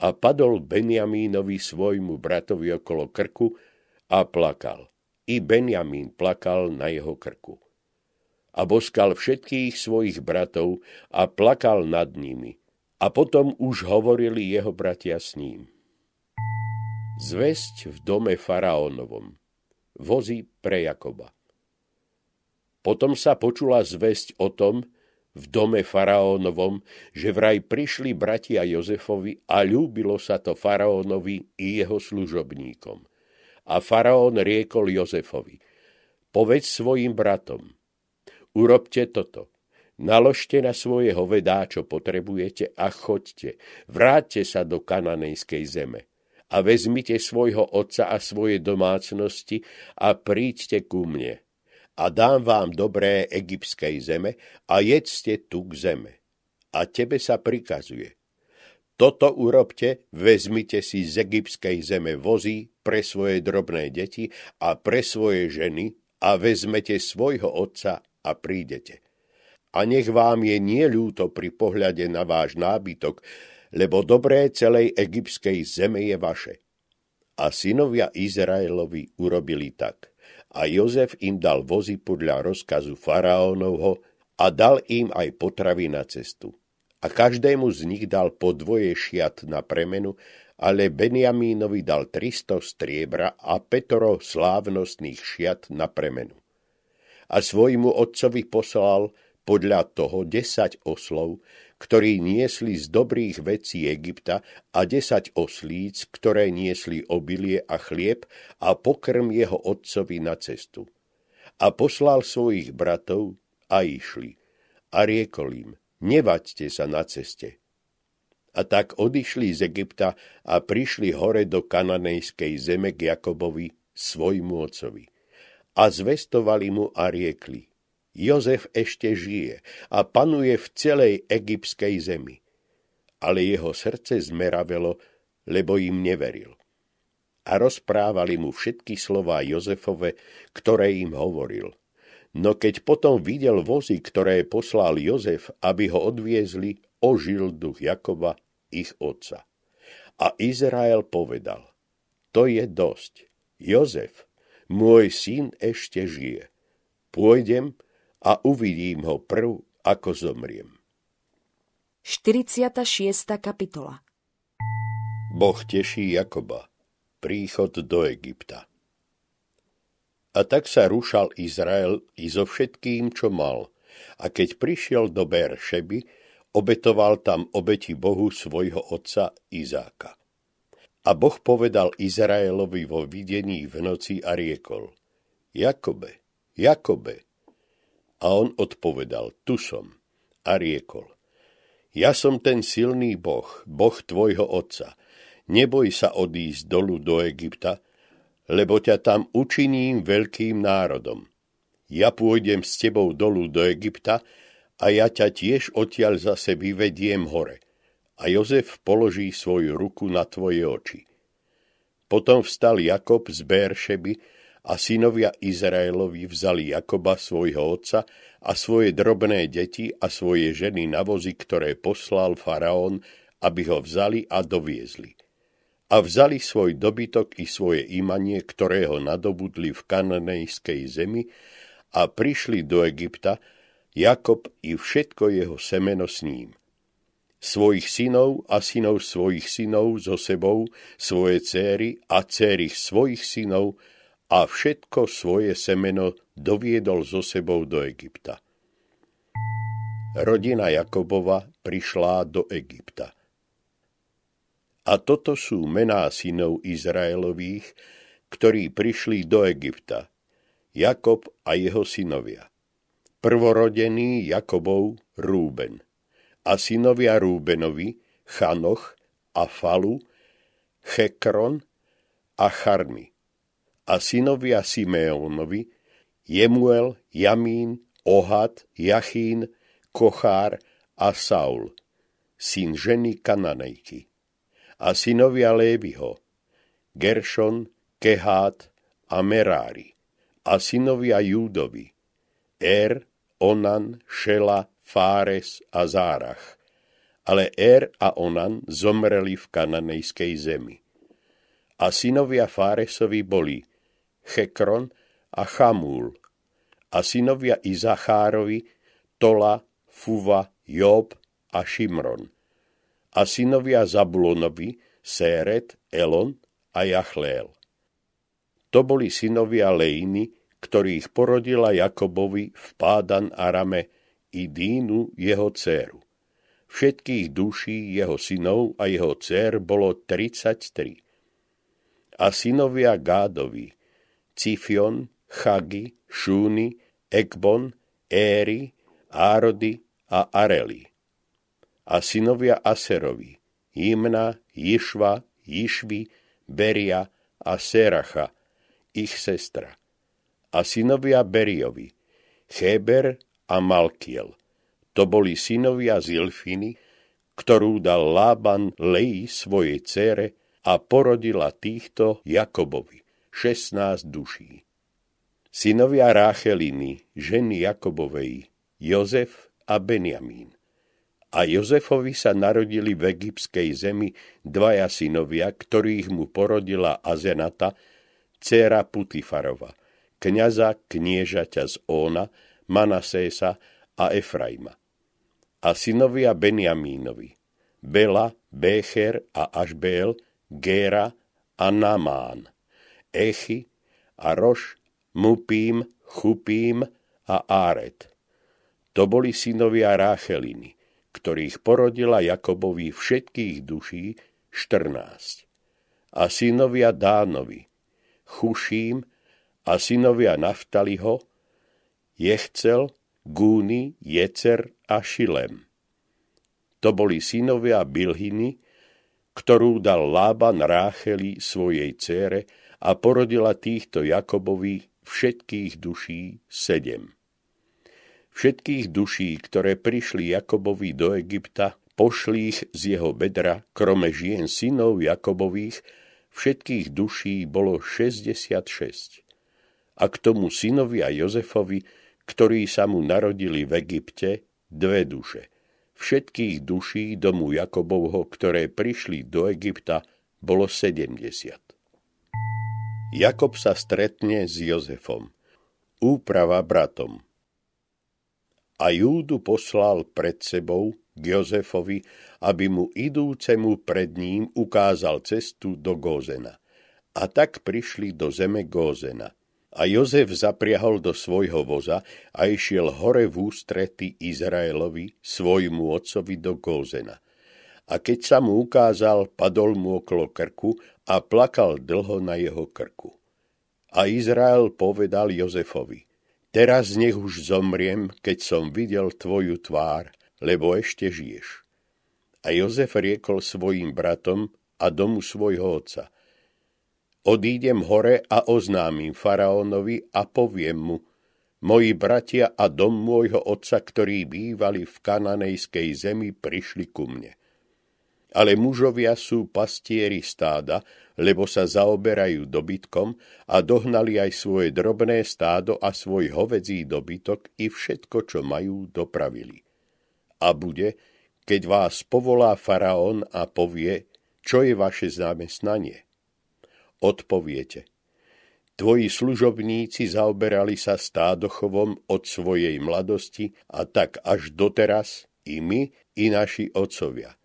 B: A padol Benjamínovi svojmu bratovi okolo krku a plakal. I Benjamín plakal na jeho krku. A boskal všetkých svojich bratov a plakal nad nimi. A potom už hovorili jeho bratia s ním. Zvesť v dome faraónovom vozy pre Jakoba. Potom sa počula zväzť o tom, v dome faraónovom, že vraj prišli bratia Jozefovi a ľúbilo sa to faraónovi i jeho služobníkom. A faraón riekol Jozefovi, povedz svojim bratom, urobte toto, naložte na svoje hovedá, čo potrebujete a choďte, vráťte sa do kananejskej zeme a vezmite svojho otca a svoje domácnosti a príďte ku mne. A dám vám dobré egyptskej zeme a jedzte tu k zeme. A tebe sa prikazuje. Toto urobte, vezmite si z egyptskej zeme vozy pre svoje drobné deti a pre svoje ženy a vezmete svojho otca a prídete. A nech vám je nie ľúto pri pohľade na váš nábytok, lebo dobré celej egyptskej zeme je vaše. A synovia Izraelovi urobili tak. A Jozef im dal vozy podľa rozkazu faraónovho a dal im aj potravy na cestu. A každému z nich dal po dvoje šiat na premenu, ale Benjamínovi dal 300 striebra a Petro slávnostných šiat na premenu. A svojmu otcovi poslal podľa toho desať oslov, ktorí niesli z dobrých vecí Egypta a desať oslíc, ktoré niesli obilie a chlieb a pokrm jeho otcovi na cestu. A poslal svojich bratov a išli. A riekol im, nevaďte sa na ceste. A tak odišli z Egypta a prišli hore do kananejskej zeme k Jakobovi, svojmu otcovi. A zvestovali mu a riekli, Jozef ešte žije a panuje v celej egyptskej zemi. Ale jeho srdce zmeravelo, lebo im neveril. A rozprávali mu všetky slová Jozefove, ktoré im hovoril. No keď potom videl vozy, ktoré poslal Jozef, aby ho odviezli, ožil duch Jakoba, ich otca. A Izrael povedal, to je dosť. Jozef, môj syn ešte žije. Pôjdem a uvidím ho prv, ako zomriem.
A: 46. kapitola
B: Boh teší Jakoba. Príchod do Egypta. A tak sa rúšal Izrael i so všetkým, čo mal. A keď prišiel do Beršeby, obetoval tam obeti Bohu svojho otca Izáka. A Boh povedal Izraelovi vo videní v noci a riekol, Jakobe, Jakobe. A on odpovedal, tu som. A riekol, ja som ten silný Boh, Boh tvojho otca. Neboj sa odísť dolu do Egypta, lebo ťa tam učiním veľkým národom. Ja pôjdem s tebou dolu do Egypta a ja ťa tiež odtiaľ zase vyvediem hore a Jozef položí svoju ruku na tvoje oči. Potom vstal Jakob z Béršeby a synovia Izraelovi vzali Jakoba, svojho otca, a svoje drobné deti a svoje ženy na vozy, ktoré poslal faraón, aby ho vzali a doviezli. A vzali svoj dobytok i svoje imanie, ktoré ho nadobudli v kananejskej zemi, a prišli do Egypta, Jakob i všetko jeho semeno s ním svojich synov a synov svojich synov so sebou, svoje céry a céry svojich synov a všetko svoje semeno doviedol so sebou do Egypta. Rodina Jakobova prišla do Egypta. A toto sú mená synov Izraelových, ktorí prišli do Egypta. Jakob a jeho synovia. Prvorodený Jakobov Rúben a synovia Rúbenovi, Chanoch a Falu, Chekron a Charmi. A synovia Simeonovi, Jemuel, Jamín, Ohad, Jachín, Kochár a Saul, syn ženy Kananejky. A synovia Lévyho, Geršon, Kehát a Merári. A synovia Júdovi, Er, Onan, Šela Fáres a Zárach. Ale Er a Onan zomreli v kananejskej zemi. A synovia Fáresovi boli Chekron a Chamúl. A synovia Izachárovi Tola, Fuva, Job a Šimron. A synovia Zabulonovi Séret, Elon a Jachlél. To boli synovia Lejny, ktorých porodila Jakobovi v Pádan Arame i Dínu jeho dceru. Všetkých duší jeho synov a jeho dcer bolo 33. A synovia Gádovi, Cifion, Chagi, Šúny, Ekbon, Éry, Árody a Areli. A synovia Aserovi, Jimna, Jišva, Jišvi, Beria a Seracha, ich sestra. A synovia Beriovi, Cheber a Malkiel. To boli synovia Zilfiny, ktorú dal Lában Leji svojej cére a porodila týchto Jakobovi, 16 duší. Synovia Rácheliny, ženy Jakobovej, Jozef a Benjamín. A Jozefovi sa narodili v egyptskej zemi dvaja synovia, ktorých mu porodila Azenata, dcéra Putifarova, kniaza kniežaťa z Óna, Manasésa a Efraima. A synovia Benjamínovi, Bela, Bécher a Ašbel, Géra a Namán, Echy a Roš, Mupím, Chupím a Áret. To boli synovia Rácheliny, ktorých porodila Jakobovi všetkých duší 14. A synovia Dánovi, Chuším a synovia Naftaliho, Jechcel, Gúny, Jecer a Šilem. To boli synovia Bilhiny, ktorú dal Lában Rácheli svojej cére a porodila týchto Jakobovi všetkých duší sedem. Všetkých duší, ktoré prišli Jakobovi do Egypta, pošli ich z jeho bedra, krome žien synov Jakobových, všetkých duší bolo 66. A k tomu synovia Jozefovi ktorí sa mu narodili v Egypte, dve duše. Všetkých duší domu Jakobovho, ktoré prišli do Egypta, bolo 70. Jakob sa stretne s Jozefom. Úprava bratom. A Júdu poslal pred sebou k Jozefovi, aby mu idúcemu pred ním ukázal cestu do Gózena. A tak prišli do zeme Gózena. A Jozef zapriahol do svojho voza a išiel hore v ústrety Izraelovi, svojmu otcovi do Gózena. A keď sa mu ukázal, padol mu okolo krku a plakal dlho na jeho krku. A Izrael povedal Jozefovi, teraz nech už zomriem, keď som videl tvoju tvár, lebo ešte žiješ. A Jozef riekol svojim bratom a domu svojho otca – Odídem hore a oznámim faraónovi a poviem mu, moji bratia a dom môjho otca, ktorí bývali v kananejskej zemi, prišli ku mne. Ale mužovia sú pastieri stáda, lebo sa zaoberajú dobytkom a dohnali aj svoje drobné stádo a svoj hovedzí dobytok i všetko, čo majú, dopravili. A bude, keď vás povolá faraón a povie, čo je vaše zamestnanie odpoviete. Tvoji služobníci zaoberali sa stádochovom od svojej mladosti a tak až doteraz i my, i naši otcovia.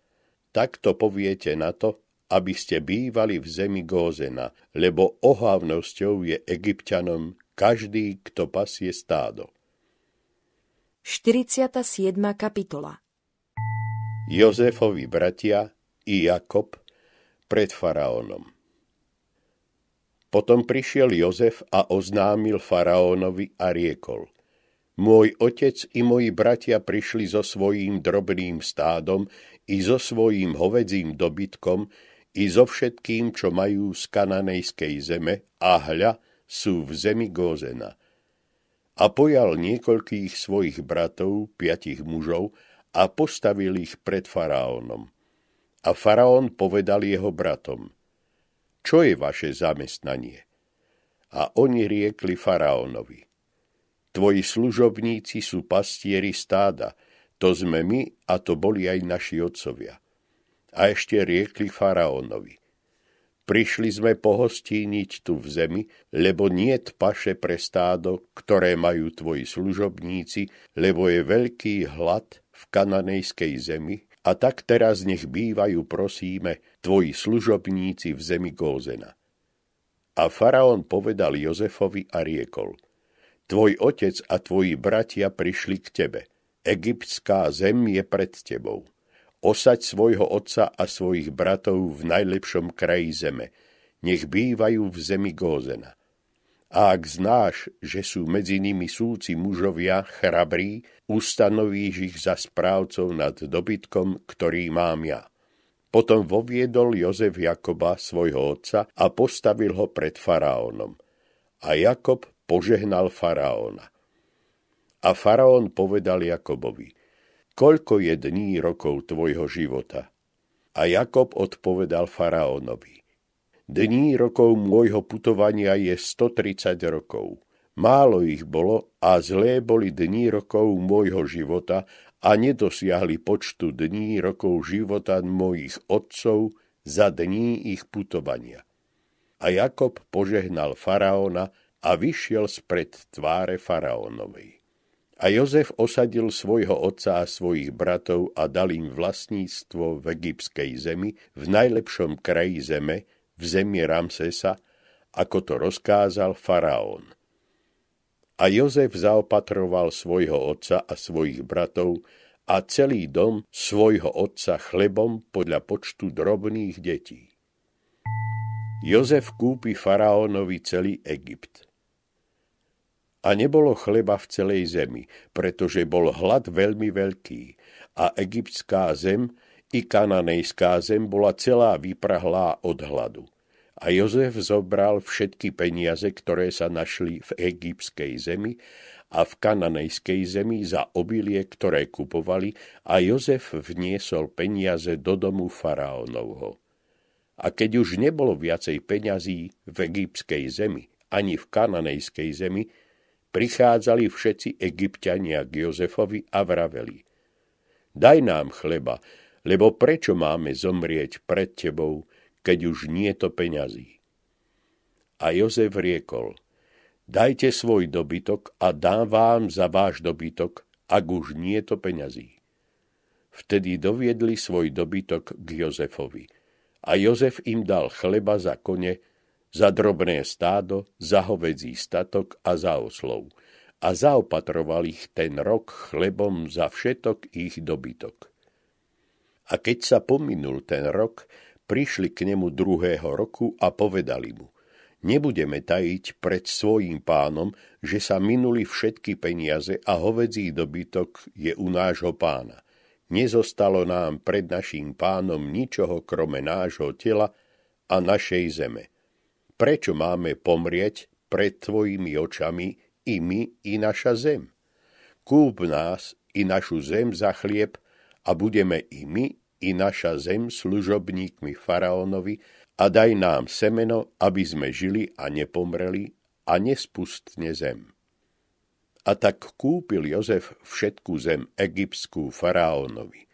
B: Takto poviete na to, aby ste bývali v zemi Gózena, lebo ohavnosťou je egyptianom každý, kto pasie stádo.
A: 47. kapitola
B: Jozefovi bratia i Jakob pred faraónom. Potom prišiel Jozef a oznámil faraónovi a riekol. Môj otec i moji bratia prišli so svojím drobným stádom i so svojím hovedzím dobytkom i so všetkým, čo majú z kananejskej zeme a hľa sú v zemi Gózena. A pojal niekoľkých svojich bratov, piatich mužov, a postavil ich pred faraónom. A faraón povedal jeho bratom – čo je vaše zamestnanie? A oni riekli faraónovi, tvoji služobníci sú pastieri stáda, to sme my a to boli aj naši otcovia. A ešte riekli faraónovi, prišli sme pohostíniť tu v zemi, lebo niet paše pre stádo, ktoré majú tvoji služobníci, lebo je veľký hlad v kananejskej zemi a tak teraz nech bývajú, prosíme, tvoji služobníci v zemi Gózena. A faraón povedal Jozefovi a riekol, tvoj otec a tvoji bratia prišli k tebe. Egyptská zem je pred tebou. Osaď svojho otca a svojich bratov v najlepšom kraji zeme. Nech bývajú v zemi Gózena. A ak znáš, že sú medzi nimi súci mužovia chrabrí, ustanovíš ich za správcov nad dobytkom, ktorý mám ja. Potom voviedol Jozef Jakoba, svojho otca, a postavil ho pred faraónom. A Jakob požehnal faraóna. A faraón povedal Jakobovi, koľko je dní rokov tvojho života? A Jakob odpovedal faraónovi, Dní rokov môjho putovania je 130 rokov. Málo ich bolo a zlé boli dní rokov môjho života a nedosiahli počtu dní rokov života mojich otcov za dní ich putovania. A Jakob požehnal faraóna a vyšiel spred tváre faraónovej. A Jozef osadil svojho otca a svojich bratov a dal im vlastníctvo v egyptskej zemi, v najlepšom kraji zeme, v zemi Ramsesa, ako to rozkázal faraón. A Jozef zaopatroval svojho otca a svojich bratov a celý dom svojho otca chlebom podľa počtu drobných detí. Jozef kúpi faraónovi celý Egypt. A nebolo chleba v celej zemi, pretože bol hlad veľmi veľký a egyptská zem i kananejská zem bola celá vyprahlá od hladu. A Jozef zobral všetky peniaze, ktoré sa našli v egyptskej zemi a v kananejskej zemi za obilie, ktoré kupovali, a Jozef vniesol peniaze do domu faraónovho. A keď už nebolo viacej peňazí v egyptskej zemi, ani v kananejskej zemi, prichádzali všetci egyptiania k Jozefovi a vraveli – Daj nám chleba, lebo prečo máme zomrieť pred tebou, keď už nie to peňazí? A Jozef riekol, dajte svoj dobytok a dám vám za váš dobytok, ak už nie to peňazí. Vtedy doviedli svoj dobytok k Jozefovi. A Jozef im dal chleba za kone, za drobné stádo, za hovedzí statok a za oslov. A zaopatroval ich ten rok chlebom za všetok ich dobytok. A keď sa pominul ten rok, prišli k nemu druhého roku a povedali mu, nebudeme tajiť pred svojím pánom, že sa minuli všetky peniaze a hovedzí dobytok je u nášho pána. Nezostalo nám pred naším pánom ničoho krome nášho tela a našej zeme. Prečo máme pomrieť pred tvojimi očami i my, i naša zem? Kúp nás i našu zem za chlieb a budeme i my, i naša zem služobníkmi faraónovi a daj nám semeno, aby sme žili a nepomreli a nespustne zem. A tak kúpil Jozef všetku zem egyptskú faraónovi.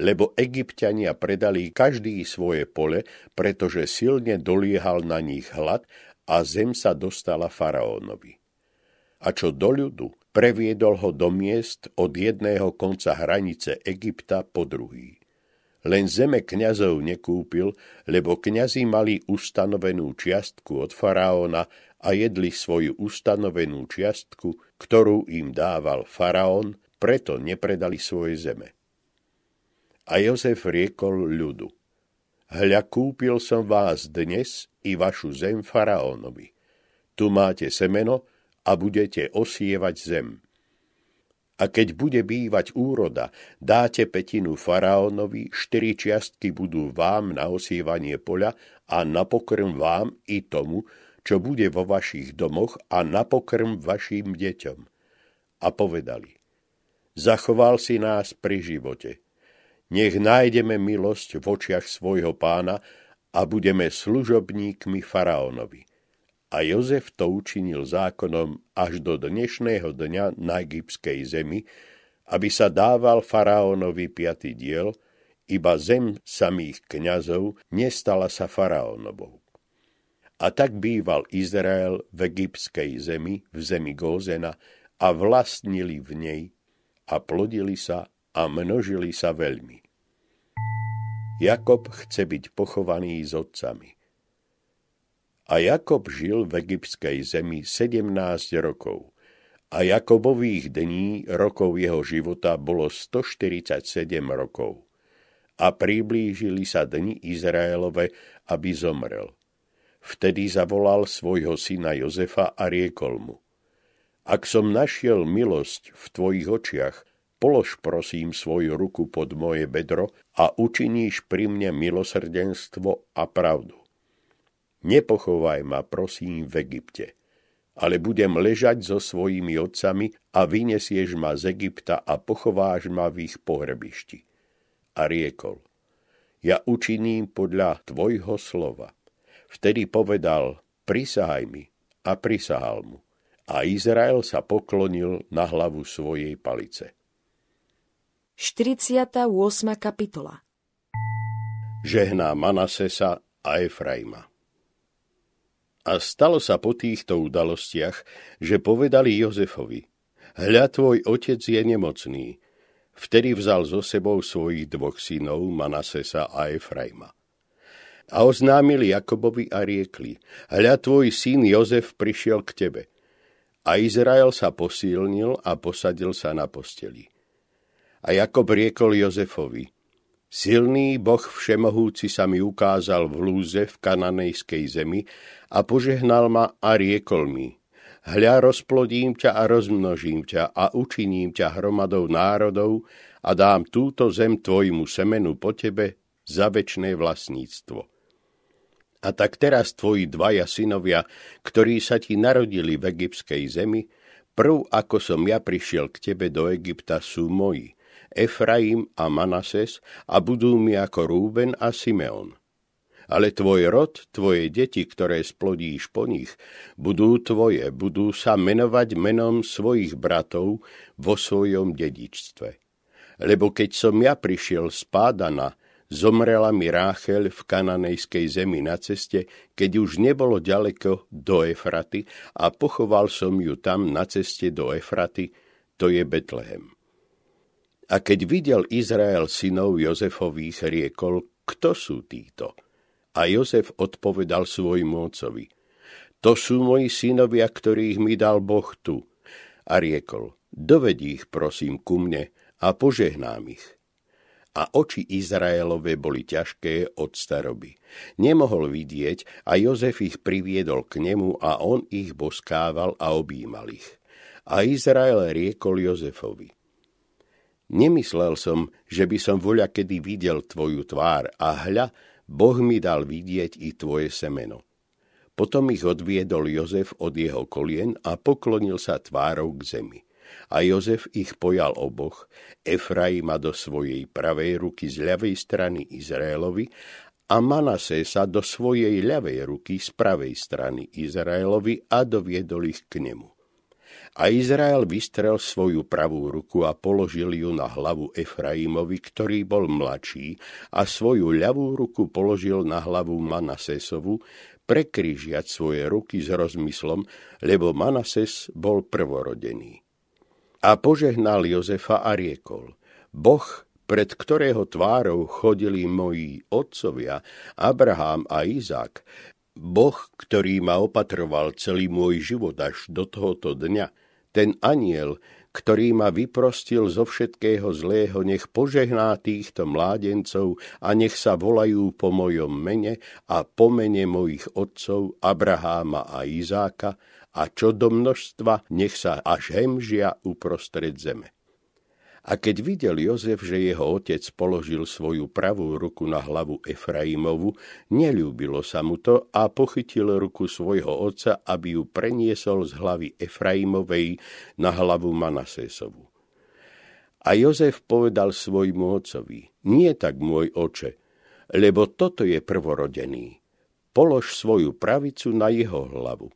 B: Lebo egyptiania predali každý svoje pole, pretože silne doliehal na nich hlad a zem sa dostala faraónovi. A čo do ľudu, previedol ho do miest od jedného konca hranice Egypta po druhý. Len zeme kňazov nekúpil, lebo kňazi mali ustanovenú čiastku od faraóna a jedli svoju ustanovenú čiastku, ktorú im dával faraón, preto nepredali svoje zeme. A Jozef riekol ľudu, hľa kúpil som vás dnes i vašu zem faraónovi. Tu máte semeno a budete osievať zem. A keď bude bývať úroda, dáte petinu faraónovi, štyri čiastky budú vám na osievanie poľa a na pokrm vám i tomu, čo bude vo vašich domoch a na pokrm vašim deťom. A povedali, zachoval si nás pri živote. Nech nájdeme milosť v očiach svojho pána a budeme služobníkmi faraónovi. A Jozef to učinil zákonom až do dnešného dňa na egyptskej zemi, aby sa dával faraónovi piatý diel, iba zem samých kňazov nestala sa faraónovou. A tak býval Izrael v egyptskej zemi, v zemi Gózena, a vlastnili v nej a plodili sa a množili sa veľmi. Jakob chce byť pochovaný s otcami. A Jakob žil v egyptskej zemi 17 rokov. A Jakobových dní rokov jeho života bolo 147 rokov. A priblížili sa dni Izraelove, aby zomrel – Vtedy zavolal svojho syna Jozefa a riekol mu. Ak som našiel milosť v tvojich očiach, polož prosím svoju ruku pod moje bedro a učiníš pri mne milosrdenstvo a pravdu. Nepochovaj ma, prosím, v Egypte, ale budem ležať so svojimi otcami a vynesieš ma z Egypta a pochováš ma v ich pohrebišti. A riekol, ja učiním podľa tvojho slova. Vtedy povedal, prisahaj mi a prisahal mu. A Izrael sa poklonil na hlavu svojej palice.
A: 48. kapitola
B: Žehná Manasesa a Efraima A stalo sa po týchto udalostiach, že povedali Jozefovi, hľa tvoj otec je nemocný. Vtedy vzal so sebou svojich dvoch synov, Manasesa a Efraima a oznámili Jakobovi a riekli, hľa tvoj syn Jozef prišiel k tebe. A Izrael sa posílnil a posadil sa na posteli. A Jakob riekol Jozefovi, silný boh všemohúci sa mi ukázal v lúze v kananejskej zemi a požehnal ma a riekol mi, hľa rozplodím ťa a rozmnožím ťa a učiním ťa hromadou národov a dám túto zem tvojmu semenu po tebe za väčšné vlastníctvo. A tak teraz tvoji dvaja synovia, ktorí sa ti narodili v egyptskej zemi, prv ako som ja prišiel k tebe do Egypta, sú moji, Efraim a Manases, a budú mi ako Rúben a Simeon. Ale tvoj rod, tvoje deti, ktoré splodíš po nich, budú tvoje, budú sa menovať menom svojich bratov vo svojom dedičstve lebo keď som ja prišiel z Pádana, zomrela mi Ráchel v kananejskej zemi na ceste, keď už nebolo ďaleko do Efraty a pochoval som ju tam na ceste do Efraty, to je Betlehem. A keď videl Izrael synov Jozefových, riekol, kto sú títo? A Jozef odpovedal svojmu ocovi, to sú moji synovia, ktorých mi dal Boh tu. A riekol, dovedí ich prosím ku mne a požehnám ich. A oči Izraelove boli ťažké od staroby. Nemohol vidieť a Jozef ich priviedol k nemu a on ich boskával a objímal ich. A Izrael riekol Jozefovi. Nemyslel som, že by som voľa kedy videl tvoju tvár a hľa, Boh mi dal vidieť i tvoje semeno. Potom ich odviedol Jozef od jeho kolien a poklonil sa tvárou k zemi. A Jozef ich pojal oboch, Efraima do svojej pravej ruky z ľavej strany Izraelovi a Manasesa do svojej ľavej ruky z pravej strany Izraelovi a doviedol ich k nemu. A Izrael vystrel svoju pravú ruku a položil ju na hlavu Efraimovi, ktorý bol mladší, a svoju ľavú ruku položil na hlavu Manasesovu, prekrížiať svoje ruky s rozmyslom, lebo Manases bol prvorodený. A požehnal Jozefa a riekol, Boh, pred ktorého tvárou chodili moji otcovia, Abraham a Izák, Boh, ktorý ma opatroval celý môj život až do tohoto dňa, ten aniel, ktorý ma vyprostil zo všetkého zlého, nech požehná týchto mládencov a nech sa volajú po mojom mene a po mene mojich otcov Abraháma a Izáka a čo do množstva, nech sa až hemžia uprostred zeme. A keď videl Jozef, že jeho otec položil svoju pravú ruku na hlavu Efraimovu, nelúbilo sa mu to a pochytil ruku svojho otca, aby ju preniesol z hlavy Efraimovej na hlavu Manasésovu. A Jozef povedal svojmu otcovi, nie tak môj oče, lebo toto je prvorodený. Polož svoju pravicu na jeho hlavu.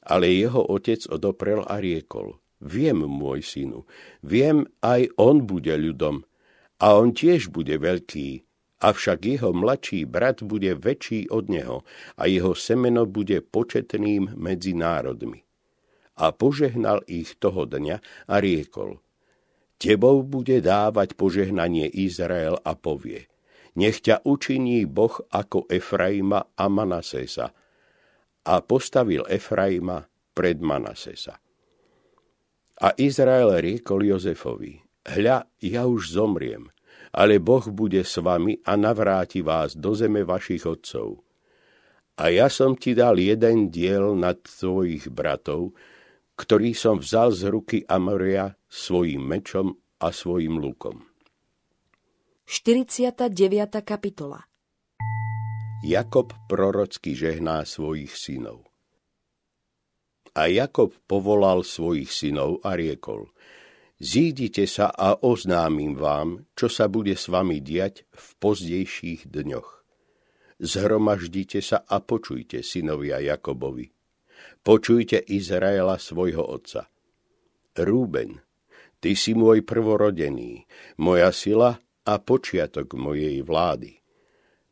B: Ale jeho otec odoprel a riekol, Viem, môj synu, viem, aj on bude ľudom. A on tiež bude veľký, avšak jeho mladší brat bude väčší od neho a jeho semeno bude početným medzi národmi. A požehnal ich toho dňa a riekol, Tebou bude dávať požehnanie Izrael a povie, nech ťa učiní Boh ako Efraima a Manasesa. A postavil Efraima pred Manasesa. A Izrael riekol Jozefovi, hľa, ja už zomriem, ale Boh bude s vami a navráti vás do zeme vašich otcov. A ja som ti dal jeden diel nad tvojich bratov, ktorý som vzal z ruky Amoria svojim mečom a svojim lukom.
A: 49. kapitola
B: Jakob prorocky žehná svojich synov. A Jakob povolal svojich synov a riekol, Zídite sa a oznámim vám, čo sa bude s vami diať v pozdejších dňoch. Zhromaždite sa a počujte, synovia Jakobovi. Počujte Izraela svojho otca. Rúben, ty si môj prvorodený, moja sila a počiatok mojej vlády.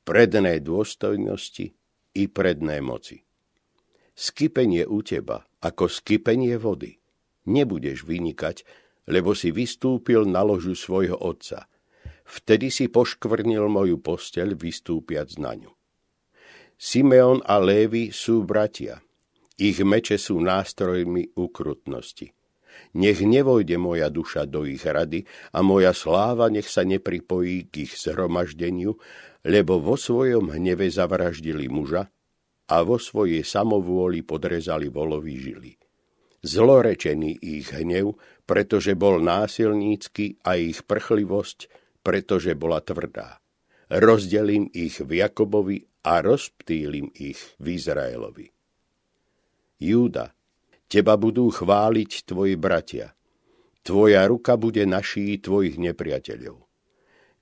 B: Predné dôstojnosti i predné moci. Skypenie u teba ako skypenie vody. Nebudeš vynikať, lebo si vystúpil na ložu svojho otca. Vtedy si poškvrnil moju posteľ vystúpiac na ňu. Simeon a Lévy sú bratia. Ich meče sú nástrojmi ukrutnosti. Nech nevojde moja duša do ich rady a moja sláva nech sa nepripojí k ich zhromaždeniu, lebo vo svojom hneve zavraždili muža, a vo svojej samovôli podrezali volovi žily. Zlorečený ich hnev, pretože bol násilnícky a ich prchlivosť, pretože bola tvrdá. Rozdelím ich v Jakobovi a rozptýlim ich v Izraelovi. Júda, teba budú chváliť tvoji bratia. Tvoja ruka bude naší tvojich nepriateľov.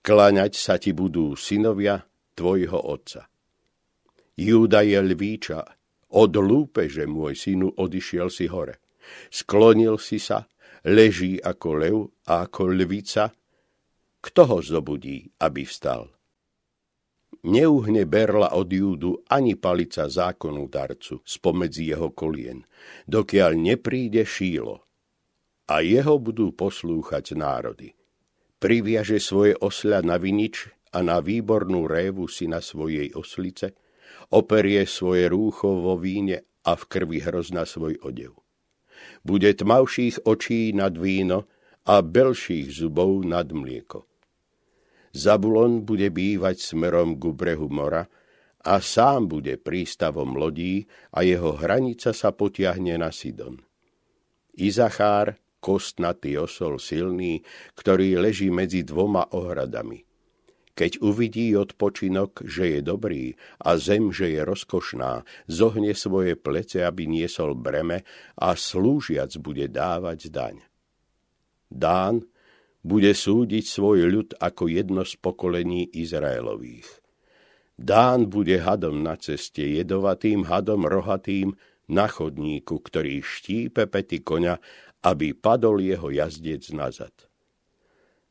B: Kláňať sa ti budú synovia tvojho otca. Júda je lvíča, od lúpeže môj synu odišiel si hore. Sklonil si sa, leží ako lev a ako lvica, kto ho zobudí, aby vstal? Neuhne berla od Júdu ani palica zákonu darcu spomedzi jeho kolien, dokiaľ nepríde šílo. A jeho budú poslúchať národy. Priviaže svoje osľa na vinič a na výbornú révu si na svojej oslice, operie svoje rúcho vo víne a v krvi hrozna svoj odev. Bude tmavších očí nad víno a belších zubov nad mlieko Zabulon bude bývať smerom ku brehu mora a sám bude prístavom lodí a jeho hranica sa potiahne na Sidon. Izachár, kostnatý osol silný, ktorý leží medzi dvoma ohradami. Keď uvidí odpočinok, že je dobrý a zem, že je rozkošná, zohne svoje plece, aby niesol breme a slúžiac bude dávať daň. Dán, bude súdiť svoj ľud ako jedno z pokolení Izraelových. Dán bude hadom na ceste, jedovatým hadom rohatým na chodníku, ktorý štípe pety koňa, aby padol jeho jazdec nazad.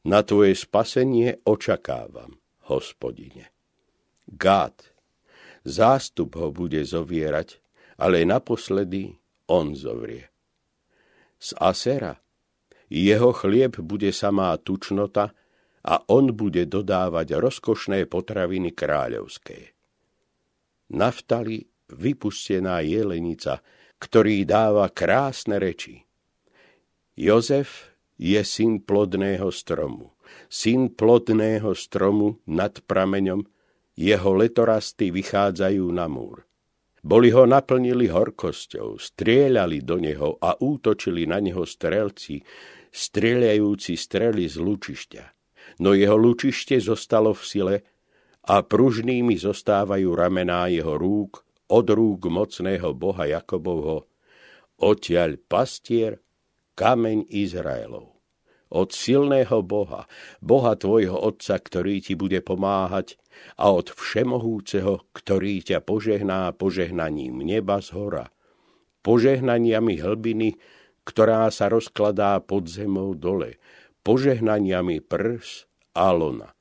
B: Na tvoje spasenie očakávam, hospodine. Gát, zástup ho bude zovierať, ale naposledy on zovrie. Z Asera jeho chlieb bude samá tučnota a on bude dodávať rozkošné potraviny kráľovské. Naftali vypustená jelenica, ktorý dáva krásne reči. Jozef je syn plodného stromu, syn plodného stromu nad prameňom, jeho letorasty vychádzajú na múr. Boli ho naplnili horkosťou, strieľali do neho a útočili na neho strelci, strieľajúci strely z lučišťa. No jeho lučište zostalo v sile a pružnými zostávajú ramená jeho rúk od rúk mocného boha Jakobovho. Odtiaľ pastier, kameň Izraelov. Od silného Boha, Boha tvojho Otca, ktorý ti bude pomáhať, a od Všemohúceho, ktorý ťa požehná požehnaním neba z hora, požehnaniami hlbiny, ktorá sa rozkladá pod zemou dole, požehnaniami prs a lona.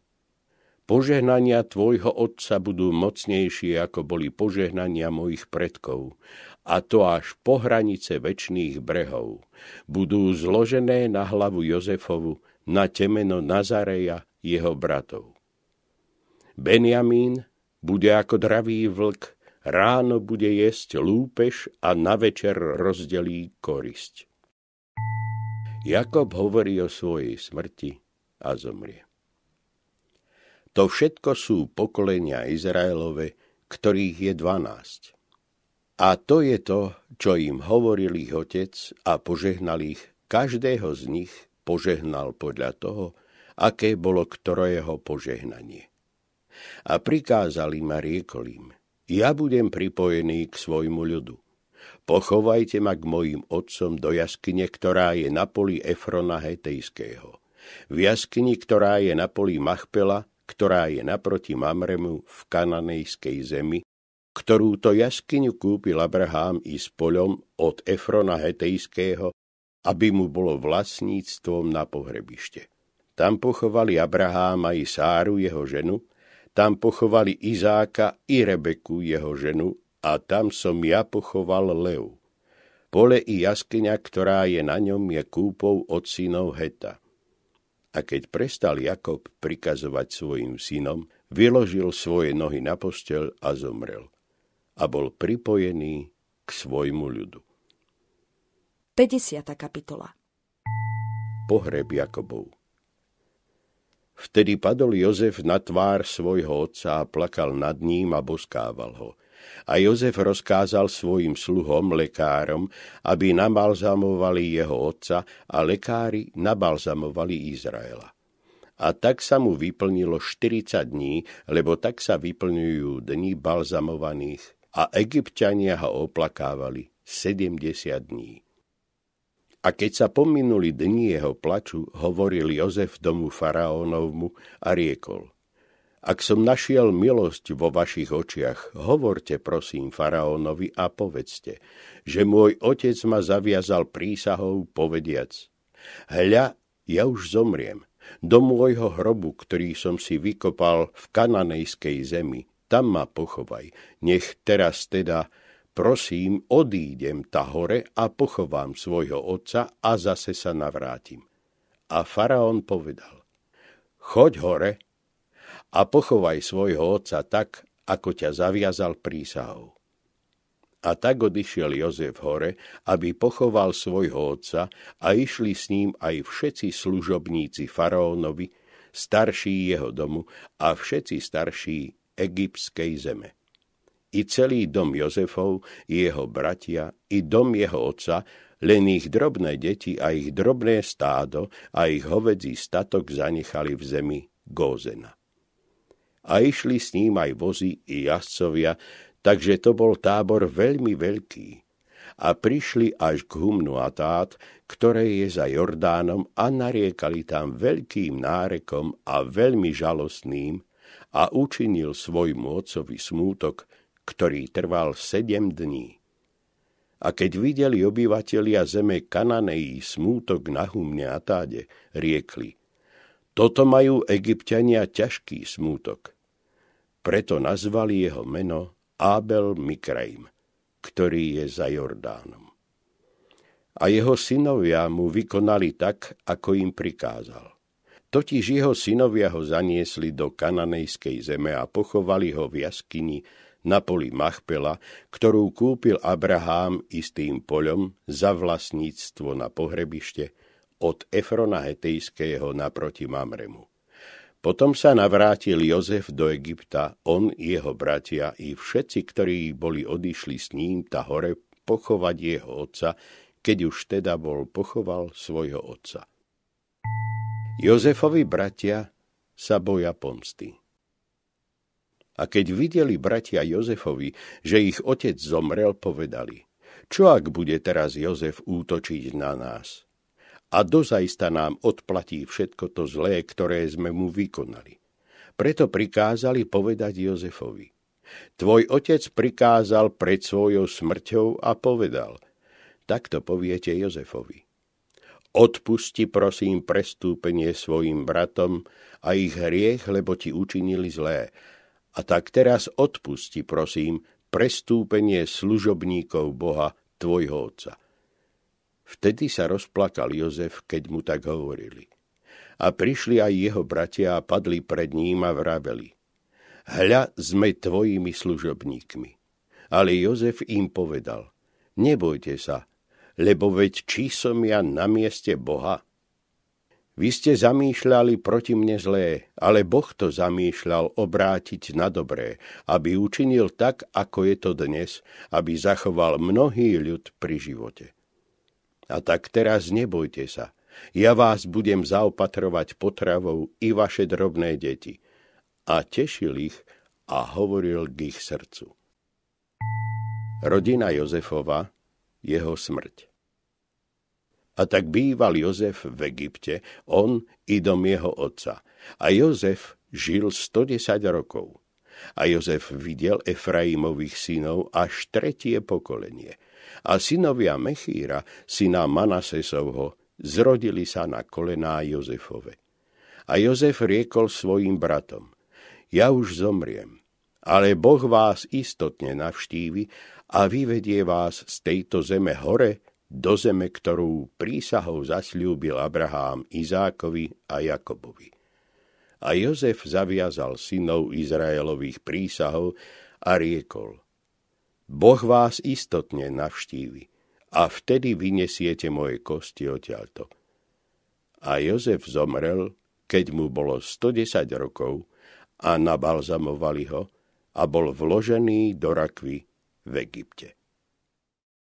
B: Požehnania tvojho otca budú mocnejšie, ako boli požehnania mojich predkov a to až po hranice väčšných brehov. Budú zložené na hlavu Jozefovu, na temeno Nazareja, jeho bratov. Benjamín bude ako dravý vlk, ráno bude jesť lúpež a na večer rozdelí korisť. Jakob hovorí o svojej smrti a zomrie. To všetko sú pokolenia Izraelove, ktorých je dvanásť. A to je to, čo im hovoril ich otec a požehnal ich. Každého z nich požehnal podľa toho, aké bolo ktorého požehnanie. A prikázali ma riekol im, ja budem pripojený k svojmu ľudu. Pochovajte ma k mojim otcom do jaskyne, ktorá je na poli Efrona Hetejského. V jaskyni, ktorá je na poli Machpela, ktorá je naproti Mamremu v kananejskej zemi, ktorú to jaskyňu kúpil Abraham i s poľom od Efrona Hetejského, aby mu bolo vlastníctvom na pohrebište. Tam pochovali Abraháma i Sáru, jeho ženu, tam pochovali Izáka i Rebeku, jeho ženu, a tam som ja pochoval Leu. Pole i jaskyňa, ktorá je na ňom, je kúpou od synov Heta. A keď prestal Jakob prikazovať svojim synom, vyložil svoje nohy na postel a zomrel a bol pripojený k svojmu ľudu.
A: 50. kapitola
B: Pohreb Jakobov Vtedy padol Jozef na tvár svojho otca a plakal nad ním a boskával ho. A Jozef rozkázal svojim sluhom, lekárom, aby nabalzamovali jeho otca a lekári nabalzamovali Izraela. A tak sa mu vyplnilo 40 dní, lebo tak sa vyplňujú dni balzamovaných a egyptiania ho oplakávali 70 dní. A keď sa pominuli dni jeho plaču, hovoril Jozef domu faraónovmu a riekol. Ak som našiel milosť vo vašich očiach, hovorte prosím faraónovi a povedzte, že môj otec ma zaviazal prísahou povediac. Hľa, ja už zomriem Do môjho hrobu, ktorý som si vykopal v kananejskej zemi, tam ma pochovaj. Nech teraz teda, prosím, odídem ta hore a pochovám svojho otca a zase sa navrátim. A faraón povedal, choď hore a pochovaj svojho otca tak, ako ťa zaviazal prísahou. A tak odišiel Jozef hore, aby pochoval svojho otca a išli s ním aj všetci služobníci faraónovi, starší jeho domu a všetci starší egyptskej zeme. I celý dom Jozefov, i jeho bratia, i dom jeho otca, len ich drobné deti a ich drobné stádo a ich hovedzí statok zanechali v zemi Gózena. A išli s ním aj vozy i jazdcovia, takže to bol tábor veľmi veľký. A prišli až k Humnu Atát, ktoré je za Jordánom a nariekali tam veľkým nárekom a veľmi žalostným a učinil svojmu otcovi smútok, ktorý trval sedem dní. A keď videli obyvatelia zeme Kananejí smútok na Humne Atáde, riekli, toto majú egyptiania ťažký smútok. Preto nazvali jeho meno Abel Mikraim, ktorý je za Jordánom. A jeho synovia mu vykonali tak, ako im prikázal. Totiž jeho synovia ho zaniesli do kananejskej zeme a pochovali ho v jaskyni na poli Machpela, ktorú kúpil Abrahám istým poľom za vlastníctvo na pohrebište od Efrona Hetejského naproti Mamremu. Potom sa navrátil Jozef do Egypta, on, jeho bratia i všetci, ktorí boli odišli s ním ta hore pochovať jeho otca, keď už teda bol pochoval svojho otca. Jozefovi bratia sa boja pomsty. A keď videli bratia Jozefovi, že ich otec zomrel, povedali, čo ak bude teraz Jozef útočiť na nás? a dozajsta nám odplatí všetko to zlé, ktoré sme mu vykonali. Preto prikázali povedať Jozefovi. Tvoj otec prikázal pred svojou smrťou a povedal, takto poviete Jozefovi. Odpusti prosím prestúpenie svojim bratom a ich hriech, lebo ti učinili zlé. A tak teraz odpusti prosím prestúpenie služobníkov Boha, tvojho otca. Vtedy sa rozplakal Jozef, keď mu tak hovorili. A prišli aj jeho bratia a padli pred ním a vraveli. Hľa, sme tvojimi služobníkmi. Ale Jozef im povedal, nebojte sa, lebo veď či som ja na mieste Boha? Vy ste zamýšľali proti mne zlé, ale Boh to zamýšľal obrátiť na dobré, aby učinil tak, ako je to dnes, aby zachoval mnohý ľud pri živote. A tak teraz nebojte sa. Ja vás budem zaopatrovať potravou i vaše drobné deti. A tešil ich a hovoril k ich srdcu. Rodina Jozefova, jeho smrť. A tak býval Jozef v Egypte, on i dom jeho otca. A Jozef žil 110 rokov. A Jozef videl Efraimových synov až tretie pokolenie – a synovia Mechíra, syna Manasesovho, zrodili sa na kolená Jozefove. A Jozef riekol svojim bratom, ja už zomriem, ale Boh vás istotne navštívi a vyvedie vás z tejto zeme hore do zeme, ktorú prísahou zasľúbil Abrahám Izákovi a Jakobovi. A Jozef zaviazal synov Izraelových prísahov a riekol – Boh vás istotne navštívi a vtedy vynesiete moje kosti odtiaľto. A Jozef zomrel, keď mu bolo 110 rokov a nabalzamovali ho a bol vložený do rakvy v Egypte.